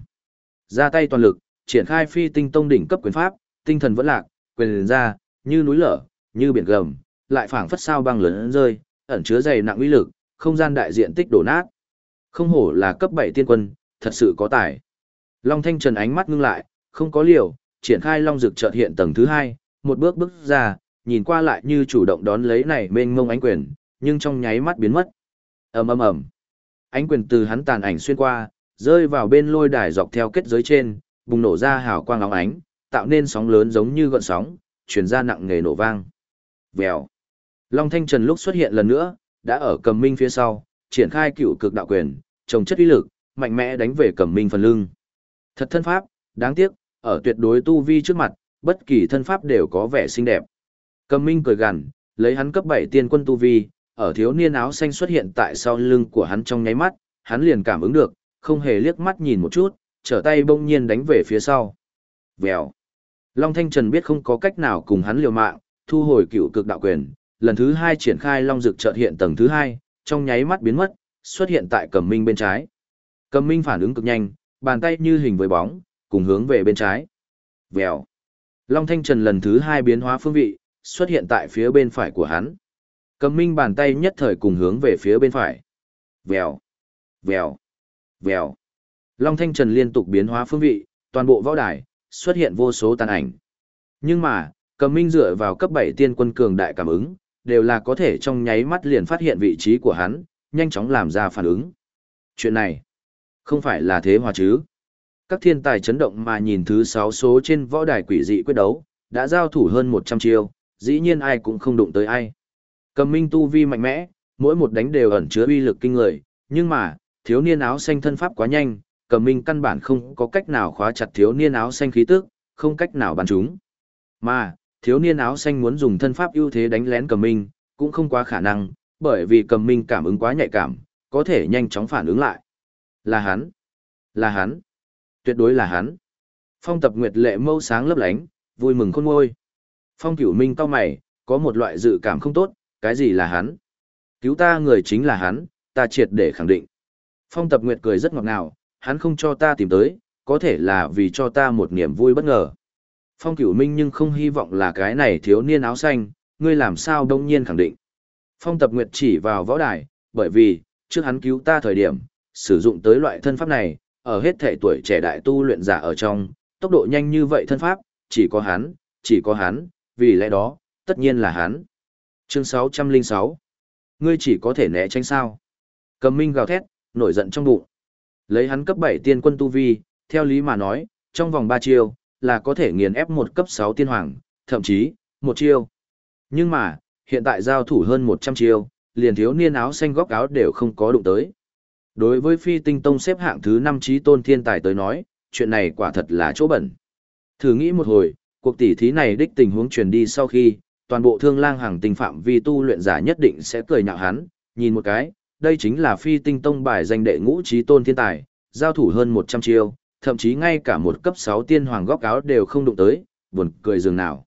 Ra tay toàn lực, triển khai phi tinh tông đỉnh cấp quyền pháp, tinh thần vẫn lạc, quyền ra, như núi lở, như biển gầm, lại phảng phất sao băng lớn rơi, ẩn chứa dày nặng uy lực, không gian đại diện tích đổ nát. Không hổ là cấp 7 tiên quân, thật sự có tài. Long Thanh Trần ánh mắt ngưng lại, không có liều, triển khai Long Dực chợt hiện tầng thứ hai, một bước bước ra, nhìn qua lại như chủ động đón lấy này mênh mông ánh quyền, nhưng trong nháy mắt biến mất. ầm ầm ầm, ánh quyền từ hắn tàn ảnh xuyên qua, rơi vào bên lôi đài dọc theo kết giới trên, bùng nổ ra hào quang óng ánh, tạo nên sóng lớn giống như gợn sóng, truyền ra nặng nề nổ vang. Vèo. Long Thanh Trần lúc xuất hiện lần nữa, đã ở cầm minh phía sau, triển khai cựu cực đạo quyền, trồng chất uy lực, mạnh mẽ đánh về cầm minh phần lưng. Thật thân pháp, đáng tiếc, ở tuyệt đối tu vi trước mặt, bất kỳ thân pháp đều có vẻ xinh đẹp. Cầm minh cười gằn, lấy hắn cấp 7 tiên quân tu vi, ở thiếu niên áo xanh xuất hiện tại sau lưng của hắn trong nháy mắt, hắn liền cảm ứng được, không hề liếc mắt nhìn một chút, trở tay bỗng nhiên đánh về phía sau. Vèo. Long Thanh Trần biết không có cách nào cùng hắn liều mạng, thu hồi cựu cực đạo quyền, lần thứ hai triển khai long dực chợt hiện tầng thứ hai, trong nháy mắt biến mất, xuất hiện tại cầm minh bên trái. Cầm minh phản ứng cực nhanh, bàn tay như hình với bóng, cùng hướng về bên trái. Vèo. Long thanh trần lần thứ hai biến hóa phương vị, xuất hiện tại phía bên phải của hắn. Cầm minh bàn tay nhất thời cùng hướng về phía bên phải. Vèo. Vèo. Vèo. Long thanh trần liên tục biến hóa phương vị, toàn bộ võ đài, xuất hiện vô số tàn ảnh. Nhưng mà, cầm minh dựa vào cấp 7 tiên quân cường đại cảm ứng, đều là có thể trong nháy mắt liền phát hiện vị trí của hắn, nhanh chóng làm ra phản ứng. Chuyện này, không phải là thế hòa chứ. Các thiên tài chấn động mà nhìn thứ 6 số trên võ đài quỷ dị quyết đấu, đã giao thủ hơn 100 chiêu, dĩ nhiên ai cũng không đụng tới ai. Cầm minh tu vi mạnh mẽ, mỗi một đánh đều ẩn chứa uy lực kinh người, nhưng mà, thiếu niên áo xanh thân pháp quá nhanh, cầm minh căn bản không có cách nào khóa chặt thiếu niên áo xanh khí tức, không cách nào bắn chúng. Mà, thiếu niên áo xanh muốn dùng thân pháp ưu thế đánh lén cầm minh, cũng không quá khả năng, bởi vì cầm minh cảm ứng quá nhạy cảm, có thể nhanh chóng phản ứng lại. Là hắn. Là hắn. Tuyệt đối là hắn. Phong tập nguyệt lệ mâu sáng lấp lánh, vui mừng khôn ngôi. Phong cửu minh cao mày, có một loại dự cảm không tốt, cái gì là hắn? Cứu ta người chính là hắn, ta triệt để khẳng định. Phong tập nguyệt cười rất ngọt ngào, hắn không cho ta tìm tới, có thể là vì cho ta một niềm vui bất ngờ. Phong Cửu Minh nhưng không hy vọng là cái này thiếu niên áo xanh, ngươi làm sao đông nhiên khẳng định. Phong tập nguyệt chỉ vào võ đài, bởi vì, trước hắn cứu ta thời điểm, sử dụng tới loại thân pháp này, ở hết thể tuổi trẻ đại tu luyện giả ở trong, tốc độ nhanh như vậy thân pháp, chỉ có hắn, chỉ có hắn, vì lẽ đó, tất nhiên là hắn. Chương 606 Ngươi chỉ có thể né tránh sao. Cầm minh gào thét, nổi giận trong bụng. Lấy hắn cấp 7 tiên quân tu vi, theo lý mà nói, trong vòng 3 chiêu, là có thể nghiền ép một cấp 6 tiên hoàng, thậm chí, một chiêu. Nhưng mà, hiện tại giao thủ hơn 100 chiêu, liền thiếu niên áo xanh góc áo đều không có đụng tới. Đối với phi tinh tông xếp hạng thứ 5 trí tôn thiên tài tới nói, chuyện này quả thật là chỗ bẩn. Thử nghĩ một hồi, cuộc tỷ thí này đích tình huống truyền đi sau khi, toàn bộ thương lang hàng tình phạm vi tu luyện giả nhất định sẽ cười nhạo hắn, nhìn một cái, đây chính là phi tinh tông bài danh đệ ngũ trí tôn thiên tài, giao thủ hơn 100 chiêu, thậm chí ngay cả một cấp 6 tiên hoàng góc áo đều không đụng tới, buồn cười dường nào.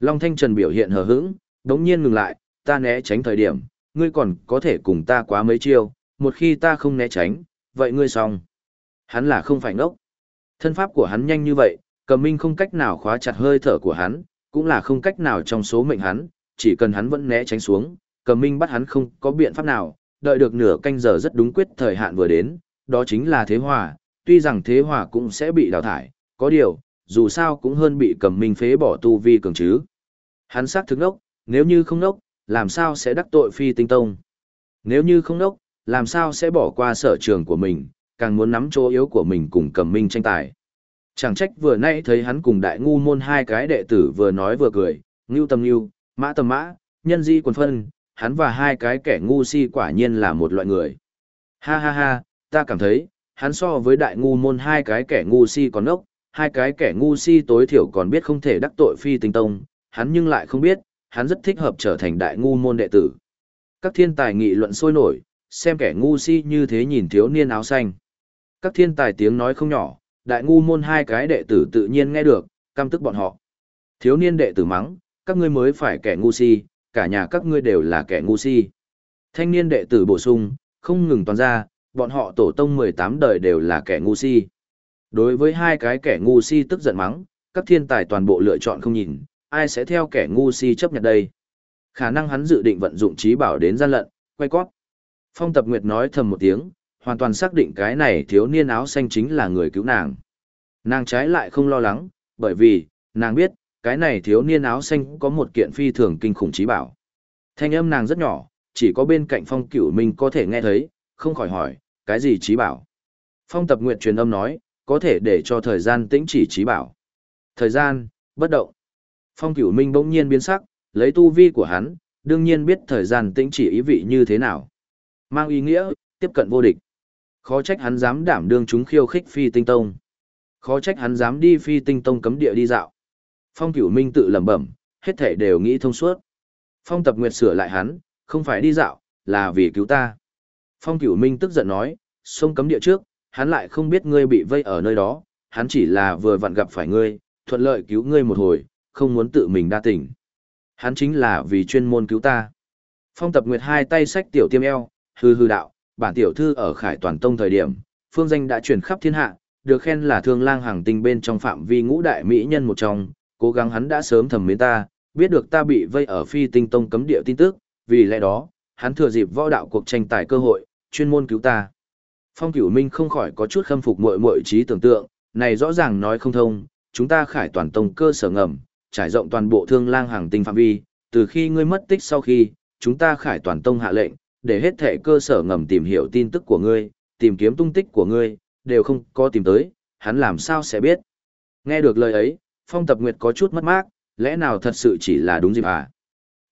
Long Thanh Trần biểu hiện hờ hững, đống nhiên ngừng lại, ta né tránh thời điểm, ngươi còn có thể cùng ta quá mấy chiêu, một khi ta không né tránh, vậy ngươi xong. Hắn là không phải ngốc. Thân pháp của hắn nhanh như vậy, cầm minh không cách nào khóa chặt hơi thở của hắn, cũng là không cách nào trong số mệnh hắn, chỉ cần hắn vẫn né tránh xuống, cầm minh bắt hắn không có biện pháp nào, đợi được nửa canh giờ rất đúng quyết thời hạn vừa đến, đó chính là thế hòa, tuy rằng thế hòa cũng sẽ bị đào thải, có điều, dù sao cũng hơn bị cầm minh phế bỏ tu vi cường chứ. Hắn xác thức nốc, nếu như không nốc, làm sao sẽ đắc tội phi tinh tông? Nếu như không nốc, làm sao sẽ bỏ qua sở trường của mình, càng muốn nắm chỗ yếu của mình cùng cầm minh tranh tài. Chẳng trách vừa nãy thấy hắn cùng đại ngu môn hai cái đệ tử vừa nói vừa cười, ngưu tầm ngưu, mã tầm mã, nhân di quần phân, hắn và hai cái kẻ ngu si quả nhiên là một loại người. Ha ha ha, ta cảm thấy, hắn so với đại ngu môn hai cái kẻ ngu si còn ốc, hai cái kẻ ngu si tối thiểu còn biết không thể đắc tội phi tinh tông, hắn nhưng lại không biết, hắn rất thích hợp trở thành đại ngu môn đệ tử. Các thiên tài nghị luận sôi nổi, xem kẻ ngu si như thế nhìn thiếu niên áo xanh. Các thiên tài tiếng nói không nhỏ, đại ngu môn hai cái đệ tử tự nhiên nghe được, căm tức bọn họ. Thiếu niên đệ tử mắng, các ngươi mới phải kẻ ngu si, cả nhà các ngươi đều là kẻ ngu si. Thanh niên đệ tử bổ sung, không ngừng toàn ra, bọn họ tổ tông 18 đời đều là kẻ ngu si. Đối với hai cái kẻ ngu si tức giận mắng, các thiên tài toàn bộ lựa chọn không nhìn, ai sẽ theo kẻ ngu si chấp nhận đây. Khả năng hắn dự định vận dụng trí bảo đến gian lận, quay cóp. Phong Tập Nguyệt nói thầm một tiếng, hoàn toàn xác định cái này thiếu niên áo xanh chính là người cứu nàng. Nàng trái lại không lo lắng, bởi vì, nàng biết, cái này thiếu niên áo xanh có một kiện phi thường kinh khủng trí bảo. Thanh âm nàng rất nhỏ, chỉ có bên cạnh phong cửu minh có thể nghe thấy, không khỏi hỏi, cái gì trí bảo? Phong tập nguyện truyền âm nói, có thể để cho thời gian tĩnh chỉ trí bảo. Thời gian, bất động. Phong cửu minh bỗng nhiên biến sắc, lấy tu vi của hắn, đương nhiên biết thời gian tĩnh chỉ ý vị như thế nào. Mang ý nghĩa, tiếp cận vô địch. Khó trách hắn dám đảm đương chúng khiêu khích phi tinh tông. Khó trách hắn dám đi phi tinh tông cấm địa đi dạo. Phong cửu minh tự lẩm bẩm, hết thể đều nghĩ thông suốt. Phong tập nguyệt sửa lại hắn, không phải đi dạo, là vì cứu ta. Phong cửu minh tức giận nói, sông cấm địa trước, hắn lại không biết ngươi bị vây ở nơi đó, hắn chỉ là vừa vặn gặp phải ngươi, thuận lợi cứu ngươi một hồi, không muốn tự mình đa tỉnh. Hắn chính là vì chuyên môn cứu ta. Phong tập nguyệt hai tay sách tiểu tiêm eo, hư hư đạo, bản tiểu thư ở khải toàn tông thời điểm, phương danh đã truyền khắp thiên hạ, được khen là thương lang hàng tinh bên trong phạm vi ngũ đại mỹ nhân một trong, cố gắng hắn đã sớm thầm mến ta, biết được ta bị vây ở phi tinh tông cấm địa tin tức, vì lẽ đó, hắn thừa dịp võ đạo cuộc tranh tài cơ hội, chuyên môn cứu ta. Phong Cửu Minh không khỏi có chút khâm phục muội muội trí tưởng tượng, này rõ ràng nói không thông, chúng ta khải toàn tông cơ sở ngầm, trải rộng toàn bộ thương lang hàng tinh phạm vi, từ khi ngươi mất tích sau khi, chúng ta khải toàn tông hạ lệnh, để hết thể cơ sở ngầm tìm hiểu tin tức của ngươi, tìm kiếm tung tích của ngươi, đều không có tìm tới, hắn làm sao sẽ biết. Nghe được lời ấy, Phong Tập Nguyệt có chút mất mát, lẽ nào thật sự chỉ là đúng dịp à?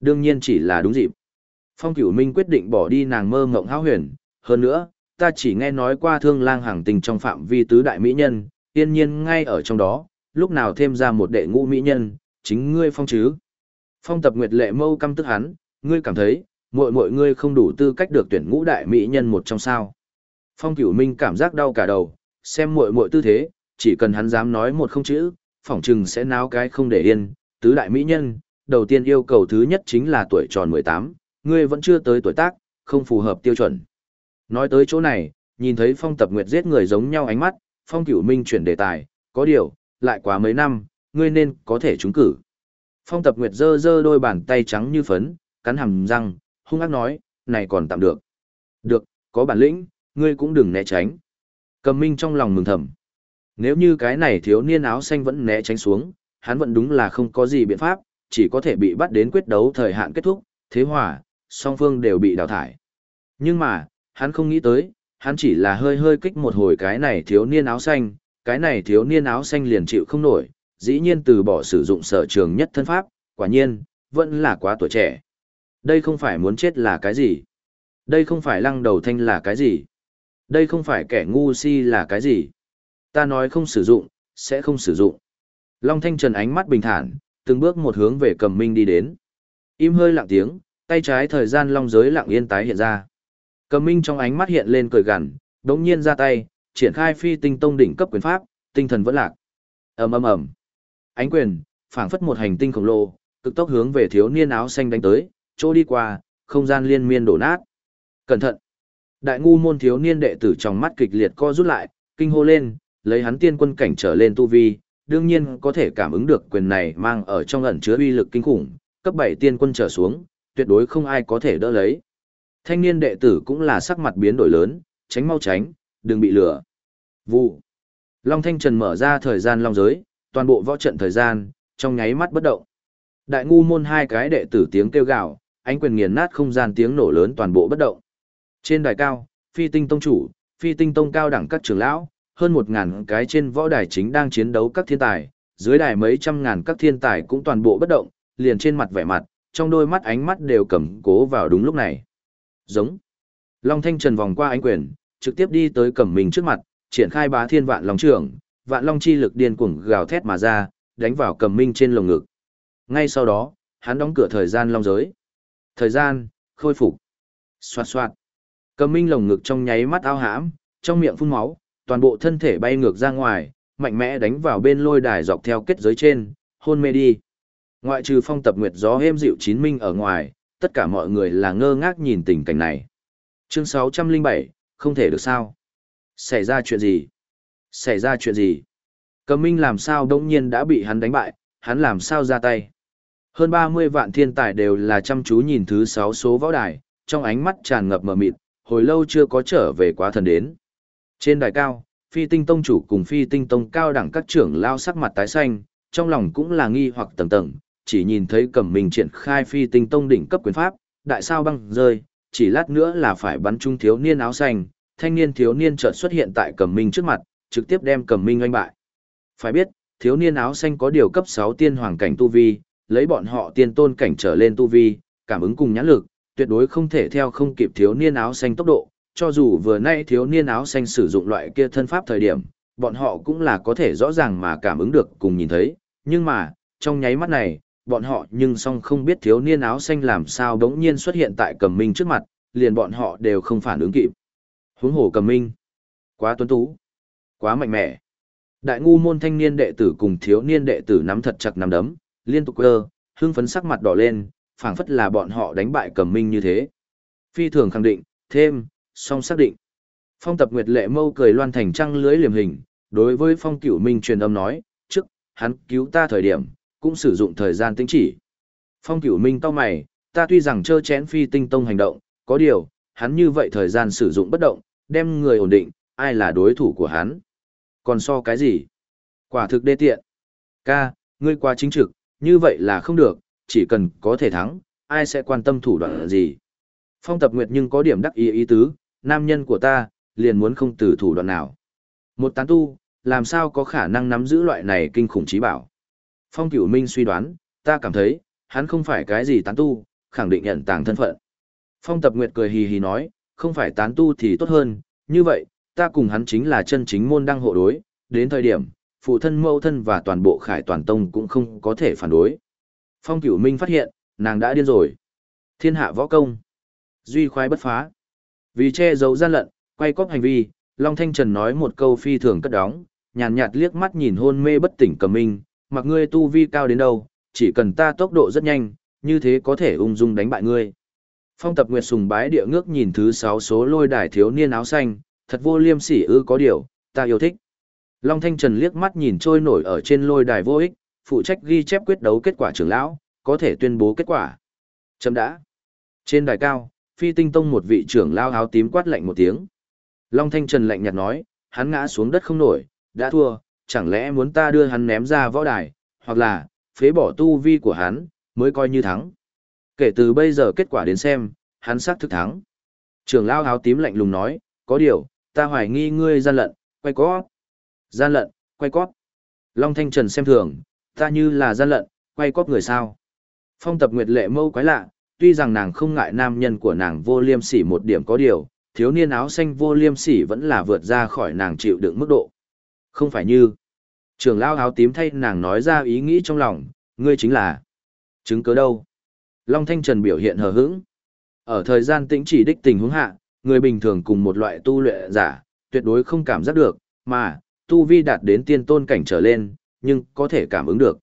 Đương nhiên chỉ là đúng dịp. Phong Cửu Minh quyết định bỏ đi nàng mơ ngộng háo huyền, hơn nữa, ta chỉ nghe nói qua thương lang hàng tình trong phạm vi tứ đại mỹ nhân, tiên nhiên ngay ở trong đó, lúc nào thêm ra một đệ ngũ mỹ nhân, chính ngươi Phong chứ. Phong Tập Nguyệt lệ mâu căm tức hắn, ngươi cảm thấy, muội muội ngươi không đủ tư cách được tuyển ngũ đại mỹ nhân một trong sao. Phong Cửu Minh cảm giác đau cả đầu, xem muội muội tư thế, chỉ cần hắn dám nói một không chữ, phỏng chừng sẽ náo cái không để yên, tứ đại mỹ nhân, đầu tiên yêu cầu thứ nhất chính là tuổi tròn 18, ngươi vẫn chưa tới tuổi tác, không phù hợp tiêu chuẩn. Nói tới chỗ này, nhìn thấy Phong Tập Nguyệt giết người giống nhau ánh mắt, Phong Cửu Minh chuyển đề tài, có điều, lại quá mấy năm, ngươi nên có thể trúng cử. Phong Tập Nguyệt giơ giơ đôi bàn tay trắng như phấn, cắn hàm răng, hung ác nói, này còn tạm được. Được, có bản lĩnh, ngươi cũng đừng né tránh. Cầm minh trong lòng mừng thầm. Nếu như cái này thiếu niên áo xanh vẫn né tránh xuống, hắn vẫn đúng là không có gì biện pháp, chỉ có thể bị bắt đến quyết đấu thời hạn kết thúc, thế hòa, song phương đều bị đào thải. Nhưng mà, hắn không nghĩ tới, hắn chỉ là hơi hơi kích một hồi cái này thiếu niên áo xanh, cái này thiếu niên áo xanh liền chịu không nổi, dĩ nhiên từ bỏ sử dụng sở trường nhất thân pháp, quả nhiên, vẫn là quá tuổi trẻ. Đây không phải muốn chết là cái gì? Đây không phải lăng đầu thanh là cái gì? Đây không phải kẻ ngu si là cái gì? Ta nói không sử dụng, sẽ không sử dụng. Long Thanh Trần ánh mắt bình thản, từng bước một hướng về cầm minh đi đến. Im hơi lặng tiếng, tay trái thời gian long giới lặng yên tái hiện ra. Cầm minh trong ánh mắt hiện lên cười gằn, đống nhiên ra tay, triển khai phi tinh tông đỉnh cấp quyền pháp, tinh thần vẫn lạc. ầm ầm ầm, ánh quyền, phảng phất một hành tinh khổng lồ, cực tốc hướng về thiếu niên áo xanh đánh tới, chỗ đi qua, không gian liên miên đổ nát. Cẩn thận! Đại ngu môn thiếu niên đệ tử trong mắt kịch liệt co rút lại, kinh hô lên, lấy hắn tiên quân cảnh trở lên tu vi, đương nhiên có thể cảm ứng được quyền này mang ở trong ẩn chứa uy lực kinh khủng, cấp 7 tiên quân trở xuống, tuyệt đối không ai có thể đỡ lấy. Thanh niên đệ tử cũng là sắc mặt biến đổi lớn, tránh mau tránh, đừng bị lửa. Vụ. Long Thanh Trần mở ra thời gian long giới, toàn bộ võ trận thời gian, trong nháy mắt bất động. Đại ngu môn hai cái đệ tử tiếng kêu gào, ánh quyền nghiền nát không gian tiếng nổ lớn toàn bộ bất động. Trên đài cao, phi tinh tông chủ, phi tinh tông cao đẳng các trưởng lão, hơn một ngàn cái trên võ đài chính đang chiến đấu các thiên tài, dưới đài mấy trăm ngàn các thiên tài cũng toàn bộ bất động, liền trên mặt vẻ mặt, trong đôi mắt ánh mắt đều cầm cố vào đúng lúc này. Giống. Long Thanh Trần vòng qua ánh quyền, trực tiếp đi tới cẩm mình trước mặt, triển khai bá thiên vạn long trưởng, vạn long chi lực điên cuồng gào thét mà ra, đánh vào cầm minh trên lồng ngực. Ngay sau đó, hắn đóng cửa thời gian long giới. Thời gian, khôi phục. Xoạt xoạt. Cầm minh lồng ngực trong nháy mắt ao hãm, trong miệng phun máu, toàn bộ thân thể bay ngược ra ngoài, mạnh mẽ đánh vào bên lôi đài dọc theo kết giới trên, hôn mê đi. Ngoại trừ phong tập nguyệt gió êm dịu chín minh ở ngoài, tất cả mọi người là ngơ ngác nhìn tình cảnh này. Chương 607, không thể được sao? Xảy ra chuyện gì? Xảy ra chuyện gì? Cầm minh làm sao đông nhiên đã bị hắn đánh bại, hắn làm sao ra tay? Hơn 30 vạn thiên tài đều là chăm chú nhìn thứ 6 số võ đài, trong ánh mắt tràn ngập mờ mịt, hồi lâu chưa có trở về quá thần đến. Trên đài cao, phi tinh tông chủ cùng phi tinh tông cao đẳng các trưởng lao sắc mặt tái xanh, trong lòng cũng là nghi hoặc tầng tầng, chỉ nhìn thấy cẩm mình triển khai phi tinh tông đỉnh cấp quyền pháp, đại sao băng rơi, chỉ lát nữa là phải bắn trung thiếu niên áo xanh, thanh niên thiếu niên chợt xuất hiện tại cẩm minh trước mặt, trực tiếp đem cẩm minh oanh bại. Phải biết, thiếu niên áo xanh có điều cấp 6 tiên hoàng cảnh tu vi, lấy bọn họ tiên tôn cảnh trở lên tu vi, cảm ứng cùng nhãn lực, tuyệt đối không thể theo không kịp thiếu niên áo xanh tốc độ, cho dù vừa nay thiếu niên áo xanh sử dụng loại kia thân pháp thời điểm, bọn họ cũng là có thể rõ ràng mà cảm ứng được cùng nhìn thấy, nhưng mà, trong nháy mắt này, bọn họ nhưng song không biết thiếu niên áo xanh làm sao đống nhiên xuất hiện tại cầm minh trước mặt, liền bọn họ đều không phản ứng kịp. Huống hồ cầm minh, quá tuấn tú, quá mạnh mẽ. Đại ngu môn thanh niên đệ tử cùng thiếu niên đệ tử nắm thật chặt nắm đấm, liên tục quơ, hưng phấn sắc mặt đỏ lên, phảng phất là bọn họ đánh bại cầm minh như thế. Phi thường khẳng định, thêm, song xác định. Phong tập Nguyệt Lệ Mâu cười loan thành trăng lưới liềm hình, đối với Phong Cửu Minh truyền âm nói, trước, hắn cứu ta thời điểm, cũng sử dụng thời gian tính chỉ. Phong Cửu Minh cau mày, ta tuy rằng chơ chén phi tinh tông hành động, có điều, hắn như vậy thời gian sử dụng bất động, đem người ổn định, ai là đối thủ của hắn. Còn so cái gì? Quả thực đê tiện. Ca, ngươi quá chính trực, như vậy là không được, chỉ cần có thể thắng, ai sẽ quan tâm thủ đoạn gì. Phong tập nguyệt nhưng có điểm đắc ý ý tứ, nam nhân của ta, liền muốn không từ thủ đoạn nào. Một tán tu, làm sao có khả năng nắm giữ loại này kinh khủng trí bảo. Phong cửu minh suy đoán, ta cảm thấy, hắn không phải cái gì tán tu, khẳng định nhận tàng thân phận. Phong tập nguyệt cười hì hì nói, không phải tán tu thì tốt hơn, như vậy, ta cùng hắn chính là chân chính môn đăng hộ đối, đến thời điểm, phụ thân mẫu thân và toàn bộ khải toàn tông cũng không có thể phản đối. Phong cửu minh phát hiện, nàng đã điên rồi. Thiên hạ võ công. Duy khoái bất phá. Vì che giấu gian lận, quay cóp hành vi, Long Thanh Trần nói một câu phi thường cất đóng, nhàn nhạt, liếc mắt nhìn hôn mê bất tỉnh cầm minh, mặc ngươi tu vi cao đến đâu, chỉ cần ta tốc độ rất nhanh, như thế có thể ung dung đánh bại ngươi. Phong tập Nguyệt sùng bái địa ngước nhìn thứ sáu số lôi đài thiếu niên áo xanh, thật vô liêm sỉ ư có điều, ta yêu thích. Long Thanh Trần liếc mắt nhìn trôi nổi ở trên lôi đài vô ích, phụ trách ghi chép quyết đấu kết quả trưởng lão, có thể tuyên bố kết quả. Chấm đã. Trên đài cao, phi tinh tông một vị trưởng lao áo tím quát lạnh một tiếng. Long Thanh Trần lạnh nhạt nói, hắn ngã xuống đất không nổi, đã thua, chẳng lẽ muốn ta đưa hắn ném ra võ đài, hoặc là, phế bỏ tu vi của hắn, mới coi như thắng. Kể từ bây giờ kết quả đến xem, hắn xác thực thắng. Trưởng lao áo tím lạnh lùng nói, có điều, ta hoài nghi ngươi gian lận, quay có. Gian lận, quay cóp. Long Thanh Trần xem thường, ta như là gian lận, quay cóp người sao. Phong tập nguyệt lệ mâu quái lạ, tuy rằng nàng không ngại nam nhân của nàng vô liêm sỉ một điểm có điều, thiếu niên áo xanh vô liêm sỉ vẫn là vượt ra khỏi nàng chịu đựng mức độ. Không phải như, trưởng lao áo tím thay nàng nói ra ý nghĩ trong lòng, ngươi chính là, chứng cứ đâu. Long Thanh Trần biểu hiện hờ hững. Ở thời gian tĩnh chỉ đích tình huống hạ, người bình thường cùng một loại tu luyện giả, tuyệt đối không cảm giác được, mà, tu vi đạt đến tiên tôn cảnh trở lên, nhưng có thể cảm ứng được.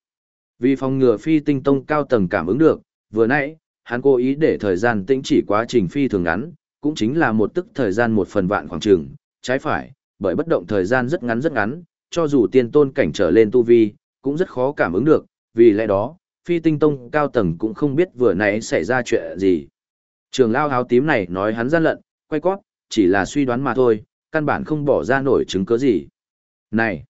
Vì phòng ngừa phi tinh tông cao tầng cảm ứng được, vừa nãy, hắn cố ý để thời gian tĩnh chỉ quá trình phi thường ngắn, cũng chính là một tức thời gian một phần vạn khoảng trường, trái phải, bởi bất động thời gian rất ngắn rất ngắn, cho dù tiên tôn cảnh trở lên tu vi, cũng rất khó cảm ứng được, vì lẽ đó, phi tinh tông cao tầng cũng không biết vừa nãy xảy ra chuyện gì. Trường lao áo tím này nói hắn gian lận, quay cót, chỉ là suy đoán mà thôi, căn bản không bỏ ra nổi chứng cứ gì. Này!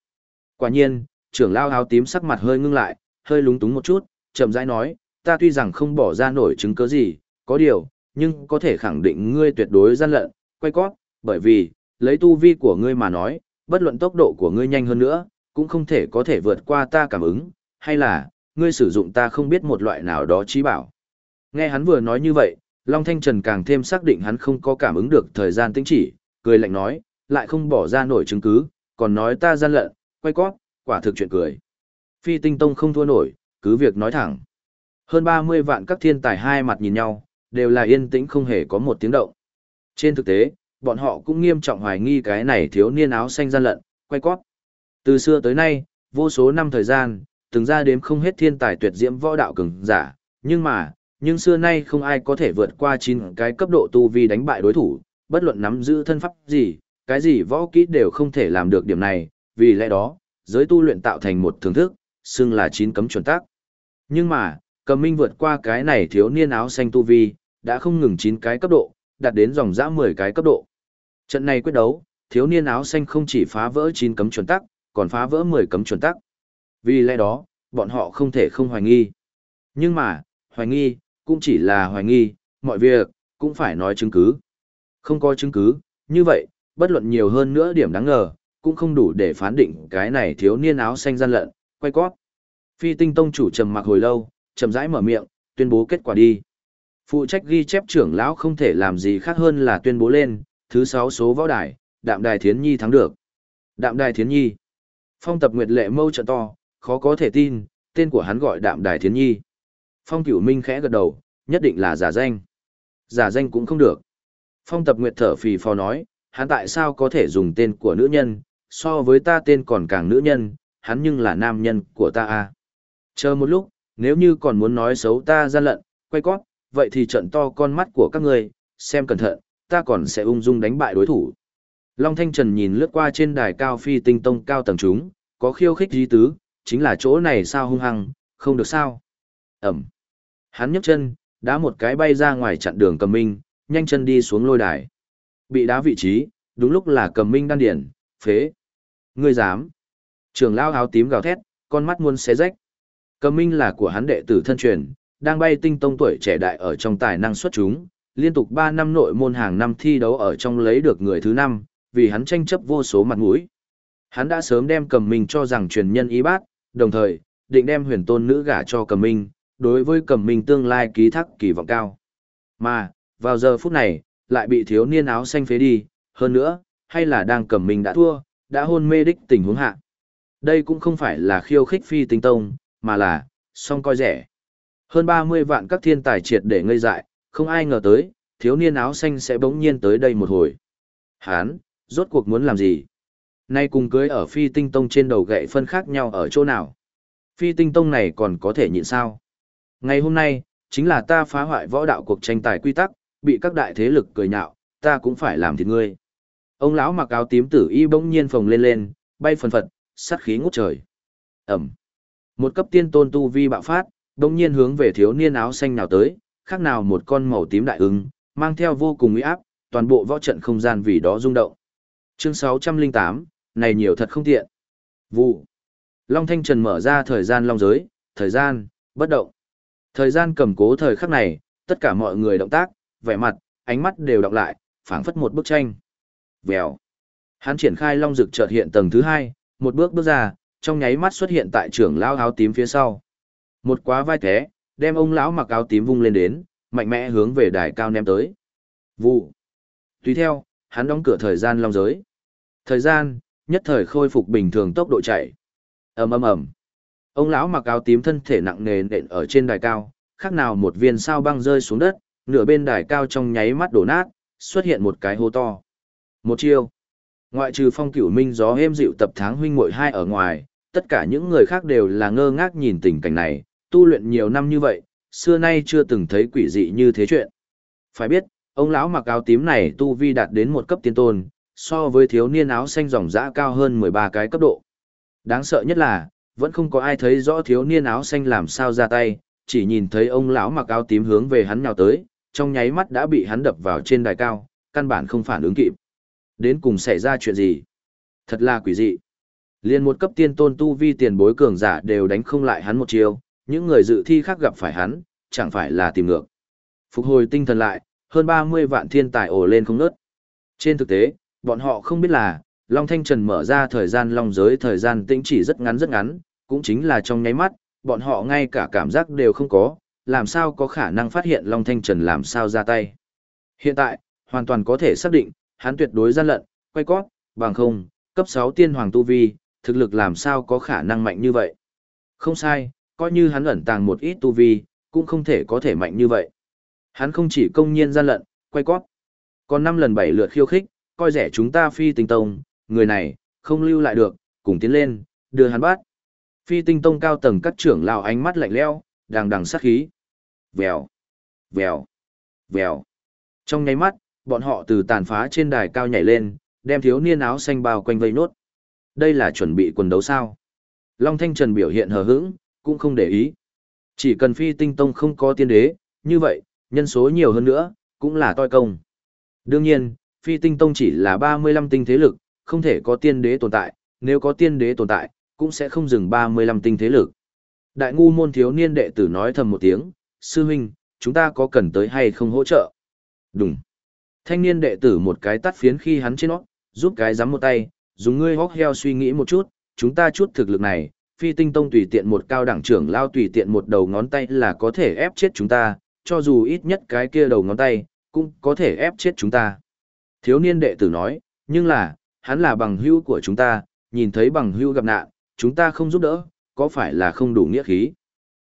Quả nhiên, trưởng lao áo tím sắc mặt hơi ngưng lại, hơi lúng túng một chút, chậm rãi nói, ta tuy rằng không bỏ ra nổi chứng cứ gì, có điều, nhưng có thể khẳng định ngươi tuyệt đối gian lận, quay cót, bởi vì, lấy tu vi của ngươi mà nói, bất luận tốc độ của ngươi nhanh hơn nữa, cũng không thể có thể vượt qua ta cảm ứng, hay là, ngươi sử dụng ta không biết một loại nào đó trí bảo. Nghe hắn vừa nói như vậy, Long Thanh Trần càng thêm xác định hắn không có cảm ứng được thời gian tĩnh chỉ, cười lạnh nói, lại không bỏ ra nổi chứng cứ, còn nói ta gian lận, quay cóp, quả thực chuyện cười. Phi tinh tông không thua nổi, cứ việc nói thẳng. Hơn 30 vạn các thiên tài hai mặt nhìn nhau, đều là yên tĩnh không hề có một tiếng động. Trên thực tế, bọn họ cũng nghiêm trọng hoài nghi cái này thiếu niên áo xanh gian lận, quay cóp. Từ xưa tới nay, vô số năm thời gian, từng ra đếm không hết thiên tài tuyệt diễm võ đạo cường giả, nhưng mà, nhưng xưa nay không ai có thể vượt qua chín cái cấp độ tu vi đánh bại đối thủ, bất luận nắm giữ thân pháp gì, cái gì võ kỹ đều không thể làm được điểm này, vì lẽ đó, giới tu luyện tạo thành một thưởng thức, xưng là chín cấm chuẩn tắc Nhưng mà, cầm minh vượt qua cái này thiếu niên áo xanh tu vi, đã không ngừng chín cái cấp độ, đạt đến dòng dã 10 cái cấp độ. Trận này quyết đấu, thiếu niên áo xanh không chỉ phá vỡ chín cấm chuẩn tắc, còn phá vỡ 10 cấm chuẩn tắc. Vì lẽ đó, bọn họ không thể không hoài nghi. Nhưng mà, hoài nghi, cũng chỉ là hoài nghi, mọi việc, cũng phải nói chứng cứ. Không có chứng cứ, như vậy, bất luận nhiều hơn nữa điểm đáng ngờ, cũng không đủ để phán định cái này thiếu niên áo xanh gian lận, quay cót. Phi tinh tông chủ trầm mặc hồi lâu, chậm rãi mở miệng, tuyên bố kết quả đi. Phụ trách ghi chép trưởng lão không thể làm gì khác hơn là tuyên bố lên, thứ 6 số võ đài, đạm đài thiến nhi thắng được. Đạm đài thiến nhi. Phong tập nguyệt lệ mâu trận to, khó có thể tin, tên của hắn gọi đạm đài thiến nhi. Phong cửu minh khẽ gật đầu, nhất định là giả danh. Giả danh cũng không được. Phong tập nguyệt thở phì phò nói, hắn tại sao có thể dùng tên của nữ nhân, so với ta tên còn càng nữ nhân, hắn nhưng là nam nhân của ta à. Chờ một lúc, nếu như còn muốn nói xấu ta gian lận, quay cót, vậy thì trận to con mắt của các ngươi, xem cẩn thận, ta còn sẽ ung dung đánh bại đối thủ. Long Thanh Trần nhìn lướt qua trên đài cao phi tinh tông cao tầng chúng, có khiêu khích dí tứ, chính là chỗ này sao hung hăng, không được sao. Ẩm. Hắn nhấc chân, đá một cái bay ra ngoài chặn đường cầm minh, nhanh chân đi xuống lôi đài. Bị đá vị trí, đúng lúc là cầm minh đan điển, phế. Ngươi dám. Trường lao áo tím gào thét, con mắt muôn xé rách. Cầm minh là của hắn đệ tử thân truyền, đang bay tinh tông tuổi trẻ đại ở trong tài năng xuất chúng, liên tục 3 năm nội môn hàng năm thi đấu ở trong lấy được người thứ năm, vì hắn tranh chấp vô số mặt mũi. Hắn đã sớm đem cầm minh cho rằng truyền nhân y bát, đồng thời, định đem huyền tôn nữ gả cho cầm minh, đối với cầm minh tương lai ký thác kỳ vọng cao. Mà, vào giờ phút này, lại bị thiếu niên áo xanh phế đi, hơn nữa, hay là đang cầm mình đã thua, đã hôn mê đích tình huống hạ. Đây cũng không phải là khiêu khích phi tinh tông, mà là, song coi rẻ. Hơn 30 vạn các thiên tài triệt để ngây dại, không ai ngờ tới, thiếu niên áo xanh sẽ bỗng nhiên tới đây một hồi. Hán, rốt cuộc muốn làm gì? Nay cùng cưới ở phi tinh tông trên đầu gậy phân khác nhau ở chỗ nào? Phi tinh tông này còn có thể nhịn sao? Ngày hôm nay, chính là ta phá hoại võ đạo cuộc tranh tài quy tắc, bị các đại thế lực cười nhạo, ta cũng phải làm thịt ngươi. Ông lão mặc áo tím tử y bỗng nhiên phồng lên lên, bay phần phật, sát khí ngút trời. Ẩm. Một cấp tiên tôn tu vi bạo phát, bỗng nhiên hướng về thiếu niên áo xanh nào tới, khác nào một con màu tím đại ứng, mang theo vô cùng uy áp, toàn bộ võ trận không gian vì đó rung động. Chương 608, này nhiều thật không tiện. Vụ. Long Thanh Trần mở ra thời gian long giới, thời gian, bất động. Thời gian cầm cố thời khắc này, tất cả mọi người động tác, vẻ mặt, ánh mắt đều đọc lại, phảng phất một bức tranh. Vèo. Hắn triển khai long dực chợt hiện tầng thứ hai, một bước bước ra, trong nháy mắt xuất hiện tại trưởng lão áo tím phía sau. Một quá vai thế, đem ông lão mặc áo tím vung lên đến, mạnh mẽ hướng về đài cao ném tới. Vụ. Tùy theo, hắn đóng cửa thời gian long giới. Thời gian, nhất thời khôi phục bình thường tốc độ chạy. ầm ầm ầm. Ông lão mặc áo tím thân thể nặng nề nện ở trên đài cao, khác nào một viên sao băng rơi xuống đất, nửa bên đài cao trong nháy mắt đổ nát, xuất hiện một cái hố to. Một chiêu. Ngoại trừ phong cửu minh gió êm dịu tập tháng huynh muội hai ở ngoài, tất cả những người khác đều là ngơ ngác nhìn tình cảnh này, tu luyện nhiều năm như vậy, xưa nay chưa từng thấy quỷ dị như thế chuyện. Phải biết, ông lão mặc áo tím này tu vi đạt đến một cấp tiên tôn, so với thiếu niên áo xanh dòng dã cao hơn 13 cái cấp độ. Đáng sợ nhất là, vẫn không có ai thấy rõ thiếu niên áo xanh làm sao ra tay, chỉ nhìn thấy ông lão mặc áo tím hướng về hắn nhào tới, trong nháy mắt đã bị hắn đập vào trên đài cao, căn bản không phản ứng kịp. Đến cùng xảy ra chuyện gì? Thật là quỷ dị. Liên một cấp tiên tôn tu vi tiền bối cường giả đều đánh không lại hắn một chiêu, những người dự thi khác gặp phải hắn, chẳng phải là tìm ngược. Phục hồi tinh thần lại, hơn 30 vạn thiên tài ổ lên không nớt. Trên thực tế, bọn họ không biết là, Long Thanh Trần mở ra thời gian long giới thời gian tĩnh chỉ rất ngắn rất ngắn, cũng chính là trong nháy mắt, bọn họ ngay cả cảm giác đều không có, làm sao có khả năng phát hiện Long Thanh Trần làm sao ra tay. Hiện tại, hoàn toàn có thể xác định, hắn tuyệt đối gian lận, quay cót, bằng không, cấp 6 tiên hoàng tu vi, thực lực làm sao có khả năng mạnh như vậy. Không sai, coi như hắn ẩn tàng một ít tu vi, cũng không thể có thể mạnh như vậy. Hắn không chỉ công nhiên gian lận, quay cót, còn năm lần bảy lượt khiêu khích, coi rẻ chúng ta phi tinh tông, người này, không lưu lại được, cùng tiến lên, đưa hắn bắt. Phi tinh tông cao tầng các trưởng lão ánh mắt lạnh lẽo, đàng đằng sát khí. Vèo, vèo, vèo. Trong nháy mắt, bọn họ từ tàn phá trên đài cao nhảy lên, đem thiếu niên áo xanh bao quanh vây nốt. Đây là chuẩn bị quần đấu sao? Long Thanh Trần biểu hiện hờ hững, cũng không để ý. Chỉ cần phi tinh tông không có tiên đế, như vậy, nhân số nhiều hơn nữa, cũng là toi công. Đương nhiên, phi tinh tông chỉ là 35 tinh thế lực, không thể có tiên đế tồn tại, nếu có tiên đế tồn tại, cũng sẽ không dừng 35 tinh thế lực. Đại ngu môn thiếu niên đệ tử nói thầm một tiếng, sư huynh, chúng ta có cần tới hay không hỗ trợ? Đúng. Thanh niên đệ tử một cái tắt phiến khi hắn trên nó, giúp cái giắm một tay, dùng ngươi hóc heo suy nghĩ một chút, chúng ta chút thực lực này, phi tinh tông tùy tiện một cao đẳng trưởng lao tùy tiện một đầu ngón tay là có thể ép chết chúng ta, cho dù ít nhất cái kia đầu ngón tay, cũng có thể ép chết chúng ta. Thiếu niên đệ tử nói, nhưng là, hắn là bằng hữu của chúng ta, nhìn thấy bằng hữu gặp nạn, chúng ta không giúp đỡ, có phải là không đủ nghĩa khí?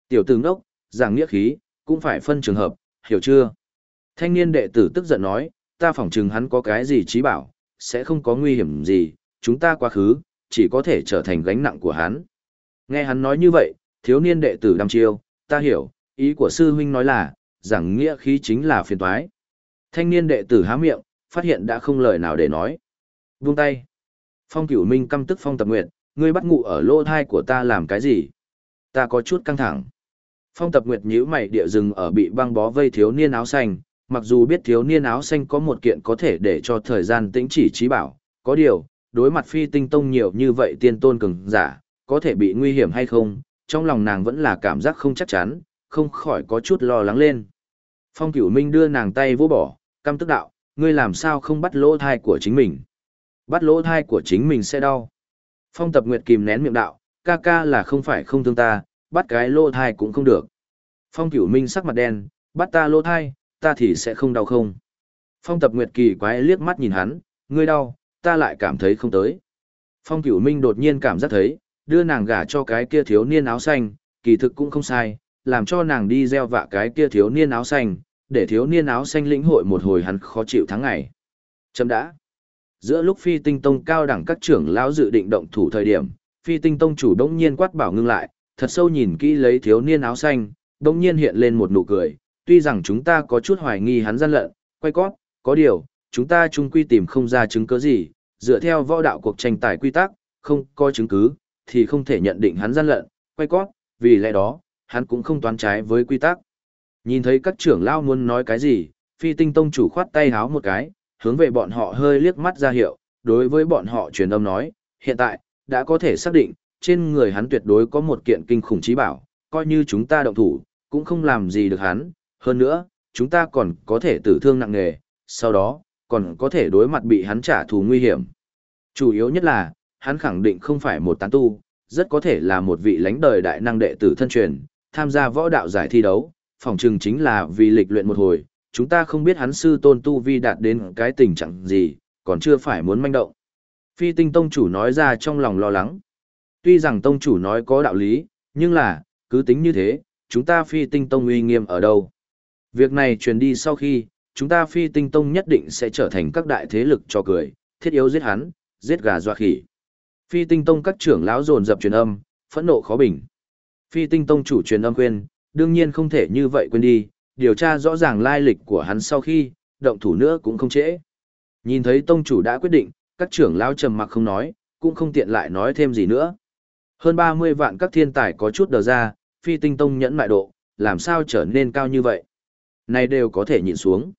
Tiểu tử ngốc, giảng nghĩa khí, cũng phải phân trường hợp, hiểu chưa? Thanh niên đệ tử tức giận nói, ta phỏng chừng hắn có cái gì trí bảo, sẽ không có nguy hiểm gì, chúng ta quá khứ, chỉ có thể trở thành gánh nặng của hắn. Nghe hắn nói như vậy, thiếu niên đệ tử đăm chiêu, ta hiểu, ý của sư huynh nói là, giảng nghĩa khí chính là phiền toái. Thanh niên đệ tử há miệng, phát hiện đã không lời nào để nói. Buông tay. Phong cửu minh căm tức phong tập nguyện, ngươi bắt ngụ ở lỗ thai của ta làm cái gì? Ta có chút căng thẳng. Phong tập nguyệt nhíu mày địa rừng ở bị băng bó vây thiếu niên áo xanh, mặc dù biết thiếu niên áo xanh có một kiện có thể để cho thời gian tĩnh chỉ trí bảo, có điều, đối mặt phi tinh tông nhiều như vậy tiên tôn cường giả, có thể bị nguy hiểm hay không, trong lòng nàng vẫn là cảm giác không chắc chắn, không khỏi có chút lo lắng lên. Phong cửu minh đưa nàng tay vỗ bỏ, căm tức đạo, ngươi làm sao không bắt lỗ thai của chính mình. Bắt lỗ thai của chính mình sẽ đau. Phong tập nguyệt kìm nén miệng đạo, ca ca là không phải không thương ta, bắt cái lô thai cũng không được. Phong cửu minh sắc mặt đen, bắt ta lô thai, ta thì sẽ không đau không. Phong tập nguyệt kỳ quái liếc mắt nhìn hắn, ngươi đau, ta lại cảm thấy không tới. Phong cửu minh đột nhiên cảm giác thấy, đưa nàng gả cho cái kia thiếu niên áo xanh, kỳ thực cũng không sai, làm cho nàng đi gieo vạ cái kia thiếu niên áo xanh, để thiếu niên áo xanh lĩnh hội một hồi hắn khó chịu tháng ngày. Chấm đã. Giữa lúc phi tinh tông cao đẳng các trưởng lão dự định động thủ thời điểm, phi tinh tông chủ đông nhiên quát bảo ngưng lại, thật sâu nhìn kỹ lấy thiếu niên áo xanh, đông nhiên hiện lên một nụ cười, tuy rằng chúng ta có chút hoài nghi hắn gian lận, quay cót, có điều, chúng ta chung quy tìm không ra chứng cứ gì, dựa theo võ đạo cuộc tranh tài quy tắc, không có chứng cứ, thì không thể nhận định hắn gian lận, quay cót, vì lẽ đó, hắn cũng không toán trái với quy tắc. Nhìn thấy các trưởng lao muốn nói cái gì, phi tinh tông chủ khoát tay háo một cái, hướng về bọn họ hơi liếc mắt ra hiệu, đối với bọn họ truyền âm nói, hiện tại, đã có thể xác định, trên người hắn tuyệt đối có một kiện kinh khủng trí bảo, coi như chúng ta động thủ, cũng không làm gì được hắn, hơn nữa, chúng ta còn có thể tử thương nặng nề, sau đó, còn có thể đối mặt bị hắn trả thù nguy hiểm. Chủ yếu nhất là, hắn khẳng định không phải một tán tu, rất có thể là một vị lãnh đời đại năng đệ tử thân truyền, tham gia võ đạo giải thi đấu, phòng trừng chính là vì lịch luyện một hồi, chúng ta không biết hắn sư tôn tu vi đạt đến cái tình trạng gì, còn chưa phải muốn manh động. Phi tinh tông chủ nói ra trong lòng lo lắng. Tuy rằng tông chủ nói có đạo lý, nhưng là, cứ tính như thế, chúng ta phi tinh tông uy nghiêm ở đâu. Việc này truyền đi sau khi, chúng ta phi tinh tông nhất định sẽ trở thành các đại thế lực cho cười, thiết yếu giết hắn, giết gà doa khỉ. Phi tinh tông các trưởng lão dồn dập truyền âm, phẫn nộ khó bình. Phi tinh tông chủ truyền âm khuyên, đương nhiên không thể như vậy quên đi, điều tra rõ ràng lai lịch của hắn sau khi, động thủ nữa cũng không trễ. Nhìn thấy tông chủ đã quyết định, các trưởng lão trầm mặc không nói, cũng không tiện lại nói thêm gì nữa. Hơn 30 vạn các thiên tài có chút đờ ra, phi tinh tông nhẫn mại độ, làm sao trở nên cao như vậy. Này đều có thể nhìn xuống.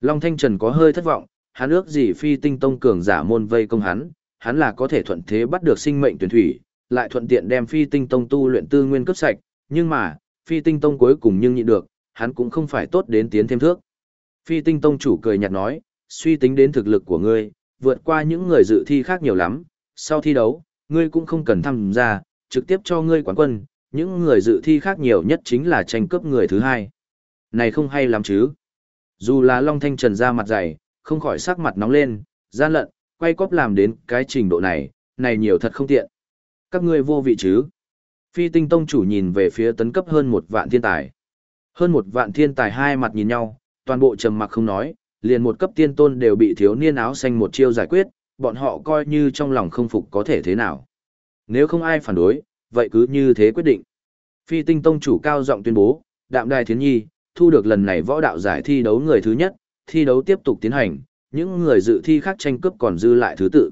Long Thanh Trần có hơi thất vọng, hắn ước gì phi tinh tông cường giả môn vây công hắn, hắn là có thể thuận thế bắt được sinh mệnh tuyển thủy, lại thuận tiện đem phi tinh tông tu luyện tư nguyên cấp sạch, nhưng mà, phi tinh tông cuối cùng nhưng nhịn được, hắn cũng không phải tốt đến tiến thêm thước. Phi tinh tông chủ cười nhạt nói, suy tính đến thực lực của ngươi, vượt qua những người dự thi khác nhiều lắm, sau thi đấu, ngươi cũng không cần tham gia, trực tiếp cho ngươi quán quân, những người dự thi khác nhiều nhất chính là tranh cướp người thứ hai. Này không hay lắm chứ. Dù là Long Thanh Trần ra mặt dày, không khỏi sắc mặt nóng lên, gian lận, quay cóp làm đến cái trình độ này, này nhiều thật không tiện. Các ngươi vô vị chứ. Phi tinh tông chủ nhìn về phía tấn cấp hơn một vạn thiên tài. Hơn một vạn thiên tài hai mặt nhìn nhau, toàn bộ trầm mặc không nói, liền một cấp tiên tôn đều bị thiếu niên áo xanh một chiêu giải quyết, bọn họ coi như trong lòng không phục có thể thế nào. Nếu không ai phản đối, vậy cứ như thế quyết định. Phi tinh tông chủ cao giọng tuyên bố, đạm đài thiến nhi, thu được lần này võ đạo giải thi đấu người thứ nhất, thi đấu tiếp tục tiến hành, những người dự thi khác tranh cướp còn dư lại thứ tự.